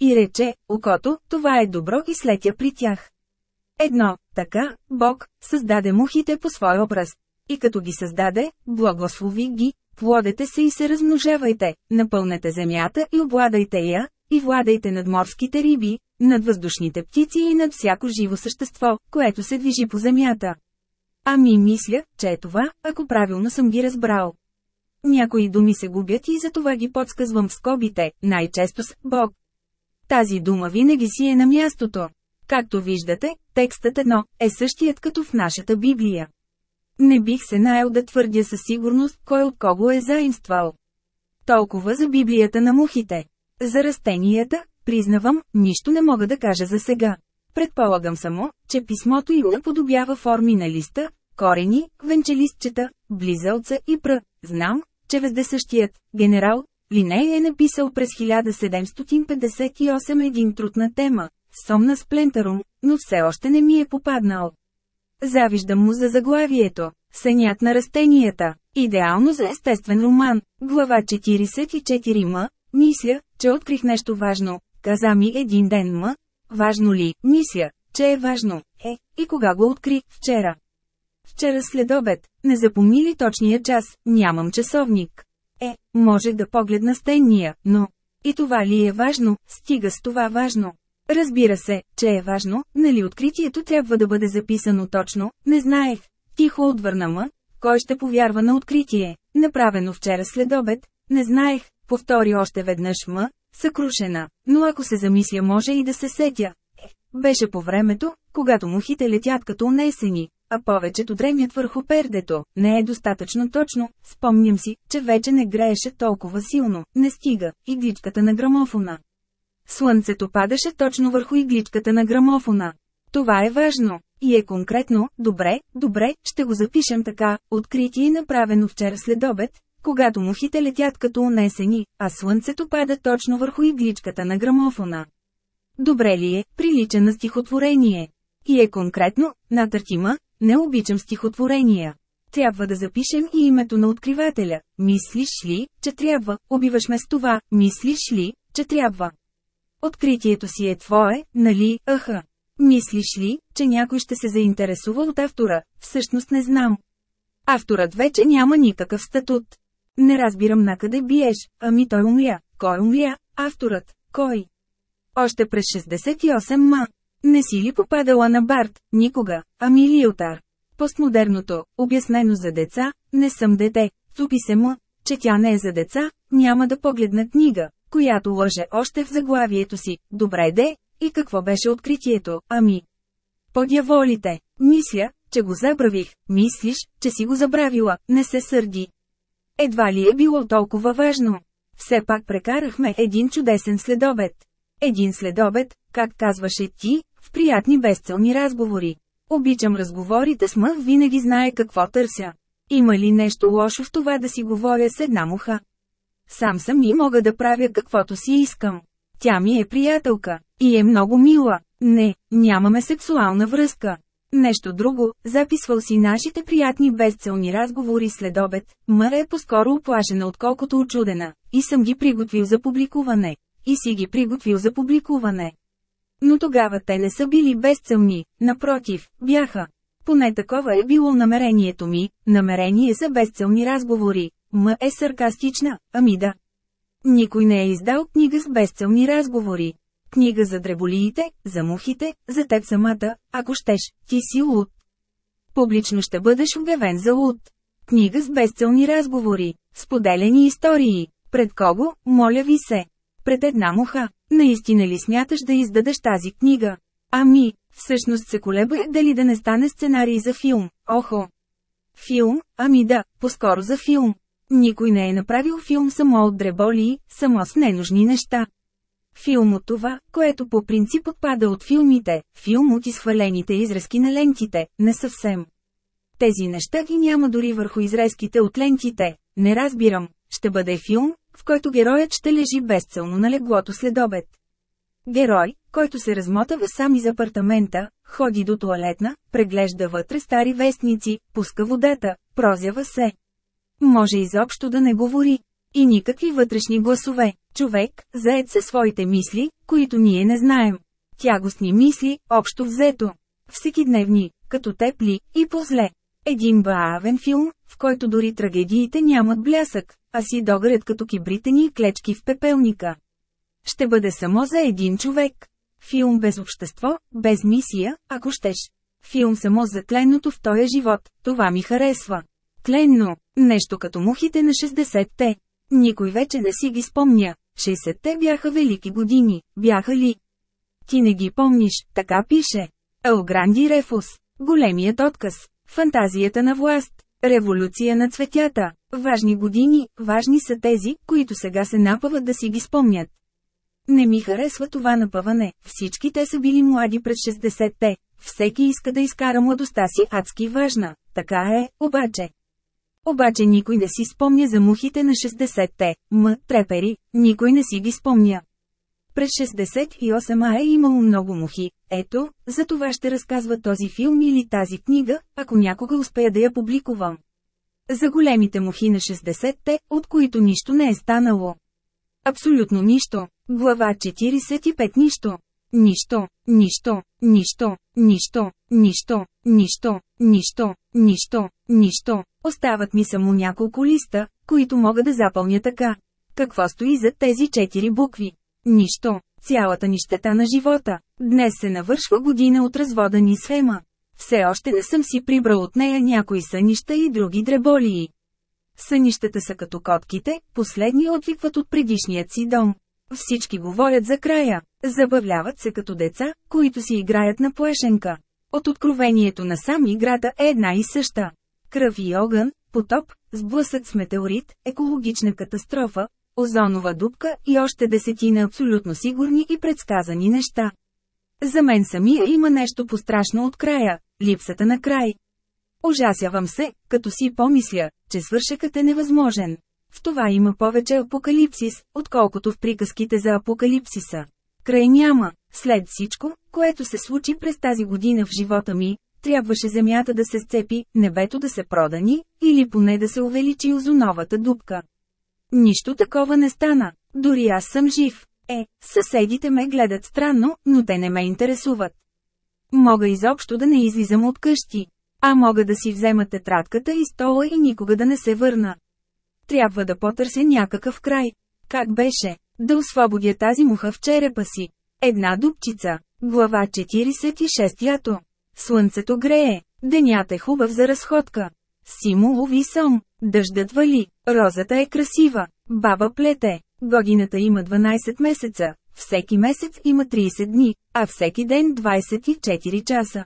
И рече, окото, това е добро и слетя при тях. Едно, така, Бог, създаде мухите по свой образ. И като ги създаде, благослови ги, плодете се и се размножавайте, напълнете земята и обладайте я, и владайте над морските риби, над въздушните птици и над всяко живо същество, което се движи по земята. Ами мисля, че е това, ако правилно съм ги разбрал. Някои думи се губят и затова ги подсказвам в скобите, най-често с Бог. Тази дума винаги си е на мястото. Както виждате, текстът едно е същият като в нашата Библия. Не бих се наел да твърдя със сигурност кой от кого е заимствал. Толкова за Библията на мухите. За растенията, признавам, нищо не мога да кажа за сега. Предполагам само, че писмото им наподобява форми на листа, корени, венчелистчета, близълца и пр. Знам, че вездесъщият генерал Линей е написал през 1758 един труд на тема Сомна Сплентерум, но все още не ми е попаднал. Завиждам му за заглавието. Сенят на растенията. Идеално за естествен роман. Глава 44 м. Мисля, че открих нещо важно. Каза ми един ден м. Важно ли? Мисля, че е важно. Е, и кога го откри? Вчера. Вчера след обед, не запомни ли точния час, нямам часовник. Е, може да погледна стенния, но... И това ли е важно, стига с това важно. Разбира се, че е важно, нали откритието трябва да бъде записано точно, не знаех. Тихо отвърна ма, кой ще повярва на откритие, направено вчера след обед, не знаех, повтори още веднъж ма, съкрушена, но ако се замисля може и да се сетя. Е, беше по времето, когато мухите летят като унесени, а повечето дремят върху пердето. Не е достатъчно точно, спомням си, че вече не грееше толкова силно, не стига, игличката на грамофона. Слънцето падаше точно върху игличката на грамофона. Това е важно. И е конкретно, добре, добре, ще го запишем така, откритие направено вчера след обед, когато мухите летят като унесени, а слънцето пада точно върху игличката на грамофона. Добре ли е, прилича на стихотворение. И е конкретно, натъртима, не обичам стихотворения. Трябва да запишем и името на откривателя. Мислиш ли, че трябва, убиваш ме с това, мислиш ли, че трябва. Откритието си е твое, нали, аха. Мислиш ли, че някой ще се заинтересува от автора? Всъщност не знам. Авторът вече няма никакъв статут. Не разбирам накъде биеш, ами той умря. Кой умря? Авторът. Кой? Още през 68 ма. Не си ли попадала на Барт, никога, ами Лиотар? Постмодерното, обяснено за деца, не съм дете, тупи се му, че тя не е за деца, няма да погледна книга, която лъже още в заглавието си. Добре де, и какво беше откритието, ами? Подяволите, мисля, че го забравих, мислиш, че си го забравила, не се сърди. Едва ли е било толкова важно. Все пак прекарахме един чудесен следобед. Един следобед, как казваше ти, в приятни безцелни разговори. Обичам разговорите с ма, винаги знае какво търся. Има ли нещо лошо в това да си говоря с една муха? Сам съм и мога да правя каквото си искам. Тя ми е приятелка. И е много мила. Не, нямаме сексуална връзка. Нещо друго, записвал си нашите приятни безцелни разговори след обед, Ма е по-скоро оплашена отколкото очудена, и съм ги приготвил за публикуване. И си ги приготвил за публикуване. Но тогава те не са били безцелни, напротив, бяха. Поне такова е било намерението ми, намерение за безцелни разговори. М е саркастична, ами да. Никой не е издал книга с безцелни разговори. Книга за дреболиите, за мухите, за теб самата, ако щеш, ти си луд. Публично ще бъдеш обявен за луд. Книга с безцелни разговори, споделени истории. Пред кого, моля ви се? Пред една муха. Наистина ли смяташ да издадеш тази книга? Ами, всъщност се колеба дали да не стане сценарий за филм. Охо! Филм? Ами да, по-скоро за филм. Никой не е направил филм само от дреболии, само с ненужни неща. Филм от това, което по принцип отпада от филмите, филм от изхвалените изрезки на лентите, не съвсем. Тези неща ги няма дори върху изрезките от лентите, не разбирам, ще бъде филм, в който героят ще лежи безцелно на леглото след обед. Герой, който се размотава сам из апартамента, ходи до туалетна, преглежда вътре стари вестници, пуска водата, прозява се. Може изобщо да не говори. И никакви вътрешни гласове. Човек, заед със своите мисли, които ние не знаем. Тягостни мисли, общо взето. Всеки дневни, като тепли, и по-зле. Един баавен филм, в който дори трагедиите нямат блясък, а си догърят като кибритени и клечки в пепелника. Ще бъде само за един човек. Филм без общество, без мисия, ако щеш. Филм само за тленното в този живот, това ми харесва. Тленно, нещо като мухите на 60-те. Никой вече не си ги спомня. 60-те бяха велики години, бяха ли? Ти не ги помниш, така пише. Елгранди Рефус. Големият отказ. Фантазията на власт. Революция на цветята. Важни години, важни са тези, които сега се напъват да си ги спомнят. Не ми харесва това напъване, всички те са били млади през 60-те, всеки иска да изкара младостта си адски важна, така е, обаче. Обаче никой не си спомня за мухите на 60-те, м, трепери, никой не си ги спомня. През 68 а е имало много мухи, ето, за това ще разказва този филм или тази книга, ако някога успея да я публикувам. За големите мухи на 60-те, от които нищо не е станало. Абсолютно нищо. Глава 45 нищо. Нищо, нищо, нищо, нищо, нищо, нищо, нищо, нищо, нищо. Остават ми само няколко листа, които мога да запълня така. Какво стои зад тези четири букви? Нищо. Цялата нищета на живота. Днес се навършва година от развода ни с Фема. Все още не съм си прибрал от нея някои сънища и други дреболии. Сънищата са като котките, последни отвикват от предишният си дом. Всички говорят за края. Забавляват се като деца, които си играят на плешенка. От откровението на сам играта е една и съща. Кръв и огън, потоп, сблъсък с метеорит, екологична катастрофа, озонова дупка и още десетина абсолютно сигурни и предсказани неща. За мен самия има нещо пострашно от края – липсата на край. Ужасявам се, като си помисля, че свършекът е невъзможен. В това има повече апокалипсис, отколкото в приказките за апокалипсиса. Край няма. След всичко, което се случи през тази година в живота ми, трябваше земята да се сцепи, небето да се продани, или поне да се увеличи озоновата дупка. Нищо такова не стана. Дори аз съм жив. Е, съседите ме гледат странно, но те не ме интересуват. Мога изобщо да не излизам от къщи. А мога да си взема тетрадката и стола и никога да не се върна. Трябва да потърся някакъв край. Как беше? Да освободя тази муха в черепа си. Една дупчица. Глава 46 ято. Слънцето грее. Денят е хубав за разходка. Симо лови сом. Дъждът вали. Розата е красива. Баба плете. Годината има 12 месеца. Всеки месец има 30 дни, а всеки ден 24 часа.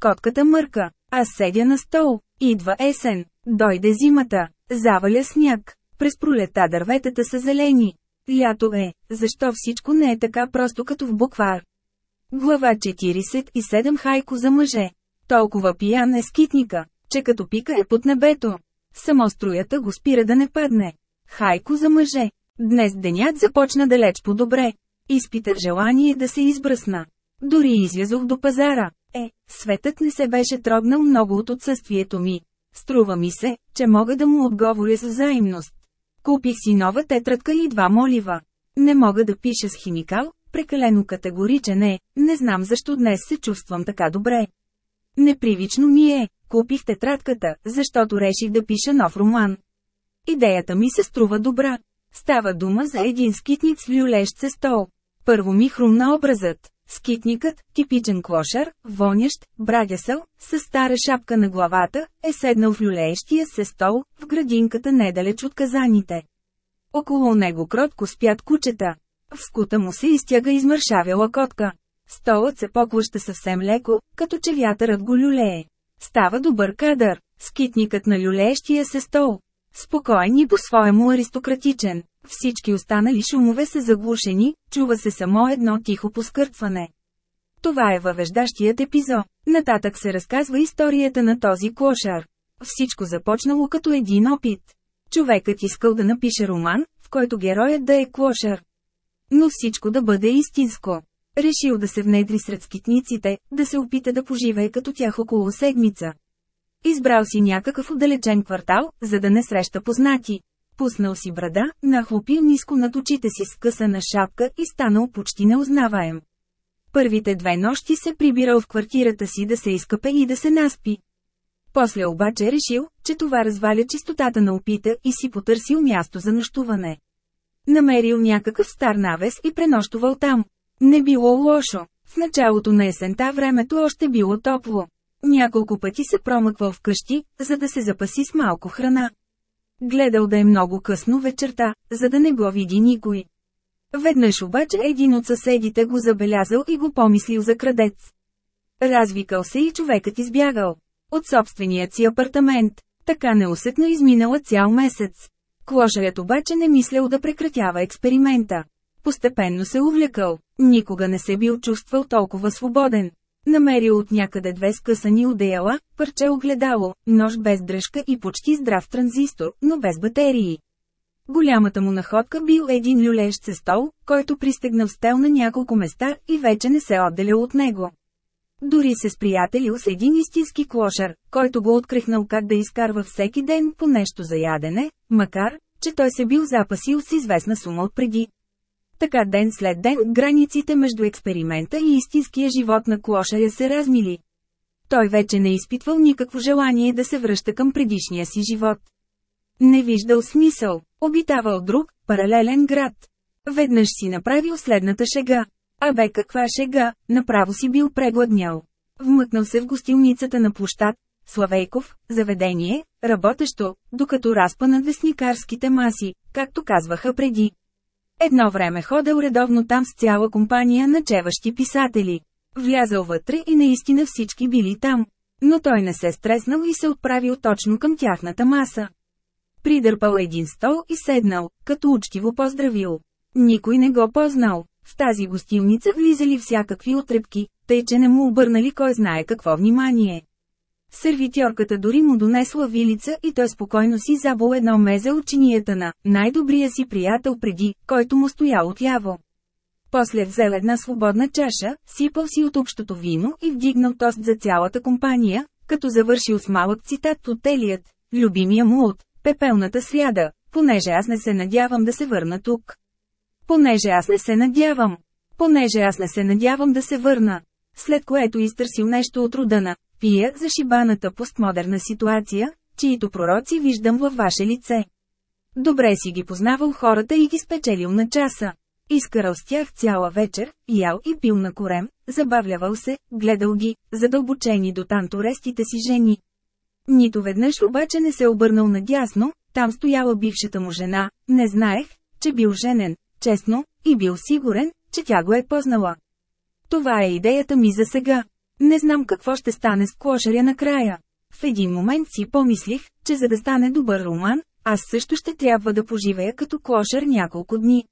Котката мърка. Аз седя на стол. Идва есен. Дойде зимата. Заваля сняг. През пролета дърветата са зелени. Лято е, защо всичко не е така просто като в буквар? Глава 47 Хайко за мъже. Толкова пиян е скитника, че като пика е под небето. Само струята го спира да не падне. Хайко за мъже. Днес денят започна далеч по-добре. Изпитах желание да се избръсна. Дори излязох до пазара. Е, светът не се беше трогнал много от отсъствието ми. Струва ми се, че мога да му отговоря с взаимност. Купих си нова тетрадка и два молива. Не мога да пиша с химикал, прекалено категоричен е, не знам защо днес се чувствам така добре. Непривично ми е, купих тетрадката, защото реших да пиша нов роман. Идеята ми се струва добра. Става дума за един скитник с люлещ се стол. Първо ми хрумна образът. Скитникът, типичен клошар, вонящ, брагясъл, с стара шапка на главата, е седнал в люлеещия се стол, в градинката недалеч от казаните. Около него кротко спят кучета. В скута му се изтяга измършавяла котка. Столът се поклаща съвсем леко, като че вятърът го люлее. Става добър кадър, скитникът на люлеещия се стол. Спокоен и по-своему аристократичен. Всички останали шумове са заглушени, чува се само едно тихо поскъртване. Това е въвеждащият епизод. Нататък се разказва историята на този клошар. Всичко започнало като един опит. Човекът искал да напише роман, в който героят да е клошар. Но всичко да бъде истинско. Решил да се внедри сред скитниците, да се опита да поживее като тях около седмица. Избрал си някакъв отдалечен квартал, за да не среща познати. Пуснал си брада, нахлупил ниско над очите си с късана шапка и станал почти неузнаваем. Първите две нощи се прибирал в квартирата си да се изкъпе и да се наспи. После обаче решил, че това разваля чистотата на опита и си потърсил място за нощуване. Намерил някакъв стар навес и пренощувал там. Не било лошо. В началото на есента времето още било топло. Няколко пъти се промъквал вкъщи, за да се запаси с малко храна. Гледал да е много късно вечерта, за да не го види никой. Веднъж обаче един от съседите го забелязал и го помислил за крадец. Развикал се и човекът избягал. От собственият си апартамент. Така неусетно изминала цял месец. Клошарят обаче не мислял да прекратява експеримента. Постепенно се увлекал. Никога не се бил чувствал толкова свободен. Намерил от някъде две скъсани одеяла, парче огледало, нож без дръжка и почти здрав транзистор, но без батерии. Голямата му находка бил един люлещ се стол, който пристегнал стел на няколко места и вече не се отделял от него. Дори се сприятелил с един истински клошар, който го открехнал как да изкарва всеки ден по нещо за ядене, макар, че той се бил запасил с известна сума отпреди. Така ден след ден границите между експеримента и истинския живот на клошаря се размили. Той вече не изпитвал никакво желание да се връща към предишния си живот. Не виждал смисъл, обитавал друг, паралелен град. Веднъж си направил следната шега. Абе каква шега, направо си бил прегладнял. Вмъкнал се в гостилницата на площад, Славейков, заведение, работещо, докато разпа над вестникарските маси, както казваха преди. Едно време ходил редовно там с цяла компания на чеващи писатели. Влязал вътре и наистина всички били там. Но той не се стреснал и се отправил точно към тяхната маса. Придърпал един стол и седнал, като учтиво поздравил. Никой не го познал. В тази гостилница влизали всякакви отрепки, тъй че не му обърнали кой знае какво внимание. Сервитьорката дори му донесла вилица и той спокойно си забол едно мезе от чинията на най-добрия си приятел преди, който му стоял отляво. После взел една свободна чаша, сипал си от общото вино и вдигнал тост за цялата компания, като завършил с малък цитат от Елият, любимия му от «Пепелната сряда», понеже аз не се надявам да се върна тук. Понеже аз не се надявам. Понеже аз не се надявам да се върна. След което изтърсил нещо от рода на «Пия за шибаната постмодерна ситуация», чието пророци виждам във ваше лице. Добре си ги познавал хората и ги спечелил на часа. Изкарал с тях цяла вечер, ял и пил на корем, забавлявал се, гледал ги, задълбочени до танторестите си жени. Нито веднъж обаче не се обърнал надясно, там стояла бившата му жена, не знаех, че бил женен, честно, и бил сигурен, че тя го е познала. Това е идеята ми за сега. Не знам какво ще стане с клошаря накрая. В един момент си помислих, че за да стане добър роман, аз също ще трябва да поживея като клошар няколко дни.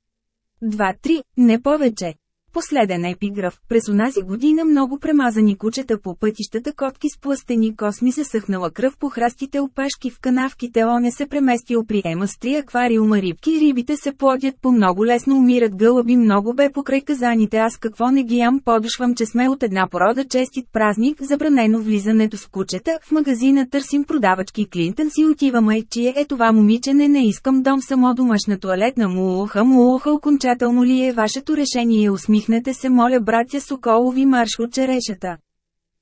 Два-три, не повече. Последен епиграф. През онази година много премазани кучета по пътищата котки с пластени косми се съхнала кръв по храстите опашки в канавките оне се преместил при емастри аквариума рибки рибите се плодят по много лесно умират гълъби много бе покрай казаните. Аз какво не ги ям подушвам че сме от една порода честит празник забранено влизането с кучета. В магазина търсим продавачки Клинтън си отива майчие е това момиче не не искам дом само домашна туалетна мулуха. Мулуха окончателно ли е вашето решение усмих Усмихнете се моля братя Соколови марш от черешата.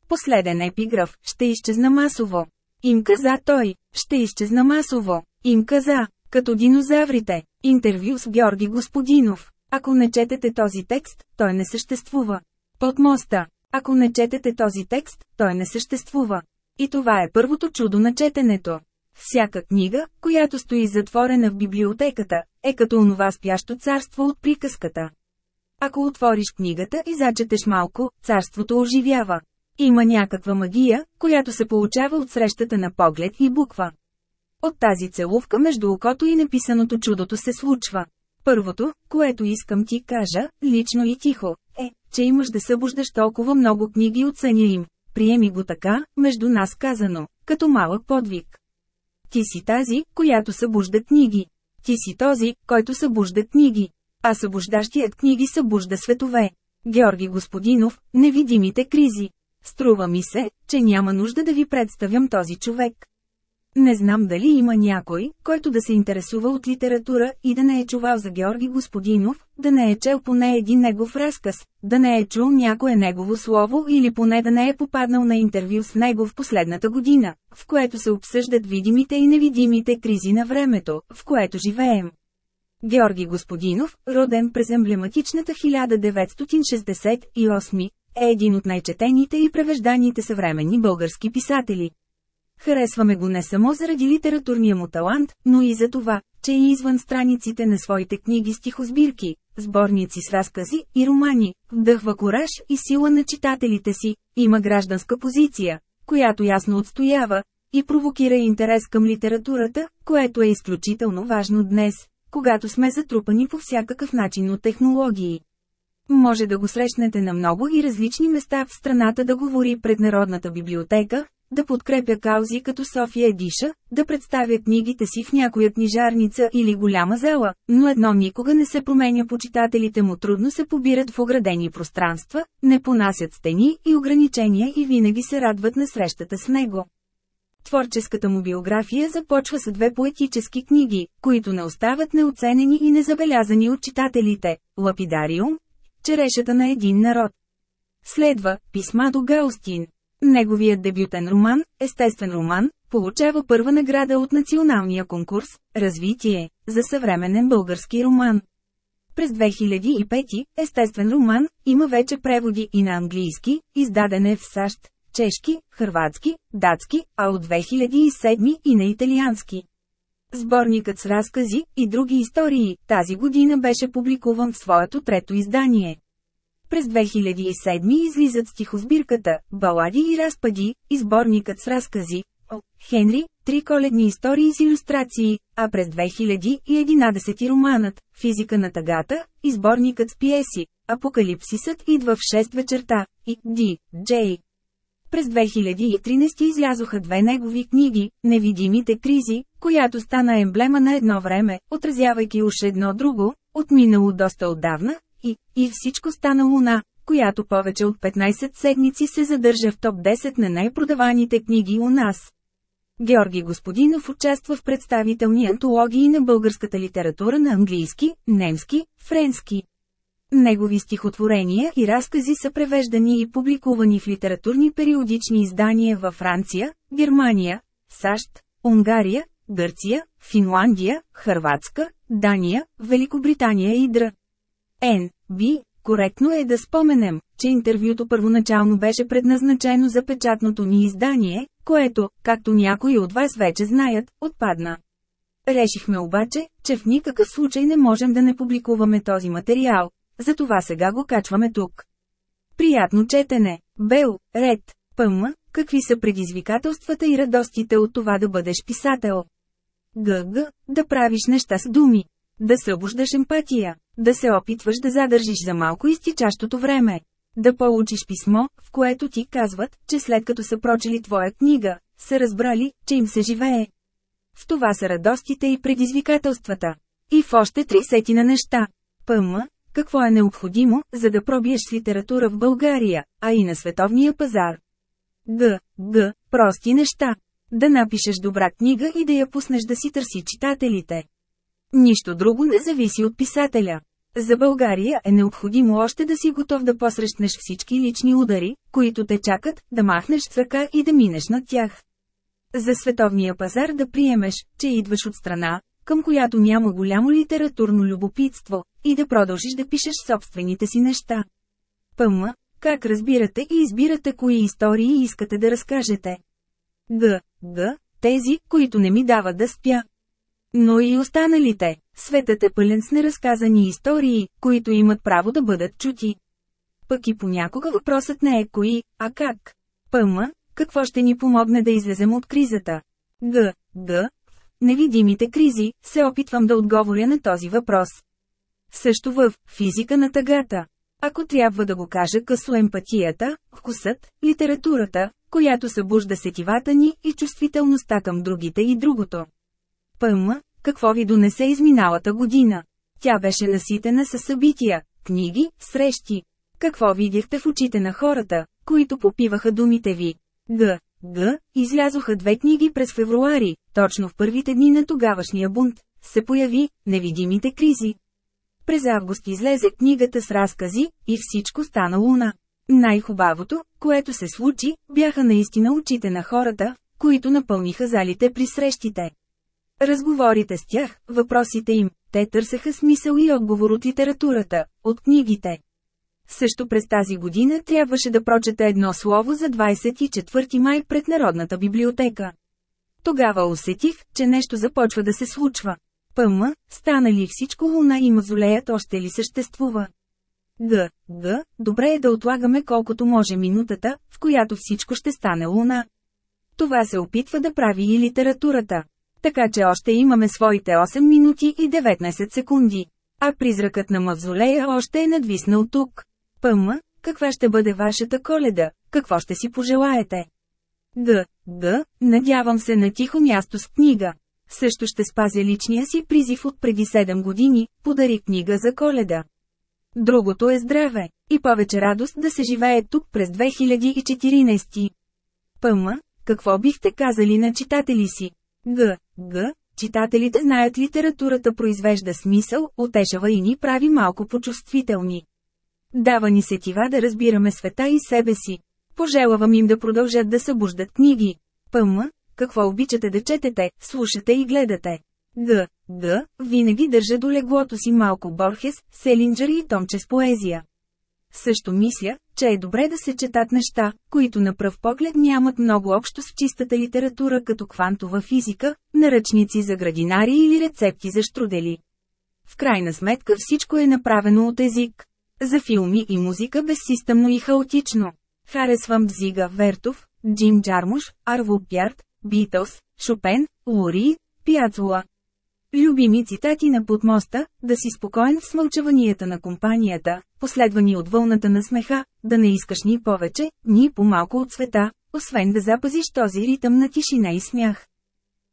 Последен епиграф, ще изчезна масово. Им каза той, ще изчезна масово. Им каза, като динозаврите. Интервю с Георги Господинов. Ако не четете този текст, той не съществува. Под моста. Ако не четете този текст, той не съществува. И това е първото чудо на четенето. Всяка книга, която стои затворена в библиотеката, е като онова спящо царство от приказката. Ако отвориш книгата и зачетеш малко, царството оживява. Има някаква магия, която се получава от срещата на поглед и буква. От тази целувка между окото и написаното чудото се случва. Първото, което искам ти кажа, лично и тихо, е, че имаш да събуждаш толкова много книги от съня им. Приеми го така, между нас казано, като малък подвиг. Ти си тази, която събужда книги. Ти си този, който събужда книги а събуждащият книги събужда светове. Георги Господинов, невидимите кризи. Струва ми се, че няма нужда да ви представям този човек. Не знам дали има някой, който да се интересува от литература и да не е чувал за Георги Господинов, да не е чел поне един негов разказ, да не е чул някое негово слово или поне да не е попаднал на интервю с него в последната година, в което се обсъждат видимите и невидимите кризи на времето, в което живеем. Георги Господинов, роден през емблематичната 1968, е един от най-четените и превежданите съвременни български писатели. Харесваме го не само заради литературния му талант, но и за това, че и извън страниците на своите книги стихосбирки, сборници с разкази и романи, вдъхва кораж и сила на читателите си, има гражданска позиция, която ясно отстоява, и провокира интерес към литературата, което е изключително важно днес когато сме затрупани по всякакъв начин от технологии. Може да го срещнете на много и различни места в страната да говори пред Народната библиотека, да подкрепя каузи като София Едиша, да представя книгите си в някоя книжарница или голяма зала, но едно никога не се променя почитателите му трудно се побират в оградени пространства, не понасят стени и ограничения и винаги се радват на срещата с него. Творческата му биография започва с две поетически книги, които не остават неоценени и незабелязани от читателите – Лапидариум – Черешата на един народ. Следва – Писма до Гаустин. Неговият дебютен роман, естествен роман, получава първа награда от националния конкурс «Развитие» за съвременен български роман. През 2005, естествен роман, има вече преводи и на английски, издаден е в САЩ, чешки, хърватски, датски, а от 2007 и на италиански. Сборникът с разкази и други истории тази година беше публикуван в своето трето издание. През 2007 излизат стихосбирката «Балади и разпади» и сборникът с разкази О, Хенри, три коледни истории с иллюстрации, а през 2011 романът «Физика на тъгата» и сборникът с пиеси «Апокалипсисът идва в 6 вечерта» и «Ди, Джей». През 2013 излязоха две негови книги «Невидимите кризи», която стана емблема на едно време, отразявайки уж едно друго, отминало доста отдавна, и, и всичко стана луна, която повече от 15 седмици се задържа в топ 10 на най-продаваните книги у нас. Георги Господинов участва в представителни антологии на българската литература на английски, немски, френски. Негови стихотворения и разкази са превеждани и публикувани в литературни периодични издания във Франция, Германия, САЩ, Унгария, Гърция, Финландия, Хърватска, Дания, Великобритания и Др. Н. Би, коректно е да споменем, че интервюто първоначално беше предназначено за печатното ни издание, което, както някои от вас вече знаят, отпадна. Решихме обаче, че в никакъв случай не можем да не публикуваме този материал, затова сега го качваме тук. Приятно четене, Бел, Ред, ПМ, какви са предизвикателствата и радостите от това да бъдеш писател? ГГ, да правиш неща с думи, да събуждаш емпатия, да се опитваш да задържиш за малко изтичащото време. Да получиш писмо, в което ти казват, че след като са прочели твоя книга, са разбрали, че им се живее. В това са радостите и предизвикателствата. И в още три сетина неща. ПМ, какво е необходимо, за да пробиеш литература в България, а и на световния пазар. Г. Г. Прости неща. Да напишеш добра книга и да я пуснеш да си търси читателите. Нищо друго не зависи от писателя. За България е необходимо още да си готов да посрещнеш всички лични удари, които те чакат, да махнеш с ръка и да минеш над тях. За световния пазар да приемеш, че идваш от страна, към която няма голямо литературно любопитство, и да продължиш да пишеш собствените си неща. ПМ, как разбирате и избирате кои истории искате да разкажете? Г. Г. Тези, които не ми дават да спя. Но и останалите. Светът е пълен с неразказани истории, които имат право да бъдат чути. Пък и понякога въпросът не е кои, а как. ПМ, какво ще ни помогне да излезем от кризата? Г. Г. Невидимите кризи, се опитвам да отговоря на този въпрос. Също в «Физика на тъгата». Ако трябва да го кажа късо емпатията, вкусът, литературата, която събужда сетивата ни и чувствителността към другите и другото. ПМ, какво ви донесе изминалата година? Тя беше наситена със събития, книги, срещи. Какво видяхте в очите на хората, които попиваха думите ви? Г. Г. Излязоха две книги през февруари, точно в първите дни на тогавашния бунт. Се появи «Невидимите кризи». През август излезе книгата с разкази, и всичко стана луна. Най-хубавото, което се случи, бяха наистина очите на хората, които напълниха залите при срещите. Разговорите с тях, въпросите им, те търсеха смисъл и отговор от литературата, от книгите. Също през тази година трябваше да прочета едно слово за 24 май пред Народната библиотека. Тогава усетих, че нещо започва да се случва. ПМ, стана ли всичко луна и мазолеят още ли съществува? Г. Г. Добре е да отлагаме колкото може минутата, в която всичко ще стане луна. Това се опитва да прави и литературата. Така че още имаме своите 8 минути и 19 секунди. А призракът на мавзолея още е надвиснал тук. ПМ, каква ще бъде вашата коледа, какво ще си пожелаете? Г. Г. Надявам се на тихо място с книга. Също ще спазя личния си призив от преди 7 години, подари книга за коледа. Другото е здраве, и повече радост да се живее тук през 2014. ПМ, какво бихте казали на читатели си? Г. Г. Читателите знаят литературата произвежда смисъл, отешава и ни прави малко почувствителни. Дава ни сетива да разбираме света и себе си. Пожелавам им да продължат да събуждат книги. Пъм, какво обичате да четете, слушате и гледате. Г. Г. Винаги държа до леглото си малко Борхес, Селинджер и Томче с поезия. Също мисля, че е добре да се четат неща, които на пръв поглед нямат много общо с чистата литература като квантова физика, наръчници за градинари или рецепти за штрудели. В крайна сметка всичко е направено от език. За филми и музика безсистемно и хаотично. Харесвам Бзига Вертов, Джим Джармуш, Арво Пярт, Битълс, Шопен, Лури, Пиацула. Любими цитати на подмоста, да си спокоен в смълчаванията на компанията, последвани от вълната на смеха, да не искаш ни повече, ни по-малко от света, освен да запазиш този ритъм на тишина и смях.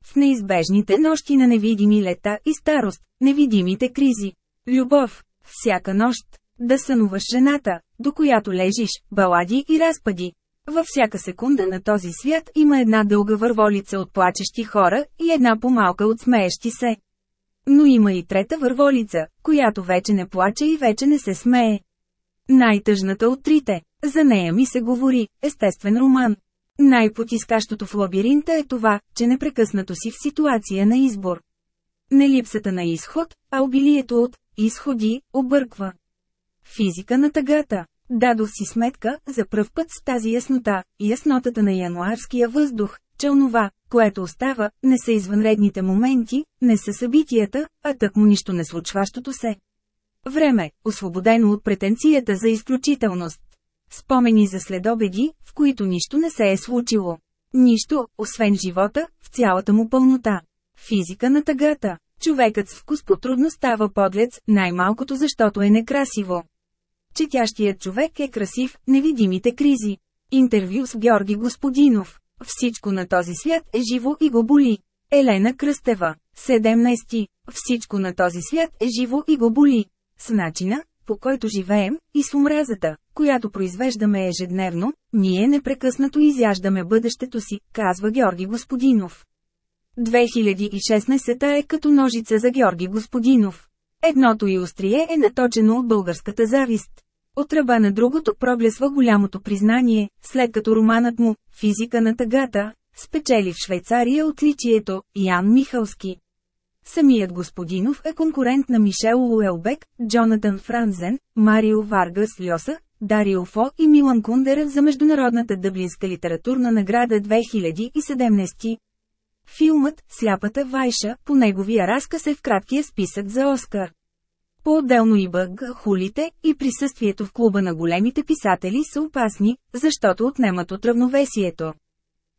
В неизбежните нощи на невидими лета и старост, невидимите кризи. Любов, всяка нощ, да сънуваш жената, до която лежиш, балади и разпади. Във всяка секунда на този свят има една дълга върволица от плачещи хора и една по-малка от смеещи се. Но има и трета върволица, която вече не плаче и вече не се смее. Най-тъжната от трите. За нея ми се говори, естествен роман. Най-потискащото в лабиринта е това, че непрекъснато си в ситуация на избор. Не липсата на изход, а обилието от изходи обърква. Физика на тъгата. Дадох си сметка, за пръв път с тази яснота, яснотата на януарския въздух, че онова, което остава, не са извънредните моменти, не са събитията, а тъкмо нищо не случващото се. Време, освободено от претенцията за изключителност. Спомени за следобеди, в които нищо не се е случило. Нищо, освен живота, в цялата му пълнота. Физика на тъгата. Човекът с вкус потрудно става подлец, най-малкото защото е некрасиво. Четящият човек е красив, невидимите кризи. Интервю с Георги Господинов. Всичко на този свят е живо и го боли. Елена Кръстева. 17. Всичко на този свят е живо и го боли. С начина, по който живеем, и с омразата, която произвеждаме ежедневно, ние непрекъснато изяждаме бъдещето си, казва Георги Господинов. 2016 е като ножица за Георги Господинов. Едното и острие е наточено от българската завист. От ръба на другото проблесва голямото признание, след като романът му «Физика на тъгата» спечели в Швейцария отличието Ян Михалски. Самият Господинов е конкурент на Мишел Уелбек, Джонатан Франзен, Марио Варгас Льоса, Дарио Фо и Милан Кундера за Международната дъблинска литературна награда 2017. Филмът «Сляпата Вайша» по неговия разказ е в краткия списък за Оскар. По-отделно и бъг, хулите и присъствието в клуба на големите писатели са опасни, защото отнемат от равновесието.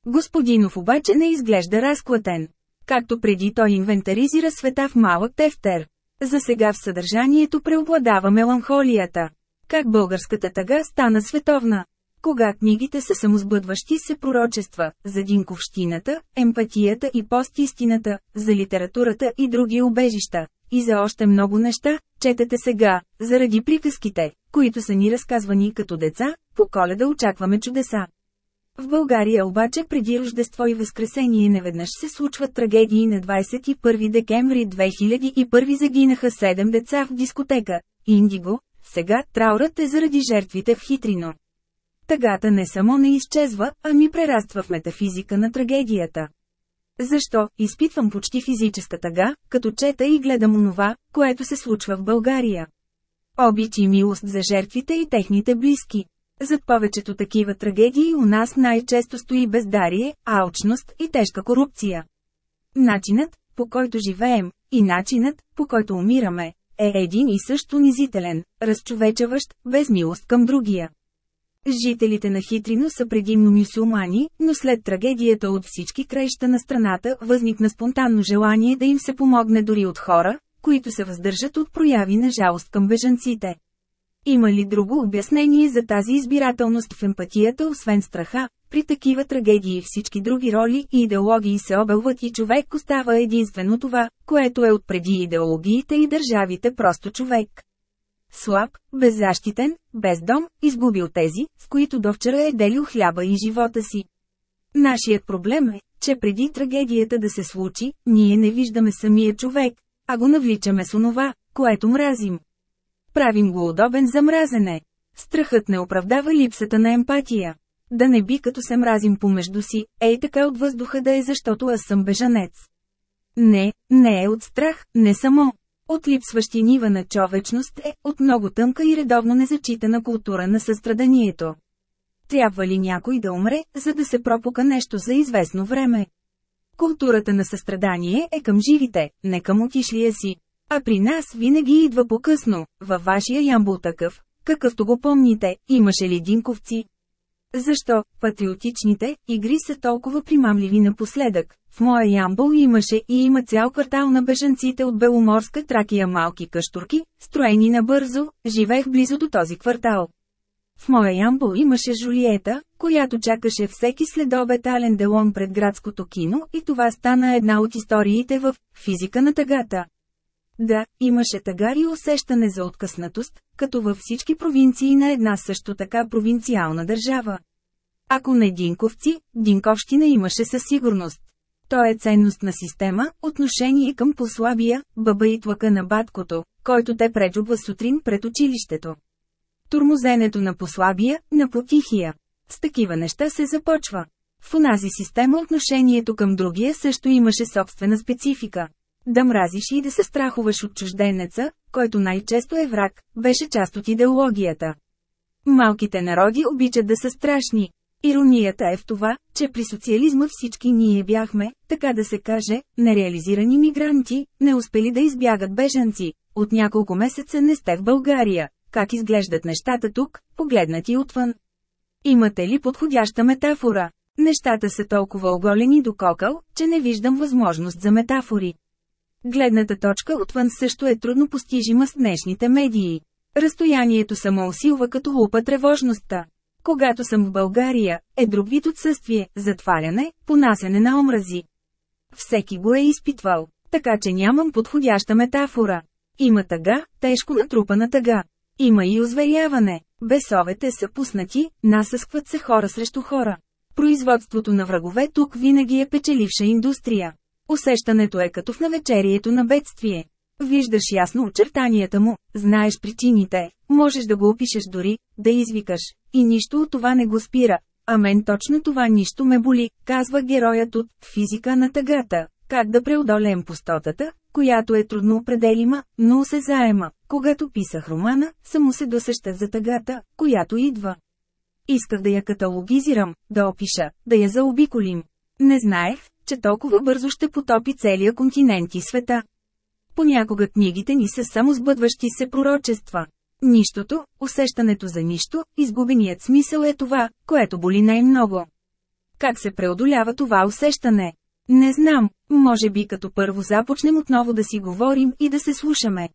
Господинов обаче не изглежда разклатен. Както преди той инвентаризира света в малък тефтер. За сега в съдържанието преобладава меланхолията. Как българската тъга стана световна? Кога книгите са самозбъдващи се пророчества, за динковщината, емпатията и постистината, за литературата и други убежища, и за още много неща, четете сега, заради приказките, които са ни разказвани като деца, по коледа очакваме чудеса. В България обаче преди Рождество и Възкресение неведнъж се случват трагедии на 21 декември 2001 загинаха 7 деца в дискотека, Индиго, сега траурът е заради жертвите в Хитрино. Тъгата не само не изчезва, а ми прераства в метафизика на трагедията. Защо, изпитвам почти физическа тъга, като чета и гледам онова, което се случва в България. Обич и милост за жертвите и техните близки. Зад повечето такива трагедии у нас най-често стои бездарие, алчност и тежка корупция. Начинът, по който живеем, и начинът, по който умираме, е един и също унизителен, разчовечаващ, без милост към другия. Жителите на Хитрино са предимно мюсюлмани, но след трагедията от всички краища на страната възникна спонтанно желание да им се помогне дори от хора, които се въздържат от прояви на жалост към бежанците. Има ли друго обяснение за тази избирателност в емпатията освен страха? При такива трагедии всички други роли и идеологии се обелват и човек остава единствено това, което е отпреди идеологиите и държавите просто човек. Слаб, беззащитен, без дом, изгубил тези, с които довчера е делил хляба и живота си. Нашият проблем е, че преди трагедията да се случи, ние не виждаме самия човек, а го навличаме с онова, което мразим. Правим го удобен за мразене. Страхът не оправдава липсата на емпатия. Да не би като се мразим помежду си, ей така от въздуха да е защото аз съм бежанец. Не, не е от страх, не само. От липсващи нива на човечност е, от много тънка и редовно незачитана култура на състраданието. Трябва ли някой да умре, за да се пропука нещо за известно време? Културата на състрадание е към живите, не към отишлия си. А при нас винаги идва по-късно, във вашия ямбул такъв, какъвто го помните, имаше ли динковци? Защо патриотичните игри са толкова примамливи напоследък? В моя ямбол имаше и има цял квартал на бежанците от Беломорска тракия малки къщурки, строени набързо, живеех близо до този квартал. В моя ямбол имаше Жулиета, която чакаше всеки следобед Ален Делон пред градското кино и това стана една от историите в «Физика на тъгата». Да, имаше тъгар и усещане за откъснатост, като във всички провинции на една също така провинциална държава. Ако не Динковци, Динковщина имаше със сигурност. То е ценностна система, отношение към послабия, бъба и тлъка на баткото, който те преджубва сутрин пред училището. Турмозенето на послабия, на потихия. С такива неща се започва. В онази система отношението към другия също имаше собствена специфика. Да мразиш и да се страхуваш от чужденеца, който най-често е враг, беше част от идеологията. Малките народи обичат да са страшни. Иронията е в това, че при социализма всички ние бяхме, така да се каже, нереализирани мигранти, не успели да избягат бежанци. От няколко месеца не сте в България. Как изглеждат нещата тук, погледнати отвън? Имате ли подходяща метафора? Нещата са толкова оголени до кокъл, че не виждам възможност за метафори. Гледната точка отвън също е трудно постижима с днешните медии. Разстоянието само усилва като лупа тревожността. Когато съм в България, е друг вид отсъствие, затваряне, понасене на омрази. Всеки го е изпитвал, така че нямам подходяща метафора. Има тъга, тежко натрупана тъга. Има и озверяване. Бесовете са пуснати, насъскват се хора срещу хора. Производството на врагове тук винаги е печеливша индустрия. Усещането е като в навечерието на бедствие. Виждаш ясно очертанията му, знаеш причините, можеш да го опишеш дори, да извикаш, и нищо от това не го спира. А мен точно това нищо ме боли, казва героят от «Физика на тъгата». Как да преодолеем пустотата, която е трудно определима, но се заема. Когато писах романа, само се досеща за тъгата, която идва. Исках да я каталогизирам, да опиша, да я заобиколим. Не знаех, че толкова бързо ще потопи целия континент и света. Понякога книгите ни са само сбъдващи се пророчества. Нищото, усещането за нищо, изгубеният смисъл е това, което боли най-много. Как се преодолява това усещане? Не знам, може би като първо започнем отново да си говорим и да се слушаме.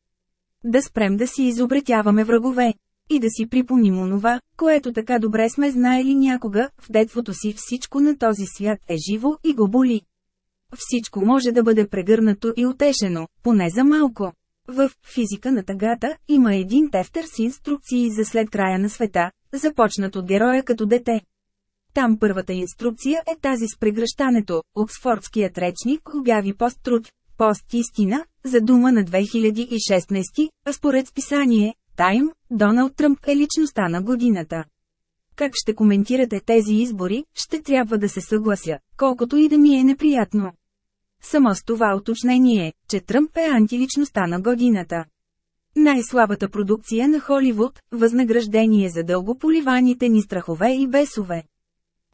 Да спрем да си изобретяваме врагове. И да си припомним онова, което така добре сме знаели някога, в детството си всичко на този свят е живо и го боли. Всичко може да бъде прегърнато и утешено, поне за малко. В «Физика на тъгата» има един тефтер с инструкции за след края на света, започнат от героя като дете. Там първата инструкция е тази с прегръщането. Оксфордският речник обяви пост-труд, пост-истина, за дума на 2016, а според списание, Тайм, Доналд Тръмп е личността на годината. Как ще коментирате тези избори, ще трябва да се съглася, колкото и да ми е неприятно. Само с това уточнение, че Тръмп е антиличността на годината. Най-слабата продукция на Холивуд – възнаграждение за дълго поливаните ни страхове и бесове.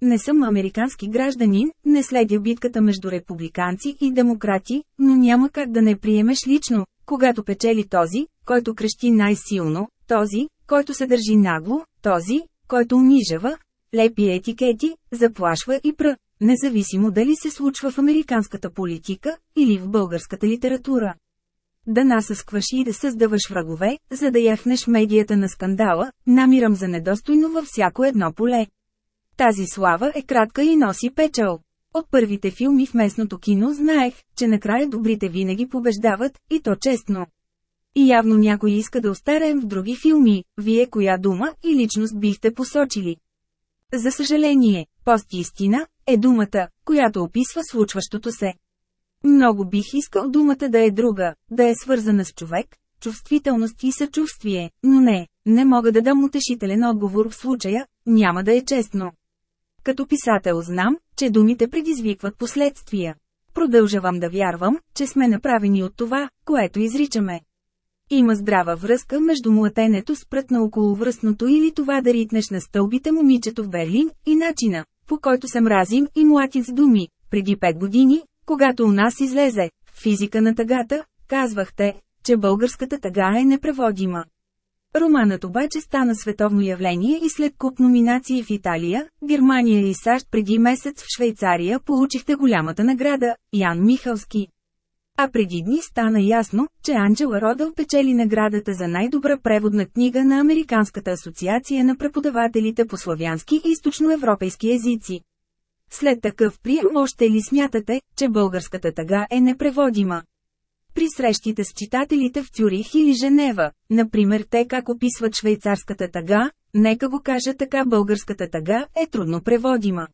Не съм американски гражданин, не следя битката между републиканци и демократи, но няма как да не приемеш лично, когато печели този, който крещи най-силно, този, който се държи нагло, този, който унижава, лепи етикети, заплашва и пр. Независимо дали се случва в американската политика или в българската литература. Да насъскваш и да създаваш врагове, за да яхнеш медията на скандала, намирам за недостойно във всяко едно поле. Тази слава е кратка и носи печал. От първите филми в местното кино знаех, че накрая добрите винаги побеждават, и то честно. И явно някой иска да остареем в други филми, вие коя дума и личност бихте посочили. За съжаление, пост истина, е думата, която описва случващото се. Много бих искал думата да е друга, да е свързана с човек, чувствителност и съчувствие, но не, не мога да дам утешителен отговор в случая, няма да е честно. Като писател знам, че думите предизвикват последствия. Продължавам да вярвам, че сме направени от това, което изричаме. Има здрава връзка между млатенето с прът на околовръстното или това да ритнеш на стълбите момичето в Берлин и начина, по който се мразим и млатим с думи. Преди пет години, когато у нас излезе «Физика на тъгата», казвахте, че българската тъга е непреводима. Романът обаче стана световно явление и след куп номинации в Италия, Германия и САЩ преди месец в Швейцария получихте голямата награда – Ян Михалски. А преди дни стана ясно, че Анджела Родъл печели наградата за най-добра преводна книга на Американската асоциация на преподавателите по славянски и източноевропейски езици. След такъв прием още ли смятате, че българската тъга е непреводима? При срещите с читателите в Тюрих или Женева, например те как описват швейцарската тъга, нека го кажа така българската тъга е трудно преводима.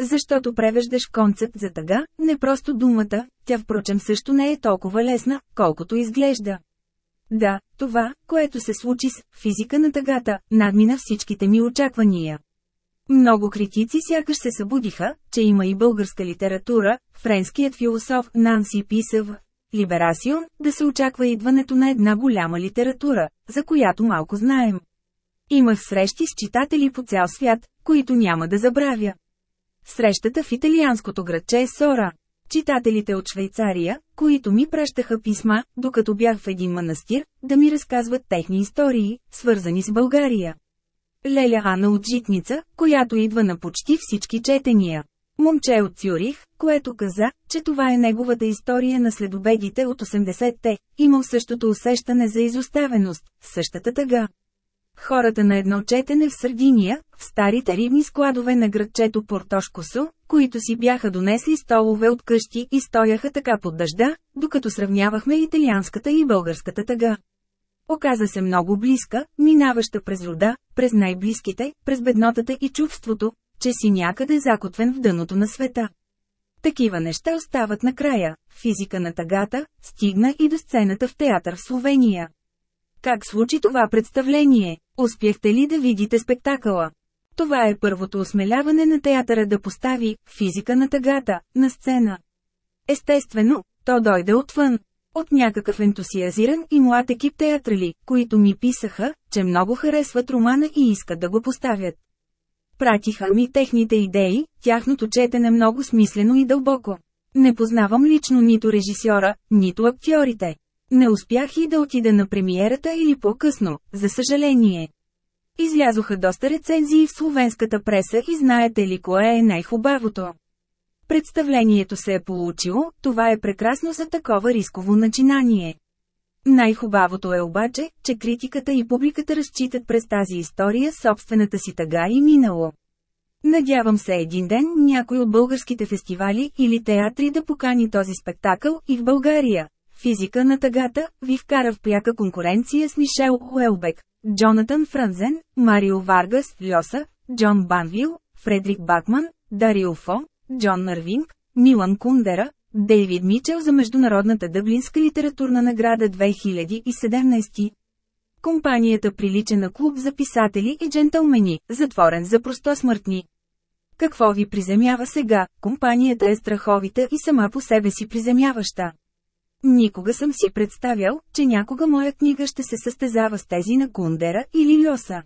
Защото превеждаш концепт за тъга, не просто думата, тя впрочем също не е толкова лесна, колкото изглежда. Да, това, което се случи с физика на тъгата, надмина всичките ми очаквания. Много критици сякаш се събудиха, че има и българска литература, френският философ Нанси писа в Либерасион, да се очаква идването на една голяма литература, за която малко знаем. Имах срещи с читатели по цял свят, които няма да забравя. Срещата в италианското градче е Сора. Читателите от Швейцария, които ми пращаха писма, докато бях в един манастир, да ми разказват техни истории, свързани с България. Леля Ана от Житница, която идва на почти всички четения. Момче от Цюрих, което каза, че това е неговата история на следобедите от 80-те, имал същото усещане за изоставеност, същата тъга. Хората на едно четене в Сърдиния, в старите рибни складове на градчето Портошкосо, които си бяха донесли столове от къщи и стояха така под дъжда, докато сравнявахме италианската и българската тъга. Оказа се много близка, минаваща през рода, през най-близките, през беднотата и чувството, че си някъде закотвен в дъното на света. Такива неща остават накрая. Физика на тъгата стигна и до сцената в театър в Словения. Как случи това представление? Успяхте ли да видите спектакъла? Това е първото осмеляване на театъра да постави физика на тъгата на сцена. Естествено, то дойде отвън. От някакъв ентусиазиран и млад екип театрали, които ми писаха, че много харесват романа и искат да го поставят. Пратиха ми техните идеи, тяхното четене много смислено и дълбоко. Не познавам лично нито режисьора, нито актьорите. Не успях и да отида на премиерата или по-късно, за съжаление. Излязоха доста рецензии в словенската преса и знаете ли кое е най-хубавото? Представлението се е получило, това е прекрасно за такова рисково начинание. Най-хубавото е обаче, че критиката и публиката разчитат през тази история собствената си тъга и минало. Надявам се един ден някой от българските фестивали или театри да покани този спектакъл и в България. Физика на тъгата ви вкара в пряка конкуренция с Мишел Уелбек, Джонатан Франзен, Марио Варгас, Льоса, Джон Банвил, Фредрик Бакман, Дарио Фо, Джон Нарвинг, Милан Кундера, Дейвид Мичел за Международната дъблинска литературна награда 2017. Компанията прилича на клуб за писатели и джентълмени, затворен за простосмъртни. Какво ви приземява сега? Компанията е страховита и сама по себе си приземяваща. Никога съм си представял, че някога моя книга ще се състезава с тези на Кундера или Льоса.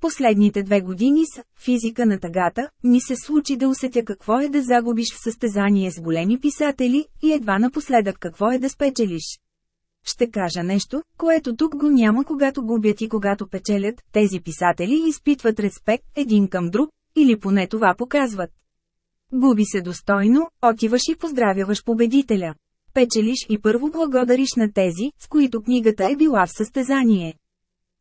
Последните две години с «Физика на тъгата» ми се случи да усетя какво е да загубиш в състезание с големи писатели и едва напоследък какво е да спечелиш. Ще кажа нещо, което тук го няма когато губят и когато печелят, тези писатели изпитват респект един към друг, или поне това показват. Губи се достойно, отиваш и поздравяваш победителя. Печелиш и първо благодариш на тези, с които книгата е била в състезание.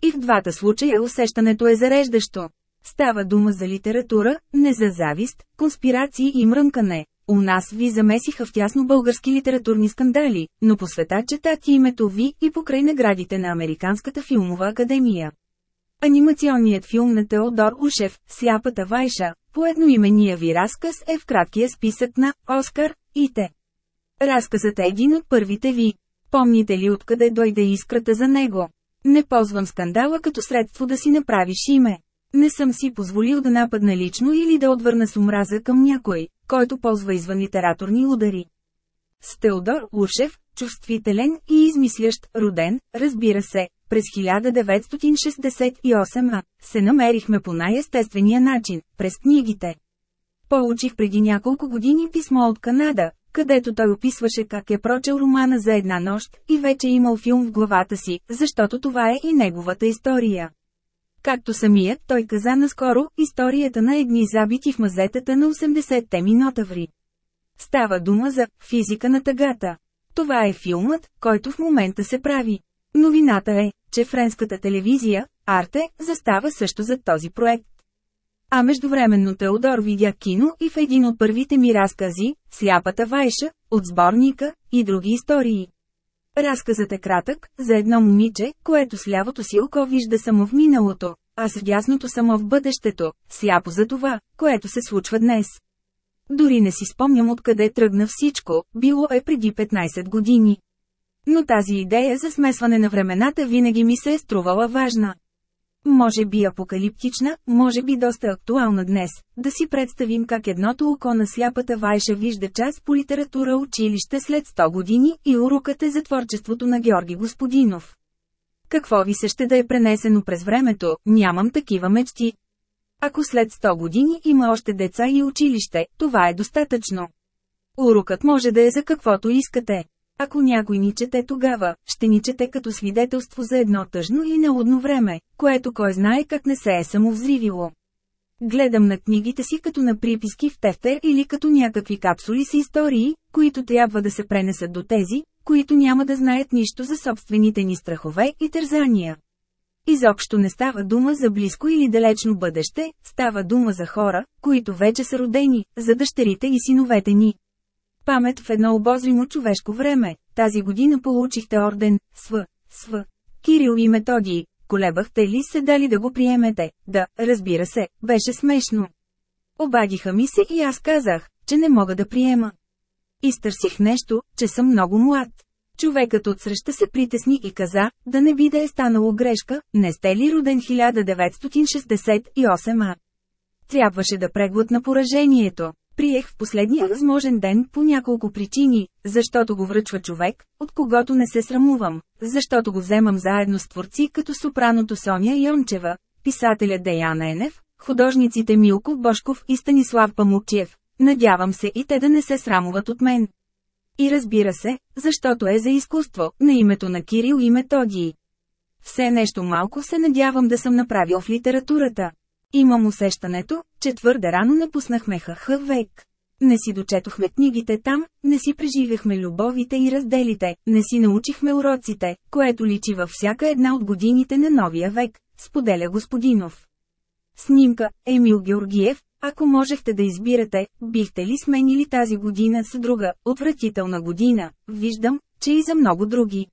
И в двата случая усещането е зареждащо. Става дума за литература, не за завист, конспирации и мрънкане. У нас ви замесиха в тясно български литературни скандали, но по света четат името ви и покрай наградите на Американската филмова академия. Анимационният филм на Теодор Ушев, Сляпата вайша, по едноимения ви разказ е в краткия списък на «Оскар» и те. Разказът е един от първите ви. Помните ли откъде дойде искрата за него? Не ползвам скандала като средство да си направиш име. Не съм си позволил да нападна лично или да отвърна с омраза към някой, който ползва извън литературни удари. С Теодор Ушев, чувствителен и измислящ, роден, разбира се, през 1968 се намерихме по най-естествения начин, през книгите. Получих преди няколко години писмо от Канада, където той описваше как е прочел романа за една нощ и вече имал филм в главата си, защото това е и неговата история. Както самият той каза наскоро, историята на едни забити в мазетата на 80-те минотаври. Става дума за «физика на тъгата». Това е филмът, който в момента се прави. Новината е, че френската телевизия, Арте, застава също за този проект. А междувременно Теодор видя кино и в един от първите ми разкази, Сляпата вайша, от сборника, и други истории. Разказът е кратък, за едно момиче, което с лявото си око вижда само в миналото, а с дясното само в бъдещето, сляпо за това, което се случва днес. Дори не си спомням откъде тръгна всичко, било е преди 15 години. Но тази идея за смесване на времената винаги ми се е струвала важна. Може би апокалиптична, може би доста актуална днес, да си представим как едното око на сляпата Вайша вижда час по литература училище след 100 години и урокът е за творчеството на Георги Господинов. Какво ви се ще да е пренесено през времето, нямам такива мечти. Ако след 100 години има още деца и училище, това е достатъчно. Урокът може да е за каквото искате. Ако някой ни чете тогава, ще ни чете като свидетелство за едно тъжно и неудно време, което кой знае как не се е самовзривило. Гледам на книгите си като на приписки в тефтер или като някакви капсули с истории, които трябва да се пренесат до тези, които няма да знаят нищо за собствените ни страхове и тързания. Изобщо не става дума за близко или далечно бъдеще, става дума за хора, които вече са родени, за дъщерите и синовете ни. Памет в едно обозримо човешко време. Тази година получихте орден, СВ, СВ. Кирил и Методий, колебахте ли се дали да го приемете? Да, разбира се, беше смешно. Обадиха ми се и аз казах, че не мога да приема. Изтърсих нещо, че съм много млад. Човекът отсреща се притесни и каза, да не би да е станало грешка, не сте ли роден 1968 а? Трябваше да преглътна поражението. Приех в последния възможен ден по няколко причини, защото го връчва човек, от когото не се срамувам, защото го вземам заедно с творци като сопраното Соня Йончева, писателя Деян Енев, художниците Милко Бошков и Станислав Памукчев. Надявам се и те да не се срамуват от мен. И разбира се, защото е за изкуство, на името на Кирил и Методии. Все нещо малко се надявам да съм направил в литературата. Имам усещането, че твърде рано напуснахме ХХ век. Не си дочетохме книгите там, не си преживяхме любовите и разделите, не си научихме уроците, което личи във всяка една от годините на новия век, споделя Господинов. Снимка Емил Георгиев, ако можехте да избирате, бихте ли сменили тази година с друга, отвратителна година, виждам, че и за много други.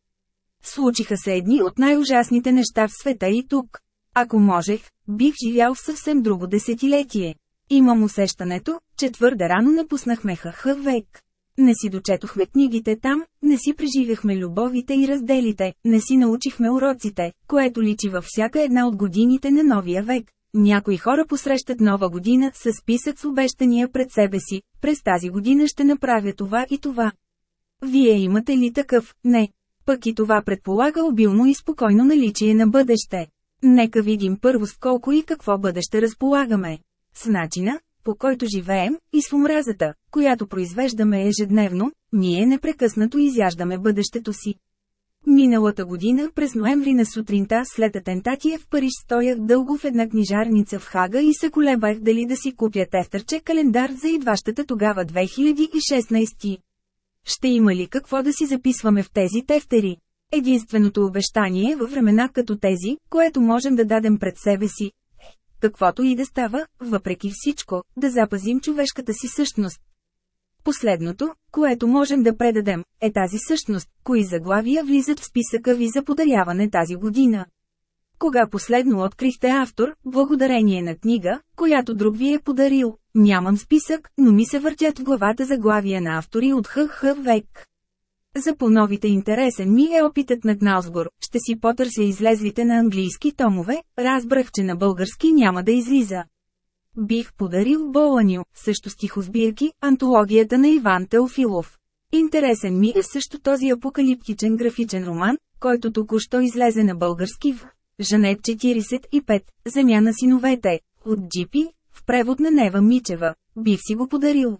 Случиха се едни от най-ужасните неща в света и тук. Ако можех, бих живял в съвсем друго десетилетие. Имам усещането, че твърде рано напуснахме ХХ век. Не си дочетохме книгите там, не си преживяхме любовите и разделите, не си научихме уроците, което личи във всяка една от годините на новия век. Някои хора посрещат нова година с списък с обещания пред себе си, през тази година ще направя това и това. Вие имате ли такъв? Не. Пък и това предполага обилно и спокойно наличие на бъдеще. Нека видим първо с колко и какво бъдеще разполагаме. С начина, по който живеем, и с омразата, която произвеждаме ежедневно, ние непрекъснато изяждаме бъдещето си. Миналата година през ноември на сутринта след атентатия в Париж стоях дълго в една книжарница в Хага и се колебах дали да си купя тефтърче календар за идващата тогава 2016. Ще има ли какво да си записваме в тези тефтери? Единственото обещание във времена като тези, което можем да дадем пред себе си, каквото и да става, въпреки всичко, да запазим човешката си същност. Последното, което можем да предадем, е тази същност, кои заглавия влизат в списъка ви за подаряване тази година. Кога последно открихте автор, благодарение на книга, която друг ви е подарил? Нямам списък, но ми се въртят в главата заглавия на автори от ХХ век. За по-новите интересен ми е опитът на Гнаусгор, ще си потърся излезлите на английски томове, разбрах, че на български няма да излиза. Бих подарил Боланю, също стихосбирки, антологията на Иван Теофилов. Интересен ми е също този апокалиптичен графичен роман, който току-що излезе на български в Жанет 45, Земя на синовете, от Джипи, в превод на Нева Мичева, бих си го подарил.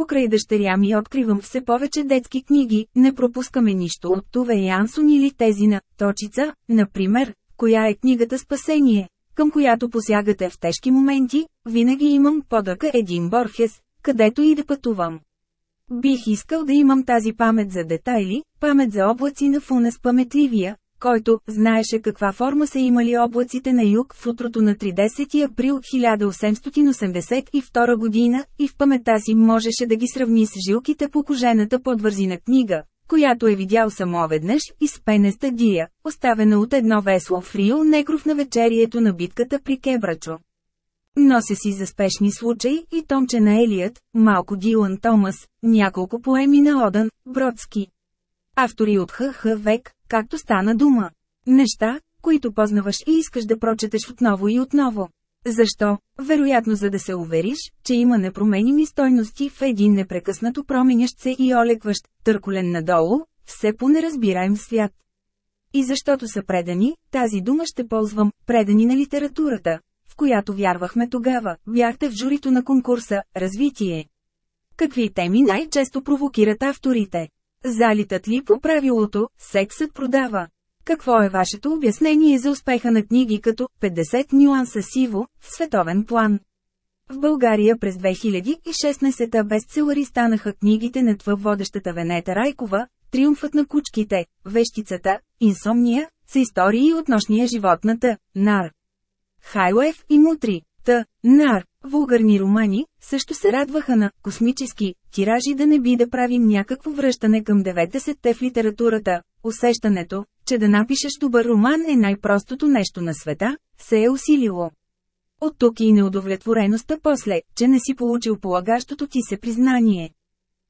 Покрай дъщеря ми откривам все повече детски книги, не пропускаме нищо от Туве Янсон или тези на Точица, например, коя е книгата Спасение, към която посягате в тежки моменти, винаги имам подъка един Борхес, където и да пътувам. Бих искал да имам тази памет за детайли, памет за облаци на Фунес паметливия, който знаеше каква форма са имали облаците на юг в утрото на 30 април 1882 година и в памета си можеше да ги сравни с жилките по кожената подвързина книга, която е видял само веднъж и с пенеста дия, оставена от едно весло в Рио Некров на вечерието на битката при Кебрачо. Нося си за спешни случаи и томче на Елият, малко Дилан Томас, няколко поеми на Одан, Бродски. Автори от ХХ век, както стана дума. Неща, които познаваш и искаш да прочетеш отново и отново. Защо? Вероятно за да се увериш, че има непроменими стойности в един непрекъснато променящ се и олекващ, търколен надолу, все по неразбираем свят. И защото са предани, тази дума ще ползвам, предани на литературата, в която вярвахме тогава, бяхте в журито на конкурса «Развитие». Какви теми най-често провокират авторите? Залитат ли по правилото, сексът продава? Какво е вашето обяснение за успеха на книги като 50 нюанса сиво, в световен план? В България през 2016 бестселъри станаха книгите на твъв водещата Венета Райкова, Триумфът на кучките, Вещицата, Инсомния, са истории от нощния живот на Т. Нар. Хайлев и Мутри, Т. Нар, вулгарни романи, също се радваха на космически тиражи да не би да правим някакво връщане към 90-те в литературата. Усещането, че да напишеш добър роман е най-простото нещо на света, се е усилило. От тук и неудовлетвореността после, че не си получил полагащото ти се признание.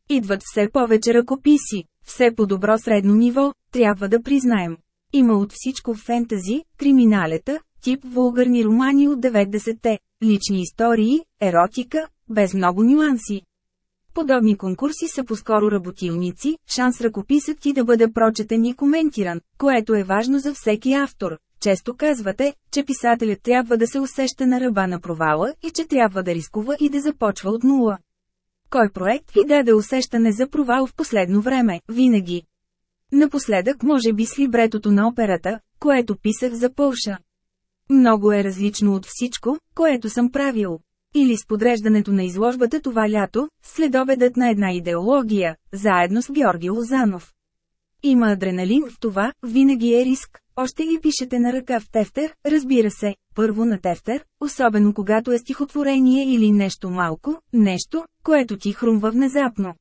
Идват все повече ръкописи, все по-добро средно ниво, трябва да признаем. Има от всичко фентази, криминалета, тип вулгарни романи от 90-те, лични истории, еротика, без много нюанси. Подобни конкурси са по-скоро работилници, шанс ръкописът ти да бъде прочетен и коментиран, което е важно за всеки автор. Често казвате, че писателят трябва да се усеща на ръба на провала и че трябва да рискува и да започва от нула. Кой проект ви даде усещане за провал в последно време, винаги? Напоследък може би с либретото на операта, което писах за Полша. Много е различно от всичко, което съм правил. Или с подреждането на изложбата това лято, следобедът на една идеология, заедно с Георги Лозанов. Има адреналин в това, винаги е риск, още ги пишете на ръка в тефтер, разбира се, първо на тефтер, особено когато е стихотворение или нещо малко, нещо, което ти хрумва внезапно.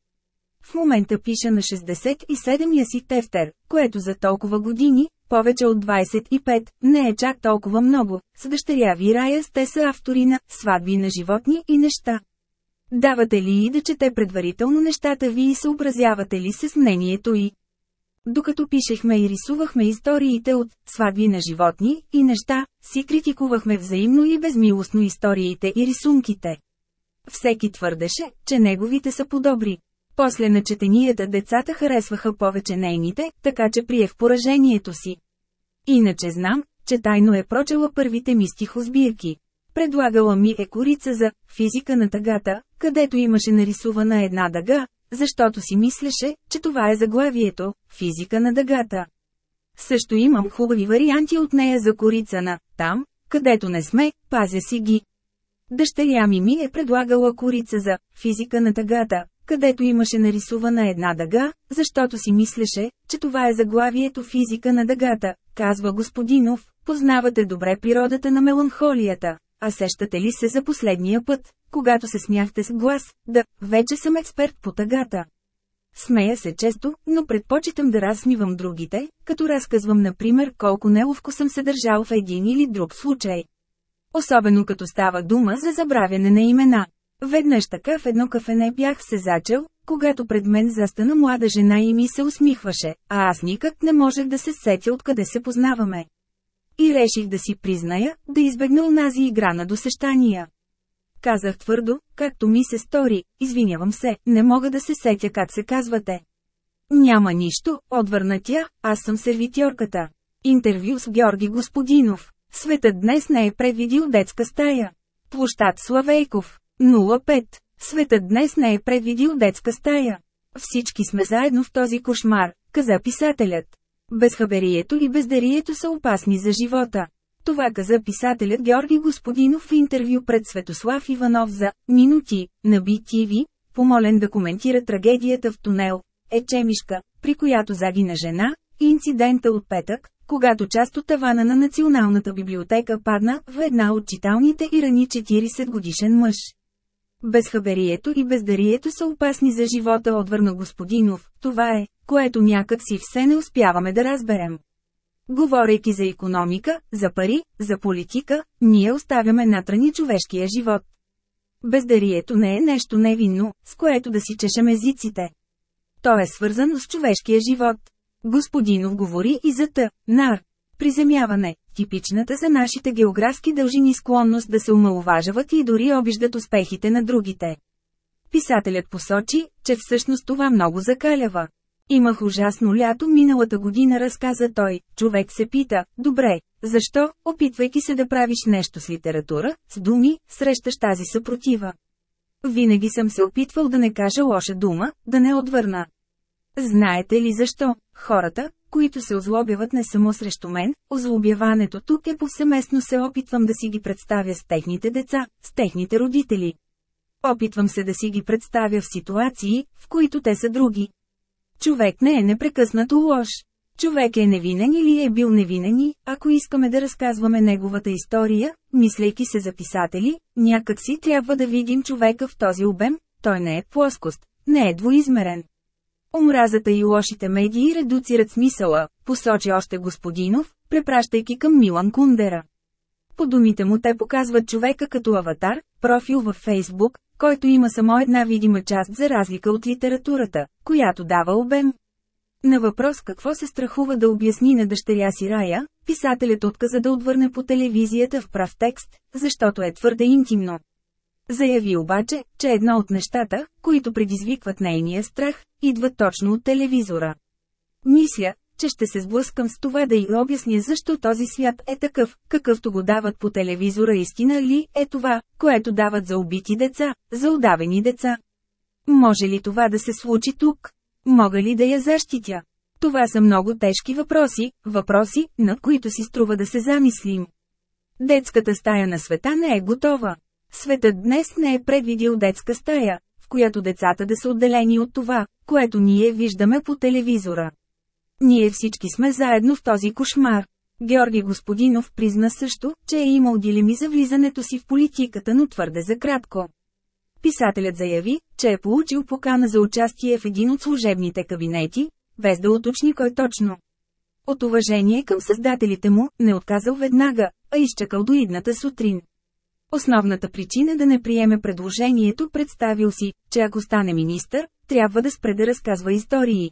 В момента пиша на 67-я си тефтер, което за толкова години, повече от 25, не е чак толкова много, с дъщеря ви Рая сте са автори на «Сватби на животни и неща». Давате ли и да чете предварително нещата ви и съобразявате ли се с мнението и? Докато пишехме и рисувахме историите от «Сватби на животни и неща», си критикувахме взаимно и безмилостно историите и рисунките. Всеки твърдеше, че неговите са подобри. После на четенията децата харесваха повече нейните, така че приех поражението си. Иначе знам, че тайно е прочела първите ми стихосбирки. Предлагала ми е корица за «Физика на тъгата», където имаше нарисувана една дъга, защото си мислеше, че това е заглавието «Физика на дъгата». Също имам хубави варианти от нея за корица на «Там, където не сме, пазя си ги». Дъщеря ми ми е предлагала корица за «Физика на тъгата», където имаше нарисувана една дъга, защото си мислеше, че това е заглавието физика на дъгата, казва господинов, познавате добре природата на меланхолията, а сещате ли се за последния път, когато се смяхте с глас, да, вече съм експерт по тъгата. Смея се често, но предпочитам да разсмивам другите, като разказвам например колко неловко съм се държал в един или друг случай. Особено като става дума за забравяне на имена. Веднъж така в едно кафене бях се зачел, когато пред мен застана млада жена и ми се усмихваше, а аз никак не можех да се сетя откъде се познаваме. И реших да си призная, да избегна унази игра на досещания. Казах твърдо, както ми се стори, извинявам се, не мога да се сетя как се казвате. Няма нищо, отвърна тя, аз съм сервитьорката. Интервю с Георги Господинов. Светът днес не е предвидил детска стая. Площад Славейков. 05. Светът днес не е предвидил детска стая. Всички сме заедно в този кошмар, каза писателят. Безхаберието и бездарието са опасни за живота. Това каза писателят Георги Господинов в интервю пред Светослав Иванов за «Минути» на BTV, помолен да коментира трагедията в тунел, Ечемишка, при която загина жена, и инцидента от петък, когато част от тавана на Националната библиотека падна в една от читалните и рани 40 годишен мъж. Безхаберието и бездарието са опасни за живота отвърна Господинов, това е, което някак си все не успяваме да разберем. Говорейки за економика, за пари, за политика, ние оставяме натрани човешкия живот. Бездарието не е нещо невинно, с което да си чешем езиците. То е свързано с човешкия живот. Господинов говори и за Т, нар. Приземяване, типичната за нашите географски дължини склонност да се омалуважават и дори обиждат успехите на другите. Писателят посочи, че всъщност това много закалява. Имах ужасно лято миналата година, разказа той. Човек се пита, добре, защо, опитвайки се да правиш нещо с литература, с думи, срещаш тази съпротива. Винаги съм се опитвал да не кажа лоша дума, да не отвърна. Знаете ли защо? Хората, които се озлобяват не само срещу мен, озлобяването тук е повсеместно се опитвам да си ги представя с техните деца, с техните родители. Опитвам се да си ги представя в ситуации, в които те са други. Човек не е непрекъснато лош. Човек е невинен или е бил невинен и, ако искаме да разказваме неговата история, мислейки се за писатели, някак си трябва да видим човека в този обем, той не е плоскост, не е двуизмерен. Омразата и лошите медии редуцират смисъла, посочи още господинов, препращайки към Милан Кундера. По думите му те показват човека като аватар, профил във Фейсбук, който има само една видима част за разлика от литературата, която дава обем. На въпрос какво се страхува да обясни на дъщеря си Рая, писателят отказа да отвърне по телевизията в прав текст, защото е твърде интимно. Заяви обаче, че едно от нещата, които предизвикват нейния страх, идва точно от телевизора. Мисля, че ще се сблъскам с това да й обясня защо този свят е такъв, какъвто го дават по телевизора истина ли е това, което дават за убити деца, за удавени деца. Може ли това да се случи тук? Мога ли да я защитя? Това са много тежки въпроси, въпроси, на които си струва да се замислим. Детската стая на света не е готова. Светът днес не е предвидил детска стая, в която децата да са отделени от това, което ние виждаме по телевизора. Ние всички сме заедно в този кошмар. Георги Господинов призна също, че е имал дилеми за влизането си в политиката, но твърде за кратко. Писателят заяви, че е получил покана за участие в един от служебните кабинети, без да уточни кой точно. От уважение към създателите му, не отказал веднага, а изчакал до идната сутрин. Основната причина да не приеме предложението представил си, че ако стане министър, трябва да спре да разказва истории.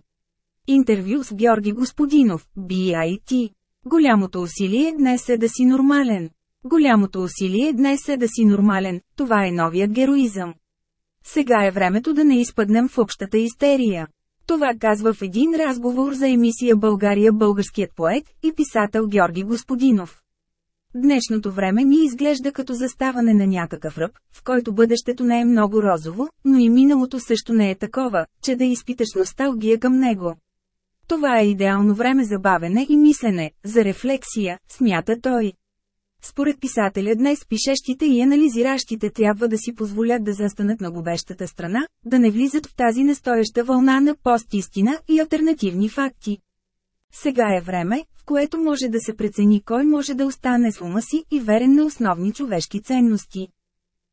Интервю с Георги Господинов, BIT. Голямото усилие днес е да си нормален. Голямото усилие днес е да си нормален, това е новият героизъм. Сега е времето да не изпаднем в общата истерия. Това казва в един разговор за емисия България българският поет и писател Георги Господинов. Днешното време ми изглежда като заставане на някакъв ръб, в който бъдещето не е много розово, но и миналото също не е такова, че да изпиташ носталгия към него. Това е идеално време за бавене и мислене, за рефлексия, смята той. Според писателя днес пишещите и анализиращите трябва да си позволят да застанат на губещата страна, да не влизат в тази нестояща вълна на постистина и альтернативни факти. Сега е време, в което може да се прецени кой може да остане с ума си и верен на основни човешки ценности.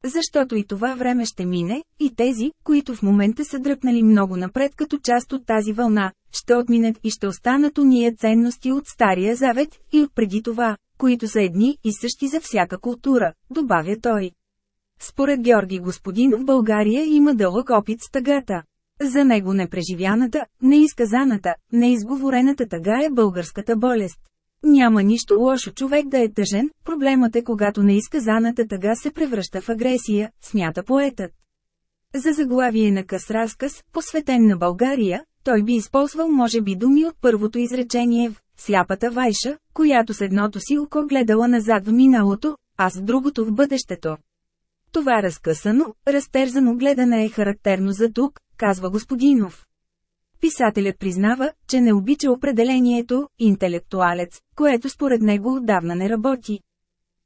Защото и това време ще мине, и тези, които в момента са дръпнали много напред като част от тази вълна, ще отминат и ще останат уния ценности от Стария Завет и от преди това, които са едни и същи за всяка култура, добавя той. Според Георги Господин в България има дълъг опит с тъгата. За него непреживяната, неизказаната, неизговорената тъга е българската болест. Няма нищо лошо човек да е тъжен, проблемът е когато неизказаната тъга се превръща в агресия, смята поетът. За заглавие на къс разказ, посветен на България, той би използвал може би думи от първото изречение в «Сляпата вайша», която с едното си око гледала назад в миналото, а с другото в бъдещето. Това разкъсано, разтерзано гледане е характерно за тук, казва Господинов. Писателят признава, че не обича определението «интелектуалец», което според него отдавна не работи.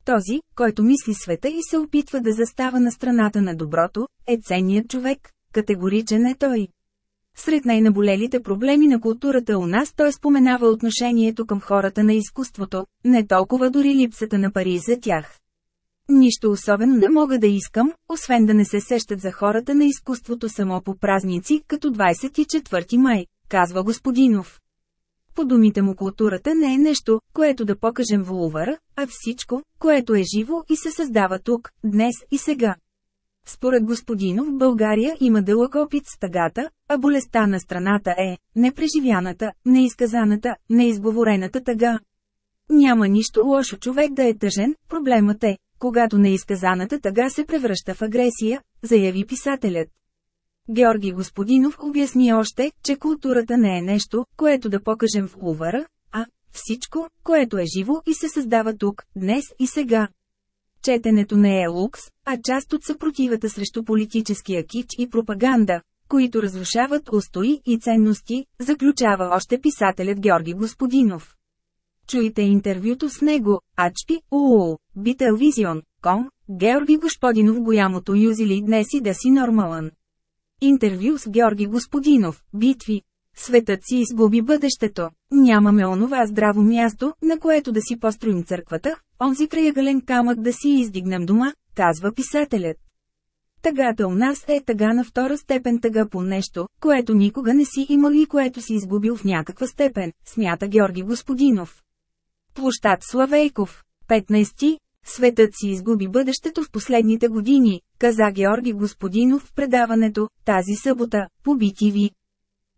Този, който мисли света и се опитва да застава на страната на доброто, е ценният човек, категоричен е той. Сред най-наболелите проблеми на културата у нас той споменава отношението към хората на изкуството, не толкова дори липсата на пари за тях. Нищо особено не мога да искам, освен да не се сещат за хората на изкуството само по празници, като 24 май, казва Господинов. По думите му културата не е нещо, което да покажем в Лувъра, а всичко, което е живо и се създава тук, днес и сега. Според Господинов България има дълъг опит с тъгата, а болестта на страната е непреживяната, неизказаната, неизговорената тъга. Няма нищо лошо човек да е тъжен, проблемът е, когато неизказаната тъга се превръща в агресия, заяви писателят. Георги Господинов обясни още, че културата не е нещо, което да покажем в увара, а всичко, което е живо и се създава тук, днес и сега. Четенето не е лукс, а част от съпротивата срещу политическия кич и пропаганда, които разрушават устои и ценности, заключава още писателят Георги Господинов. Чуйте интервюто с него, Ачпи, УУ, Бителвизион, Ком, Георги Господинов голямото юзили днес и да си нормален. Интервю с Георги Господинов, битви. Светът си изгуби бъдещето. Нямаме онова здраво място, на което да си построим църквата, онзи краягален камък да си издигнем дома, казва писателят. Тъгата у нас е тъга на втора степен тъга по нещо, което никога не си имал и което си изгубил в някаква степен, смята Георги Господинов. Площад Славейков. 15. Светът си изгуби бъдещето в последните години, каза Георги Господинов в предаването, тази събота, по BTV.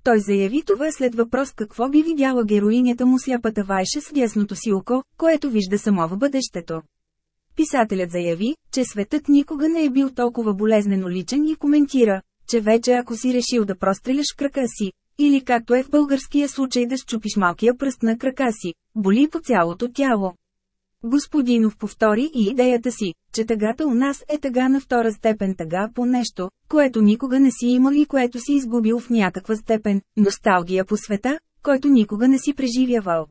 Той заяви това след въпрос какво би видяла героинята му сляпата Вайша с дясното си око, което вижда само в бъдещето. Писателят заяви, че светът никога не е бил толкова болезнено личен и коментира, че вече ако си решил да простреляш крака си, или както е в българския случай да щупиш малкия пръст на крака си, боли по цялото тяло. Господинов повтори и идеята си, че тъгата у нас е тъга на втора степен тъга по нещо, което никога не си имал и което си изгубил в някаква степен, носталгия по света, който никога не си преживявал.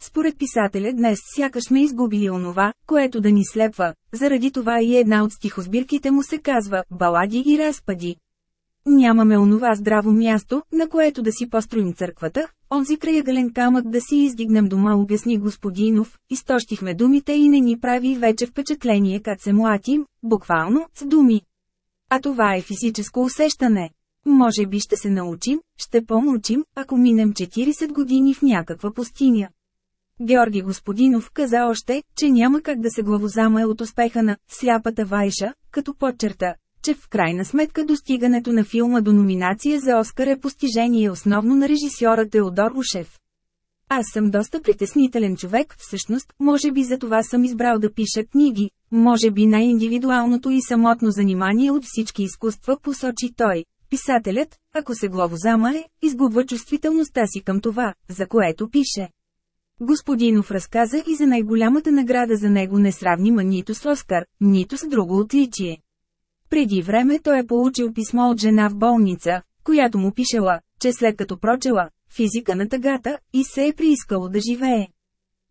Според писателя днес сякаш сме изгубили онова, което да ни слепва, заради това и една от стихосбирките му се казва «Балади и разпади». Нямаме онова здраво място, на което да си построим църквата, онзи краягален камък да си издигнем дома обясни господинов, изтощихме думите и не ни прави вече впечатление как се млатим, буквално, с думи. А това е физическо усещане. Може би ще се научим, ще помучим, ако минем 40 години в някаква пустиня. Георги Господинов каза още, че няма как да се главозамае от успеха на «Сляпата вайша», като подчерта, че в крайна сметка достигането на филма до номинация за Оскар е постижение основно на режисьора Теодор Ушев. Аз съм доста притеснителен човек, всъщност, може би за това съм избрал да пиша книги, може би най-индивидуалното и самотно занимание от всички изкуства посочи той. Писателят, ако се главозамае, изгубва чувствителността си към това, за което пише. Господинов разказа и за най-голямата награда за него несравнима нито с Оскар, нито с друго отличие. Преди време той е получил писмо от жена в болница, която му пишела, че след като прочела физика на тъгата и се е приискало да живее.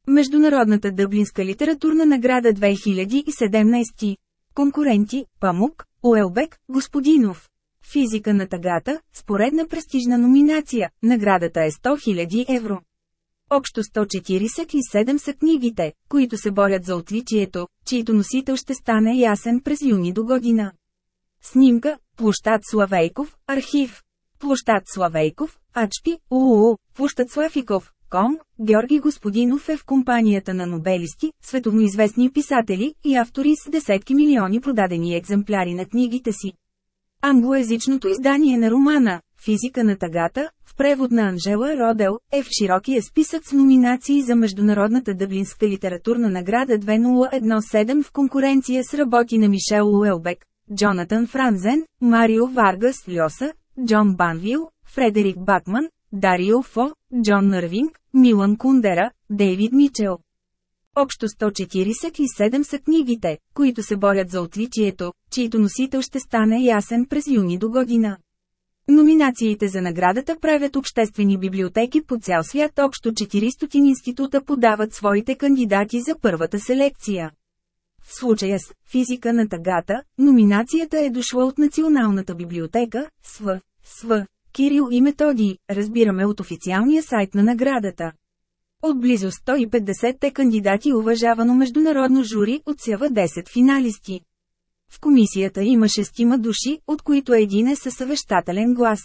Международната дъблинска литературна награда 2017. Конкуренти – Памук, Уелбек, Господинов. Физика на тъгата, споредна престижна номинация, наградата е 100 000 евро. Общо 147 са книгите, които се борят за отличието, чието носител ще стане ясен през юни до година. Снимка, площад Славейков, архив. Площад Славейков, Ачпи, УУ, площад Славиков, Ком, Георги Господинов е в компанията на нобелисти, световноизвестни писатели и автори с десетки милиони продадени екземпляри на книгите си. Англоязичното издание на романа «Физика на тъгата», в превод на Анжела Родел, е в широкия списък с номинации за Международната дъблинска литературна награда 2017 в конкуренция с работи на Мишел Уелбек, Джонатан Франзен, Марио Варгас Льоса, Джон Банвил, Фредерик Бакман, Дарио Фо, Джон Нървинг, Милан Кундера, Дейвид Мичел. Общо 147 са книгите, които се борят за отличието, чието носител ще стане ясен през юни до година. Номинациите за наградата правят обществени библиотеки по цял свят. Общо 400 института подават своите кандидати за първата селекция. В случая с «Физика на тъгата», номинацията е дошла от Националната библиотека, СВ, СВ, Кирил и Методий, разбираме от официалния сайт на наградата. От близо 150-те кандидати уважавано международно жури отсява 10 финалисти. В комисията има шестима души, от които един е със съвещателен глас.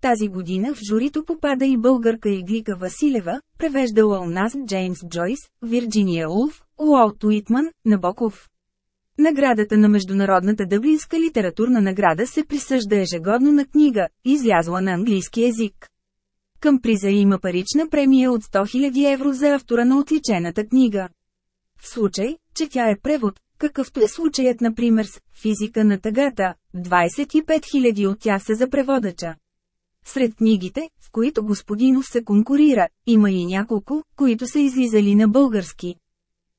Тази година в журито попада и българка Иглика Василева, превеждала у нас Джеймс Джойс, Вирджиния Улф, Уолт Уитман, Набоков. Наградата на Международната дъблинска литературна награда се присъжда ежегодно на книга, излязла на английски език. Към приза има парична премия от 100 000 евро за автора на отличената книга. В случай, че тя е превод, какъвто е случаят например с «Физика на тъгата», 25 000 от тях са за преводача. Сред книгите, в които Господинов се конкурира, има и няколко, които са излизали на български.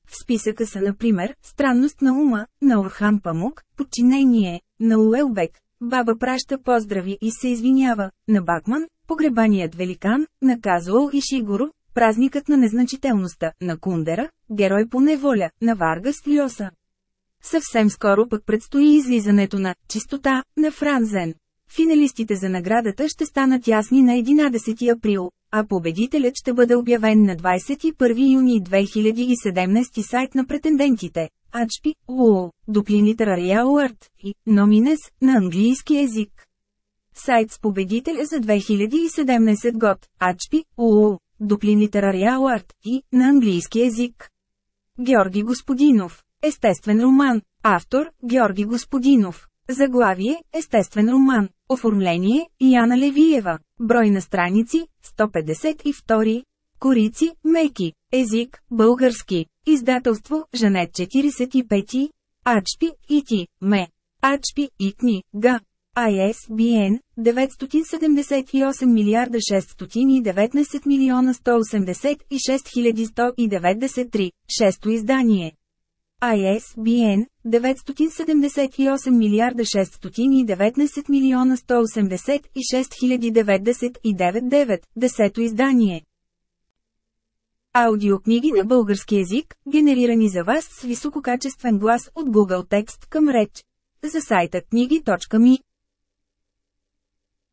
В списъка са например «Странност на ума», на Орхан Памук, «Подчинение», на Уелбек, «Баба праща поздрави и се извинява», на Бакман, «Погребаният великан», на Казуал и Шигуро, «Празникът на незначителността», на Кундера, «Герой по неволя», на Варгас Льоса. Съвсем скоро пък предстои излизането на «Чистота» на Франзен. Финалистите за наградата ще станат ясни на 11 април, а победителят ще бъде обявен на 21 юни 2017 сайт на претендентите. Ачпи, УО, Дуплин Literary Award и Номинес на английски език. Сайт с победителя за 2017 год. Ачпи, УО, Дуплин Literary Award и на английски език. Георги Господинов. Естествен роман. Автор – Георги Господинов. Заглавие – Естествен роман. Оформление – Яна Левиева. Брой на страници – 152. Корици – Меки. Език – Български. Издателство – Жанет 45. Ачпи – Ити, Ме. Ачпи – Итни, Га. ISBN 978 милиарда 619 милиона 186 193, шесто издание. ISBN 978 милиарда 619 милиона 186 099 десето издание. Аудиокниги на български язик, генерирани за вас с висококачествен глас от Google Текст към реч. За сайта книги.ми